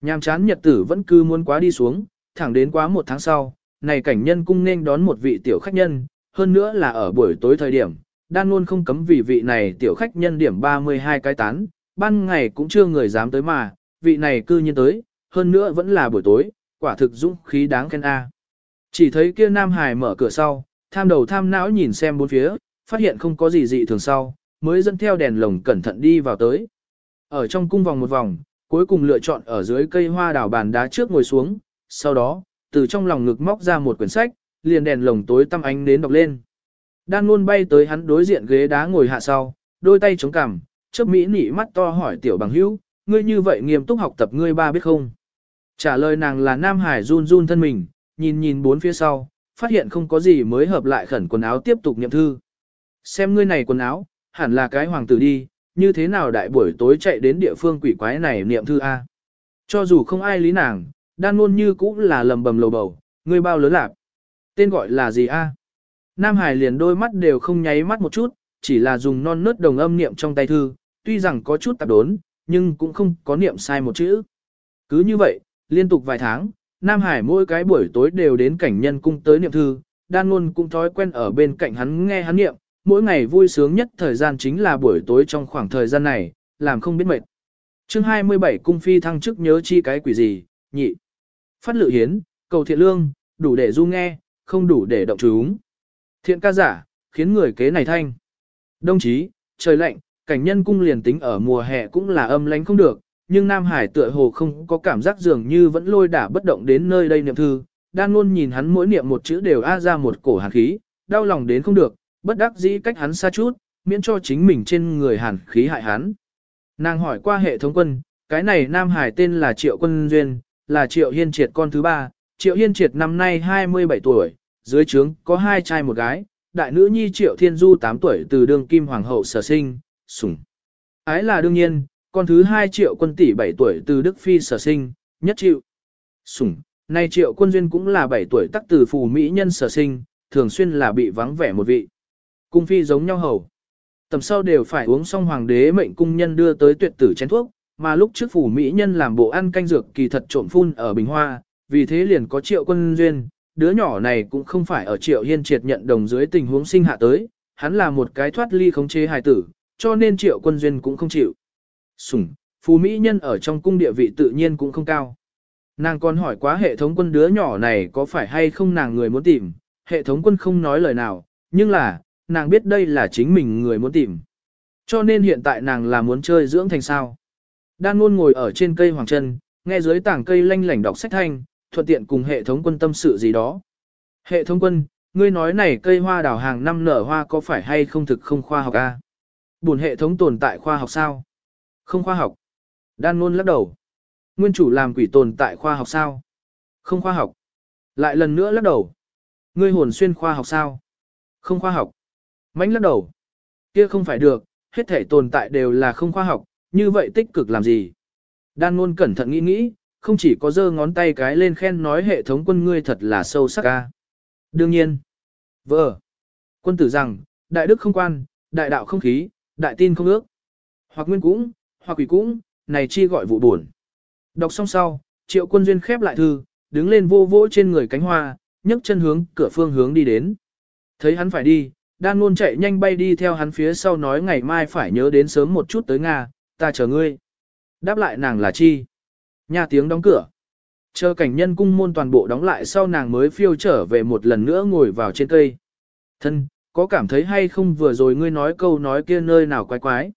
Nhàm chán nhật tử vẫn cứ muốn quá đi xuống, thẳng đến quá một tháng sau, này cảnh nhân cung nên đón một vị tiểu khách nhân, hơn nữa là ở buổi tối thời điểm, đan luôn không cấm vì vị này tiểu khách nhân điểm 32 cái tán, ban ngày cũng chưa người dám tới mà, vị này cư nhiên tới, hơn nữa vẫn là buổi tối, quả thực dũng khí đáng khen a. Chỉ thấy kia Nam Hải mở cửa sau, tham đầu tham não nhìn xem bốn phía, phát hiện không có gì dị thường sau, mới dẫn theo đèn lồng cẩn thận đi vào tới. Ở trong cung vòng một vòng, cuối cùng lựa chọn ở dưới cây hoa đào bàn đá trước ngồi xuống, sau đó, từ trong lòng ngực móc ra một quyển sách, liền đèn lồng tối tăm ánh đến đọc lên. Đan luôn bay tới hắn đối diện ghế đá ngồi hạ sau, đôi tay chống cằm, chớp mỹ nỉ mắt to hỏi tiểu bằng hữu, ngươi như vậy nghiêm túc học tập ngươi ba biết không? Trả lời nàng là Nam Hải run run thân mình, nhìn nhìn bốn phía sau, phát hiện không có gì mới hợp lại khẩn quần áo tiếp tục nhậm thư. Xem ngươi này quần áo, hẳn là cái hoàng tử đi, như thế nào đại buổi tối chạy đến địa phương quỷ quái này niệm thư A. Cho dù không ai lý nàng, đan ngôn như cũng là lầm bầm lầu bầu, ngươi bao lớn lạc. Tên gọi là gì A? Nam Hải liền đôi mắt đều không nháy mắt một chút, chỉ là dùng non nớt đồng âm niệm trong tay thư, tuy rằng có chút tạp đốn, nhưng cũng không có niệm sai một chữ. Cứ như vậy, liên tục vài tháng, Nam Hải mỗi cái buổi tối đều đến cảnh nhân cung tới niệm thư, đan luôn cũng thói quen ở bên cạnh hắn nghe hắn niệm, mỗi ngày vui sướng nhất thời gian chính là buổi tối trong khoảng thời gian này, làm không biết mệt. chương 27 cung phi thăng chức nhớ chi cái quỷ gì, nhị. Phát lự hiến, cầu thiện lương, đủ để du nghe, không đủ để động chúng. Thiện ca giả, khiến người kế này thanh. Đồng chí, trời lạnh, cảnh nhân cung liền tính ở mùa hè cũng là âm lánh không được, nhưng Nam Hải tựa hồ không có cảm giác dường như vẫn lôi đả bất động đến nơi đây niệm thư. Đan luôn nhìn hắn mỗi niệm một chữ đều a ra một cổ hàn khí, đau lòng đến không được, bất đắc dĩ cách hắn xa chút, miễn cho chính mình trên người hàn khí hại hắn. Nàng hỏi qua hệ thống quân, cái này Nam Hải tên là Triệu Quân Duyên, là Triệu Hiên Triệt con thứ ba, Triệu Hiên Triệt năm nay 27 tuổi, dưới trướng có hai trai một gái, đại nữ nhi Triệu Thiên Du 8 tuổi từ đường kim hoàng hậu sở sinh, sủng. Ái là đương nhiên, con thứ hai Triệu Quân tỷ 7 tuổi từ Đức Phi sở sinh, nhất chịu. Sủng, nay Triệu Quân Duyên cũng là 7 tuổi tắc từ phù mỹ nhân sở sinh, thường xuyên là bị vắng vẻ một vị. Cung phi giống nhau hầu. Tầm sau đều phải uống xong hoàng đế mệnh cung nhân đưa tới tuyệt tử chén thuốc, mà lúc trước phủ mỹ nhân làm bộ ăn canh dược kỳ thật trộn phun ở bình hoa, vì thế liền có triệu quân duyên, đứa nhỏ này cũng không phải ở triệu hiên triệt nhận đồng dưới tình huống sinh hạ tới, hắn là một cái thoát ly khống chế hài tử, cho nên triệu quân duyên cũng không chịu. Sùng, phù mỹ nhân ở trong cung địa vị tự nhiên cũng không cao. Nàng còn hỏi quá hệ thống quân đứa nhỏ này có phải hay không nàng người muốn tìm, hệ thống quân không nói lời nào, nhưng là, nàng biết đây là chính mình người muốn tìm. Cho nên hiện tại nàng là muốn chơi dưỡng thành sao. Đan luôn ngồi ở trên cây hoàng chân, nghe dưới tảng cây lanh lảnh đọc sách thanh, thuận tiện cùng hệ thống quân tâm sự gì đó. Hệ thống quân, ngươi nói này cây hoa đào hàng năm nở hoa có phải hay không thực không khoa học a? À? Buồn hệ thống tồn tại khoa học sao? Không khoa học. Đan luôn lắc đầu. Nguyên chủ làm quỷ tồn tại khoa học sao? Không khoa học. Lại lần nữa lắc đầu. Ngươi hồn xuyên khoa học sao? Không khoa học. Mánh lắc đầu. Kia không phải được, hết thể tồn tại đều là không khoa học, như vậy tích cực làm gì. Đan luôn cẩn thận nghĩ nghĩ, không chỉ có giơ ngón tay cái lên khen nói hệ thống quân ngươi thật là sâu sắc ca. Đương nhiên, vợ, quân tử rằng, đại đức không quan, đại đạo không khí, đại tin không ước. Hoặc nguyên cũng, hoặc quỷ cũng, này chi gọi vụ buồn. Đọc xong sau, triệu quân duyên khép lại thư, đứng lên vô vỗ trên người cánh hoa, nhấc chân hướng cửa phương hướng đi đến. Thấy hắn phải đi, đan luôn chạy nhanh bay đi theo hắn phía sau nói ngày mai phải nhớ đến sớm một chút tới Nga, ta chờ ngươi. Đáp lại nàng là chi? Nhà tiếng đóng cửa. Chờ cảnh nhân cung môn toàn bộ đóng lại sau nàng mới phiêu trở về một lần nữa ngồi vào trên cây. Thân, có cảm thấy hay không vừa rồi ngươi nói câu nói kia nơi nào quái quái?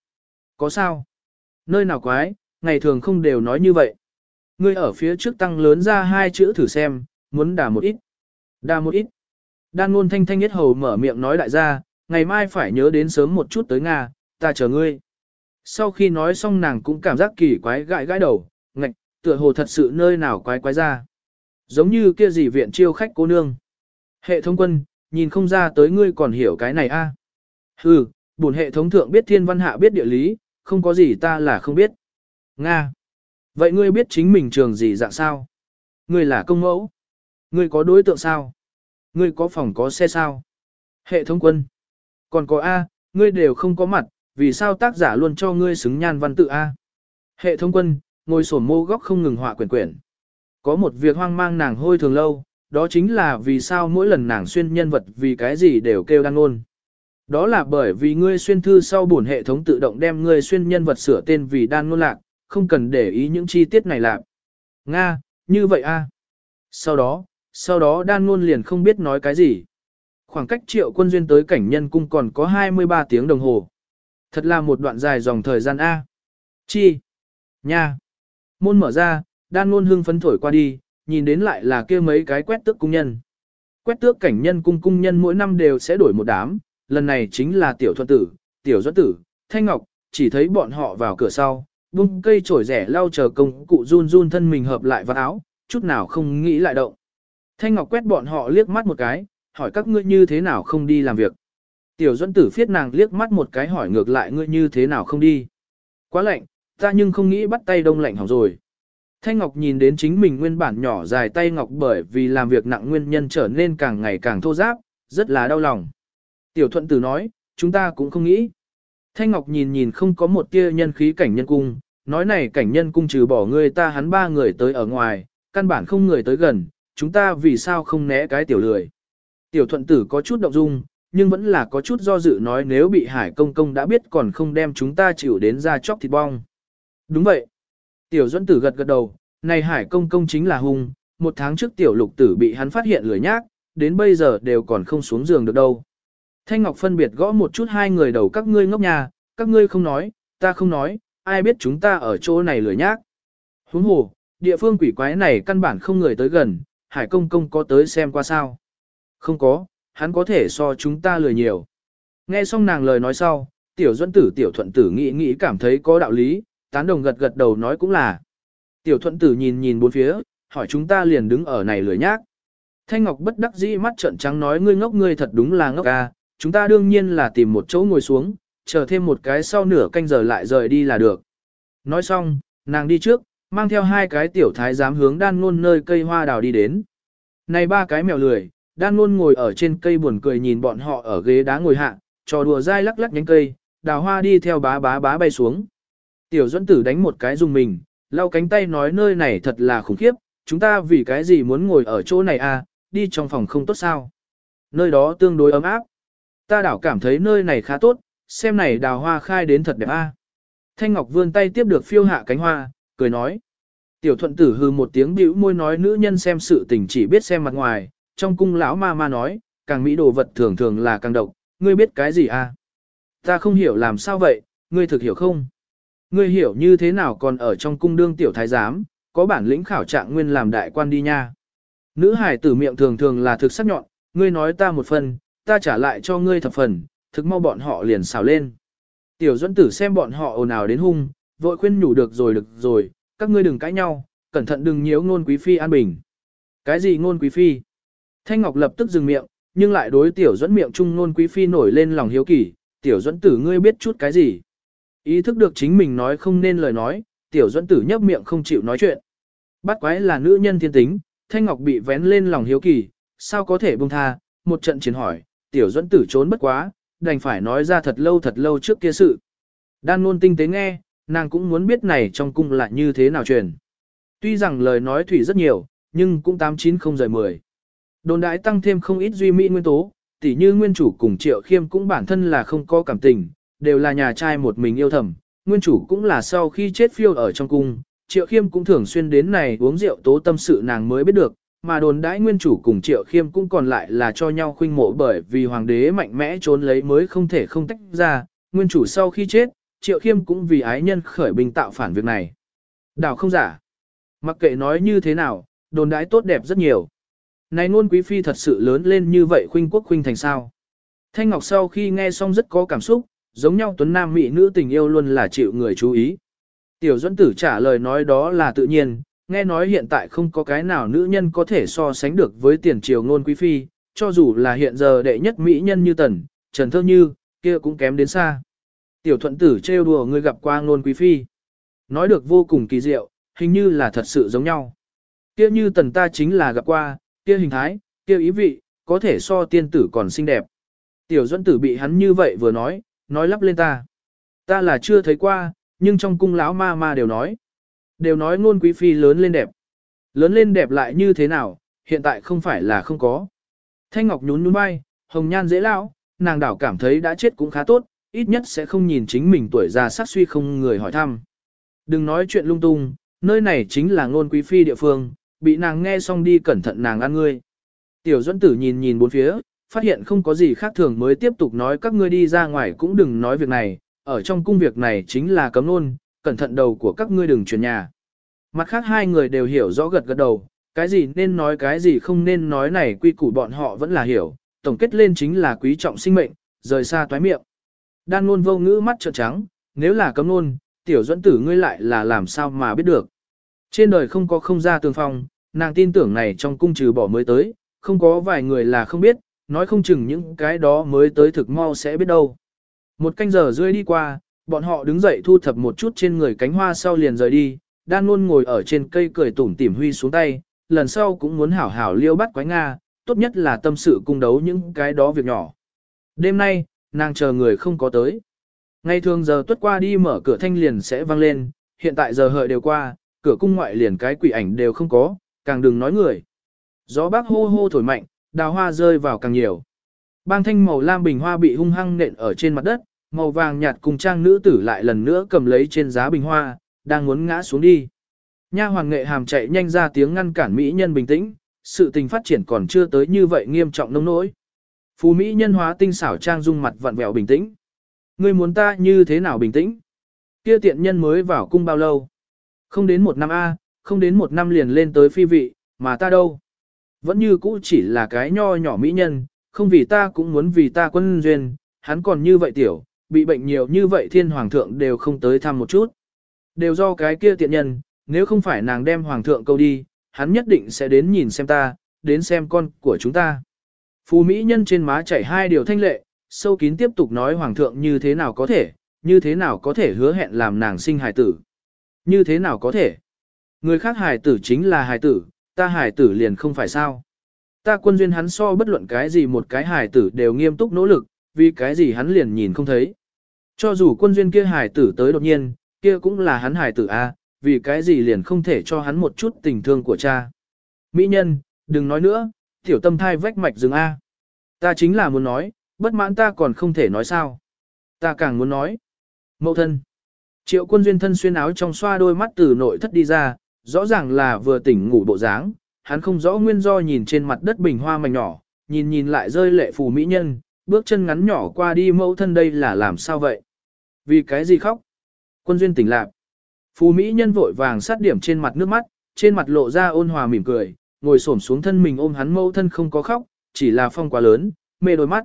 Có sao? Nơi nào quái, ngày thường không đều nói như vậy. Ngươi ở phía trước tăng lớn ra hai chữ thử xem, muốn đà một ít. Đà một ít. Đan ngôn thanh thanh nhất hầu mở miệng nói đại gia, ngày mai phải nhớ đến sớm một chút tới Nga, ta chờ ngươi. Sau khi nói xong nàng cũng cảm giác kỳ quái gãi gãi đầu, ngạch, tựa hồ thật sự nơi nào quái quái ra. Giống như kia gì viện chiêu khách cô nương. Hệ thống quân, nhìn không ra tới ngươi còn hiểu cái này a? À? Hừ, bổn hệ thống thượng biết thiên văn hạ biết địa lý, không có gì ta là không biết. Nga. Vậy ngươi biết chính mình trường gì dạng sao? Ngươi là công mẫu. Ngươi có đối tượng sao? Ngươi có phòng có xe sao? Hệ thống quân. Còn có A, ngươi đều không có mặt, vì sao tác giả luôn cho ngươi xứng nhan văn tự A? Hệ thống quân, ngồi sổn mô góc không ngừng họa quyển quyển. Có một việc hoang mang nàng hôi thường lâu, đó chính là vì sao mỗi lần nàng xuyên nhân vật vì cái gì đều kêu đan ngôn. Đó là bởi vì ngươi xuyên thư sau bổn hệ thống tự động đem ngươi xuyên nhân vật sửa tên vì đan ngôn lạc, không cần để ý những chi tiết này lạc. Nga, như vậy a. Sau đó, sau đó đan ngôn liền không biết nói cái gì. Khoảng cách triệu quân duyên tới cảnh nhân cung còn có 23 tiếng đồng hồ. Thật là một đoạn dài dòng thời gian A. Chi? Nha. Môn mở ra, đan ngôn hưng phấn thổi qua đi, nhìn đến lại là kia mấy cái quét tước cung nhân. Quét tước cảnh nhân cung cung nhân mỗi năm đều sẽ đổi một đám, lần này chính là tiểu thuận tử, tiểu doãn tử, thanh ngọc, chỉ thấy bọn họ vào cửa sau, bung cây trổi rẻ lau chờ công cụ run run thân mình hợp lại vào áo, chút nào không nghĩ lại động. Thanh ngọc quét bọn họ liếc mắt một cái, hỏi các ngươi như thế nào không đi làm việc. Tiểu doãn tử phiết nàng liếc mắt một cái hỏi ngược lại ngươi như thế nào không đi. Quá lạnh, ta nhưng không nghĩ bắt tay đông lạnh hỏng rồi. Thanh Ngọc nhìn đến chính mình nguyên bản nhỏ dài tay Ngọc bởi vì làm việc nặng nguyên nhân trở nên càng ngày càng thô giáp, rất là đau lòng. Tiểu thuận tử nói, chúng ta cũng không nghĩ. Thanh Ngọc nhìn nhìn không có một tia nhân khí cảnh nhân cung, nói này cảnh nhân cung trừ bỏ người ta hắn ba người tới ở ngoài, căn bản không người tới gần, chúng ta vì sao không né cái tiểu lười. Tiểu thuận tử có chút động dung, nhưng vẫn là có chút do dự nói nếu bị hải công công đã biết còn không đem chúng ta chịu đến ra chóc thịt bong. Đúng vậy. Tiểu Duẫn Tử gật gật đầu, này Hải Công Công chính là hung, một tháng trước Tiểu Lục Tử bị hắn phát hiện lười nhác, đến bây giờ đều còn không xuống giường được đâu. Thanh Ngọc phân biệt gõ một chút hai người đầu các ngươi ngốc nhà, các ngươi không nói, ta không nói, ai biết chúng ta ở chỗ này lười nhác. Huống hồ, địa phương quỷ quái này căn bản không người tới gần, Hải Công Công có tới xem qua sao? Không có, hắn có thể so chúng ta lười nhiều. Nghe xong nàng lời nói sau, Tiểu Duẫn Tử Tiểu Thuận Tử nghĩ nghĩ cảm thấy có đạo lý, tán đồng gật gật đầu nói cũng là. Tiểu thuận tử nhìn nhìn bốn phía, hỏi chúng ta liền đứng ở này lười nhác. Thanh Ngọc bất đắc dĩ mắt trợn trắng nói ngươi ngốc ngươi thật đúng là ngốc à, chúng ta đương nhiên là tìm một chỗ ngồi xuống, chờ thêm một cái sau nửa canh giờ lại rời đi là được. Nói xong, nàng đi trước, mang theo hai cái tiểu thái giám hướng đan ngôn nơi cây hoa đào đi đến. Này ba cái mèo lười, đan ngôn ngồi ở trên cây buồn cười nhìn bọn họ ở ghế đá ngồi hạ, trò đùa dai lắc lắc nhánh cây, đào hoa đi theo bá bá bá bay xuống. Tiểu Duẫn Tử đánh một cái dùng mình, lau cánh tay nói nơi này thật là khủng khiếp, chúng ta vì cái gì muốn ngồi ở chỗ này à, đi trong phòng không tốt sao. Nơi đó tương đối ấm áp. Ta đảo cảm thấy nơi này khá tốt, xem này đào hoa khai đến thật đẹp a. À. Thanh Ngọc vươn tay tiếp được phiêu hạ cánh hoa, cười nói. Tiểu thuận tử hư một tiếng bĩu môi nói nữ nhân xem sự tình chỉ biết xem mặt ngoài, trong cung lão ma ma nói, càng mỹ đồ vật thường thường là càng độc, ngươi biết cái gì à? Ta không hiểu làm sao vậy, ngươi thực hiểu không? Ngươi hiểu như thế nào còn ở trong cung đương tiểu thái giám, có bản lĩnh khảo trạng nguyên làm đại quan đi nha. Nữ hải tử miệng thường thường là thực sắc nhọn, ngươi nói ta một phần, ta trả lại cho ngươi thập phần, thực mau bọn họ liền xào lên. Tiểu dẫn tử xem bọn họ ồn ào đến hung, vội khuyên nhủ được rồi được rồi, các ngươi đừng cãi nhau, cẩn thận đừng nhiễu ngôn quý phi an bình. Cái gì ngôn quý phi? Thanh Ngọc lập tức dừng miệng, nhưng lại đối tiểu dẫn miệng trung ngôn quý phi nổi lên lòng hiếu kỳ, tiểu dẫn tử ngươi biết chút cái gì? Ý thức được chính mình nói không nên lời nói, tiểu dẫn tử nhấp miệng không chịu nói chuyện. Bắt quái là nữ nhân thiên tính, Thanh Ngọc bị vén lên lòng hiếu kỳ, sao có thể buông tha, một trận chiến hỏi, tiểu dẫn tử trốn bất quá, đành phải nói ra thật lâu thật lâu trước kia sự. Đan luôn tinh tế nghe, nàng cũng muốn biết này trong cung là như thế nào truyền. Tuy rằng lời nói thủy rất nhiều, nhưng cũng tám chín không rời mười. Đồn đãi tăng thêm không ít duy mỹ nguyên tố, tỉ như nguyên chủ cùng triệu khiêm cũng bản thân là không có cảm tình, đều là nhà trai một mình yêu thầm, nguyên chủ cũng là sau khi chết phiêu ở trong cung, triệu khiêm cũng thường xuyên đến này uống rượu tố tâm sự nàng mới biết được, mà đồn đãi nguyên chủ cùng triệu khiêm cũng còn lại là cho nhau khuynh mộ bởi vì hoàng đế mạnh mẽ trốn lấy mới không thể không tách ra, nguyên chủ sau khi chết, triệu khiêm cũng vì ái nhân khởi binh tạo phản việc này. Đảo không giả. Mặc kệ nói như thế nào, đồn đãi tốt đẹp rất nhiều. Này nôn quý phi thật sự lớn lên như vậy khuynh quốc khuynh thành sao. Thanh Ngọc sau khi nghe xong rất có cảm xúc, giống nhau tuấn nam mỹ nữ tình yêu luôn là chịu người chú ý. Tiểu Duẫn Tử trả lời nói đó là tự nhiên, nghe nói hiện tại không có cái nào nữ nhân có thể so sánh được với tiền triều ngôn quý phi, cho dù là hiện giờ đệ nhất mỹ nhân như Tần, Trần Thơ Như, kia cũng kém đến xa. Tiểu Thuận Tử trêu đùa người gặp qua ngôn quý phi. Nói được vô cùng kỳ diệu, hình như là thật sự giống nhau. Kia như Tần ta chính là gặp qua, kia hình thái, kia ý vị, có thể so tiên tử còn xinh đẹp. Tiểu Duẫn Tử bị hắn như vậy vừa nói, nói lắp lên ta. Ta là chưa thấy qua, nhưng trong cung lão ma ma đều nói. Đều nói ngôn quý phi lớn lên đẹp. Lớn lên đẹp lại như thế nào, hiện tại không phải là không có. Thanh Ngọc nhún nhún bay, hồng nhan dễ lão, nàng đảo cảm thấy đã chết cũng khá tốt, ít nhất sẽ không nhìn chính mình tuổi già sát suy không người hỏi thăm. Đừng nói chuyện lung tung, nơi này chính là ngôn quý phi địa phương, bị nàng nghe xong đi cẩn thận nàng ăn ngươi. Tiểu dẫn Tử nhìn nhìn bốn phía, phát hiện không có gì khác thường mới tiếp tục nói các ngươi đi ra ngoài cũng đừng nói việc này, ở trong cung việc này chính là cấm luôn, cẩn thận đầu của các ngươi đừng chuyển nhà. Mặt khác hai người đều hiểu rõ gật gật đầu, cái gì nên nói cái gì không nên nói này quy củ bọn họ vẫn là hiểu, tổng kết lên chính là quý trọng sinh mệnh, rời xa toái miệng. Đan luôn vô ngữ mắt trợn trắng, nếu là cấm luôn, tiểu dẫn tử ngươi lại là làm sao mà biết được. Trên đời không có không ra tường phong, nàng tin tưởng này trong cung trừ bỏ mới tới, không có vài người là không biết, nói không chừng những cái đó mới tới thực mau sẽ biết đâu. Một canh giờ rưỡi đi qua, bọn họ đứng dậy thu thập một chút trên người cánh hoa sau liền rời đi, đang luôn ngồi ở trên cây cười tủm tỉm huy xuống tay, lần sau cũng muốn hảo hảo liêu bắt quái Nga, tốt nhất là tâm sự cung đấu những cái đó việc nhỏ. Đêm nay, nàng chờ người không có tới. Ngày thường giờ tuất qua đi mở cửa thanh liền sẽ vang lên, hiện tại giờ hợi đều qua, cửa cung ngoại liền cái quỷ ảnh đều không có, càng đừng nói người. Gió bác hô hô thổi mạnh, đào hoa rơi vào càng nhiều. Bang thanh màu lam bình hoa bị hung hăng nện ở trên mặt đất, màu vàng nhạt cùng trang nữ tử lại lần nữa cầm lấy trên giá bình hoa, đang muốn ngã xuống đi. Nha hoàng nghệ hàm chạy nhanh ra tiếng ngăn cản mỹ nhân bình tĩnh, sự tình phát triển còn chưa tới như vậy nghiêm trọng nông nỗi. Phù mỹ nhân hóa tinh xảo trang dung mặt vặn vẹo bình tĩnh. Ngươi muốn ta như thế nào bình tĩnh? Kia tiện nhân mới vào cung bao lâu? Không đến một năm A, không đến một năm liền lên tới phi vị, mà ta đâu? Vẫn như cũ chỉ là cái nho nhỏ mỹ nhân, không vì ta cũng muốn vì ta quân duyên, hắn còn như vậy tiểu, bị bệnh nhiều như vậy thiên hoàng thượng đều không tới thăm một chút. Đều do cái kia tiện nhân, nếu không phải nàng đem hoàng thượng câu đi, hắn nhất định sẽ đến nhìn xem ta, đến xem con của chúng ta. Phù mỹ nhân trên má chảy hai điều thanh lệ, sâu kín tiếp tục nói hoàng thượng như thế nào có thể, như thế nào có thể hứa hẹn làm nàng sinh hài tử. Như thế nào có thể? Người khác hài tử chính là hài tử, ta hài tử liền không phải sao. Ta quân duyên hắn so bất luận cái gì một cái hài tử đều nghiêm túc nỗ lực, vì cái gì hắn liền nhìn không thấy. Cho dù quân duyên kia hài tử tới đột nhiên, kia cũng là hắn hài tử A, vì cái gì liền không thể cho hắn một chút tình thương của cha. Mỹ nhân, đừng nói nữa, tiểu tâm thai vách mạch rừng A. Ta chính là muốn nói, bất mãn ta còn không thể nói sao. Ta càng muốn nói. Mậu thân. Triệu quân duyên thân xuyên áo trong xoa đôi mắt từ nội thất đi ra, rõ ràng là vừa tỉnh ngủ bộ dáng, hắn không rõ nguyên do nhìn trên mặt đất bình hoa mảnh nhỏ, nhìn nhìn lại rơi lệ phù mỹ nhân, bước chân ngắn nhỏ qua đi mẫu thân đây là làm sao vậy? Vì cái gì khóc? Quân duyên tỉnh lạc. Phù mỹ nhân vội vàng sát điểm trên mặt nước mắt, trên mặt lộ ra ôn hòa mỉm cười, ngồi xổm xuống thân mình ôm hắn mẫu thân không có khóc, chỉ là phong quá lớn, mê đôi mắt.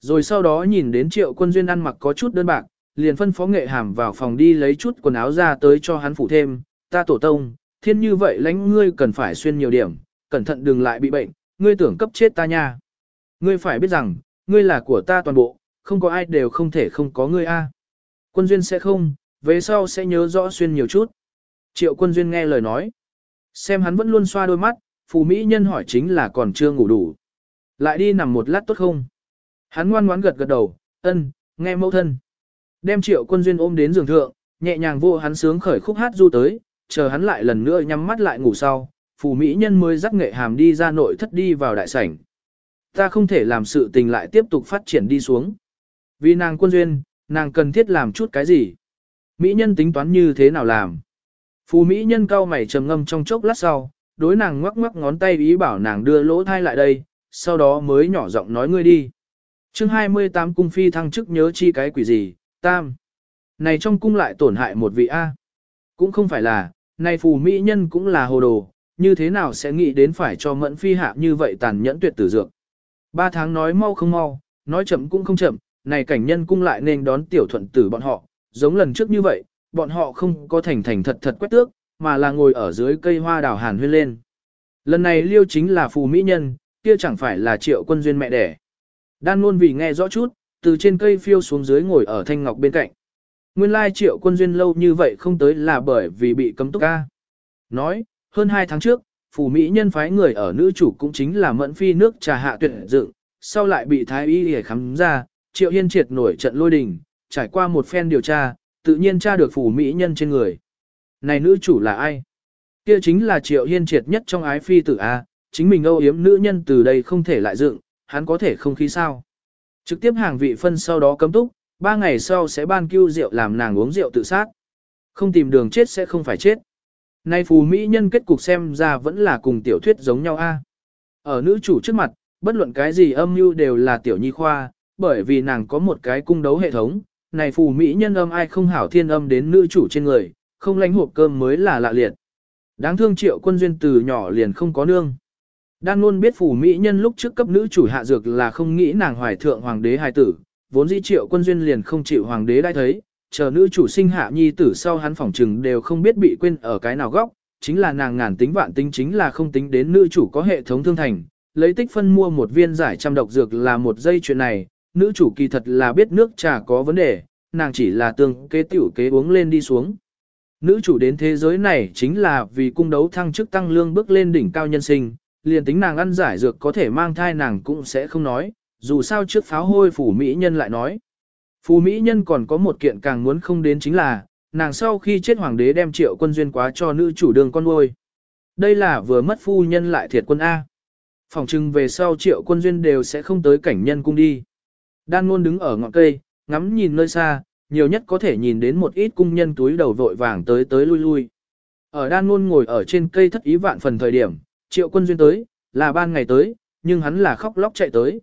Rồi sau đó nhìn đến triệu quân duyên ăn mặc có chút đơn bạc, liền phân phó nghệ hàm vào phòng đi lấy chút quần áo ra tới cho hắn phủ thêm, ta tổ tông, thiên như vậy lãnh ngươi cần phải xuyên nhiều điểm, cẩn thận đừng lại bị bệnh, ngươi tưởng cấp chết ta nha. Ngươi phải biết rằng, ngươi là của ta toàn bộ, không có ai đều không thể không có ngươi a. À. Quân duyên sẽ không, về sau sẽ nhớ rõ xuyên nhiều chút. Triệu quân duyên nghe lời nói. Xem hắn vẫn luôn xoa đôi mắt, phù mỹ nhân hỏi chính là còn chưa ngủ đủ. Lại đi nằm một lát tốt không? Hắn ngoan ngoãn gật gật đầu, ân, nghe mẫu thân. Đem triệu quân duyên ôm đến giường thượng, nhẹ nhàng vô hắn sướng khởi khúc hát du tới, chờ hắn lại lần nữa nhắm mắt lại ngủ sau, phù mỹ nhân mới dắt nghệ hàm đi ra nội thất đi vào đại sảnh. Ta không thể làm sự tình lại tiếp tục phát triển đi xuống. Vì nàng quân duyên, nàng cần thiết làm chút cái gì? Mỹ nhân tính toán như thế nào làm? Phù Mỹ nhân cao mày trầm ngâm trong chốc lát sau, đối nàng ngoắc ngoắc ngón tay ý bảo nàng đưa lỗ thai lại đây, sau đó mới nhỏ giọng nói ngươi đi. chương 28 cung phi thăng chức nhớ chi cái quỷ gì, tam. Này trong cung lại tổn hại một vị A. Cũng không phải là, này phù Mỹ nhân cũng là hồ đồ, như thế nào sẽ nghĩ đến phải cho mẫn phi hạ như vậy tàn nhẫn tuyệt tử dược. Ba tháng nói mau không mau, nói chậm cũng không chậm, này cảnh nhân cung lại nên đón tiểu thuận tử bọn họ, giống lần trước như vậy, bọn họ không có thành thành thật thật quét tước, mà là ngồi ở dưới cây hoa đào hàn huyên lên. Lần này liêu chính là phù mỹ nhân, kia chẳng phải là triệu quân duyên mẹ đẻ. Đan luôn vì nghe rõ chút, từ trên cây phiêu xuống dưới ngồi ở thanh ngọc bên cạnh. Nguyên lai triệu quân duyên lâu như vậy không tới là bởi vì bị cấm túc ca. Nói, hơn hai tháng trước, phủ mỹ nhân phái người ở nữ chủ cũng chính là mẫn phi nước trà hạ tuyệt dựng, sau lại bị thái y để khám ra, triệu hiên triệt nổi trận lôi đình, trải qua một phen điều tra, tự nhiên tra được phủ mỹ nhân trên người. Này nữ chủ là ai? Kia chính là triệu hiên triệt nhất trong ái phi tử A, chính mình âu yếm nữ nhân từ đây không thể lại dựng, hắn có thể không khí sao. Trực tiếp hàng vị phân sau đó cấm túc, ba ngày sau sẽ ban cưu rượu làm nàng uống rượu tự sát. Không tìm đường chết sẽ không phải chết. Nay phù mỹ nhân kết cục xem ra vẫn là cùng tiểu thuyết giống nhau a. Ở nữ chủ trước mặt, bất luận cái gì âm mưu đều là tiểu nhi khoa, bởi vì nàng có một cái cung đấu hệ thống, này phù mỹ nhân âm ai không hảo thiên âm đến nữ chủ trên người, không lánh hộp cơm mới là lạ liệt. Đáng thương triệu quân duyên từ nhỏ liền không có nương. Đan luôn biết phù mỹ nhân lúc trước cấp nữ chủ hạ dược là không nghĩ nàng hoài thượng hoàng đế hài tử, vốn dĩ triệu quân duyên liền không chịu hoàng đế đã thấy, chờ nữ chủ sinh hạ nhi tử sau hắn phỏng trừng đều không biết bị quên ở cái nào góc, chính là nàng ngàn tính vạn tính chính là không tính đến nữ chủ có hệ thống thương thành, lấy tích phân mua một viên giải trăm độc dược là một dây chuyện này, nữ chủ kỳ thật là biết nước trà có vấn đề, nàng chỉ là tương kế tiểu kế uống lên đi xuống. Nữ chủ đến thế giới này chính là vì cung đấu thăng chức tăng lương bước lên đỉnh cao nhân sinh, liền tính nàng ăn giải dược có thể mang thai nàng cũng sẽ không nói, dù sao trước pháo hôi phủ mỹ nhân lại nói. Phù mỹ nhân còn có một kiện càng muốn không đến chính là, nàng sau khi chết hoàng đế đem triệu quân duyên quá cho nữ chủ đường con nuôi. Đây là vừa mất phu nhân lại thiệt quân A. Phòng trưng về sau triệu quân duyên đều sẽ không tới cảnh nhân cung đi. Đan ngôn đứng ở ngọn cây, ngắm nhìn nơi xa, nhiều nhất có thể nhìn đến một ít cung nhân túi đầu vội vàng tới tới lui lui. Ở đan ngôn ngồi ở trên cây thất ý vạn phần thời điểm, triệu quân duyên tới, là ban ngày tới, nhưng hắn là khóc lóc chạy tới.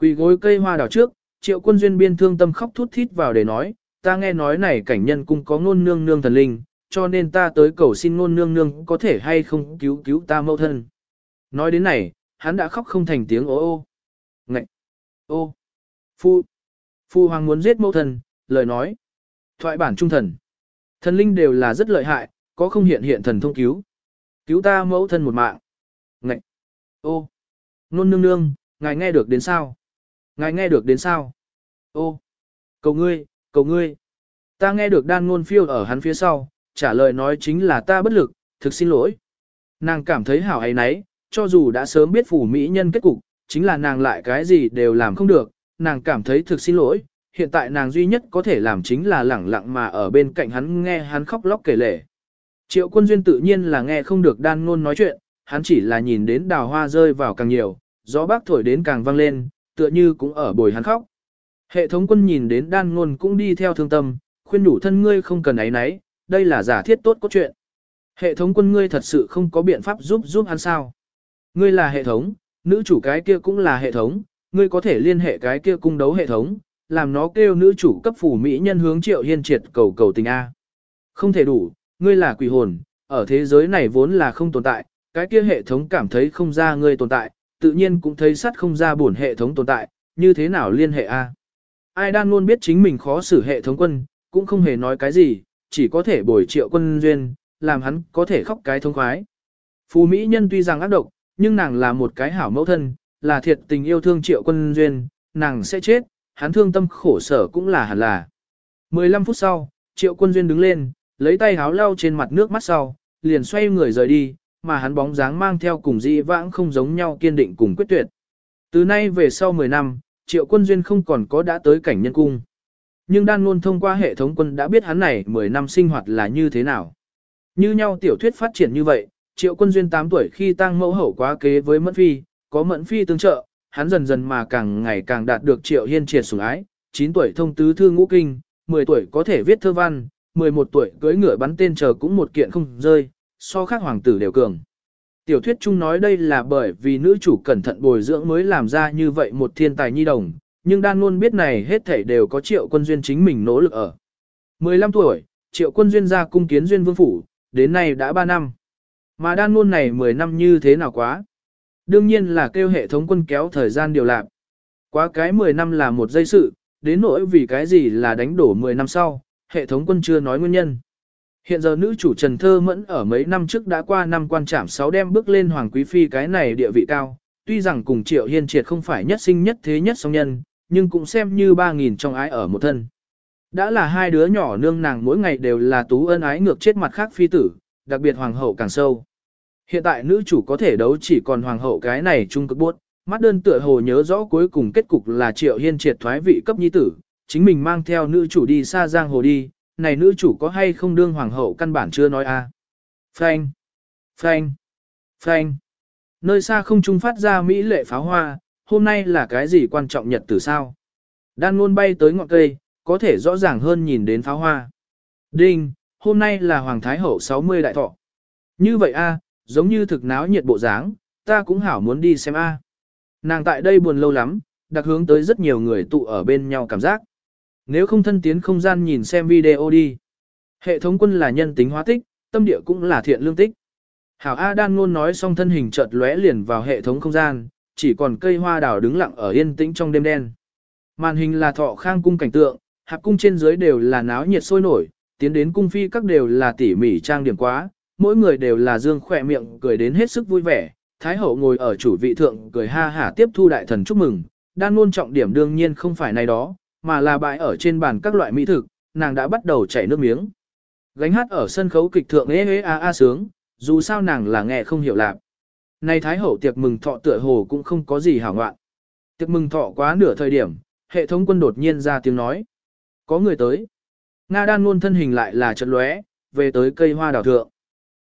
Quỳ gối cây hoa đào trước, triệu quân duyên biên thương tâm khóc thút thít vào để nói, ta nghe nói này cảnh nhân cung có ngôn nương nương thần linh, cho nên ta tới cầu xin ngôn nương nương có thể hay không cứu cứu ta mẫu thân. Nói đến này, hắn đã khóc không thành tiếng ô ô. Ngậy! Ô! Phu! Phu hoàng muốn giết mẫu thân, lời nói. Thoại bản trung thần. Thần linh đều là rất lợi hại, có không hiện hiện thần thông cứu. Cứu ta mẫu thân một mạng. Ngậy! Ô! Nôn nương nương, ngài nghe được đến sao? Ngài nghe được đến sao? Ô! Cầu ngươi, cầu ngươi. Ta nghe được đan ngôn phiêu ở hắn phía sau, trả lời nói chính là ta bất lực, thực xin lỗi. Nàng cảm thấy hảo ấy nấy, cho dù đã sớm biết phủ mỹ nhân kết cục, chính là nàng lại cái gì đều làm không được, nàng cảm thấy thực xin lỗi, hiện tại nàng duy nhất có thể làm chính là lẳng lặng mà ở bên cạnh hắn nghe hắn khóc lóc kể lể. Triệu quân duyên tự nhiên là nghe không được đan ngôn nói chuyện, hắn chỉ là nhìn đến đào hoa rơi vào càng nhiều, gió bác thổi đến càng vang lên, tựa như cũng ở bồi hắn khóc. Hệ thống quân nhìn đến đan ngôn cũng đi theo thương tâm, khuyên đủ thân ngươi không cần ấy nấy, đây là giả thiết tốt có chuyện Hệ thống quân ngươi thật sự không có biện pháp giúp giúp hắn sao. Ngươi là hệ thống, nữ chủ cái kia cũng là hệ thống, ngươi có thể liên hệ cái kia cung đấu hệ thống, làm nó kêu nữ chủ cấp phủ mỹ nhân hướng triệu hiên triệt cầu cầu tình A. Không thể đủ, ngươi là quỷ hồn, ở thế giới này vốn là không tồn tại, cái kia hệ thống cảm thấy không ra ngươi tồn tại, tự nhiên cũng thấy sắt không ra bổn hệ thống tồn tại, như thế nào liên hệ A. Ai đang luôn biết chính mình khó xử hệ thống quân, cũng không hề nói cái gì, chỉ có thể bồi triệu quân duyên, làm hắn có thể khóc cái thông khoái. Phù Mỹ nhân tuy rằng ác độc, nhưng nàng là một cái hảo mẫu thân, là thiệt tình yêu thương triệu quân duyên, nàng sẽ chết, hắn thương tâm khổ sở cũng là hẳn là. 15 phút sau, triệu quân duyên đứng lên, lấy tay háo lau trên mặt nước mắt sau, liền xoay người rời đi, mà hắn bóng dáng mang theo cùng dị vãng không giống nhau kiên định cùng quyết tuyệt. Từ nay về sau 10 năm, triệu quân duyên không còn có đã tới cảnh nhân cung. Nhưng đan luôn thông qua hệ thống quân đã biết hắn này 10 năm sinh hoạt là như thế nào. Như nhau tiểu thuyết phát triển như vậy, triệu quân duyên 8 tuổi khi tăng mẫu hậu quá kế với mẫn phi, có mẫn phi tương trợ, hắn dần dần mà càng ngày càng đạt được triệu hiên triệt sủng ái, 9 tuổi thông tứ thư ngũ kinh, 10 tuổi có thể viết thơ văn, 11 tuổi cưỡi ngựa bắn tên chờ cũng một kiện không rơi, so khác hoàng tử đều cường. Tiểu thuyết chung nói đây là bởi vì nữ chủ cẩn thận bồi dưỡng mới làm ra như vậy một thiên tài nhi đồng, nhưng đan luôn biết này hết thảy đều có triệu quân duyên chính mình nỗ lực ở. 15 tuổi, triệu quân duyên ra cung kiến duyên vương phủ, đến nay đã 3 năm. Mà đan luôn này 10 năm như thế nào quá? Đương nhiên là kêu hệ thống quân kéo thời gian điều lạc. Quá cái 10 năm là một giây sự, đến nỗi vì cái gì là đánh đổ 10 năm sau, hệ thống quân chưa nói nguyên nhân. Hiện giờ nữ chủ Trần Thơ Mẫn ở mấy năm trước đã qua năm quan trảm 6 đem bước lên Hoàng Quý Phi cái này địa vị cao, tuy rằng cùng Triệu Hiên Triệt không phải nhất sinh nhất thế nhất song nhân, nhưng cũng xem như 3.000 trong ái ở một thân. Đã là hai đứa nhỏ nương nàng mỗi ngày đều là tú ân ái ngược chết mặt khác phi tử, đặc biệt hoàng hậu càng sâu. Hiện tại nữ chủ có thể đấu chỉ còn hoàng hậu cái này trung cực buốt, mắt đơn tựa hồ nhớ rõ cuối cùng kết cục là Triệu Hiên triệt thoái vị cấp nhi tử, chính mình mang theo nữ chủ đi xa giang hồ đi, này nữ chủ có hay không đương hoàng hậu căn bản chưa nói a. À. Phanh, phanh, phanh. Nơi xa không trung phát ra mỹ lệ pháo hoa, hôm nay là cái gì quan trọng nhật từ sao? Đan luôn bay tới ngọn cây, có thể rõ ràng hơn nhìn đến pháo hoa. Đinh, hôm nay là Hoàng Thái Hậu 60 đại thọ. Như vậy a, giống như thực náo nhiệt bộ dáng, ta cũng hảo muốn đi xem a. Nàng tại đây buồn lâu lắm, đặc hướng tới rất nhiều người tụ ở bên nhau cảm giác. Nếu không thân tiến không gian nhìn xem video đi. Hệ thống quân là nhân tính hóa tích, tâm địa cũng là thiện lương tích. Hảo A Đan ngôn nói xong thân hình chợt lóe liền vào hệ thống không gian, chỉ còn cây hoa đào đứng lặng ở yên tĩnh trong đêm đen. Màn hình là thọ khang cung cảnh tượng, hạp cung trên dưới đều là náo nhiệt sôi nổi, tiến đến cung phi các đều là tỉ mỉ trang điểm quá, mỗi người đều là dương khỏe miệng cười đến hết sức vui vẻ. Thái hậu ngồi ở chủ vị thượng cười ha hả tiếp thu đại thần chúc mừng, đan luôn trọng điểm đương nhiên không phải này đó, mà là bãi ở trên bàn các loại mỹ thực, nàng đã bắt đầu chảy nước miếng. Gánh hát ở sân khấu kịch thượng ế ế a a sướng, dù sao nàng là nghe không hiểu lạc. Này Thái Hậu tiệc mừng thọ tựa hồ cũng không có gì hảo ngoạn. Tiệc mừng thọ quá nửa thời điểm, hệ thống quân đột nhiên ra tiếng nói. Có người tới. Nga đan luôn thân hình lại là chật lóe, về tới cây hoa đào thượng.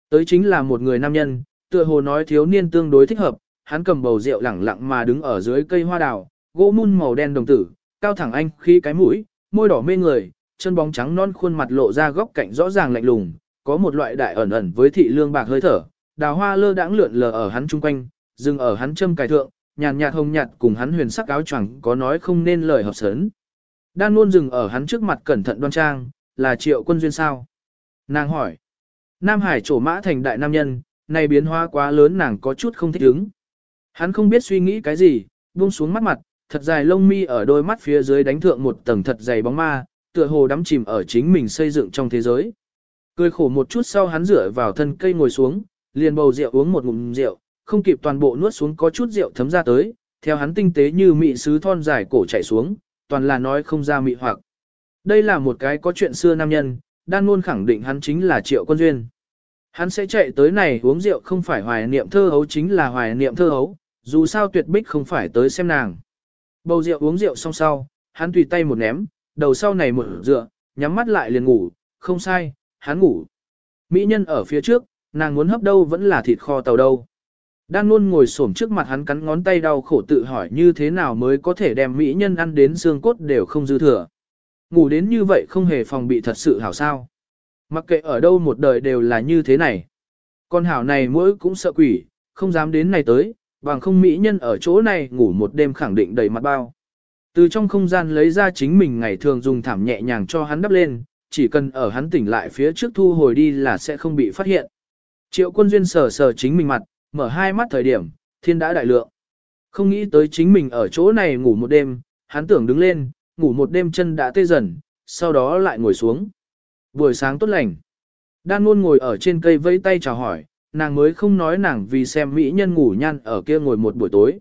Tới chính là một người nam nhân, tựa hồ nói thiếu niên tương đối thích hợp, hắn cầm bầu rượu lẳng lặng mà đứng ở dưới cây hoa đào, gỗ mun màu đen đồng tử, cao thẳng anh khi cái mũi, môi đỏ mê người, chân bóng trắng non khuôn mặt lộ ra góc cạnh rõ ràng lạnh lùng, có một loại đại ẩn ẩn với thị lương bạc hơi thở, đào hoa lơ đãng lượn lờ ở hắn chung quanh, dừng ở hắn châm cài thượng, nhàn nhạt hồng nhạt cùng hắn huyền sắc áo choàng có nói không nên lời hợp sớn. Đan luôn dừng ở hắn trước mặt cẩn thận đoan trang, là triệu quân duyên sao? Nàng hỏi. Nam Hải trổ mã thành đại nam nhân, này biến hóa quá lớn nàng có chút không thích ứng. Hắn không biết suy nghĩ cái gì, buông xuống mắt mặt, thật dài lông mi ở đôi mắt phía dưới đánh thượng một tầng thật dày bóng ma, tựa hồ đắm chìm ở chính mình xây dựng trong thế giới. Cười khổ một chút sau hắn rửa vào thân cây ngồi xuống, liền bầu rượu uống một ngụm rượu, không kịp toàn bộ nuốt xuống có chút rượu thấm ra tới, theo hắn tinh tế như mị sứ thon dài cổ chảy xuống, toàn là nói không ra mị hoặc. Đây là một cái có chuyện xưa nam nhân, đan luôn khẳng định hắn chính là triệu quân duyên. Hắn sẽ chạy tới này uống rượu không phải hoài niệm thơ hấu chính là hoài niệm thơ hấu, dù sao tuyệt bích không phải tới xem nàng. Bầu rượu uống rượu xong sau, hắn tùy tay một ném, đầu sau này một dựa, nhắm mắt lại liền ngủ, không sai, hắn ngủ. Mỹ nhân ở phía trước, nàng muốn hấp đâu vẫn là thịt kho tàu đâu. Đan luôn ngồi xổm trước mặt hắn cắn ngón tay đau khổ tự hỏi như thế nào mới có thể đem mỹ nhân ăn đến xương cốt đều không dư thừa. Ngủ đến như vậy không hề phòng bị thật sự hảo sao. Mặc kệ ở đâu một đời đều là như thế này. Con hảo này mỗi cũng sợ quỷ, không dám đến này tới, bằng không mỹ nhân ở chỗ này ngủ một đêm khẳng định đầy mặt bao. Từ trong không gian lấy ra chính mình ngày thường dùng thảm nhẹ nhàng cho hắn đắp lên, chỉ cần ở hắn tỉnh lại phía trước thu hồi đi là sẽ không bị phát hiện. Triệu quân duyên sờ sờ chính mình mặt, mở hai mắt thời điểm, thiên đã đại lượng. Không nghĩ tới chính mình ở chỗ này ngủ một đêm, hắn tưởng đứng lên, ngủ một đêm chân đã tê dần, sau đó lại ngồi xuống. Buổi sáng tốt lành. Đan luôn ngồi ở trên cây vẫy tay chào hỏi, nàng mới không nói nàng vì xem mỹ nhân ngủ nhăn ở kia ngồi một buổi tối.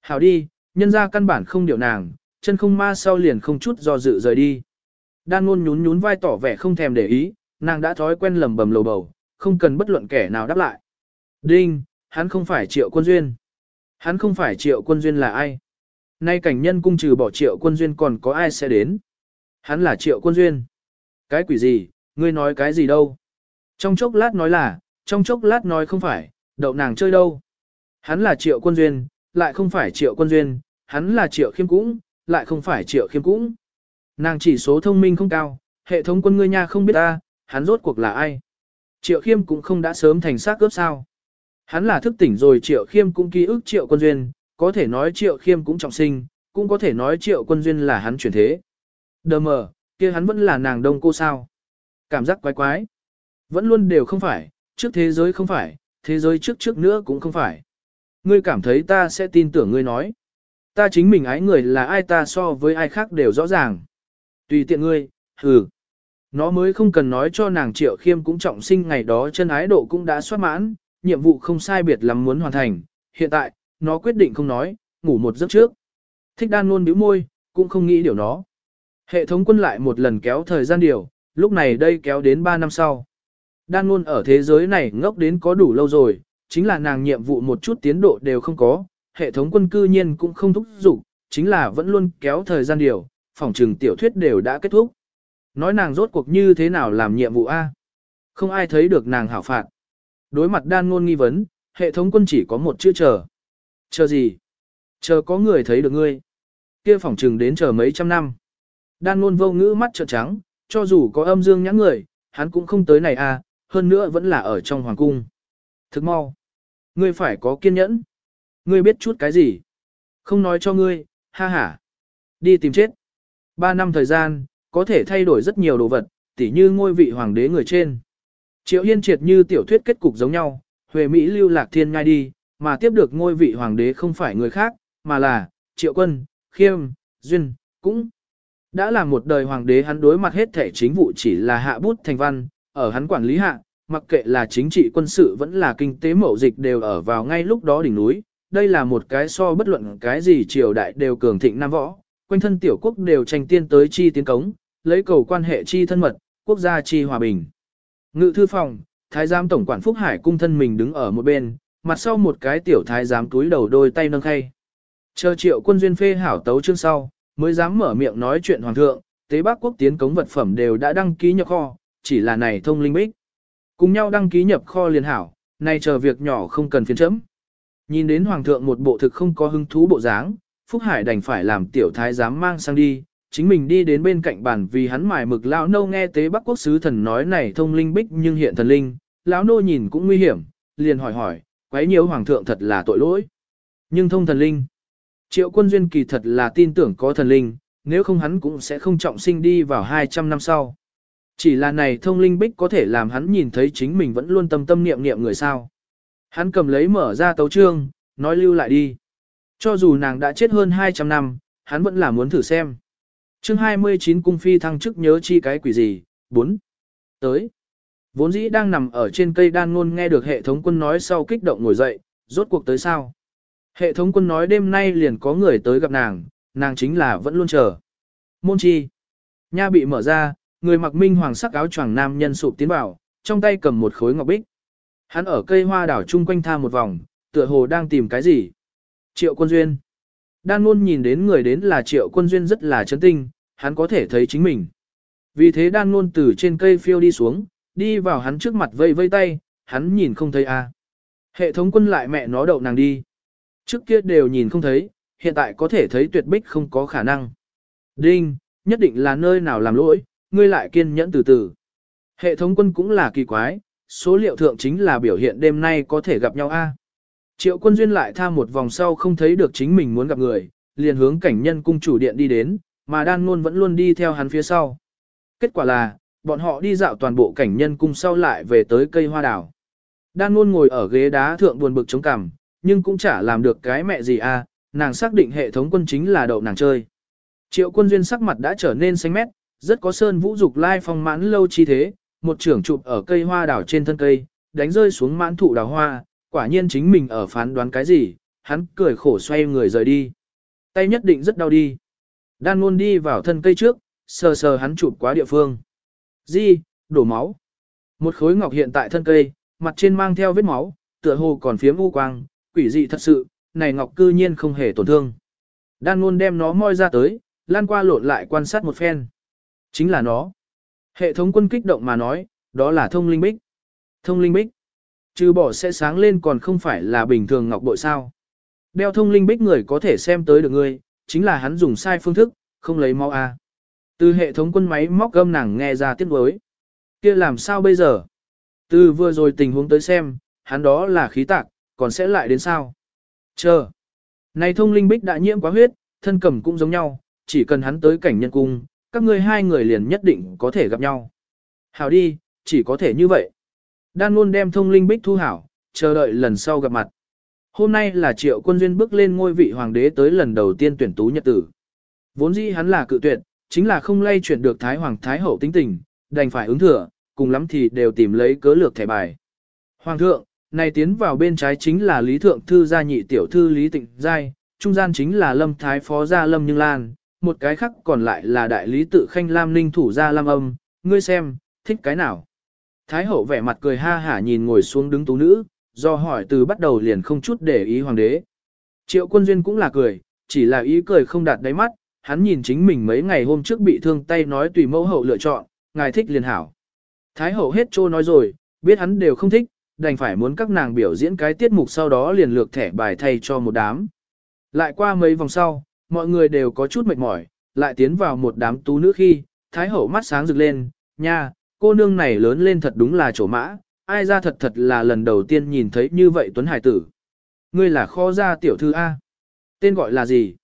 Hảo đi, nhân ra căn bản không điều nàng, chân không ma sau liền không chút do dự rời đi. Đan ngôn nhún nhún vai tỏ vẻ không thèm để ý, nàng đã thói quen lầm bầm lầu bầu, không cần bất luận kẻ nào đáp lại. Đinh, hắn không phải triệu quân duyên. Hắn không phải triệu quân duyên là ai? Nay cảnh nhân cung trừ bỏ triệu quân duyên còn có ai sẽ đến? Hắn là triệu quân duyên. Cái quỷ gì, ngươi nói cái gì đâu? Trong chốc lát nói là, trong chốc lát nói không phải, đậu nàng chơi đâu? Hắn là triệu quân duyên, lại không phải triệu quân duyên, hắn là triệu khiêm cũng, lại không phải triệu khiêm cũng. Nàng chỉ số thông minh không cao, hệ thống quân ngươi nha không biết ta, hắn rốt cuộc là ai. Triệu khiêm cũng không đã sớm thành xác cướp sao. Hắn là thức tỉnh rồi triệu khiêm cũng ký ức triệu quân duyên, có thể nói triệu khiêm cũng trọng sinh, cũng có thể nói triệu quân duyên là hắn chuyển thế. Đờ mờ, kia hắn vẫn là nàng đông cô sao. Cảm giác quái quái. Vẫn luôn đều không phải, trước thế giới không phải, thế giới trước trước nữa cũng không phải. Ngươi cảm thấy ta sẽ tin tưởng ngươi nói. Ta chính mình ái người là ai ta so với ai khác đều rõ ràng. Tùy tiện ngươi, hừ. Nó mới không cần nói cho nàng triệu khiêm cũng trọng sinh ngày đó chân ái độ cũng đã soát mãn, nhiệm vụ không sai biệt lắm muốn hoàn thành. Hiện tại, nó quyết định không nói, ngủ một giấc trước. Thích đan luôn bĩu môi, cũng không nghĩ điều nó. Hệ thống quân lại một lần kéo thời gian điều, lúc này đây kéo đến 3 năm sau. Đan luôn ở thế giới này ngốc đến có đủ lâu rồi, chính là nàng nhiệm vụ một chút tiến độ đều không có, hệ thống quân cư nhiên cũng không thúc giục, chính là vẫn luôn kéo thời gian điều, phòng trừng tiểu thuyết đều đã kết thúc. Nói nàng rốt cuộc như thế nào làm nhiệm vụ A. Không ai thấy được nàng hảo phạt. Đối mặt đan ngôn nghi vấn, hệ thống quân chỉ có một chữ chờ. Chờ gì? Chờ có người thấy được ngươi. Kia phòng trừng đến chờ mấy trăm năm. Đan ngôn vô ngữ mắt trợn trắng, cho dù có âm dương nhãn người, hắn cũng không tới này a, hơn nữa vẫn là ở trong hoàng cung. Thức mau. Ngươi phải có kiên nhẫn. Ngươi biết chút cái gì? Không nói cho ngươi, ha ha. Đi tìm chết. Ba năm thời gian, có thể thay đổi rất nhiều đồ vật, tỉ như ngôi vị hoàng đế người trên. Triệu yên triệt như tiểu thuyết kết cục giống nhau, Huệ Mỹ lưu lạc thiên ngai đi, mà tiếp được ngôi vị hoàng đế không phải người khác, mà là Triệu Quân, Khiêm, Duyên, cũng đã là một đời hoàng đế hắn đối mặt hết thể chính vụ chỉ là hạ bút thành văn, ở hắn quản lý hạ, mặc kệ là chính trị quân sự vẫn là kinh tế mậu dịch đều ở vào ngay lúc đó đỉnh núi. Đây là một cái so bất luận cái gì triều đại đều cường thịnh nam võ, quanh thân tiểu quốc đều tranh tiên tới chi tiến cống, lấy cầu quan hệ chi thân mật, quốc gia chi hòa bình. Ngự thư phòng, thái giám tổng quản Phúc Hải cung thân mình đứng ở một bên, mặt sau một cái tiểu thái giám túi đầu đôi tay nâng khay. Chờ triệu quân duyên phê hảo tấu chương sau, mới dám mở miệng nói chuyện hoàng thượng, tế bác quốc tiến cống vật phẩm đều đã đăng ký nhập kho, chỉ là này thông linh bích. Cùng nhau đăng ký nhập kho liền hảo, nay chờ việc nhỏ không cần phiền chấm. Nhìn đến hoàng thượng một bộ thực không có hứng thú bộ dáng, Phúc Hải đành phải làm tiểu thái giám mang sang đi, chính mình đi đến bên cạnh bàn vì hắn mài mực lão nô nghe tế bắc quốc sứ thần nói này thông linh bích nhưng hiện thần linh, lão nô nhìn cũng nguy hiểm, liền hỏi hỏi, quấy nhiễu hoàng thượng thật là tội lỗi. Nhưng thông thần linh, triệu quân duyên kỳ thật là tin tưởng có thần linh, nếu không hắn cũng sẽ không trọng sinh đi vào 200 năm sau. Chỉ là này thông linh bích có thể làm hắn nhìn thấy chính mình vẫn luôn tâm tâm niệm niệm người sao. Hắn cầm lấy mở ra tấu trương, nói lưu lại đi. Cho dù nàng đã chết hơn 200 năm, hắn vẫn là muốn thử xem. chương 29 cung phi thăng chức nhớ chi cái quỷ gì, 4. Tới. Vốn dĩ đang nằm ở trên cây đan ngôn nghe được hệ thống quân nói sau kích động ngồi dậy, rốt cuộc tới sao. Hệ thống quân nói đêm nay liền có người tới gặp nàng, nàng chính là vẫn luôn chờ. Môn chi. Nha bị mở ra, người mặc minh hoàng sắc áo choàng nam nhân sụp tiến vào, trong tay cầm một khối ngọc bích. Hắn ở cây hoa đảo chung quanh tha một vòng, tựa hồ đang tìm cái gì. Triệu quân duyên. Đan luôn nhìn đến người đến là triệu quân duyên rất là chấn tinh, hắn có thể thấy chính mình. Vì thế đan luôn từ trên cây phiêu đi xuống, đi vào hắn trước mặt vây vây tay, hắn nhìn không thấy a. Hệ thống quân lại mẹ nó đậu nàng đi. Trước kia đều nhìn không thấy, hiện tại có thể thấy tuyệt bích không có khả năng. Đinh, nhất định là nơi nào làm lỗi, ngươi lại kiên nhẫn từ từ. Hệ thống quân cũng là kỳ quái, số liệu thượng chính là biểu hiện đêm nay có thể gặp nhau a. Triệu quân duyên lại tha một vòng sau không thấy được chính mình muốn gặp người, liền hướng cảnh nhân cung chủ điện đi đến, mà đan ngôn vẫn luôn đi theo hắn phía sau. Kết quả là, bọn họ đi dạo toàn bộ cảnh nhân cung sau lại về tới cây hoa đào. Đan ngôn ngồi ở ghế đá thượng buồn bực chống cằm, nhưng cũng chả làm được cái mẹ gì à, nàng xác định hệ thống quân chính là đậu nàng chơi. Triệu quân duyên sắc mặt đã trở nên xanh mét, rất có sơn vũ dục lai phong mãn lâu chi thế, một trưởng chụp ở cây hoa đào trên thân cây, đánh rơi xuống mãn thụ đào hoa, quả nhiên chính mình ở phán đoán cái gì, hắn cười khổ xoay người rời đi. Tay nhất định rất đau đi. Đan luôn đi vào thân cây trước, sờ sờ hắn chụp quá địa phương. Di, đổ máu. Một khối ngọc hiện tại thân cây, mặt trên mang theo vết máu, tựa hồ còn phiếm u quang, quỷ dị thật sự, này ngọc cư nhiên không hề tổn thương. Đan luôn đem nó moi ra tới, lan qua lộn lại quan sát một phen. Chính là nó. Hệ thống quân kích động mà nói, đó là thông linh bích. Thông linh bích. Trừ bỏ sẽ sáng lên còn không phải là bình thường ngọc bội sao. Đeo thông linh bích người có thể xem tới được ngươi, chính là hắn dùng sai phương thức, không lấy máu a. Từ hệ thống quân máy móc gâm nàng nghe ra tiếng đối. kia làm sao bây giờ? Từ vừa rồi tình huống tới xem, hắn đó là khí tạc, còn sẽ lại đến sao? Chờ. Này thông linh bích đã nhiễm quá huyết, thân cầm cũng giống nhau, chỉ cần hắn tới cảnh nhân cung, các ngươi hai người liền nhất định có thể gặp nhau. Hảo đi, chỉ có thể như vậy. Đan luôn đem thông linh bích thu hảo, chờ đợi lần sau gặp mặt. Hôm nay là triệu quân duyên bước lên ngôi vị hoàng đế tới lần đầu tiên tuyển tú nhật tử. Vốn dĩ hắn là cự tuyệt, chính là không lay chuyển được Thái Hoàng Thái Hậu tính tình, đành phải ứng thừa, cùng lắm thì đều tìm lấy cớ lược thẻ bài. Hoàng thượng, này tiến vào bên trái chính là Lý Thượng Thư gia nhị tiểu thư Lý Tịnh Giai, trung gian chính là Lâm Thái Phó gia Lâm Nhưng Lan, một cái khác còn lại là đại lý tự khanh Lam Ninh thủ gia Lam Âm, ngươi xem, thích cái nào. Thái hậu vẻ mặt cười ha hả nhìn ngồi xuống đứng tú nữ, do hỏi từ bắt đầu liền không chút để ý hoàng đế. Triệu quân duyên cũng là cười, chỉ là ý cười không đạt đáy mắt, hắn nhìn chính mình mấy ngày hôm trước bị thương tay nói tùy mẫu hậu lựa chọn, ngài thích liền hảo. Thái hậu hết trô nói rồi, biết hắn đều không thích, đành phải muốn các nàng biểu diễn cái tiết mục sau đó liền lược thẻ bài thay cho một đám. Lại qua mấy vòng sau, mọi người đều có chút mệt mỏi, lại tiến vào một đám tú nữ khi, Thái hậu mắt sáng rực lên, nha, cô nương này lớn lên thật đúng là chỗ mã, ai ra thật thật là lần đầu tiên nhìn thấy như vậy Tuấn Hải tử. Ngươi là kho gia tiểu thư A. Tên gọi là gì?